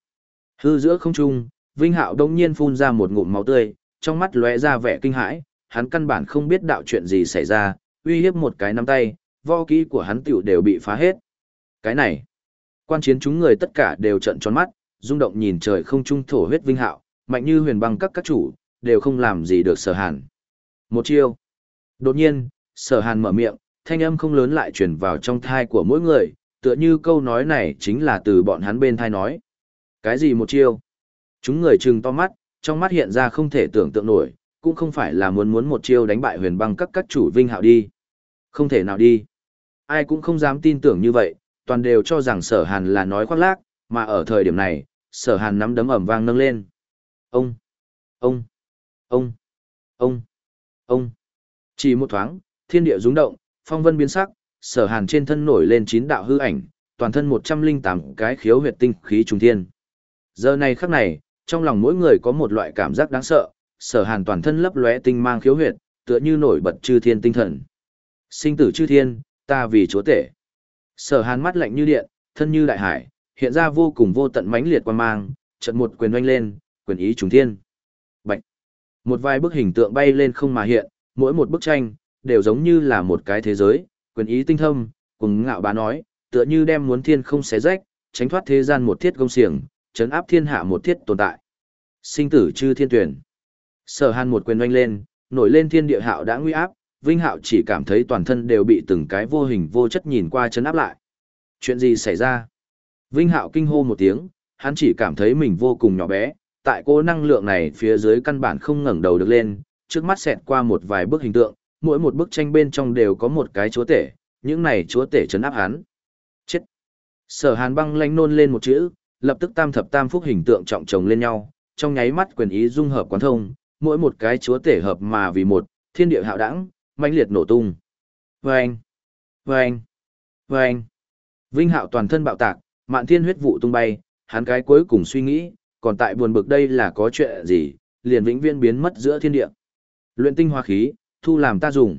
Hư giữa không trung, Vinh Hạo đông nhiên phun ra một ngụm máu tươi, trong mắt lóe ra vẻ kinh hãi, hắn căn bản không biết đạo chuyện gì xảy ra, uy hiếp một cái nắm tay, võ kỹ của hắn tiểu đều bị phá hết. Cái này, quan chiến chúng người tất cả đều trợn tròn mắt, rung động nhìn trời không trung thổ huyết Vinh Hạo, mạnh như huyền băng các các chủ, đều không làm gì được sở hàn. Một chiêu. Đột nhiên, sở hàn mở miệng, thanh âm không lớn lại truyền vào trong thai của mỗi người, tựa như câu nói này chính là từ bọn hắn bên thai nói. Cái gì một chiêu? Chúng người trừng to mắt, trong mắt hiện ra không thể tưởng tượng nổi, cũng không phải là muốn muốn một chiêu đánh bại huyền băng các các chủ vinh hạo đi. Không thể nào đi. Ai cũng không dám tin tưởng như vậy, toàn đều cho rằng sở hàn là nói khoác lác, mà ở thời điểm này, sở hàn nắm đấm ẩm vang nâng lên. Ông! Ông! Ông! Ông! Ông! Chỉ một thoáng, thiên địa rung động, phong vân biến sắc, sở hàn trên thân nổi lên chín đạo hư ảnh, toàn thân một trăm linh tám cái khiếu huyệt tinh khí trùng thiên. Giờ này khắc này, trong lòng mỗi người có một loại cảm giác đáng sợ, sở hàn toàn thân lấp lóe tinh mang khiếu huyệt, tựa như nổi bật chư thiên tinh thần. Sinh tử chư thiên, ta vì chúa tể. Sở hàn mắt lạnh như điện, thân như đại hải, hiện ra vô cùng vô tận mãnh liệt quan mang, trận một quyền oanh lên, quyền ý trùng thiên. Bạch, Một vài bức hình tượng bay lên không mà hiện, mỗi một bức tranh, đều giống như là một cái thế giới, quyền ý tinh thâm, cùng ngạo bá nói, tựa như đem muốn thiên không xé rách, tránh thoát thế gian một thiết công xiềng, chấn áp thiên hạ một thiết tồn tại. Sinh tử chư thiên tuyển. Sở Hàn một quyền oanh lên, nổi lên thiên địa hạo đã nguy áp, Vinh Hạo chỉ cảm thấy toàn thân đều bị từng cái vô hình vô chất nhìn qua chấn áp lại. Chuyện gì xảy ra? Vinh Hạo kinh hô một tiếng, hắn chỉ cảm thấy mình vô cùng nhỏ bé, tại cô năng lượng này phía dưới căn bản không ngẩng đầu được lên, trước mắt xẹt qua một vài bức hình tượng, mỗi một bức tranh bên trong đều có một cái chúa tể, những này chúa tể chấn áp hắn. Chết! Sở hàn băng lanh nôn lên một chữ, lập tức tam thập tam phúc hình tượng trọng chồng lên nhau, trong nháy mắt quyền ý dung hợp quán thông, mỗi một cái chúa tể hợp mà vì một, thiên địa hạo đẳng, mãnh liệt nổ tung. Vâng! Vâng! Vâng! Vinh hạo toàn thân bạo tạc, mạn thiên huyết vụ tung bay, hắn cái cuối cùng suy nghĩ, còn tại buồn bực đây là có chuyện gì, liền vĩnh viễn biến mất giữa thiên địa. Luyện tinh hoa khí, thu làm ta dùng.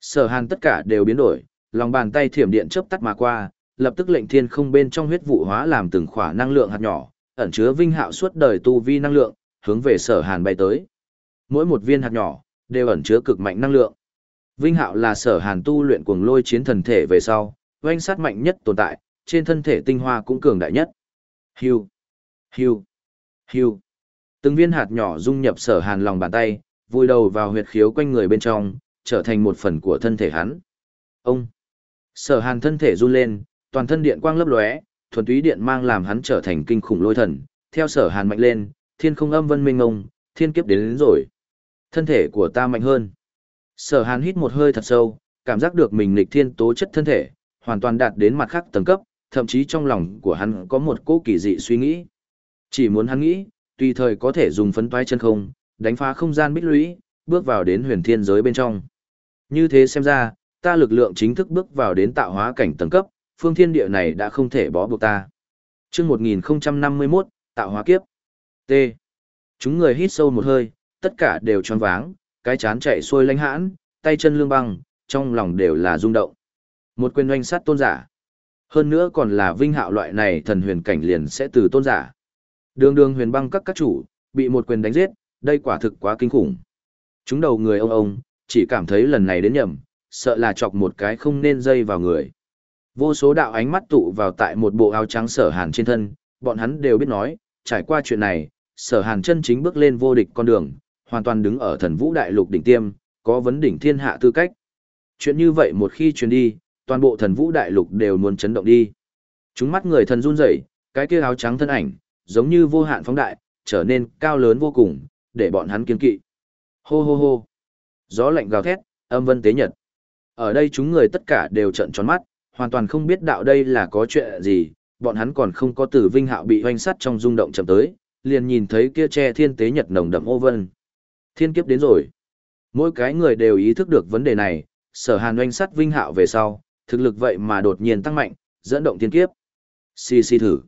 Sở hàn tất cả đều biến đổi, lòng bàn tay thiểm điện chớp tắt mà qua, lập tức lệnh thiên không bên trong huyết vụ hóa làm từng khỏa năng lượng hạt nhỏ, ẩn chứa vinh hạo suốt đời tu vi năng lượng, hướng về sở hàn bay tới. Mỗi một viên hạt nhỏ, đều ẩn chứa cực mạnh năng lượng. Vinh hạo là sở hàn tu luyện cuồng lôi chiến thần thể về sau, oanh sát mạnh nhất tồn tại, trên thân thể tinh hoa cũng cường đại nhất. Hiu, hiu, hiu. Từng viên hạt nhỏ dung nhập sở hàn lòng bàn tay, vùi đầu vào huyệt khiếu quanh người bên trong, trở thành một phần của thân thể hắn. Ông. Sở hàn thân thể run lên, toàn thân điện quang lấp lóe, thuần túy điện mang làm hắn trở thành kinh khủng lôi thần, theo sở hàn mạnh lên, thiên không âm vân minh ngông, thiên kiếp đến, đến rồi. Thân thể của ta mạnh hơn. Sở hàn hít một hơi thật sâu, cảm giác được mình lịch thiên tố chất thân thể, hoàn toàn đạt đến mặt khác tầng cấp, thậm chí trong lòng của hắn có một cố kỳ dị suy nghĩ. Chỉ muốn hắn nghĩ, tùy thời có thể dùng phấn toái chân không, đánh phá không gian bích lũy, bước vào đến huyền thiên giới bên trong. Như thế xem ra, ta lực lượng chính thức bước vào đến tạo hóa cảnh tầng cấp, phương thiên địa này đã không thể bó buộc ta. Chương 1051, tạo hóa kiếp. T. Chúng người hít sâu một hơi, tất cả đều tròn váng, cái chán chạy xuôi lanh hãn, tay chân lương băng, trong lòng đều là rung động. Một quyền oanh sát tôn giả. Hơn nữa còn là vinh hạo loại này thần huyền cảnh liền sẽ từ tôn giả. Đường đường huyền băng các các chủ, bị một quyền đánh giết, đây quả thực quá kinh khủng. Chúng đầu người ông ông, chỉ cảm thấy lần này đến nhầm, sợ là chọc một cái không nên dây vào người. Vô số đạo ánh mắt tụ vào tại một bộ áo trắng sở hàn trên thân, bọn hắn đều biết nói, trải qua chuyện này, sở hàn chân chính bước lên vô địch con đường, hoàn toàn đứng ở thần vũ đại lục đỉnh tiêm, có vấn đỉnh thiên hạ tư cách. Chuyện như vậy một khi truyền đi, toàn bộ thần vũ đại lục đều muốn chấn động đi. Chúng mắt người thần run rẩy, cái kia áo trắng thân ảnh, giống như vô hạn phóng đại, trở nên cao lớn vô cùng, để bọn hắn kiên kỵ. Hô hô hô. Gió lạnh gào thét, âm vân tế nhật. Ở đây chúng người tất cả đều trợn tròn mắt, hoàn toàn không biết đạo đây là có chuyện gì, bọn hắn còn không có tử vinh hạo bị hoanh sắt trong rung động chậm tới, liền nhìn thấy kia che thiên tế nhật nồng đậm ô vân. Thiên kiếp đến rồi. Mỗi cái người đều ý thức được vấn đề này, sở hàn oanh sắt vinh hạo về sau, thực lực vậy mà đột nhiên tăng mạnh, dẫn động thiên kiếp. Xì xì thử.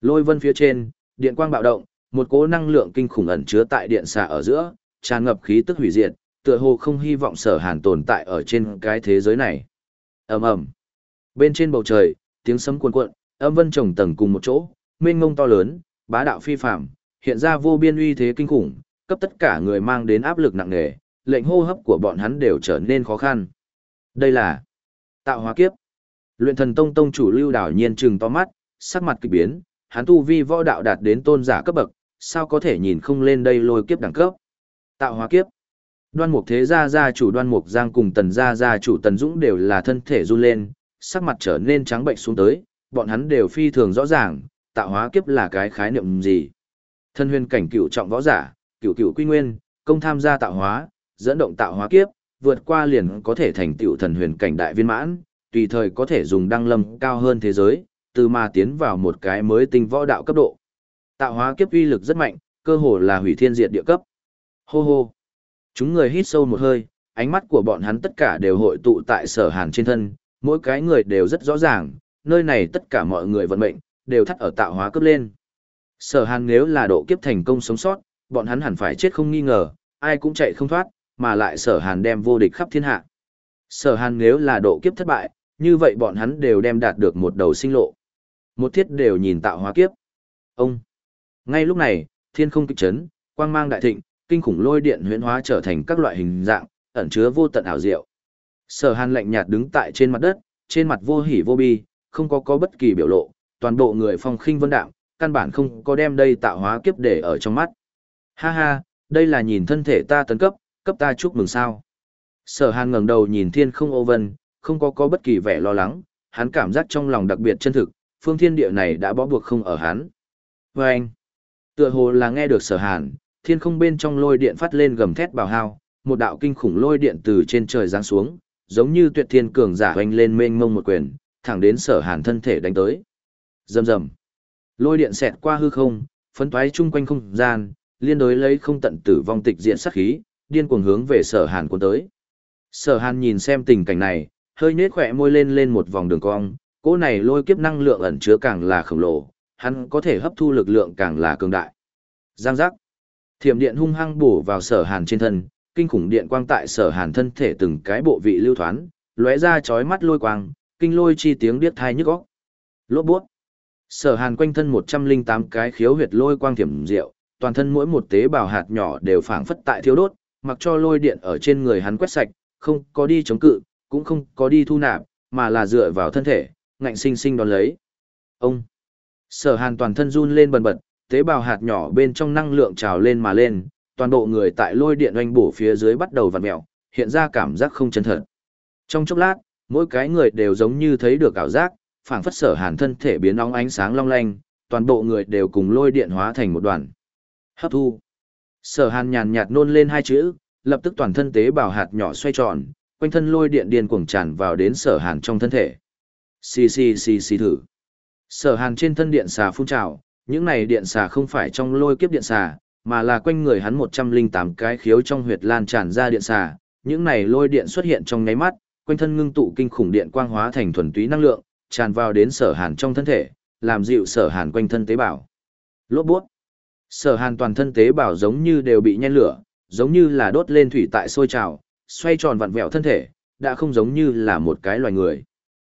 Lôi vân phía trên, điện quang bạo động, một cỗ năng lượng kinh khủng ẩn chứa tại điện xạ ở giữa, tràn ngập khí tức hủy diệt, tựa hồ không hy vọng sở hàn tồn tại ở trên cái thế giới này. ầm ầm Bên trên bầu trời, tiếng sấm cuồn cuộn, âm vân trồng tầng cùng một chỗ, mênh mông to lớn, bá đạo phi phạm, hiện ra vô biên uy thế kinh khủng, cấp tất cả người mang đến áp lực nặng nề, lệnh hô hấp của bọn hắn đều trở nên khó khăn. Đây là tạo hóa kiếp. Luyện thần tông tông chủ lưu đảo nhiên trừng to mắt, sắc mặt kỳ biến, hắn tu vi võ đạo đạt đến tôn giả cấp bậc, sao có thể nhìn không lên đây lôi kiếp đẳng cấp. Tạo hóa kiếp. Đoan mục thế gia gia chủ đoan mục giang cùng tần gia gia chủ tần dũng đều là thân thể run lên, sắc mặt trở nên trắng bệnh xuống tới, bọn hắn đều phi thường rõ ràng, tạo hóa kiếp là cái khái niệm gì. Thân huyền cảnh cựu trọng võ giả, cựu cựu quy nguyên, công tham gia tạo hóa, dẫn động tạo hóa kiếp, vượt qua liền có thể thành tựu thần huyền cảnh đại viên mãn, tùy thời có thể dùng đăng lâm cao hơn thế giới, từ mà tiến vào một cái mới tinh võ đạo cấp độ. Tạo hóa kiếp uy lực rất mạnh, cơ hồ là hủy thiên diệt địa cấp. Hô hô. Chúng người hít sâu một hơi, ánh mắt của bọn hắn tất cả đều hội tụ tại sở hàn trên thân, mỗi cái người đều rất rõ ràng, nơi này tất cả mọi người vận mệnh, đều thắt ở tạo hóa cấp lên. Sở hàn nếu là độ kiếp thành công sống sót, bọn hắn hẳn phải chết không nghi ngờ, ai cũng chạy không thoát, mà lại sở hàn đem vô địch khắp thiên hạ. Sở hàn nếu là độ kiếp thất bại, như vậy bọn hắn đều đem đạt được một đầu sinh lộ. Một thiết đều nhìn tạo hóa kiếp. Ông. Ngay lúc này, thiên không kịch chấn, quang mang đại thịnh, kinh khủng lôi điện huyễn hóa trở thành các loại hình dạng, ẩn chứa vô tận ảo diệu. Sở Hàn lạnh nhạt đứng tại trên mặt đất, trên mặt vô hỉ vô bi, không có có bất kỳ biểu lộ, toàn bộ người phong khinh vân đạm, căn bản không có đem đây tạo hóa kiếp để ở trong mắt. Ha ha, đây là nhìn thân thể ta tấn cấp, cấp ta chúc mừng sao. Sở Hàn ngẩng đầu nhìn thiên không ô vân, không có có bất kỳ vẻ lo lắng, hắn cảm giác trong lòng đặc biệt chân thực, phương thiên địa này đã bó buộc không ở hắn. Và anh, tựa hồ là nghe được sở hàn, thiên không bên trong lôi điện phát lên gầm thét bào hao, một đạo kinh khủng lôi điện từ trên trời giáng xuống, giống như tuyệt thiên cường giả hoành lên mênh mông một quyền, thẳng đến sở hàn thân thể đánh tới. Rầm rầm. Lôi điện xẹt qua hư không, phấn toái chung quanh không gian, liên đối lấy không tận tử vong tịch diện sát khí, điên cuồng hướng về sở hàn cuốn tới. Sở hàn nhìn xem tình cảnh này, hơi nết khỏe môi lên lên một vòng đường cong, cỗ này lôi kiếp năng lượng ẩn chứa càng là khổng lồ, hắn có thể hấp thu lực lượng càng là cường đại. Giang giác. Thiểm điện hung hăng bổ vào sở hàn trên thân, kinh khủng điện quang tại sở hàn thân thể từng cái bộ vị lưu thoán, lóe ra chói mắt lôi quang, kinh lôi chi tiếng điếc thai nhức óc. Lốp buốt. Sở hàn quanh thân 108 cái khiếu huyệt lôi quang thiểm diệu, toàn thân mỗi một tế bào hạt nhỏ đều phảng phất tại thiếu đốt, mặc cho lôi điện ở trên người hắn quét sạch, không có đi chống cự, cũng không có đi thu nạp, mà là dựa vào thân thể, ngạnh sinh sinh đón lấy. Ông! Sở hàn toàn thân run lên bần bật, tế bào hạt nhỏ bên trong năng lượng trào lên mà lên, toàn bộ người tại lôi điện oanh bổ phía dưới bắt đầu vặn mẹo, hiện ra cảm giác không chân thật. Trong chốc lát, mỗi cái người đều giống như thấy được ảo giác, phảng phất sở hàn thân thể biến óng ánh sáng long lanh, toàn bộ người đều cùng lôi điện hóa thành một đoàn. Hấp thu. Sở hàn nhàn nhạt nôn lên hai chữ, lập tức toàn thân tế bào hạt nhỏ xoay tròn, quanh thân lôi điện điên cuồng tràn vào đến sở hàn trong thân thể. Xì xì xì xì thử. Sở hàn trên thân điện xà phun trào, những này điện xà không phải trong lôi kiếp điện xà, mà là quanh người hắn 108 cái khiếu trong huyệt lan tràn ra điện xà. Những này lôi điện xuất hiện trong nháy mắt, quanh thân ngưng tụ kinh khủng điện quang hóa thành thuần túy năng lượng, tràn vào đến sở hàn trong thân thể, làm dịu sở hàn quanh thân tế bào. Lốt buốt. Sở hàn toàn thân tế bào giống như đều bị nhen lửa, giống như là đốt lên thủy tại sôi trào, xoay tròn vặn vẹo thân thể, đã không giống như là một cái loài người.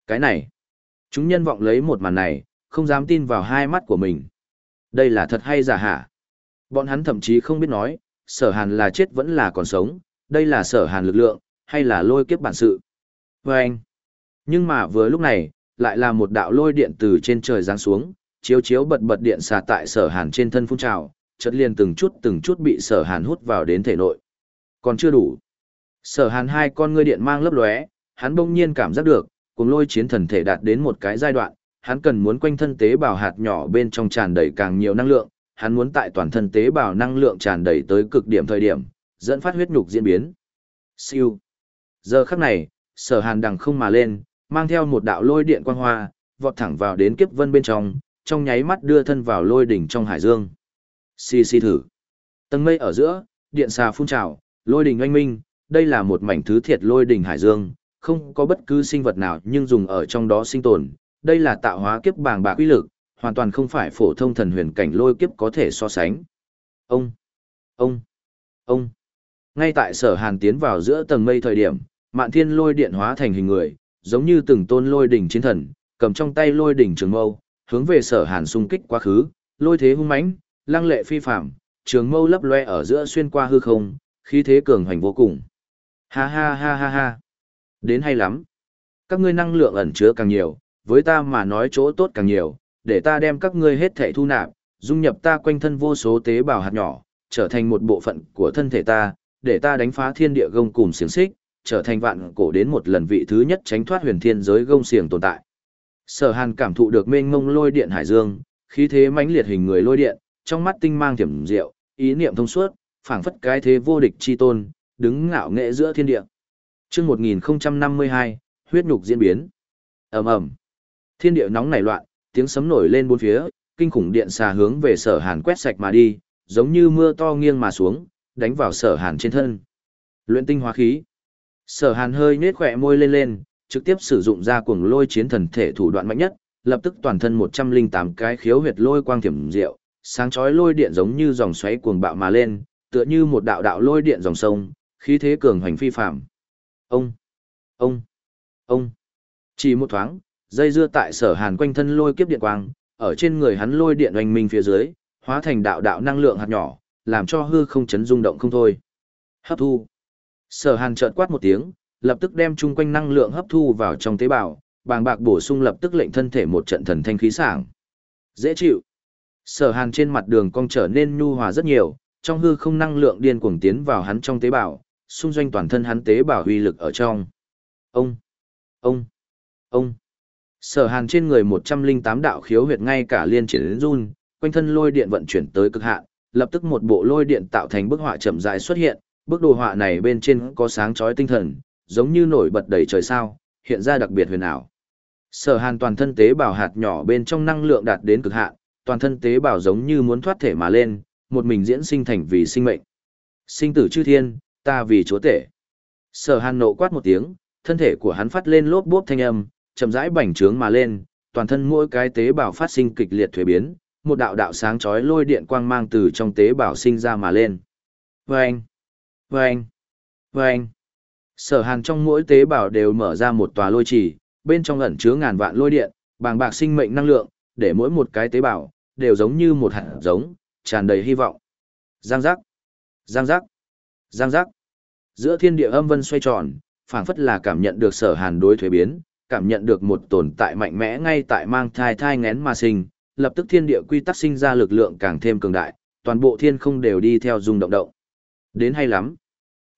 Cái này, chúng nhân vọng lấy một màn này, không dám tin vào hai mắt của mình. Đây là thật hay giả hả? Bọn hắn thậm chí không biết nói, sở hàn là chết vẫn là còn sống, đây là sở hàn lực lượng, hay là lôi kiếp bản sự. Và anh, nhưng mà vừa lúc này, lại là một đạo lôi điện từ trên trời giáng xuống, chiếu chiếu bật bật điện xà tại sở hàn trên thân phun trào, chợt liền từng chút từng chút bị sở hàn hút vào đến thể nội. Còn chưa đủ. Sở hàn hai con ngươi điện mang lấp lóe, hắn bỗng nhiên cảm giác được, cùng lôi chiến thần thể đạt đến một cái giai đoạn, hắn cần muốn quanh thân tế bào hạt nhỏ bên trong tràn đầy càng nhiều năng lượng, hắn muốn tại toàn thân tế bào năng lượng tràn đầy tới cực điểm thời điểm, dẫn phát huyết nhục diễn biến. Siêu. Giờ khắc này, sở hàn đằng không mà lên, mang theo một đạo lôi điện quang hoa, vọt thẳng vào đến kiếp vân bên trong, trong nháy mắt đưa thân vào lôi đỉnh trong hải dương. Xì xì thử. Tầng mây ở giữa, điện xà phun trào, lôi đỉnh oanh minh, đây là một mảnh thứ thiệt lôi đỉnh hải dương, không có bất cứ sinh vật nào nhưng dùng ở trong đó sinh tồn. Đây là tạo hóa kiếp bàng bạc quy lực, hoàn toàn không phải phổ thông thần huyền cảnh lôi kiếp có thể so sánh. Ông, ông, ông. Ngay tại sở hàn tiến vào giữa tầng mây thời điểm, mạn thiên lôi điện hóa thành hình người, giống như từng tôn lôi đỉnh chiến thần, cầm trong tay lôi đỉnh trường mâu, hướng về sở hàn xung kích quá khứ, lôi thế hung mãnh, lăng lệ phi phạm, trường mâu lấp loe ở giữa xuyên qua hư không, khí thế cường hoành vô cùng. Ha ha ha ha ha. Đến hay lắm. Các ngươi năng lượng ẩn chứa càng nhiều, với ta mà nói chỗ tốt càng nhiều, để ta đem các ngươi hết thể thu nạp, dung nhập ta quanh thân vô số tế bào hạt nhỏ, trở thành một bộ phận của thân thể ta, để ta đánh phá thiên địa gông cùng xiềng xích, trở thành vạn cổ đến một lần vị thứ nhất tránh thoát huyền thiên giới gông xiềng tồn tại. Sở Hàn cảm thụ được mênh mông lôi điện hải dương, khí thế mãnh liệt hình người lôi điện, trong mắt tinh mang thiểm diệu, ý niệm thông suốt, phảng phất cái thế vô địch chi tôn, đứng ngạo nghệ giữa thiên địa. Chương 1052, huyết nhục diễn biến. Ầm ầm. Thiên địa nóng nảy loạn, tiếng sấm nổi lên bốn phía, kinh khủng điện xà hướng về Sở Hàn quét sạch mà đi, giống như mưa to nghiêng mà xuống, đánh vào Sở Hàn trên thân. Luyện tinh hóa khí. Sở Hàn hơi nhếch khỏe môi lên lên, trực tiếp sử dụng ra cuồng lôi chiến thần thể thủ đoạn mạnh nhất, lập tức toàn thân 108 cái khiếu huyệt lôi quang thiểm diệu, sáng chói lôi điện giống như dòng xoáy cuồng bạo mà lên, tựa như một đạo đạo lôi điện dòng sông, khí thế cường hoành phi phàm. Ông, ông, ông. Chỉ một thoáng, dây dưa tại sở hàn quanh thân lôi kiếp điện quang, ở trên người hắn lôi điện oanh minh phía dưới, hóa thành đạo đạo năng lượng hạt nhỏ, làm cho hư không chấn rung động không thôi. Hấp thu. Sở hàn chợt quát một tiếng, lập tức đem chung quanh năng lượng hấp thu vào trong tế bào, bàng bạc bổ sung lập tức lệnh thân thể một trận thần thanh khí sảng. Dễ chịu. Sở hàn trên mặt đường cong trở nên nhu hòa rất nhiều, trong hư không năng lượng điên cuồng tiến vào hắn trong tế bào, xung doanh toàn thân hắn tế bào huy lực ở trong. Ông, ông, ông. Sở hàn trên người 108 đạo khiếu huyệt ngay cả liên triển đến run, quanh thân lôi điện vận chuyển tới cực hạn, lập tức một bộ lôi điện tạo thành bức họa chậm rãi xuất hiện, bức đồ họa này bên trên có sáng chói tinh thần, giống như nổi bật đầy trời sao, hiện ra đặc biệt huyền ảo. Sở Hàn toàn thân tế bào hạt nhỏ bên trong năng lượng đạt đến cực hạn, toàn thân tế bào giống như muốn thoát thể mà lên, một mình diễn sinh thành vì sinh mệnh. Sinh tử chư thiên, ta vì chúa tể. Sở Hàn nộ quát một tiếng, thân thể của hắn phát lên lốp bốp thanh âm, chậm rãi bành trướng mà lên, toàn thân mỗi cái tế bào phát sinh kịch liệt thuế biến, một đạo đạo sáng chói lôi điện quang mang từ trong tế bào sinh ra mà lên. Vâng! Vâng! Vâng! Sở Hàn trong mỗi tế bào đều mở ra một tòa lôi trì, bên trong ẩn chứa ngàn vạn lôi điện, bàng bạc sinh mệnh năng lượng, để mỗi một cái tế bào đều giống như một hạt giống, tràn đầy hy vọng. Giang giác, giang giác, giang giác. Giữa thiên địa âm vân xoay tròn, phảng phất là cảm nhận được sở hàn đối thuế biến, cảm nhận được một tồn tại mạnh mẽ ngay tại mang thai thai ngén mà sinh, lập tức thiên địa quy tắc sinh ra lực lượng càng thêm cường đại, toàn bộ thiên không đều đi theo rung động động. Đến hay lắm.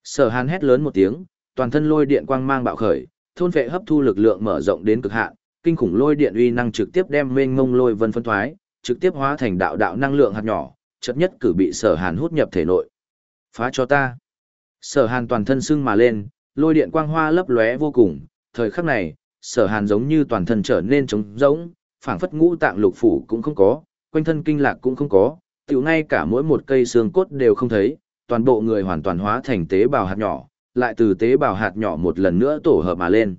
Sở hàn hét lớn một tiếng, toàn thân lôi điện quang mang bạo khởi, thôn vệ hấp thu lực lượng mở rộng đến cực hạn, kinh khủng lôi điện uy năng trực tiếp đem mênh mông lôi vân phân thoái, trực tiếp hóa thành đạo đạo năng lượng hạt nhỏ, chợt nhất cử bị Sở Hàn hút nhập thể nội. Phá cho ta. Sở Hàn toàn thân sưng mà lên, lôi điện quang hoa lấp lóe vô cùng, thời khắc này, Sở Hàn giống như toàn thân trở nên trống rỗng, phảng phất ngũ tạng lục phủ cũng không có, quanh thân kinh lạc cũng không có, tiểu ngay cả mỗi một cây xương cốt đều không thấy, toàn bộ người hoàn toàn hóa thành tế bào hạt nhỏ, lại từ tế bào hạt nhỏ một lần nữa tổ hợp mà lên.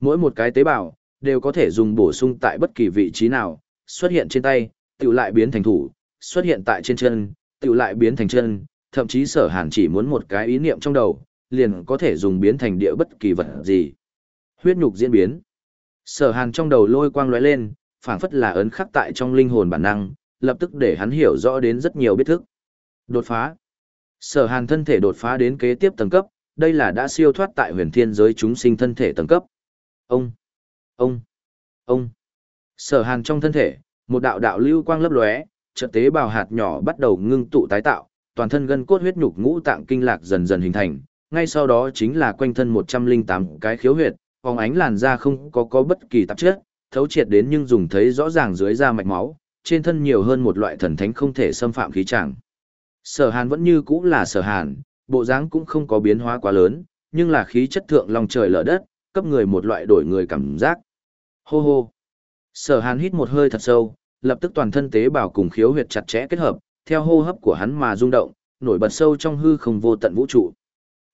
Mỗi một cái tế bào, đều có thể dùng bổ sung tại bất kỳ vị trí nào, xuất hiện trên tay, tự lại biến thành thủ, xuất hiện tại trên chân, tự lại biến thành chân, thậm chí sở hàn chỉ muốn một cái ý niệm trong đầu, liền có thể dùng biến thành địa bất kỳ vật gì. Huyết nhục diễn biến. Sở hàn trong đầu lôi quang lóe lên, phảng phất là ấn khắc tại trong linh hồn bản năng, lập tức để hắn hiểu rõ đến rất nhiều biết thức. Đột phá. Sở hàn thân thể đột phá đến kế tiếp tầng cấp, đây là đã siêu thoát tại huyền thiên giới chúng sinh thân thể tầng cấp. Ông, ông, ông. Sở hàn trong thân thể, một đạo đạo lưu quang lấp lóe, trợ tế bào hạt nhỏ bắt đầu ngưng tụ tái tạo, toàn thân gân cốt huyết nhục ngũ tạng kinh lạc dần dần hình thành, ngay sau đó chính là quanh thân 108 cái khiếu huyệt, phóng ánh làn da không có có bất kỳ tạp chất, thấu triệt đến nhưng dùng thấy rõ ràng dưới da mạch máu, trên thân nhiều hơn một loại thần thánh không thể xâm phạm khí chẳng. Sở Hàn vẫn như cũ là Sở Hàn, bộ dáng cũng không có biến hóa quá lớn, nhưng là khí chất thượng lòng trời lở đất, cấp người một loại đổi người cảm giác. Hô hô. Sở Hàn hít một hơi thật sâu, lập tức toàn thân tế bào cùng khiếu huyệt chặt chẽ kết hợp, theo hô hấp của hắn mà rung động, nổi bật sâu trong hư không vô tận vũ trụ.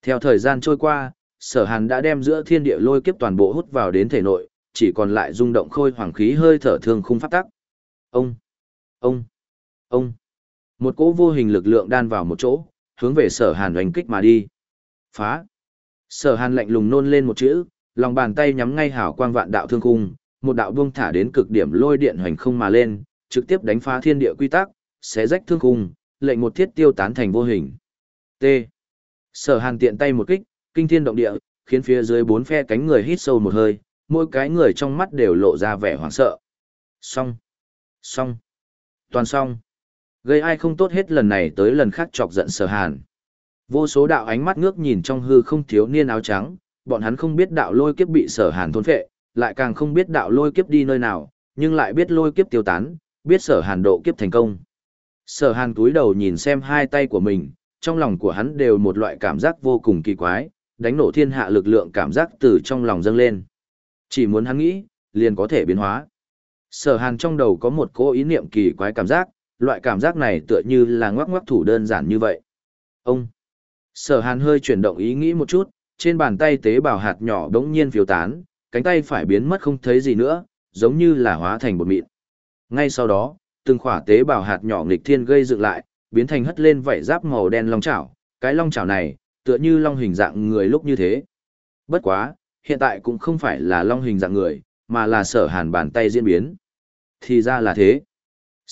Theo thời gian trôi qua, Sở Hàn đã đem giữa thiên địa lôi kiếp toàn bộ hút vào đến thể nội, chỉ còn lại rung động khôi hoàng khí hơi thở thương khung pháp tắc. Ông, ông, ông. Một cỗ vô hình lực lượng đan vào một chỗ, hướng về sở hàn oanh kích mà đi. Phá. Sở hàn lạnh lùng nôn lên một chữ, lòng bàn tay nhắm ngay hảo quang vạn đạo thương khung, một đạo buông thả đến cực điểm lôi điện hoành không mà lên, trực tiếp đánh phá thiên địa quy tắc, xé rách thương khung, lệnh một thiết tiêu tán thành vô hình. T. Sở hàn tiện tay một kích, kinh thiên động địa, khiến phía dưới bốn phe cánh người hít sâu một hơi, mỗi cái người trong mắt đều lộ ra vẻ hoảng sợ. Xong. Xong. Toàn xong. Gây ai không tốt hết lần này tới lần khác chọc giận sở hàn. Vô số đạo ánh mắt ngước nhìn trong hư không thiếu niên áo trắng, bọn hắn không biết đạo lôi kiếp bị sở hàn thôn phệ, lại càng không biết đạo lôi kiếp đi nơi nào, nhưng lại biết lôi kiếp tiêu tán, biết sở hàn độ kiếp thành công. Sở hàn túi đầu nhìn xem hai tay của mình, trong lòng của hắn đều một loại cảm giác vô cùng kỳ quái, đánh nổ thiên hạ lực lượng cảm giác từ trong lòng dâng lên. Chỉ muốn hắn nghĩ, liền có thể biến hóa. Sở hàn trong đầu có một cố ý niệm kỳ quái cảm giác, loại cảm giác này tựa như là ngoắc ngoắc thủ đơn giản như vậy. Ông! Sở hàn hơi chuyển động ý nghĩ một chút, trên bàn tay tế bào hạt nhỏ đống nhiên phiêu tán, cánh tay phải biến mất không thấy gì nữa, giống như là hóa thành bột mịn. Ngay sau đó, từng khỏa tế bào hạt nhỏ nghịch thiên gây dựng lại, biến thành hất lên vảy giáp màu đen long chảo, cái long chảo này, tựa như long hình dạng người lúc như thế. Bất quá, hiện tại cũng không phải là long hình dạng người, mà là sở hàn bàn tay diễn biến. Thì ra là thế.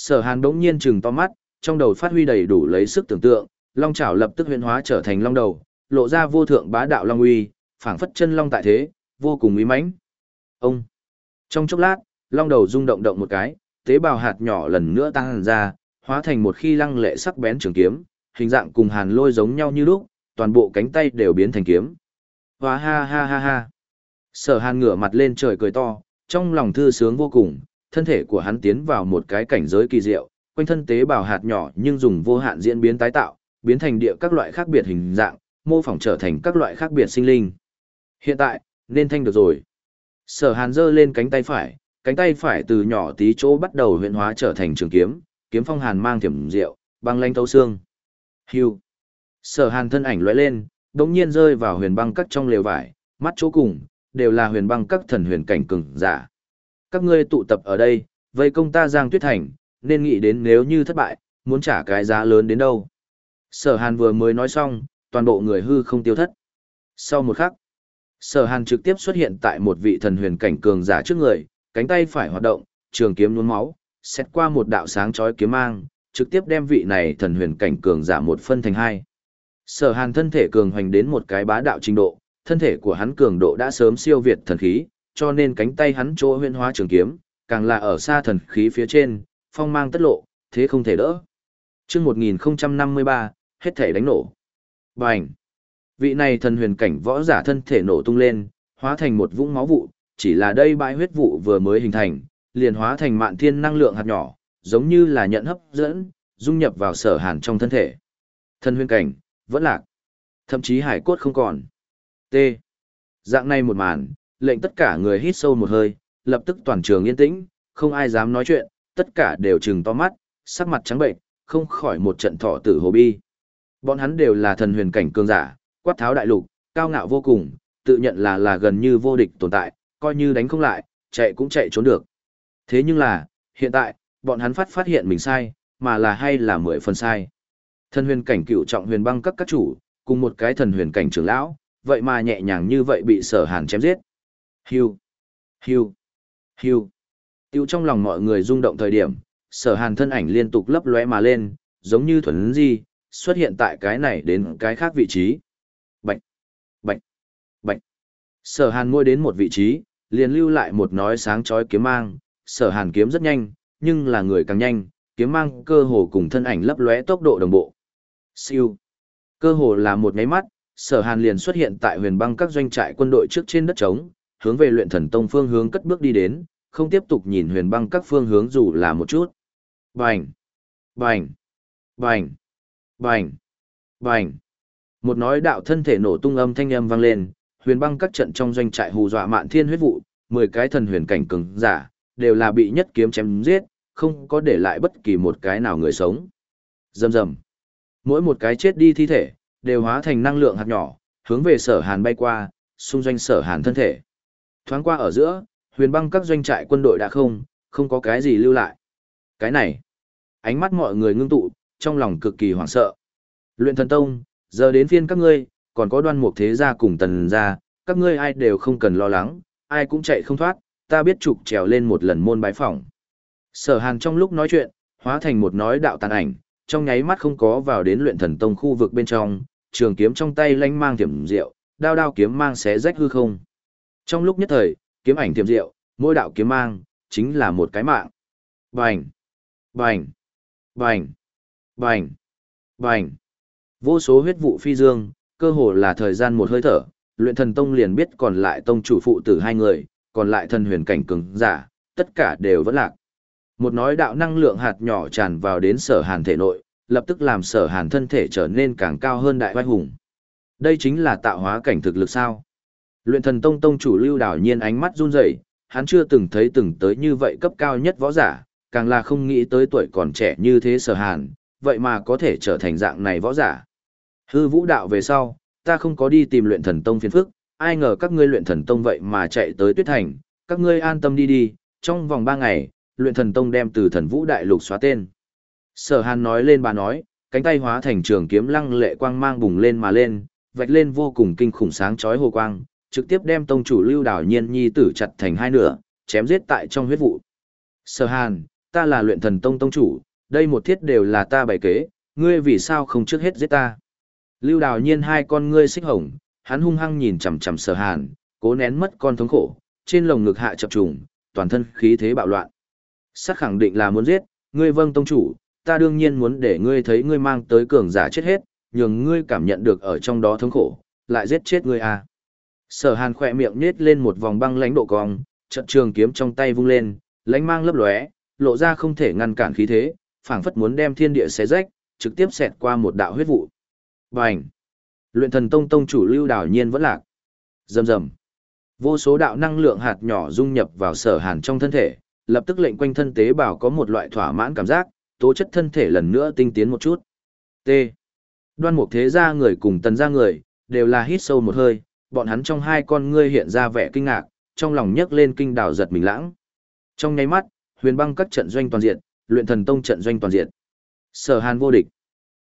Sở hàn đống nhiên chừng to mắt, trong đầu phát huy đầy đủ lấy sức tưởng tượng, long chảo lập tức huyễn hóa trở thành long đầu, lộ ra vô thượng bá đạo long uy, phảng phất chân long tại thế, vô cùng uy mãnh. Ông. Trong chốc lát, long đầu rung động động một cái, tế bào hạt nhỏ lần nữa tăng ra, hóa thành một khi lăng lệ sắc bén trường kiếm, hình dạng cùng hàn lôi giống nhau như lúc, toàn bộ cánh tay đều biến thành kiếm. Hóa ha ha ha ha. Sở hàn ngửa mặt lên trời cười to, trong lòng thư sướng vô cùng, thân thể của hắn tiến vào một cái cảnh giới kỳ diệu, quanh thân tế bào hạt nhỏ nhưng dùng vô hạn diễn biến tái tạo, biến thành địa các loại khác biệt hình dạng, mô phỏng trở thành các loại khác biệt sinh linh. Hiện tại, nên thanh được rồi. Sở hàn giơ lên cánh tay phải, cánh tay phải từ nhỏ tí chỗ bắt đầu huyện hóa trở thành trường kiếm, kiếm phong hàn mang thiểm diệu, băng lanh thấu xương. Hưu. Sở hàn thân ảnh lóe lên, đống nhiên rơi vào huyền băng cắt trong lều vải, mắt chỗ cùng, đều là huyền băng các thần huyền cảnh cường giả. Các ngươi tụ tập ở đây, vây công ta Giang Tuyết Thành, nên nghĩ đến nếu như thất bại, muốn trả cái giá lớn đến đâu. Sở Hàn vừa mới nói xong, toàn bộ người hư không tiêu thất. Sau một khắc, Sở Hàn trực tiếp xuất hiện tại một vị thần huyền cảnh cường giả trước người, cánh tay phải hoạt động, trường kiếm nhuốm máu, xét qua một đạo sáng chói kiếm mang, trực tiếp đem vị này thần huyền cảnh cường giả một phân thành hai. Sở Hàn thân thể cường hoành đến một cái bá đạo trình độ, thân thể của hắn cường độ đã sớm siêu việt thần khí, cho nên cánh tay hắn chỗ huyễn hóa trường kiếm, càng là ở xa thần khí phía trên, phong mang tất lộ, thế không thể đỡ. Chương 1053, hết thể đánh nổ. Bành! Vị này thần huyền cảnh võ giả thân thể nổ tung lên, hóa thành một vũng máu vụ, chỉ là đây bãi huyết vụ vừa mới hình thành, liền hóa thành mạn thiên năng lượng hạt nhỏ, giống như là nhận hấp dẫn, dung nhập vào sở hàn trong thân thể. Thần huyền cảnh, vẫn lạc. Thậm chí hải cốt không còn. T. Dạng này một màn, lệnh tất cả người hít sâu một hơi, lập tức toàn trường yên tĩnh, không ai dám nói chuyện, tất cả đều trừng to mắt, sắc mặt trắng bệnh, không khỏi một trận thọ tử hồ bi. Bọn hắn đều là thần huyền cảnh cường giả, quát tháo đại lục, cao ngạo vô cùng, tự nhận là là gần như vô địch tồn tại, coi như đánh không lại, chạy cũng chạy trốn được. Thế nhưng là, hiện tại, bọn hắn phát phát hiện mình sai, mà là hay là mười phần sai. Thần huyền cảnh cựu trọng huyền băng các các chủ, cùng một cái thần huyền cảnh trưởng lão, vậy mà nhẹ nhàng như vậy bị sở hàn chém giết. Hiu, hiu, hiu. Tiêu trong lòng mọi người rung động thời điểm, sở hàn thân ảnh liên tục lấp lóe mà lên, giống như thuần di, xuất hiện tại cái này đến cái khác vị trí. Bạch, bạch, bạch. Sở hàn ngôi đến một vị trí, liền lưu lại một nói sáng chói kiếm mang, sở hàn kiếm rất nhanh, nhưng là người càng nhanh, kiếm mang cơ hồ cùng thân ảnh lấp lóe tốc độ đồng bộ. Siêu. Cơ hồ là một nháy mắt, sở hàn liền xuất hiện tại huyền băng các doanh trại quân đội trước trên đất trống, hướng về luyện thần tông phương hướng cất bước đi đến, không tiếp tục nhìn huyền băng các phương hướng dù là một chút. Bành! Bành! Bành! Bành! Bành! Một nói đạo thân thể nổ tung âm thanh âm vang lên, huyền băng các trận trong doanh trại hù dọa mạn thiên huyết vụ, mười cái thần huyền cảnh cứng giả, đều là bị nhất kiếm chém giết, không có để lại bất kỳ một cái nào người sống. Dầm dầm. Mỗi một cái chết đi thi thể, đều hóa thành năng lượng hạt nhỏ, hướng về sở hàn bay qua, xung doanh sở hàn thân thể. Thoáng qua ở giữa, huyền băng các doanh trại quân đội đã không, không có cái gì lưu lại. Cái này, ánh mắt mọi người ngưng tụ, trong lòng cực kỳ hoảng sợ. Luyện thần tông, giờ đến phiên các ngươi, còn có đoan mục thế gia cùng tần gia, các ngươi ai đều không cần lo lắng, ai cũng chạy không thoát, ta biết trục trèo lên một lần môn bái phỏng. Sở hàn trong lúc nói chuyện, hóa thành một nói đạo tàn ảnh, trong nháy mắt không có vào đến luyện thần tông khu vực bên trong, trường kiếm trong tay lanh mang thiểm diệu, đao đao kiếm mang xé rách hư không. Trong lúc nhất thời, kiếm ảnh thiểm diệu, mỗi đạo kiếm mang, chính là một cái mạng. Bành! Bành! Bành! Bành! Bành! Vô số huyết vụ phi dương, cơ hồ là thời gian một hơi thở, luyện thần tông liền biết còn lại tông chủ phụ tử hai người, còn lại thần huyền cảnh cường giả, tất cả đều vẫn lạc. Một nói đạo năng lượng hạt nhỏ tràn vào đến sở hàn thể nội, lập tức làm sở hàn thân thể trở nên càng cao hơn đại vai hùng. Đây chính là tạo hóa cảnh thực lực sao. Luyện thần tông tông chủ lưu đảo nhiên ánh mắt run rẩy, hắn chưa từng thấy từng tới như vậy cấp cao nhất võ giả, càng là không nghĩ tới tuổi còn trẻ như thế sở hàn, vậy mà có thể trở thành dạng này võ giả. Hư vũ đạo về sau, ta không có đi tìm luyện thần tông phiền phức, ai ngờ các ngươi luyện thần tông vậy mà chạy tới tuyết thành, các ngươi an tâm đi đi, trong vòng ba ngày, luyện thần tông đem từ thần vũ đại lục xóa tên. Sở hàn nói lên bà nói, cánh tay hóa thành trường kiếm lăng lệ quang mang bùng lên mà lên, vạch lên vô cùng kinh khủng sáng chói hồ quang, trực tiếp đem tông chủ lưu đảo nhiên nhi tử chặt thành hai nửa, chém giết tại trong huyết vụ. Sở hàn, ta là luyện thần tông tông chủ, đây một thiết đều là ta bày kế, ngươi vì sao không trước hết giết ta. Lưu đào nhiên hai con ngươi xích hồng, hắn hung hăng nhìn chằm chằm sở hàn, cố nén mất con thống khổ, trên lồng ngực hạ chập trùng, toàn thân khí thế bạo loạn. Sắc khẳng định là muốn giết, ngươi vâng tông chủ, ta đương nhiên muốn để ngươi thấy ngươi mang tới cường giả chết hết, nhường ngươi cảm nhận được ở trong đó thống khổ, lại giết chết ngươi à. Sở hàn khỏe miệng nết lên một vòng băng lãnh độ cong, trận trường kiếm trong tay vung lên, lãnh mang lấp lóe, lộ ra không thể ngăn cản khí thế, phảng phất muốn đem thiên địa xé rách, trực tiếp xẹt qua một đạo huyết vụ. Bành! Luyện thần tông tông chủ lưu đảo nhiên vẫn lạc. Rầm rầm. Vô số đạo năng lượng hạt nhỏ dung nhập vào sở hàn trong thân thể, lập tức lệnh quanh thân tế bào có một loại thỏa mãn cảm giác, tố chất thân thể lần nữa tinh tiến một chút. T. Đoan mục thế gia người cùng tần gia người, đều là hít sâu một hơi, bọn hắn trong hai con ngươi hiện ra vẻ kinh ngạc, trong lòng nhấc lên kinh đảo giật mình lãng. Trong nháy mắt, huyền băng các trận doanh toàn diện, luyện thần tông trận doanh toàn diện. Sở hàn vô địch.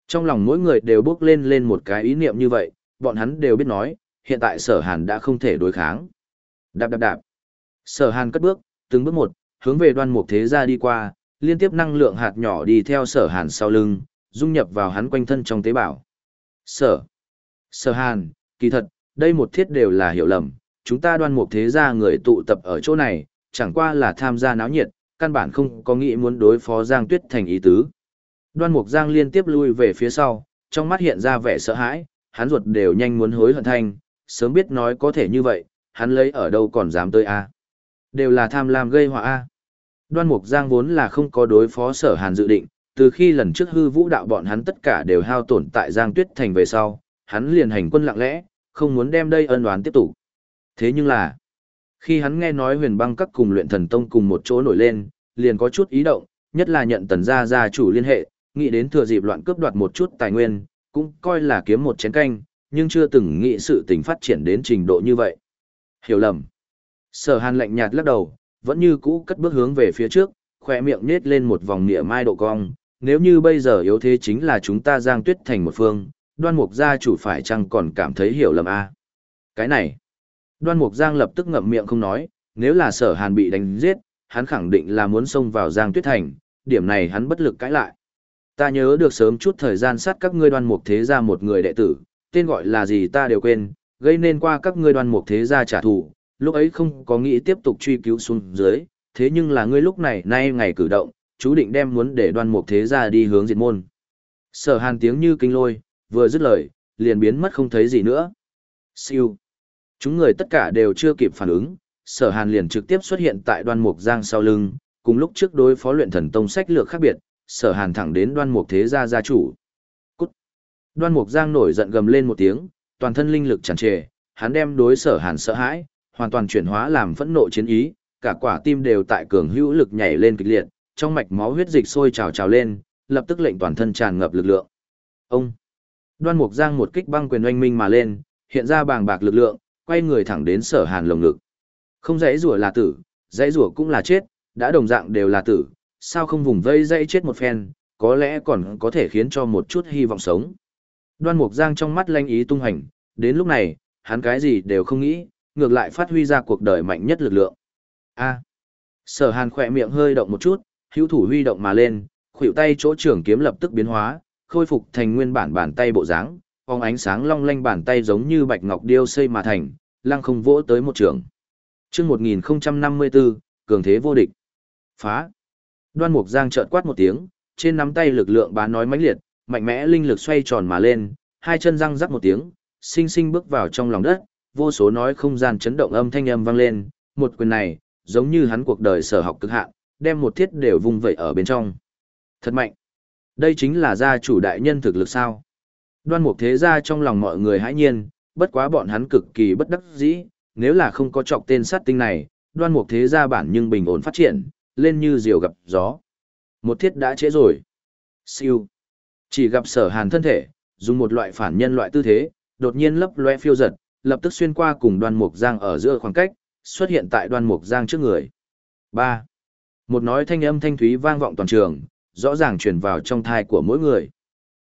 Trong lòng mỗi người đều bước lên lên một cái ý niệm như vậy, bọn hắn đều biết nói, hiện tại sở hàn đã không thể đối kháng. Đạp đạp đạp. Sở hàn cất bước, từng bước một, hướng về đoan mục thế gia đi qua, liên tiếp năng lượng hạt nhỏ đi theo sở hàn sau lưng, dung nhập vào hắn quanh thân trong tế bào. Sở. Sở hàn, kỳ thật, đây một thiết đều là hiểu lầm, chúng ta đoan mục thế gia người tụ tập ở chỗ này, chẳng qua là tham gia náo nhiệt, căn bản không có nghĩ muốn đối phó Giang Tuyết thành ý tứ. Đoan Mục Giang liên tiếp lui về phía sau, trong mắt hiện ra vẻ sợ hãi, hắn ruột đều nhanh muốn hối hận thanh, sớm biết nói có thể như vậy, hắn lấy ở đâu còn dám tới a? Đều là tham lam gây họa a. Đoan Mục Giang vốn là không có đối phó Sở Hàn dự định, từ khi lần trước hư vũ đạo bọn hắn tất cả đều hao tổn tại Giang Tuyết thành về sau, hắn liền hành quân lặng lẽ, không muốn đem đây ân oán tiếp tục. Thế nhưng là, khi hắn nghe nói huyền băng các cùng luyện thần tông cùng một chỗ nổi lên, liền có chút ý động, nhất là nhận tần gia gia chủ liên hệ, nghĩ đến thừa dịp loạn cướp đoạt một chút tài nguyên, cũng coi là kiếm một chén canh, nhưng chưa từng nghĩ sự tình phát triển đến trình độ như vậy. Hiểu lầm. Sở hàn lạnh nhạt lắc đầu, vẫn như cũ cất bước hướng về phía trước, khỏe miệng nết lên một vòng nịa mai độ cong. Nếu như bây giờ yếu thế chính là chúng ta giang tuyết thành một phương, đoan mục gia chủ phải chăng còn cảm thấy hiểu lầm a à? Cái này. Đoan mục giang lập tức ngậm miệng không nói, nếu là sở hàn bị đánh giết, hắn khẳng định là muốn xông vào giang tuyết thành, điểm này hắn bất lực cãi lại. Ta nhớ được sớm chút thời gian sát các ngươi đoan mục thế gia một người đệ tử, tên gọi là gì ta đều quên, gây nên qua các ngươi đoan mục thế gia trả thù, lúc ấy không có nghĩ tiếp tục truy cứu xuống dưới, thế nhưng là ngươi lúc này nay ngày cử động, chú định đem muốn để đoan mục thế gia đi hướng diệt môn. Sở hàn tiếng như kinh lôi, vừa dứt lời, liền biến mất không thấy gì nữa. Siêu. Chúng người tất cả đều chưa kịp phản ứng, sở hàn liền trực tiếp xuất hiện tại đoan mục giang sau lưng, cùng lúc trước đối phó luyện thần tông sách lược khác biệt, sở hàn thẳng đến đoan mục thế gia gia chủ. Cút! Đoan mục giang nổi giận gầm lên một tiếng, toàn thân linh lực tràn trề, hắn đem đối sở hàn sợ hãi, hoàn toàn chuyển hóa làm phẫn nộ chiến ý, cả quả tim đều tại cường hữu lực nhảy lên kịch liệt, trong mạch máu huyết dịch sôi trào trào lên, lập tức lệnh toàn thân tràn ngập lực lượng. Ông! Đoan mục giang một kích băng quyền oanh minh mà lên, hiện ra bàng bạc lực lượng, quay người thẳng đến sở hàn lồng ngực. Không dãy rủa là tử, dãy rủa cũng là chết, đã đồng dạng đều là tử, sao không vùng vây dây chết một phen, có lẽ còn có thể khiến cho một chút hy vọng sống. Đoan Mục Giang trong mắt lanh ý tung hành, đến lúc này, hắn cái gì đều không nghĩ, ngược lại phát huy ra cuộc đời mạnh nhất lực lượng. A. Sở Hàn khỏe miệng hơi động một chút, hữu thủ huy động mà lên, khuỷu tay chỗ trưởng kiếm lập tức biến hóa, khôi phục thành nguyên bản bàn tay bộ dáng, phóng ánh sáng long lanh bàn tay giống như bạch ngọc điêu xây mà thành, lăng không vỗ tới một trường. Chương 1054, cường thế vô địch. Phá. Đoan Mục Giang chợt quát một tiếng, trên nắm tay lực lượng bá nói mãnh liệt, mạnh mẽ linh lực xoay tròn mà lên, hai chân răng rắc một tiếng, sinh sinh bước vào trong lòng đất, vô số nói không gian chấn động âm thanh âm vang lên, một quyền này, giống như hắn cuộc đời sở học cực hạn, đem một thiết đều vung vẩy ở bên trong. Thật mạnh. Đây chính là gia chủ đại nhân thực lực sao? Đoan Mục thế gia trong lòng mọi người hãi nhiên, bất quá bọn hắn cực kỳ bất đắc dĩ, nếu là không có chọc tên sát tinh này, Đoan Mục thế gia bản nhưng bình ổn phát triển, lên như diều gặp gió. Một thiết đã trễ rồi. Siêu. Chỉ gặp sở hàn thân thể, dùng một loại phản nhân loại tư thế, đột nhiên lấp loe phiêu giật, lập tức xuyên qua cùng đoan mục giang ở giữa khoảng cách, xuất hiện tại đoan mục giang trước người. 3. Một nói thanh âm thanh thúy vang vọng toàn trường, rõ ràng truyền vào trong thai của mỗi người.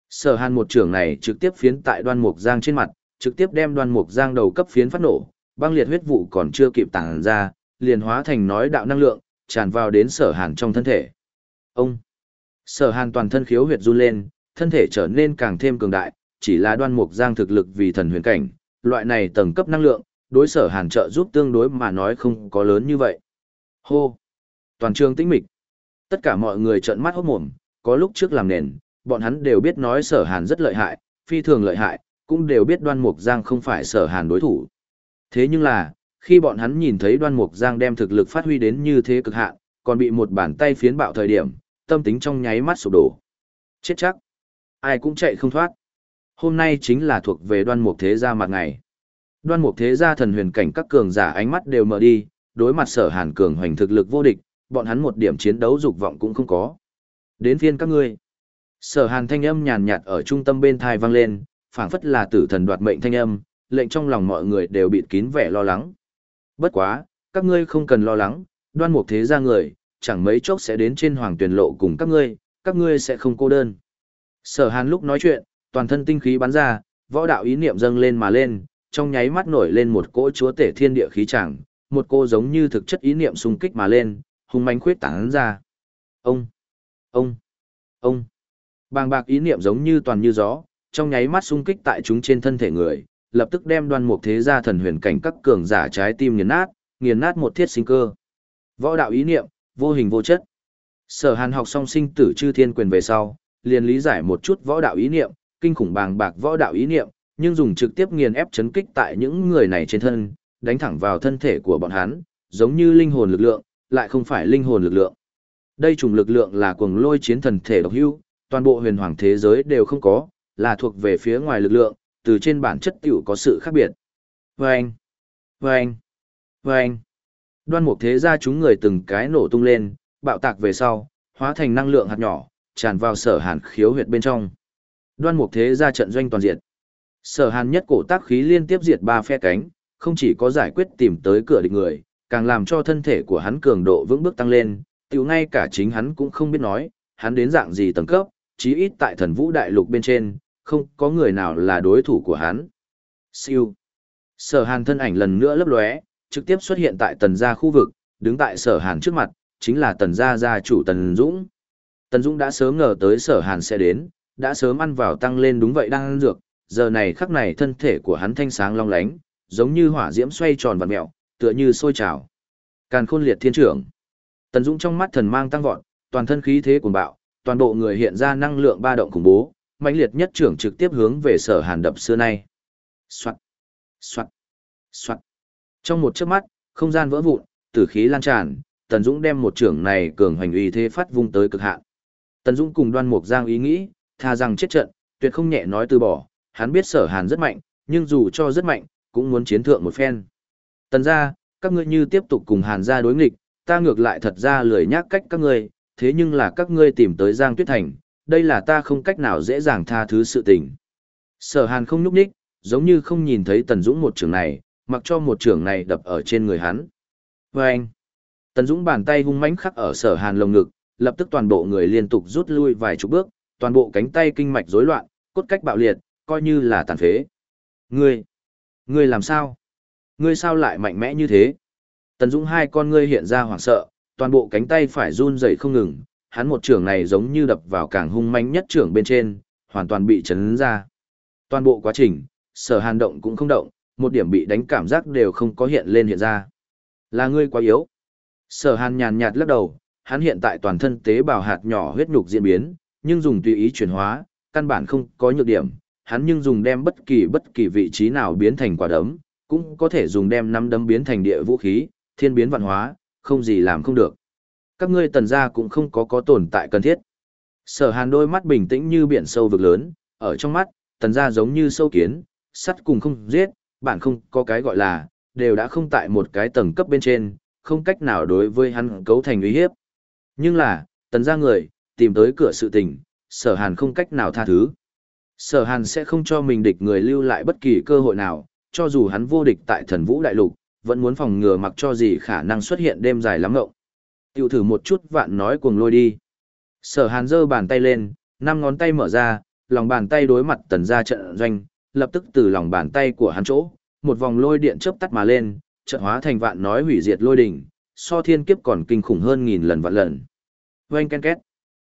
Sở hàn một trưởng này trực tiếp phiến tại đoan mục giang trên mặt, trực tiếp đem đoan mục giang đầu cấp phiến phát nổ, băng liệt huyết vụ còn chưa kịp tàng ra, liền hóa thành nói đạo năng lượng, tràn vào đến sở hàn trong thân thể. Ông! Sở hàn toàn thân khiếu huyệt run lên, thân thể trở nên càng thêm cường đại, chỉ là đoan mục giang thực lực vì thần huyền cảnh, loại này tầng cấp năng lượng, đối sở hàn trợ giúp tương đối mà nói không có lớn như vậy. Hô! Toàn trường tĩnh mịch. Tất cả mọi người trợn mắt hốt mồm, có lúc trước làm nền, bọn hắn đều biết nói sở hàn rất lợi hại, phi thường lợi hại, cũng đều biết đoan mục giang không phải sở hàn đối thủ. Thế nhưng là, khi bọn hắn nhìn thấy đoan mục giang đem thực lực phát huy đến như thế cực hạn, còn bị một bàn tay phiến bạo thời điểm, tâm tính trong nháy mắt sụp đổ. Chết chắc. Ai cũng chạy không thoát. Hôm nay chính là thuộc về đoan mục thế gia mặt ngày. Đoan mục thế gia thần huyền cảnh các cường giả ánh mắt đều mở đi, đối mặt sở hàn cường hoành thực lực vô địch, bọn hắn một điểm chiến đấu dục vọng cũng không có. Đến phiên các ngươi. Sở hàn thanh âm nhàn nhạt ở trung tâm bên thai vang lên, phảng phất là tử thần đoạt mệnh thanh âm, lệnh trong lòng mọi người đều bịt kín vẻ lo lắng. Bất quá, các ngươi không cần lo lắng, đoan mục thế gia người, chẳng mấy chốc sẽ đến trên hoàng tuyển lộ cùng các ngươi, các ngươi sẽ không cô đơn. Sở hàn lúc nói chuyện, toàn thân tinh khí bắn ra, võ đạo ý niệm dâng lên mà lên, trong nháy mắt nổi lên một cỗ chúa tể thiên địa khí chẳng, một cô giống như thực chất ý niệm xung kích mà lên, hung manh khuyết tán ra. Ông, ông, ông. Bàng bạc ý niệm giống như toàn như gió, trong nháy mắt xung kích tại chúng trên thân thể người, lập tức đem đoan mục thế gia thần huyền cảnh các cường giả trái tim nghiền nát, nghiền nát một thiết sinh cơ. Võ đạo ý niệm, vô hình vô chất. Sở Hàn học song sinh tử chư thiên quyền về sau, liền lý giải một chút võ đạo ý niệm, kinh khủng bàng bạc võ đạo ý niệm, nhưng dùng trực tiếp nghiền ép chấn kích tại những người này trên thân, đánh thẳng vào thân thể của bọn hắn, giống như linh hồn lực lượng, lại không phải linh hồn lực lượng. Đây trùng lực lượng là cuồng lôi chiến thần thể độc hưu, toàn bộ huyền hoàng thế giới đều không có, là thuộc về phía ngoài lực lượng, từ trên bản chất tiểu có sự khác biệt. Vâng! Vâng! Vâng! Đoan mục thế ra chúng người từng cái nổ tung lên, bạo tạc về sau, hóa thành năng lượng hạt nhỏ, tràn vào sở hàn khiếu huyệt bên trong. Đoan mục thế ra trận doanh toàn diện. Sở hàn nhất cổ tác khí liên tiếp diệt ba phe cánh, không chỉ có giải quyết tìm tới cửa địch người, càng làm cho thân thể của hắn cường độ vững bước tăng lên, tiểu ngay cả chính hắn cũng không biết nói, hắn đến dạng gì tầng cấp, chí ít tại thần vũ đại lục bên trên, không có người nào là đối thủ của hắn. Siêu. Sở hàn thân ảnh lần nữa lấp lóe, trực tiếp xuất hiện tại tần gia khu vực, đứng tại sở hàn trước mặt, chính là tần gia gia chủ tần Dũng. Tần Dũng đã sớm ngờ tới sở hàn sẽ đến, đã sớm ăn vào tăng lên đúng vậy đang ăn dược, giờ này khắc này thân thể của hắn thanh sáng long lánh, giống như hỏa diễm xoay tròn vặn mẹo, tựa như sôi trào. Càn khôn liệt thiên trưởng. Tần Dũng trong mắt thần mang tăng vọt, toàn thân khí thế cuồng bạo, toàn bộ người hiện ra năng lượng ba động khủng bố, mãnh liệt nhất trưởng trực tiếp hướng về sở hàn đập xưa nay. Soạt, soạt, soạt. Trong một chớp mắt, không gian vỡ vụn, tử khí lan tràn, Tần Dũng đem một trưởng này cường hoành uy thế phát vung tới cực hạn. Tần Dũng cùng Đoan Mục Giang ý nghĩ, tha rằng chết trận, tuyệt không nhẹ nói từ bỏ, hắn biết Sở Hàn rất mạnh, nhưng dù cho rất mạnh, cũng muốn chiến thượng một phen. Tần gia, các ngươi như tiếp tục cùng Hàn gia đối nghịch, ta ngược lại thật ra lười nhắc cách các ngươi, thế nhưng là các ngươi tìm tới Giang Tuyết Thành, đây là ta không cách nào dễ dàng tha thứ sự tình. Sở Hàn không nhúc nhích, giống như không nhìn thấy Tần Dũng một trường này, mặc cho một trường này đập ở trên người hắn. Và anh, Tần Dũng bàn tay hung mãnh khắc ở Sở Hàn lồng ngực, lập tức toàn bộ người liên tục rút lui vài chục bước, toàn bộ cánh tay kinh mạch rối loạn, cốt cách bạo liệt, coi như là tàn phế. Ngươi, ngươi làm sao? Ngươi sao lại mạnh mẽ như thế? Tần Dũng hai con ngươi hiện ra hoảng sợ, toàn bộ cánh tay phải run rẩy không ngừng, hắn một trưởng này giống như đập vào càng hung manh nhất trưởng bên trên, hoàn toàn bị chấn ra. Toàn bộ quá trình, sở hàn động cũng không động, một điểm bị đánh cảm giác đều không có hiện lên hiện ra. Là ngươi quá yếu. Sở hàn nhàn nhạt lắc đầu, hắn hiện tại toàn thân tế bào hạt nhỏ huyết nhục diễn biến, nhưng dùng tùy ý chuyển hóa, căn bản không có nhược điểm, hắn nhưng dùng đem bất kỳ bất kỳ vị trí nào biến thành quả đấm, cũng có thể dùng đem năm đấm biến thành địa vũ khí, thiên biến vạn hóa, không gì làm không được. Các ngươi tần gia cũng không có có tồn tại cần thiết. Sở hàn đôi mắt bình tĩnh như biển sâu vực lớn, ở trong mắt, tần gia giống như sâu kiến, sắt cùng không giết, bạn không có cái gọi là, đều đã không tại một cái tầng cấp bên trên, không cách nào đối với hắn cấu thành uy hiếp. Nhưng là, tần gia người, tìm tới cửa sự tình, sở hàn không cách nào tha thứ. Sở hàn sẽ không cho mình địch người lưu lại bất kỳ cơ hội nào, cho dù hắn vô địch tại thần vũ đại lục, vẫn muốn phòng ngừa mặc cho gì khả năng xuất hiện đêm dài lắm ngộng. Tiểu thử một chút vạn nói cuồng lôi đi. Sở hàn giơ bàn tay lên, năm ngón tay mở ra, lòng bàn tay đối mặt tần gia trận doanh, lập tức từ lòng bàn tay của hắn chỗ, một vòng lôi điện chớp tắt mà lên, trận hóa thành vạn nói hủy diệt lôi đỉnh, so thiên kiếp còn kinh khủng hơn nghìn lần vạn lần. Oanh ken két.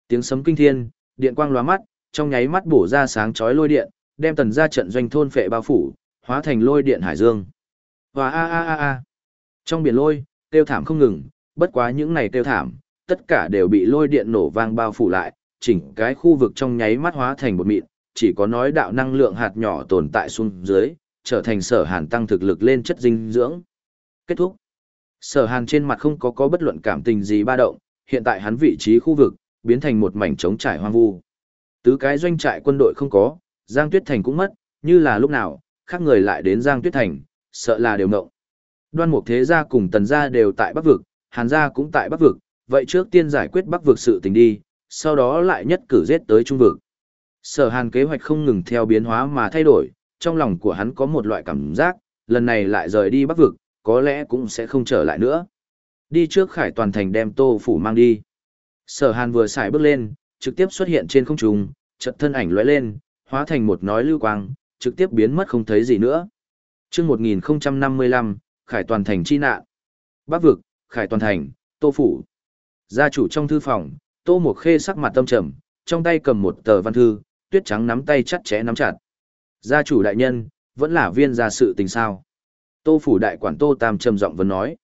Tiếng sấm kinh thiên, điện quang lóa mắt, trong nháy mắt bổ ra sáng chói lôi điện, đem tần ra trận doanh thôn phệ bao phủ, hóa thành lôi điện hải dương. Và a a a a. Trong biển lôi, tiêu thảm không ngừng, bất quá những này tiêu thảm, tất cả đều bị lôi điện nổ vang bao phủ lại, chỉnh cái khu vực trong nháy mắt hóa thành một mịn, chỉ có nói đạo năng lượng hạt nhỏ tồn tại xuống dưới, trở thành sở hàn tăng thực lực lên chất dinh dưỡng. Kết thúc. Sở hàn trên mặt không có có bất luận cảm tình gì ba động, hiện tại hắn vị trí khu vực, biến thành một mảnh trống trải hoang vu. Tứ cái doanh trại quân đội không có, Giang Tuyết Thành cũng mất, như là lúc nào, khác người lại đến Giang Tuyết Thành, sợ là đều ngộng. Đoan Mục Thế gia cùng Tần gia đều tại Bắc vực, Hàn gia cũng tại Bắc vực, vậy trước tiên giải quyết Bắc vực sự tình đi, sau đó lại nhất cử giết tới Trung vực. Sở Hàn kế hoạch không ngừng theo biến hóa mà thay đổi, trong lòng của hắn có một loại cảm giác, lần này lại rời đi Bắc vực, có lẽ cũng sẽ không trở lại nữa. Đi trước Khải Toàn Thành đem Tô Phủ mang đi. Sở Hàn vừa xài bước lên, trực tiếp xuất hiện trên không trung, chợt thân ảnh lóe lên, hóa thành một nói lưu quang, trực tiếp biến mất không thấy gì nữa. Chương 1055, Khải Toàn Thành chi nạn. Bắc vực, Khải Toàn Thành, Tô phủ. Gia chủ trong thư phòng, Tô Mộc Khê sắc mặt tâm trầm, trong tay cầm một tờ văn thư, tuyết trắng nắm tay chặt chẽ nắm chặt. Gia chủ đại nhân, vẫn là viên gia sự tình sao? Tô phủ đại quản Tô Tam trầm giọng vấn nói.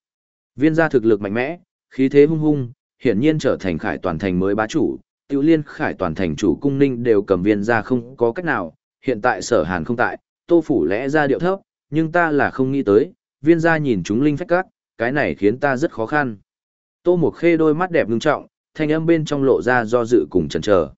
Viên gia thực lực mạnh mẽ, khí thế hung hung, hiển nhiên trở thành Khải Toàn Thành mới bá chủ, Tiểu Liên Khải toàn thành chủ cung ninh đều cầm viên gia không có cách nào, hiện tại sở hàn không tại, tô phủ lẽ ra điệu thấp, nhưng ta là không nghĩ tới, viên gia nhìn chúng linh phách các, cái này khiến ta rất khó khăn. Tô Mộc Khê đôi mắt đẹp ngưng trọng, thanh âm bên trong lộ ra do dự cùng chần chờ.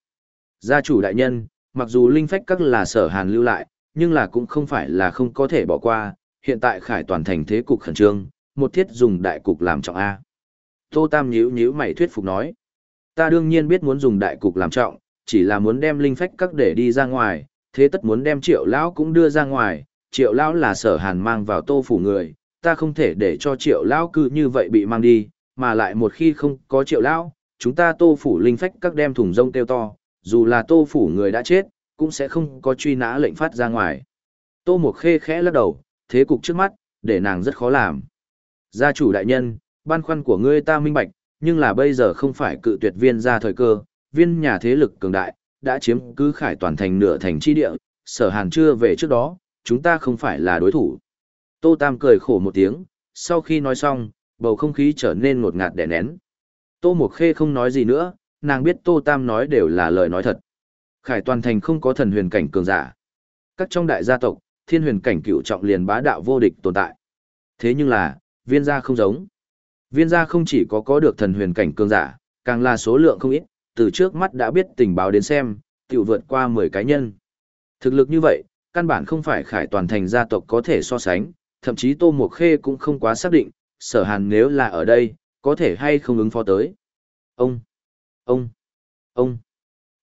Gia chủ đại nhân, mặc dù linh phách các là sở hàn lưu lại, nhưng là cũng không phải là không có thể bỏ qua, hiện tại khải toàn thành thế cục khẩn trương, một thiết dùng đại cục làm trọng A. Tô Tam nhíu nhíu mày thuyết phục nói. Ta đương nhiên biết muốn dùng đại cục làm trọng, chỉ là muốn đem linh phách các để đi ra ngoài, thế tất muốn đem triệu lão cũng đưa ra ngoài, triệu lão là sở hàn mang vào tô phủ người, ta không thể để cho triệu lão cứ như vậy bị mang đi, mà lại một khi không có triệu lão, chúng ta tô phủ linh phách các đem thùng rông tiêu to, dù là tô phủ người đã chết, cũng sẽ không có truy nã lệnh phát ra ngoài. Tô Mộc Khê khẽ lắc đầu, thế cục trước mắt, để nàng rất khó làm. Gia chủ đại nhân, băn khoăn của ngươi ta minh bạch, nhưng là bây giờ không phải cự tuyệt viên ra thời cơ, viên nhà thế lực cường đại, đã chiếm cứ khải toàn thành nửa thành chi địa, sở hàn chưa về trước đó, chúng ta không phải là đối thủ. Tô Tam cười khổ một tiếng, sau khi nói xong, bầu không khí trở nên ngột ngạt đè nén. Tô Mộc Khê không nói gì nữa, nàng biết Tô Tam nói đều là lời nói thật. Khải toàn thành không có thần huyền cảnh cường giả. Các trong đại gia tộc, thiên huyền cảnh cựu trọng liền bá đạo vô địch tồn tại. Thế nhưng là, viên gia không giống. Viên gia không chỉ có có được thần huyền cảnh cường giả, càng là số lượng không ít, từ trước mắt đã biết tình báo đến xem, tiểu vượt qua 10 cá nhân. Thực lực như vậy, căn bản không phải khải toàn thành gia tộc có thể so sánh, thậm chí Tô Mộc Khê cũng không quá xác định, sở hàn nếu là ở đây, có thể hay không ứng phó tới. Ông, ông, ông.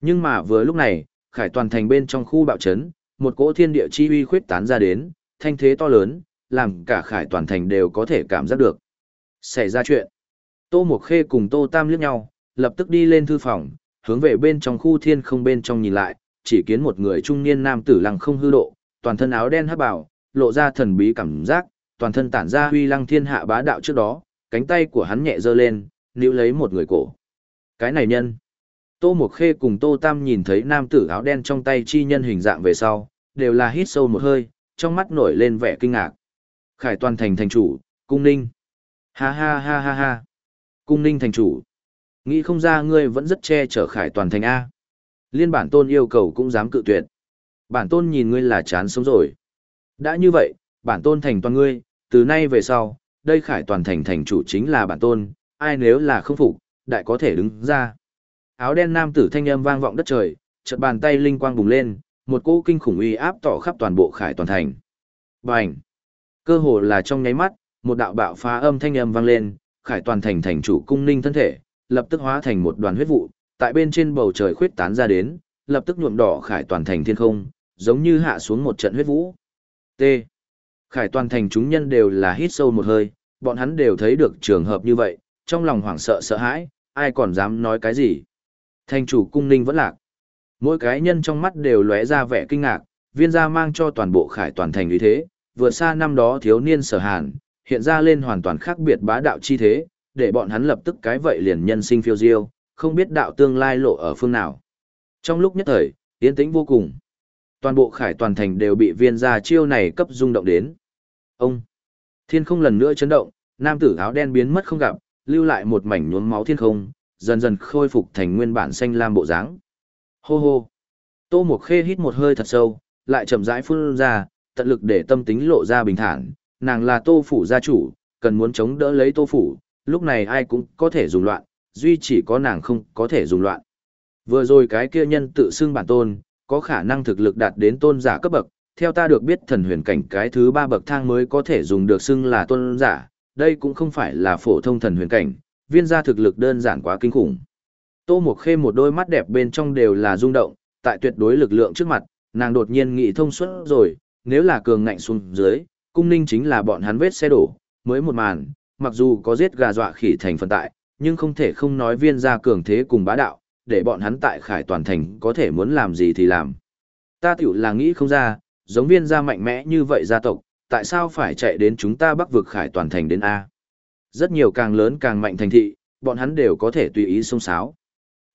Nhưng mà vừa lúc này, khải toàn thành bên trong khu bạo chấn, một cỗ thiên địa chi uy khuyết tán ra đến, thanh thế to lớn, làm cả khải toàn thành đều có thể cảm giác được. Xảy ra chuyện. Tô Mộc Khê cùng Tô Tam liếc nhau, lập tức đi lên thư phòng, hướng về bên trong khu thiên không bên trong nhìn lại, chỉ kiến một người trung niên nam tử lăng không hư độ, toàn thân áo đen hắc bảo, lộ ra thần bí cảm giác, toàn thân tản ra huy lăng thiên hạ bá đạo trước đó, cánh tay của hắn nhẹ giơ lên, níu lấy một người cổ. Cái này nhân. Tô Mộc Khê cùng Tô Tam nhìn thấy nam tử áo đen trong tay chi nhân hình dạng về sau, đều là hít sâu một hơi, trong mắt nổi lên vẻ kinh ngạc. Khải toàn thành thành chủ, cung ninh. Ha ha ha ha ha. Cung ninh thành chủ. Nghĩ không ra ngươi vẫn rất che chở khải toàn thành A. Liên bản tôn yêu cầu cũng dám cự tuyệt. Bản tôn nhìn ngươi là chán sống rồi. Đã như vậy, bản tôn thành toàn ngươi, từ nay về sau, đây khải toàn thành thành chủ chính là bản tôn, ai nếu là không phục, đại có thể đứng ra. Áo đen nam tử thanh âm vang vọng đất trời, chợt bàn tay linh quang bùng lên, một cỗ kinh khủng uy áp tỏ khắp toàn bộ khải toàn thành. Bành! Cơ hồ là trong nháy mắt, một đạo bạo phá âm thanh âm vang lên, khải toàn thành thành chủ cung ninh thân thể, lập tức hóa thành một đoàn huyết vụ, tại bên trên bầu trời khuyết tán ra đến, lập tức nhuộm đỏ khải toàn thành thiên không, giống như hạ xuống một trận huyết vũ. T. Khải toàn thành chúng nhân đều là hít sâu một hơi, bọn hắn đều thấy được trường hợp như vậy, trong lòng hoảng sợ sợ hãi, ai còn dám nói cái gì. Thành chủ cung ninh vẫn lạc. Mỗi cái nhân trong mắt đều lóe ra vẻ kinh ngạc, viên gia mang cho toàn bộ khải toàn thành như thế, vượt xa năm đó thiếu niên sở hàn, hiện ra lên hoàn toàn khác biệt bá đạo chi thế, để bọn hắn lập tức cái vậy liền nhân sinh phiêu diêu, không biết đạo tương lai lộ ở phương nào. Trong lúc nhất thời, yên tĩnh vô cùng. Toàn bộ khải toàn thành đều bị viên gia chiêu này cấp rung động đến. Ông! Thiên không lần nữa chấn động, nam tử áo đen biến mất không gặp, lưu lại một mảnh nhuốm máu thiên không, dần dần khôi phục thành nguyên bản xanh lam bộ dáng. Hô hô! Tô Mộc Khê hít một hơi thật sâu, lại chậm rãi phun ra, tận lực để tâm tính lộ ra bình thản, nàng là Tô phủ gia chủ, cần muốn chống đỡ lấy Tô phủ, lúc này ai cũng có thể dùng loạn, duy chỉ có nàng không có thể dùng loạn. Vừa rồi cái kia nhân tự xưng bản tôn, có khả năng thực lực đạt đến tôn giả cấp bậc, theo ta được biết thần huyền cảnh cái thứ ba bậc thang mới có thể dùng được xưng là tôn giả, đây cũng không phải là phổ thông thần huyền cảnh, viên gia thực lực đơn giản quá kinh khủng. Tô Mộc Khê một đôi mắt đẹp bên trong đều là rung động, tại tuyệt đối lực lượng trước mặt, nàng đột nhiên nghĩ thông suốt rồi, nếu là cường ngạnh xuống dưới, cung ninh chính là bọn hắn vết xe đổ, mới một màn, mặc dù có giết gà dọa khỉ thành phần tại, nhưng không thể không nói viên gia cường thế cùng bá đạo, để bọn hắn tại khải toàn thành có thể muốn làm gì thì làm. Ta tiểu là nghĩ không ra, giống viên gia mạnh mẽ như vậy gia tộc, tại sao phải chạy đến chúng ta bắc vực khải toàn thành đến A. Rất nhiều càng lớn càng mạnh thành thị, bọn hắn đều có thể tùy ý xông xáo.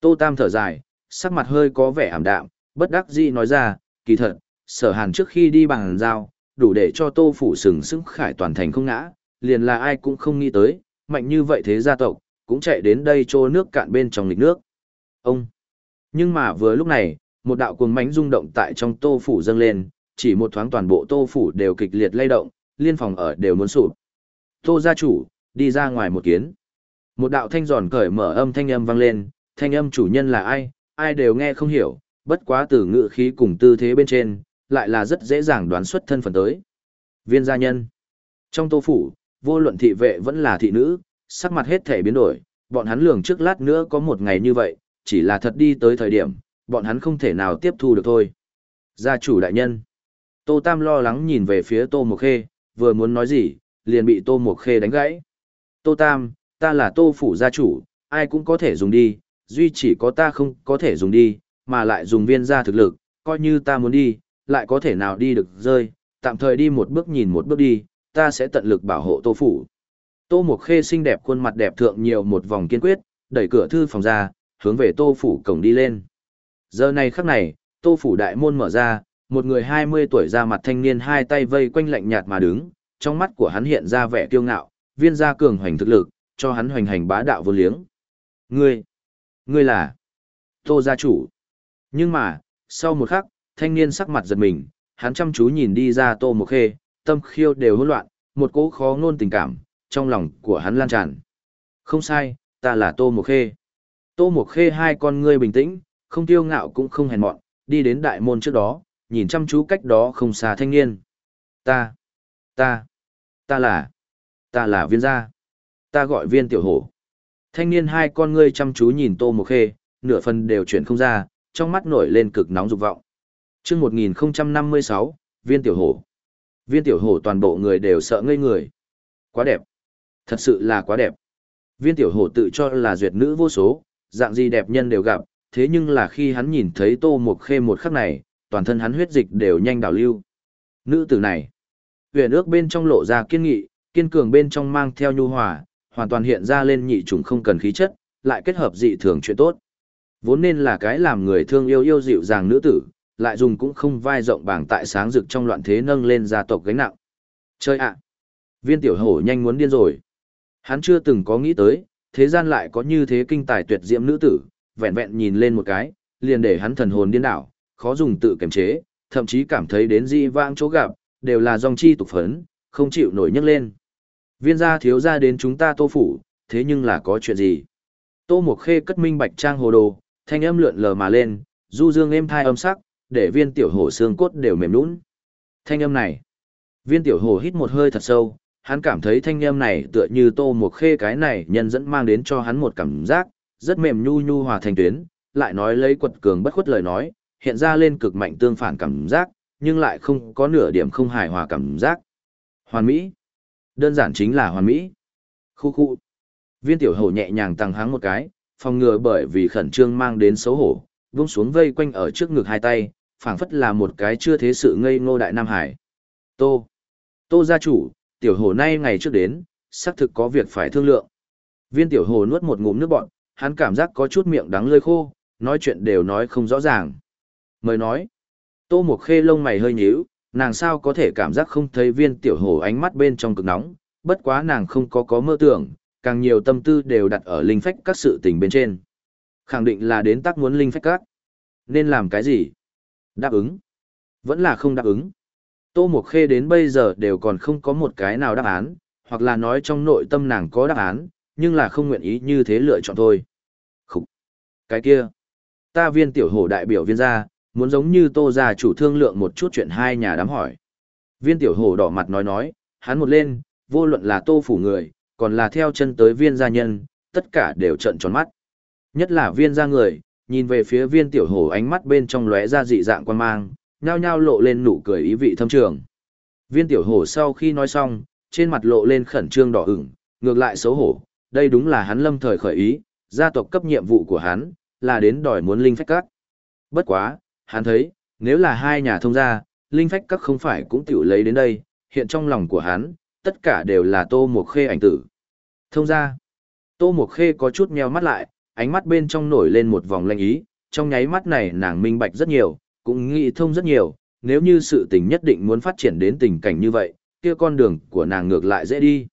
Tô Tam thở dài, sắc mặt hơi có vẻ ảm đạm, bất đắc dĩ nói ra, kỳ thật, sở hàn trước khi đi bằng giao, đủ để cho tô phủ sừng sững khải toàn thành không ngã, liền là ai cũng không nghĩ tới, mạnh như vậy thế gia tộc, cũng chạy đến đây trô nước cạn bên trong lịch nước. Ông! Nhưng mà vừa lúc này, một đạo cuồng mánh rung động tại trong tô phủ dâng lên, chỉ một thoáng toàn bộ tô phủ đều kịch liệt lay động, liên phòng ở đều muốn sụp. Tô gia chủ, đi ra ngoài một kiến. Một đạo thanh giòn cởi mở âm thanh âm vang lên, thanh âm chủ nhân là ai, ai đều nghe không hiểu, bất quá từ ngữ khí cùng tư thế bên trên, lại là rất dễ dàng đoán xuất thân phận tới. Viên gia nhân. Trong tô phủ, vô luận thị vệ vẫn là thị nữ, sắc mặt hết thể biến đổi, bọn hắn lường trước lát nữa có một ngày như vậy, chỉ là thật đi tới thời điểm, bọn hắn không thể nào tiếp thu được thôi. Gia chủ đại nhân. Tô Tam lo lắng nhìn về phía Tô Mộc Khê, vừa muốn nói gì, liền bị Tô Mộc Khê đánh gãy. Tô Tam, ta là Tô Phủ gia chủ, ai cũng có thể dùng đi, duy chỉ có ta không có thể dùng đi, mà lại dùng viên gia thực lực, coi như ta muốn đi, lại có thể nào đi được rơi, tạm thời đi một bước nhìn một bước đi, ta sẽ tận lực bảo hộ Tô Phủ. Tô Mộc Khê xinh đẹp khuôn mặt đẹp thượng nhiều một vòng kiên quyết, đẩy cửa thư phòng ra, hướng về Tô Phủ cổng đi lên. Giờ này khắc này, Tô Phủ đại môn mở ra, một người 20 tuổi ra mặt thanh niên hai tay vây quanh lạnh nhạt mà đứng, trong mắt của hắn hiện ra vẻ kiêu ngạo, viên gia cường hoành thực lực, cho hắn hoành hành bá đạo vô liếng. Ngươi, ngươi là Tô gia chủ. Nhưng mà, sau một khắc, thanh niên sắc mặt giật mình, hắn chăm chú nhìn đi ra Tô Mộc Khê, tâm khiêu đều hỗn loạn, một cỗ khó ngôn tình cảm, trong lòng của hắn lan tràn. Không sai, ta là Tô Mộc Khê. Tô Mộc Khê hai con ngươi bình tĩnh, không tiêu ngạo cũng không hèn mọn, đi đến đại môn trước đó, nhìn chăm chú cách đó không xa thanh niên. Ta, ta, ta là, ta là viên gia. Ta gọi viên tiểu hổ. Thanh niên hai con ngươi chăm chú nhìn Tô Mộc Khê, nửa phần đều chuyển không ra, trong mắt nổi lên cực nóng dục vọng. Trước 1056, viên tiểu hổ. Viên tiểu hổ toàn bộ người đều sợ ngây người. Quá đẹp. Thật sự là quá đẹp. Viên tiểu hổ tự cho là duyệt nữ vô số, dạng gì đẹp nhân đều gặp, thế nhưng là khi hắn nhìn thấy tô mộc khê một khắc này, toàn thân hắn huyết dịch đều nhanh đảo lưu. Nữ tử này, huyền ước bên trong lộ ra kiên nghị, kiên cường bên trong mang theo nhu hòa, hoàn toàn hiện ra lên nhị trùng không cần khí chất, lại kết hợp dị thường chuyện tốt. Vốn nên là cái làm người thương yêu yêu dịu dàng nữ tử, lại dùng cũng không vai rộng bảng tại sáng rực trong loạn thế nâng lên gia tộc gánh nặng. Chơi ạ! Viên tiểu hổ nhanh muốn điên rồi. Hắn chưa từng có nghĩ tới, thế gian lại có như thế kinh tài tuyệt diễm nữ tử, vẹn vẹn nhìn lên một cái, liền để hắn thần hồn điên đảo, khó dùng tự kiềm chế, thậm chí cảm thấy đến di vãng chỗ gặp, đều là dòng chi tục phấn, không chịu nổi nhấc lên. Viên gia thiếu gia đến chúng ta tô phủ, thế nhưng là có chuyện gì? Tô Mộc Khê cất minh bạch trang hồ đồ, thanh âm lượn lờ mà lên, du dương êm thai âm sắc, để viên tiểu hổ xương cốt đều mềm nũng. Thanh âm này, viên tiểu hổ hít một hơi thật sâu, hắn cảm thấy thanh âm này tựa như tô một khê cái này nhân dẫn mang đến cho hắn một cảm giác, rất mềm nhu nhu hòa thành tuyến, lại nói lấy quật cường bất khuất lời nói, hiện ra lên cực mạnh tương phản cảm giác, nhưng lại không có nửa điểm không hài hòa cảm giác. Hoàn mỹ. Đơn giản chính là hoàn mỹ. Khu khu. Viên tiểu hổ nhẹ nhàng tăng háng một cái, phòng ngừa bởi vì khẩn trương mang đến xấu hổ, vung xuống vây quanh ở trước ngực hai tay, phảng phất là một cái chưa thế sự ngây ngô đại Nam Hải. Tô. Tô gia chủ, tiểu hồ nay ngày trước đến, xác thực có việc phải thương lượng. Viên tiểu hồ nuốt một ngụm nước bọn, hắn cảm giác có chút miệng đắng lơi khô, nói chuyện đều nói không rõ ràng. Mời nói, tô một khê lông mày hơi nhíu, nàng sao có thể cảm giác không thấy viên tiểu hồ ánh mắt bên trong cực nóng, bất quá nàng không có có mơ tưởng, càng nhiều tâm tư đều đặt ở linh phách các sự tình bên trên. Khẳng định là đến tác muốn linh phách các. Nên làm cái gì? Đáp ứng. Vẫn là không đáp ứng. Tô Mộc Khê đến bây giờ đều còn không có một cái nào đáp án, hoặc là nói trong nội tâm nàng có đáp án, nhưng là không nguyện ý như thế lựa chọn thôi. Khúc! Cái kia! Ta viên tiểu hổ đại biểu viên gia, muốn giống như tô gia chủ thương lượng một chút chuyện hai nhà đám hỏi. Viên tiểu hổ đỏ mặt nói nói, hắn một lên, vô luận là tô phủ người, còn là theo chân tới viên gia nhân, tất cả đều trận tròn mắt. Nhất là viên gia người, nhìn về phía viên tiểu hổ ánh mắt bên trong lóe ra dị dạng quan mang, nhao nhao lộ lên nụ cười ý vị thâm trường. Viên tiểu hổ sau khi nói xong, trên mặt lộ lên khẩn trương đỏ ửng, ngược lại xấu hổ, đây đúng là hắn lâm thời khởi ý, gia tộc cấp nhiệm vụ của hắn, là đến đòi muốn linh phách các. Bất quá, hắn thấy, nếu là hai nhà thông gia, linh phách các không phải cũng tiểu lấy đến đây, hiện trong lòng của hắn, tất cả đều là tô một khê ảnh tử. Thông gia, tô một khê có chút meo mắt lại, ánh mắt bên trong nổi lên một vòng lanh ý, trong nháy mắt này nàng minh bạch rất nhiều, cũng nghĩ thông rất nhiều, nếu như sự tình nhất định muốn phát triển đến tình cảnh như vậy, kia con đường của nàng ngược lại dễ đi.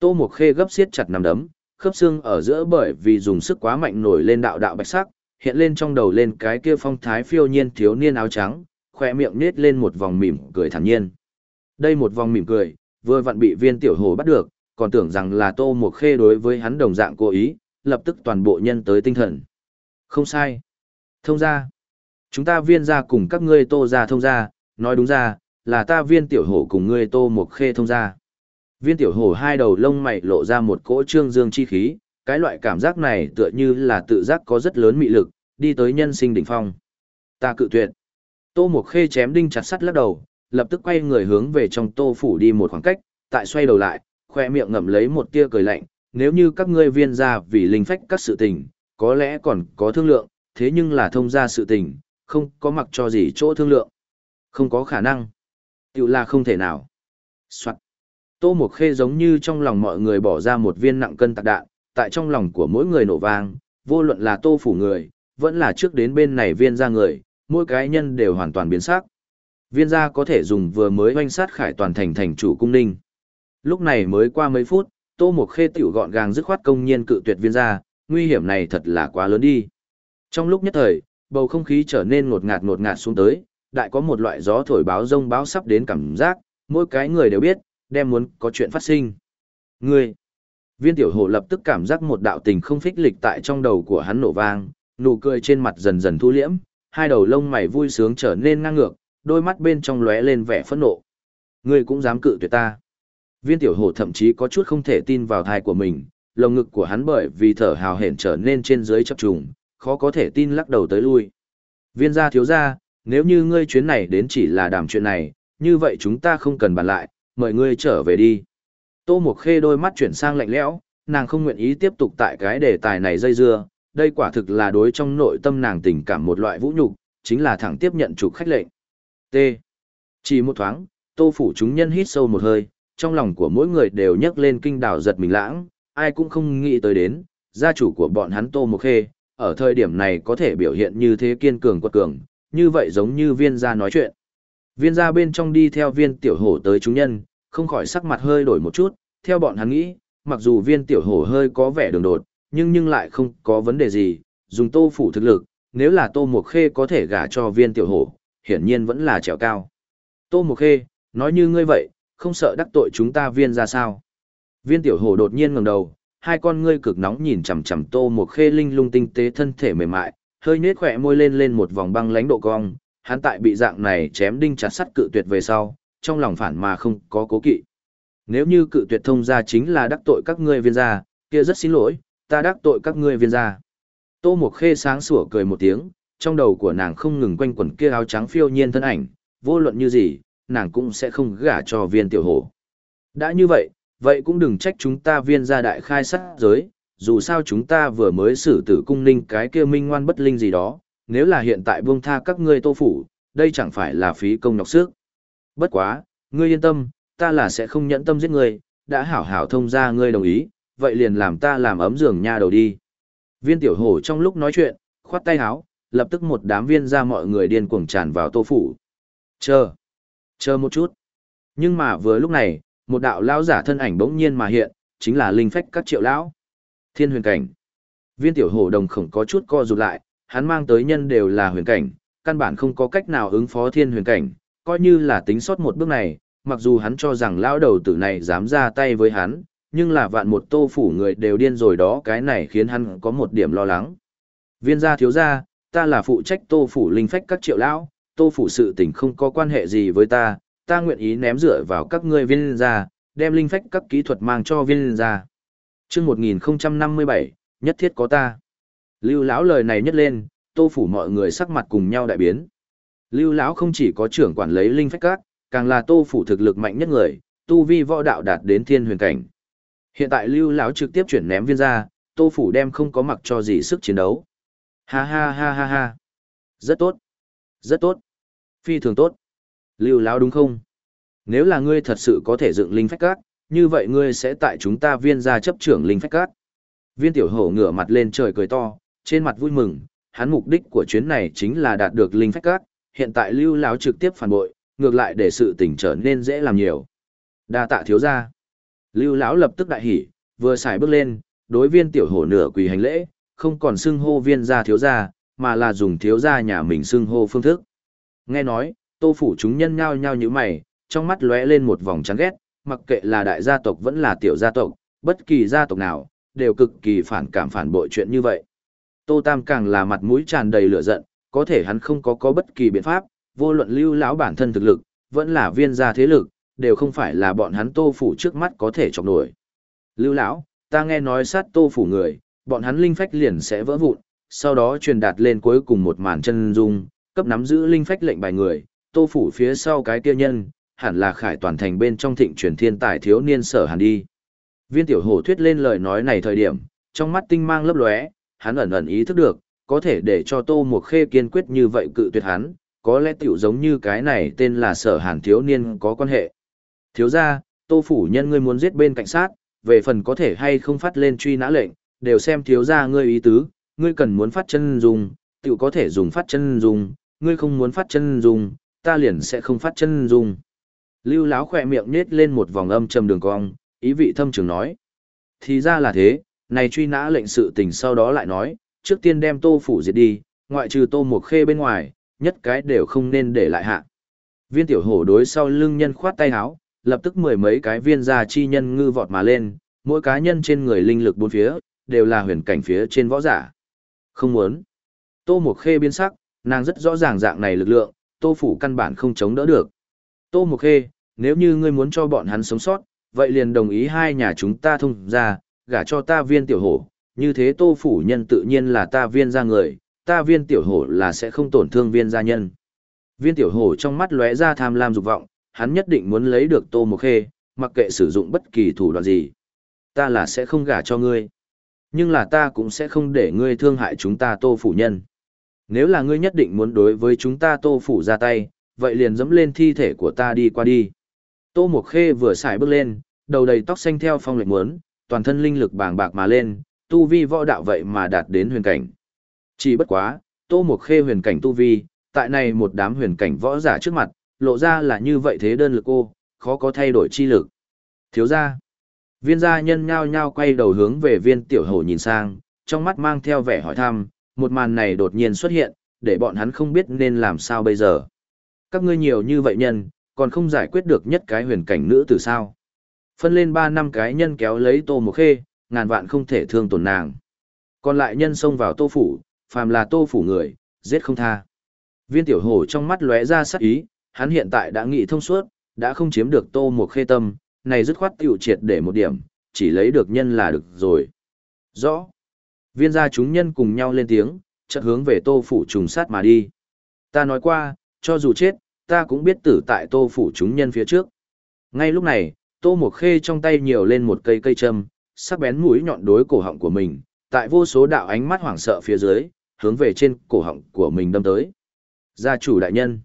Tô Mộc Khê gấp siết chặt nằm đấm, khớp xương ở giữa bởi vì dùng sức quá mạnh nổi lên đạo đạo bạch sắc, hiện lên trong đầu lên cái kia phong thái phiêu nhiên thiếu niên áo trắng, khỏe miệng nết lên một vòng mỉm cười thản nhiên. Đây một vòng mỉm cười, vừa vặn bị viên tiểu hồ bắt được, còn tưởng rằng là Tô Mộc Khê đối với hắn đồng dạng cố ý, lập tức toàn bộ nhân tới tinh thần. Không sai. Thông ra. Chúng ta viên ra cùng các ngươi tô ra thông ra, nói đúng ra, là ta viên tiểu hổ cùng ngươi tô một khê thông ra. Viên tiểu hổ hai đầu lông mày lộ ra một cỗ trương dương chi khí, cái loại cảm giác này tựa như là tự giác có rất lớn mị lực, đi tới nhân sinh đỉnh phong. Ta cự tuyệt. Tô một khê chém đinh chặt sắt lắc đầu, lập tức quay người hướng về trong tô phủ đi một khoảng cách, tại xoay đầu lại, khoe miệng ngậm lấy một tia cười lạnh, nếu như các ngươi viên ra vì linh phách các sự tình, có lẽ còn có thương lượng, thế nhưng là thông ra sự tình, không có mặc cho gì chỗ thương lượng. Không có khả năng. Tiểu là không thể nào. Soạn. Tô Mộc Khê giống như trong lòng mọi người bỏ ra một viên nặng cân tạc đạn, tại trong lòng của mỗi người nổ vang, vô luận là tô phủ người, vẫn là trước đến bên này viên ra người, mỗi cái nhân đều hoàn toàn biến sắc. Viên gia có thể dùng vừa mới oanh sát khải toàn thành thành chủ cung ninh. Lúc này mới qua mấy phút, Tô Mộc Khê tiểu gọn gàng dứt khoát công nhiên cự tuyệt viên ra nguy hiểm này thật là quá lớn đi. Trong lúc nhất thời, bầu không khí trở nên ngột ngạt ngột ngạt xuống tới, đại có một loại gió thổi báo rông báo sắp đến cảm giác, mỗi cái người đều biết, đem muốn có chuyện phát sinh. Ngươi! Viên tiểu hồ lập tức cảm giác một đạo tình không phích lịch tại trong đầu của hắn nổ vang, nụ cười trên mặt dần dần thu liễm, hai đầu lông mày vui sướng trở nên ngang ngược, đôi mắt bên trong lóe lên vẻ phẫn nộ. Ngươi cũng dám cự tuyệt ta. Viên tiểu hồ thậm chí có chút không thể tin vào thai của mình, lồng ngực của hắn bởi vì thở hào hển trở nên trên dưới chập trùng, khó có thể tin lắc đầu tới lui. Viên gia thiếu gia, nếu như ngươi chuyến này đến chỉ là đàm chuyện này, như vậy chúng ta không cần bàn lại, mời ngươi trở về đi. Tô Mộc Khê đôi mắt chuyển sang lạnh lẽo, nàng không nguyện ý tiếp tục tại cái đề tài này dây dưa, đây quả thực là đối trong nội tâm nàng tình cảm một loại vũ nhục, chính là thẳng tiếp nhận chủ khách lệnh. T. Chỉ một thoáng, Tô phủ chúng nhân hít sâu một hơi, trong lòng của mỗi người đều nhấc lên kinh đảo giật mình lãng, ai cũng không nghĩ tới đến, gia chủ của bọn hắn Tô Mộc Khê, ở thời điểm này có thể biểu hiện như thế kiên cường quật cường, như vậy giống như viên gia nói chuyện. Viên gia bên trong đi theo viên tiểu hổ tới chúng nhân, không khỏi sắc mặt hơi đổi một chút, theo bọn hắn nghĩ, mặc dù viên tiểu hổ hơi có vẻ đường đột, nhưng nhưng lại không có vấn đề gì, dùng tô phủ thực lực, nếu là tô mộc khê có thể gả cho viên tiểu hổ, hiển nhiên vẫn là trèo cao. Tô mộc khê, nói như ngươi vậy, không sợ đắc tội chúng ta viên ra sao. Viên tiểu hổ đột nhiên ngẩng đầu, hai con ngươi cực nóng nhìn chằm chằm tô một khê linh lung tinh tế thân thể mềm mại, hơi nết khỏe môi lên lên một vòng băng lãnh độ cong, hắn tại bị dạng này chém đinh chặt sắt cự tuyệt về sau, trong lòng phản mà không có cố kỵ. Nếu như cự tuyệt thông gia chính là đắc tội các ngươi viên gia, kia rất xin lỗi, ta đắc tội các ngươi viên gia. Tô Mộc Khê sáng sủa cười một tiếng, trong đầu của nàng không ngừng quanh quẩn kia áo trắng phiêu nhiên thân ảnh, vô luận như gì, nàng cũng sẽ không gả cho viên tiểu hổ. Đã như vậy, vậy cũng đừng trách chúng ta viên gia đại khai sát giới, dù sao chúng ta vừa mới xử tử cung ninh cái kia minh ngoan bất linh gì đó, nếu là hiện tại buông tha các ngươi tô phủ, đây chẳng phải là phí công nhọc sức. Bất quá, ngươi yên tâm, ta là sẽ không nhẫn tâm giết ngươi, đã hảo hảo thông ra ngươi đồng ý, vậy liền làm ta làm ấm giường nha đầu đi. Viên tiểu hổ trong lúc nói chuyện, khoát tay háo, lập tức một đám viên ra mọi người điên cuồng tràn vào tô phủ. Chờ, chờ một chút. Nhưng mà vừa lúc này, một đạo lão giả thân ảnh bỗng nhiên mà hiện, chính là linh phách các triệu lão. Thiên huyền cảnh. Viên tiểu hổ đồng khổng có chút co rụt lại, hắn mang tới nhân đều là huyền cảnh, căn bản không có cách nào ứng phó thiên huyền cảnh, coi như là tính sót một bước này, mặc dù hắn cho rằng lão đầu tử này dám ra tay với hắn, nhưng là vạn một tô phủ người đều điên rồi đó cái này khiến hắn có một điểm lo lắng. Viên gia thiếu gia, ta là phụ trách tô phủ linh phách các triệu lão, tô phủ sự tình không có quan hệ gì với ta, ta nguyện ý ném dựa vào các ngươi viên gia, đem linh phách các kỹ thuật mang cho viên gia. Chương 1057, nhất thiết có ta. Lưu lão lời này nhất lên, Tô phủ mọi người sắc mặt cùng nhau đại biến. Lưu lão không chỉ có trưởng quản lấy linh phách các, càng là Tô phủ thực lực mạnh nhất người, tu vi võ đạo đạt đến thiên huyền cảnh. Hiện tại Lưu lão trực tiếp chuyển ném viên ra, Tô phủ đem không có mặc cho gì sức chiến đấu. Ha ha ha ha ha. Rất tốt. Rất tốt. Phi thường tốt. Lưu lão đúng không? Nếu là ngươi thật sự có thể dựng linh phách cát, như vậy ngươi sẽ tại chúng ta viên gia chấp trưởng linh phách cát. Viên tiểu hổ ngửa mặt lên trời cười to, trên mặt vui mừng, hắn mục đích của chuyến này chính là đạt được linh phách cát. hiện tại lưu lão trực tiếp phản bội, ngược lại để sự tình trở nên dễ làm nhiều. Đa tạ thiếu gia. Lưu lão lập tức đại hỉ, vừa xài bước lên, đối viên tiểu hổ nửa quỳ hành lễ, không còn xưng hô viên gia thiếu gia, mà là dùng thiếu gia nhà mình xưng hô phương thức. Nghe nói, tô phủ chúng nhân nhao nhao như mày, trong mắt lóe lên một vòng chán ghét, mặc kệ là đại gia tộc vẫn là tiểu gia tộc, bất kỳ gia tộc nào, đều cực kỳ phản cảm phản bội chuyện như vậy. Tô Tam càng là mặt mũi tràn đầy lửa giận, có thể hắn không có có bất kỳ biện pháp, vô luận lưu lão bản thân thực lực, vẫn là viên gia thế lực, đều không phải là bọn hắn Tô phủ trước mắt có thể chọc nổi. Lưu lão, ta nghe nói sát Tô phủ người, bọn hắn linh phách liền sẽ vỡ vụn, sau đó truyền đạt lên cuối cùng một màn chân dung, cấp nắm giữ linh phách lệnh bài người, Tô phủ phía sau cái kia nhân, hẳn là khải toàn thành bên trong thịnh truyền thiên tài thiếu niên sở hàn đi. Viên tiểu hổ thuyết lên lời nói này thời điểm, trong mắt tinh mang lấp lóe, hắn ẩn ẩn ý thức được, có thể để cho Tô một Khê kiên quyết như vậy cự tuyệt hắn, có lẽ tiểu giống như cái này tên là sở hàn thiếu niên có quan hệ. Thiếu ra, Tô Phủ nhân ngươi muốn giết bên cảnh sát, về phần có thể hay không phát lên truy nã lệnh, đều xem thiếu ra ngươi ý tứ, ngươi cần muốn phát chân dùng, tiểu có thể dùng phát chân dùng, ngươi không muốn phát chân dung, ta liền sẽ không phát chân dung. Lưu Láo khỏe miệng nết lên một vòng âm trầm đường cong, ý vị thâm trường nói. Thì ra là thế, này truy nã lệnh sự tình sau đó lại nói, trước tiên đem tô phủ diệt đi, ngoại trừ tô một khê bên ngoài, nhất cái đều không nên để lại hạ. Viên tiểu hổ đối sau lưng nhân khoát tay áo, lập tức mười mấy cái viên gia chi nhân ngư vọt mà lên, mỗi cá nhân trên người linh lực bốn phía, đều là huyền cảnh phía trên võ giả. Không muốn. Tô một khê biến sắc, nàng rất rõ ràng dạng này lực lượng, tô phủ căn bản không chống đỡ được. Tô một khê, nếu như ngươi muốn cho bọn hắn sống sót, vậy liền đồng ý hai nhà chúng ta thông ra, gả cho ta viên tiểu hổ, như thế tô phủ nhân tự nhiên là ta viên gia người, ta viên tiểu hổ là sẽ không tổn thương viên gia nhân. Viên tiểu hổ trong mắt lóe ra tham lam dục vọng, hắn nhất định muốn lấy được tô một khê, mặc kệ sử dụng bất kỳ thủ đoạn gì. Ta là sẽ không gả cho ngươi. Nhưng là ta cũng sẽ không để ngươi thương hại chúng ta tô phủ nhân. Nếu là ngươi nhất định muốn đối với chúng ta tô phủ ra tay, vậy liền dẫm lên thi thể của ta đi qua đi. Tô Mộc Khê vừa xài bước lên, đầu đầy tóc xanh theo phong lệnh muốn, toàn thân linh lực bàng bạc mà lên, tu vi võ đạo vậy mà đạt đến huyền cảnh. Chỉ bất quá, Tô Mộc Khê huyền cảnh tu vi, tại này một đám huyền cảnh võ giả trước mặt, lộ ra là như vậy thế đơn lực ô, khó có thay đổi chi lực. Thiếu gia, viên gia nhân nhao nhao quay đầu hướng về viên tiểu hổ nhìn sang, trong mắt mang theo vẻ hỏi thăm, một màn này đột nhiên xuất hiện, để bọn hắn không biết nên làm sao bây giờ. Các ngươi nhiều như vậy nhân, còn không giải quyết được nhất cái huyền cảnh nữ từ sao. Phân lên ba năm cái nhân kéo lấy tô một khê, ngàn vạn không thể thương tổn nàng. Còn lại nhân xông vào tô phủ, phàm là tô phủ người, giết không tha. Viên tiểu hổ trong mắt lóe ra sắc ý, hắn hiện tại đã nghĩ thông suốt, đã không chiếm được tô một khê tâm, này dứt khoát tiểu triệt để một điểm, chỉ lấy được nhân là được rồi. Rõ. Viên gia chúng nhân cùng nhau lên tiếng, chợt hướng về tô phủ trùng sát mà đi. Ta nói qua, cho dù chết, ta cũng biết tử tại tô phủ chúng nhân phía trước. Ngay lúc này, tô một khê trong tay nhiều lên một cây cây châm, sắc bén mũi nhọn đối cổ họng của mình, tại vô số đạo ánh mắt hoảng sợ phía dưới, hướng về trên cổ họng của mình đâm tới. Gia chủ đại nhân,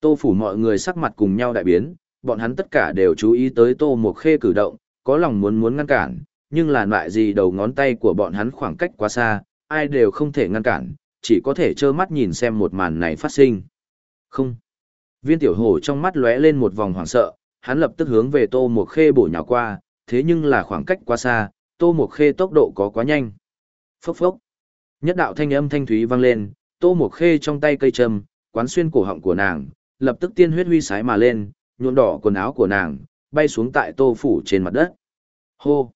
tô phủ mọi người sắc mặt cùng nhau đại biến, bọn hắn tất cả đều chú ý tới tô một khê cử động, có lòng muốn muốn ngăn cản, nhưng là loại gì đầu ngón tay của bọn hắn khoảng cách quá xa, ai đều không thể ngăn cản, chỉ có thể trơ mắt nhìn xem một màn này phát sinh. Không. Viên tiểu hổ trong mắt lóe lên một vòng hoảng sợ, hắn lập tức hướng về Tô Mộc Khê bổ nhào qua, thế nhưng là khoảng cách quá xa, Tô Mộc Khê tốc độ có quá nhanh. Phốc phốc. Nhất đạo thanh âm thanh thúy vang lên, Tô Mộc Khê trong tay cây châm, quán xuyên cổ họng của nàng, lập tức tiên huyết huy sái mà lên, nhuộm đỏ quần áo của nàng, bay xuống tại Tô phủ trên mặt đất. Hô.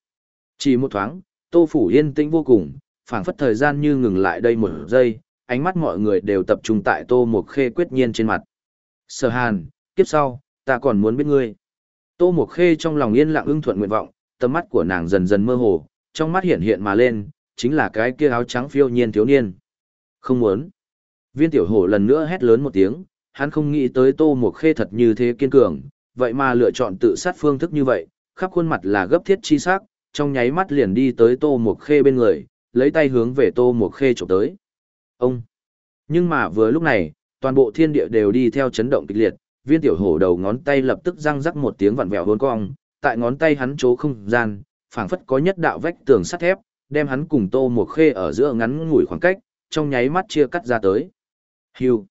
Chỉ một thoáng, Tô phủ yên tĩnh vô cùng, phảng phất thời gian như ngừng lại đây một giây, ánh mắt mọi người đều tập trung tại Tô Mộc Khê quyết nhiên trên mặt. Sở Hàn, kiếp sau, ta còn muốn biết ngươi. Tô Mộc Khê trong lòng yên lặng ưng thuận nguyện vọng, tầm mắt của nàng dần dần mơ hồ, trong mắt hiện hiện mà lên, chính là cái kia áo trắng phiêu nhiên thiếu niên. Không muốn. Viên tiểu hổ lần nữa hét lớn một tiếng, hắn không nghĩ tới Tô Mộc Khê thật như thế kiên cường, vậy mà lựa chọn tự sát phương thức như vậy, khắp khuôn mặt là gấp thiết chi sắc, trong nháy mắt liền đi tới Tô Mộc Khê bên người, lấy tay hướng về Tô Mộc Khê chụp tới. Ông! Nhưng mà vừa lúc này, toàn bộ thiên địa đều đi theo chấn động kịch liệt, viên tiểu hổ đầu ngón tay lập tức răng rắc một tiếng vặn vẹo hôn cong, tại ngón tay hắn chỗ không gian, phảng phất có nhất đạo vách tường sắt thép, đem hắn cùng Tô Mộc Khê ở giữa ngắn ngủi khoảng cách, trong nháy mắt chia cắt ra tới. Hưu.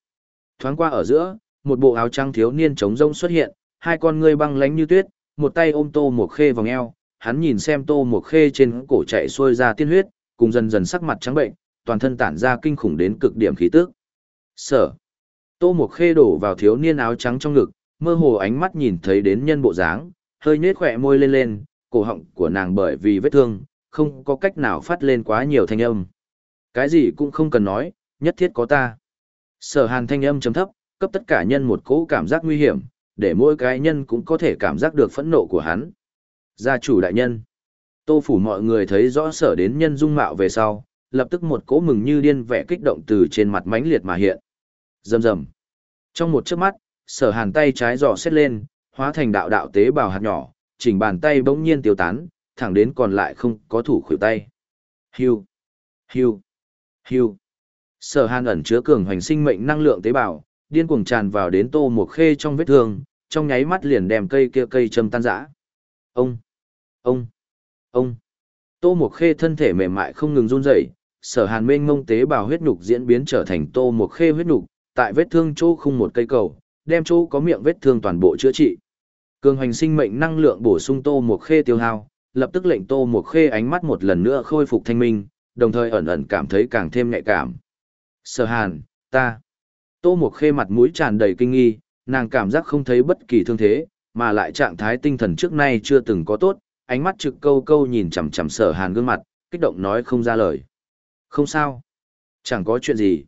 Thoáng qua ở giữa, một bộ áo trắng thiếu niên trống rông xuất hiện, hai con ngươi băng lánh như tuyết, một tay ôm Tô Mộc Khê vòng eo, hắn nhìn xem Tô Mộc Khê trên cổ chạy xuôi ra tiên huyết, cùng dần dần sắc mặt trắng bệnh, toàn thân tản ra kinh khủng đến cực điểm khí tức. Sở. Tô Mộc Khê đổ vào thiếu niên áo trắng trong ngực, mơ hồ ánh mắt nhìn thấy đến nhân bộ dáng, hơi nhếch khỏe môi lên lên, cổ họng của nàng bởi vì vết thương, không có cách nào phát lên quá nhiều thanh âm. Cái gì cũng không cần nói, nhất thiết có ta. Sở hàn thanh âm chấm thấp, cấp tất cả nhân một cỗ cảm giác nguy hiểm, để mỗi cái nhân cũng có thể cảm giác được phẫn nộ của hắn. Gia chủ đại nhân. Tô phủ mọi người thấy rõ sở đến nhân dung mạo về sau, lập tức một cỗ mừng như điên vẻ kích động từ trên mặt mãnh liệt mà hiện. Rầm rầm. Trong một chớp mắt, sở hàn tay trái dò xét lên, hóa thành đạo đạo tế bào hạt nhỏ, chỉnh bàn tay bỗng nhiên tiêu tán, thẳng đến còn lại không có thủ khuỷu tay. Hưu. Hưu. Hưu. Sở hàn ẩn chứa cường hoành sinh mệnh năng lượng tế bào, điên cuồng tràn vào đến tô một khê trong vết thương, trong nháy mắt liền đem cây kia cây châm tan rã. Ông. Ông. Ông. Tô một khê thân thể mềm mại không ngừng run rẩy, sở hàn mênh ngông tế bào huyết nhục diễn biến trở thành tô một khê huyết nhục, tại vết thương chỗ khung một cây cầu, đem chỗ có miệng vết thương toàn bộ chữa trị. Cường hoành sinh mệnh năng lượng bổ sung tô một khê tiêu hao, lập tức lệnh tô một khê ánh mắt một lần nữa khôi phục thanh minh, đồng thời ẩn ẩn cảm thấy càng thêm nhạy cảm. Sở hàn, ta. Tô một khê mặt mũi tràn đầy kinh nghi, nàng cảm giác không thấy bất kỳ thương thế, mà lại trạng thái tinh thần trước nay chưa từng có tốt, ánh mắt trực câu câu nhìn chằm chằm sở hàn gương mặt, kích động nói không ra lời. Không sao. Chẳng có chuyện gì.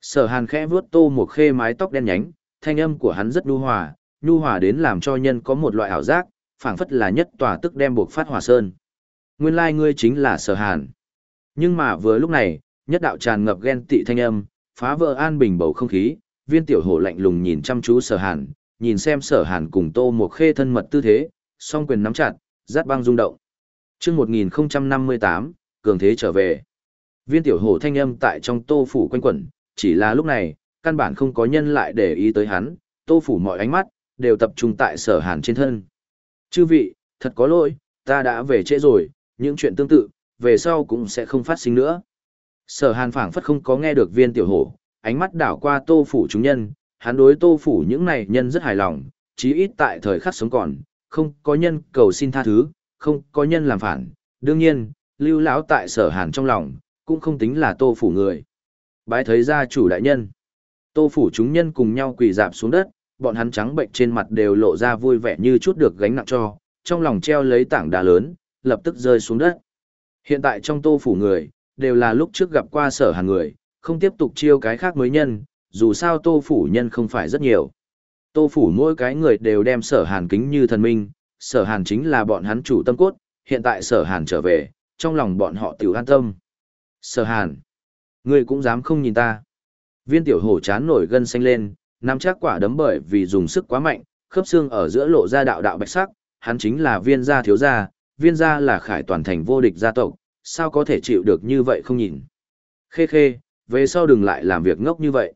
Sở hàn khẽ vuốt tô một khê mái tóc đen nhánh, thanh âm của hắn rất nhu hòa, nhu hòa đến làm cho nhân có một loại ảo giác, phảng phất là nhất tòa tức đem buộc phát hòa sơn. Nguyên lai ngươi chính là sở hàn. Nhưng mà vừa lúc này, nhất đạo tràn ngập ghen tị thanh âm, phá vỡ an bình bầu không khí, viên tiểu hổ lạnh lùng nhìn chăm chú sở hàn, nhìn xem sở hàn cùng tô một khê thân mật tư thế, song quyền nắm chặt, rát băng rung động. chương 1058, cường thế trở về. Viên tiểu hổ thanh âm tại trong tô phủ quanh quẩn, chỉ là lúc này, căn bản không có nhân lại để ý tới hắn, tô phủ mọi ánh mắt, đều tập trung tại sở hàn trên thân. Chư vị, thật có lỗi, ta đã về trễ rồi, những chuyện tương tự, về sau cũng sẽ không phát sinh nữa. Sở hàn phảng phất không có nghe được viên tiểu hổ, ánh mắt đảo qua tô phủ chúng nhân, hắn đối tô phủ những này nhân rất hài lòng, chí ít tại thời khắc sống còn, không có nhân cầu xin tha thứ, không có nhân làm phản, đương nhiên, lưu lão tại sở hàn trong lòng, cũng không tính là tô phủ người. Bái thấy gia chủ đại nhân. Tô phủ chúng nhân cùng nhau quỳ dạp xuống đất, bọn hắn trắng bệnh trên mặt đều lộ ra vui vẻ như chút được gánh nặng cho, trong lòng treo lấy tảng đá lớn, lập tức rơi xuống đất. Hiện tại trong tô phủ người, đều là lúc trước gặp qua sở hàn người, không tiếp tục chiêu cái khác mới nhân, dù sao tô phủ nhân không phải rất nhiều. Tô phủ mỗi cái người đều đem sở hàn kính như thần minh, sở hàn chính là bọn hắn chủ tâm cốt, hiện tại sở hàn trở về, trong lòng bọn họ tiểu an tâm. Sở hàn, ngươi cũng dám không nhìn ta. Viên tiểu hổ chán nổi gân xanh lên, nắm chắc quả đấm bởi vì dùng sức quá mạnh, khớp xương ở giữa lộ ra đạo đạo bạch sắc, hắn chính là viên gia thiếu gia, viên gia là khải toàn thành vô địch gia tộc, sao có thể chịu được như vậy không nhìn. Khê khê, về sau đừng lại làm việc ngốc như vậy.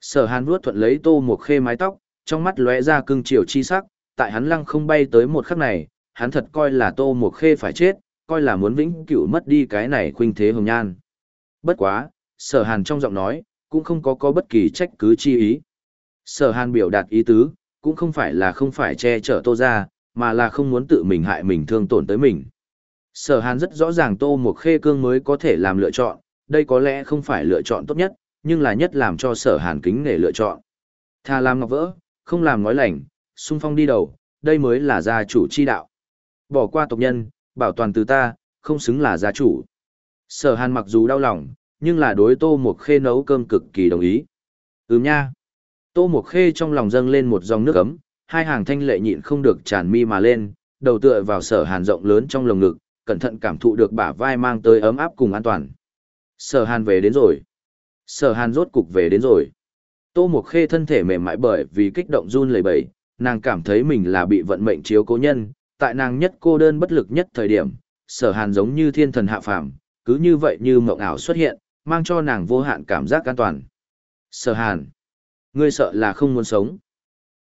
Sở hàn vuốt thuận lấy tô một khê mái tóc, trong mắt lóe ra cưng chiều chi sắc, tại hắn lăng không bay tới một khắc này, hắn thật coi là tô một khê phải chết, coi là muốn vĩnh cửu mất đi cái này khuynh thế hồng nhan. bất quá, sở hàn trong giọng nói, cũng không có có bất kỳ trách cứ chi ý. Sở hàn biểu đạt ý tứ, cũng không phải là không phải che chở tô ra, mà là không muốn tự mình hại mình thương tổn tới mình. Sở hàn rất rõ ràng tô một khê cương mới có thể làm lựa chọn, đây có lẽ không phải lựa chọn tốt nhất, nhưng là nhất làm cho sở hàn kính nể lựa chọn. Tha làm ngọc vỡ, không làm nói lành, xung phong đi đầu, đây mới là gia chủ chi đạo. Bỏ qua tộc nhân, bảo toàn từ ta, không xứng là gia chủ. Sở hàn mặc dù đau lòng, nhưng là đối tô một khê nấu cơm cực kỳ đồng ý. Ừm nha. Tô một khê trong lòng dâng lên một dòng nước ấm, hai hàng thanh lệ nhịn không được tràn mi mà lên, đầu tựa vào sở hàn rộng lớn trong lồng ngực, cẩn thận cảm thụ được bả vai mang tới ấm áp cùng an toàn. Sở hàn về đến rồi. Sở hàn rốt cục về đến rồi. Tô Mộc Khê thân thể mềm mại bởi vì kích động run lẩy bẩy, nàng cảm thấy mình là bị vận mệnh chiếu cố nhân, tại nàng nhất cô đơn bất lực nhất thời điểm, sở hàn giống như thiên thần hạ phàm, cứ như vậy như mộng ảo xuất hiện, mang cho nàng vô hạn cảm giác an toàn. Sở hàn, ngươi sợ là không muốn sống.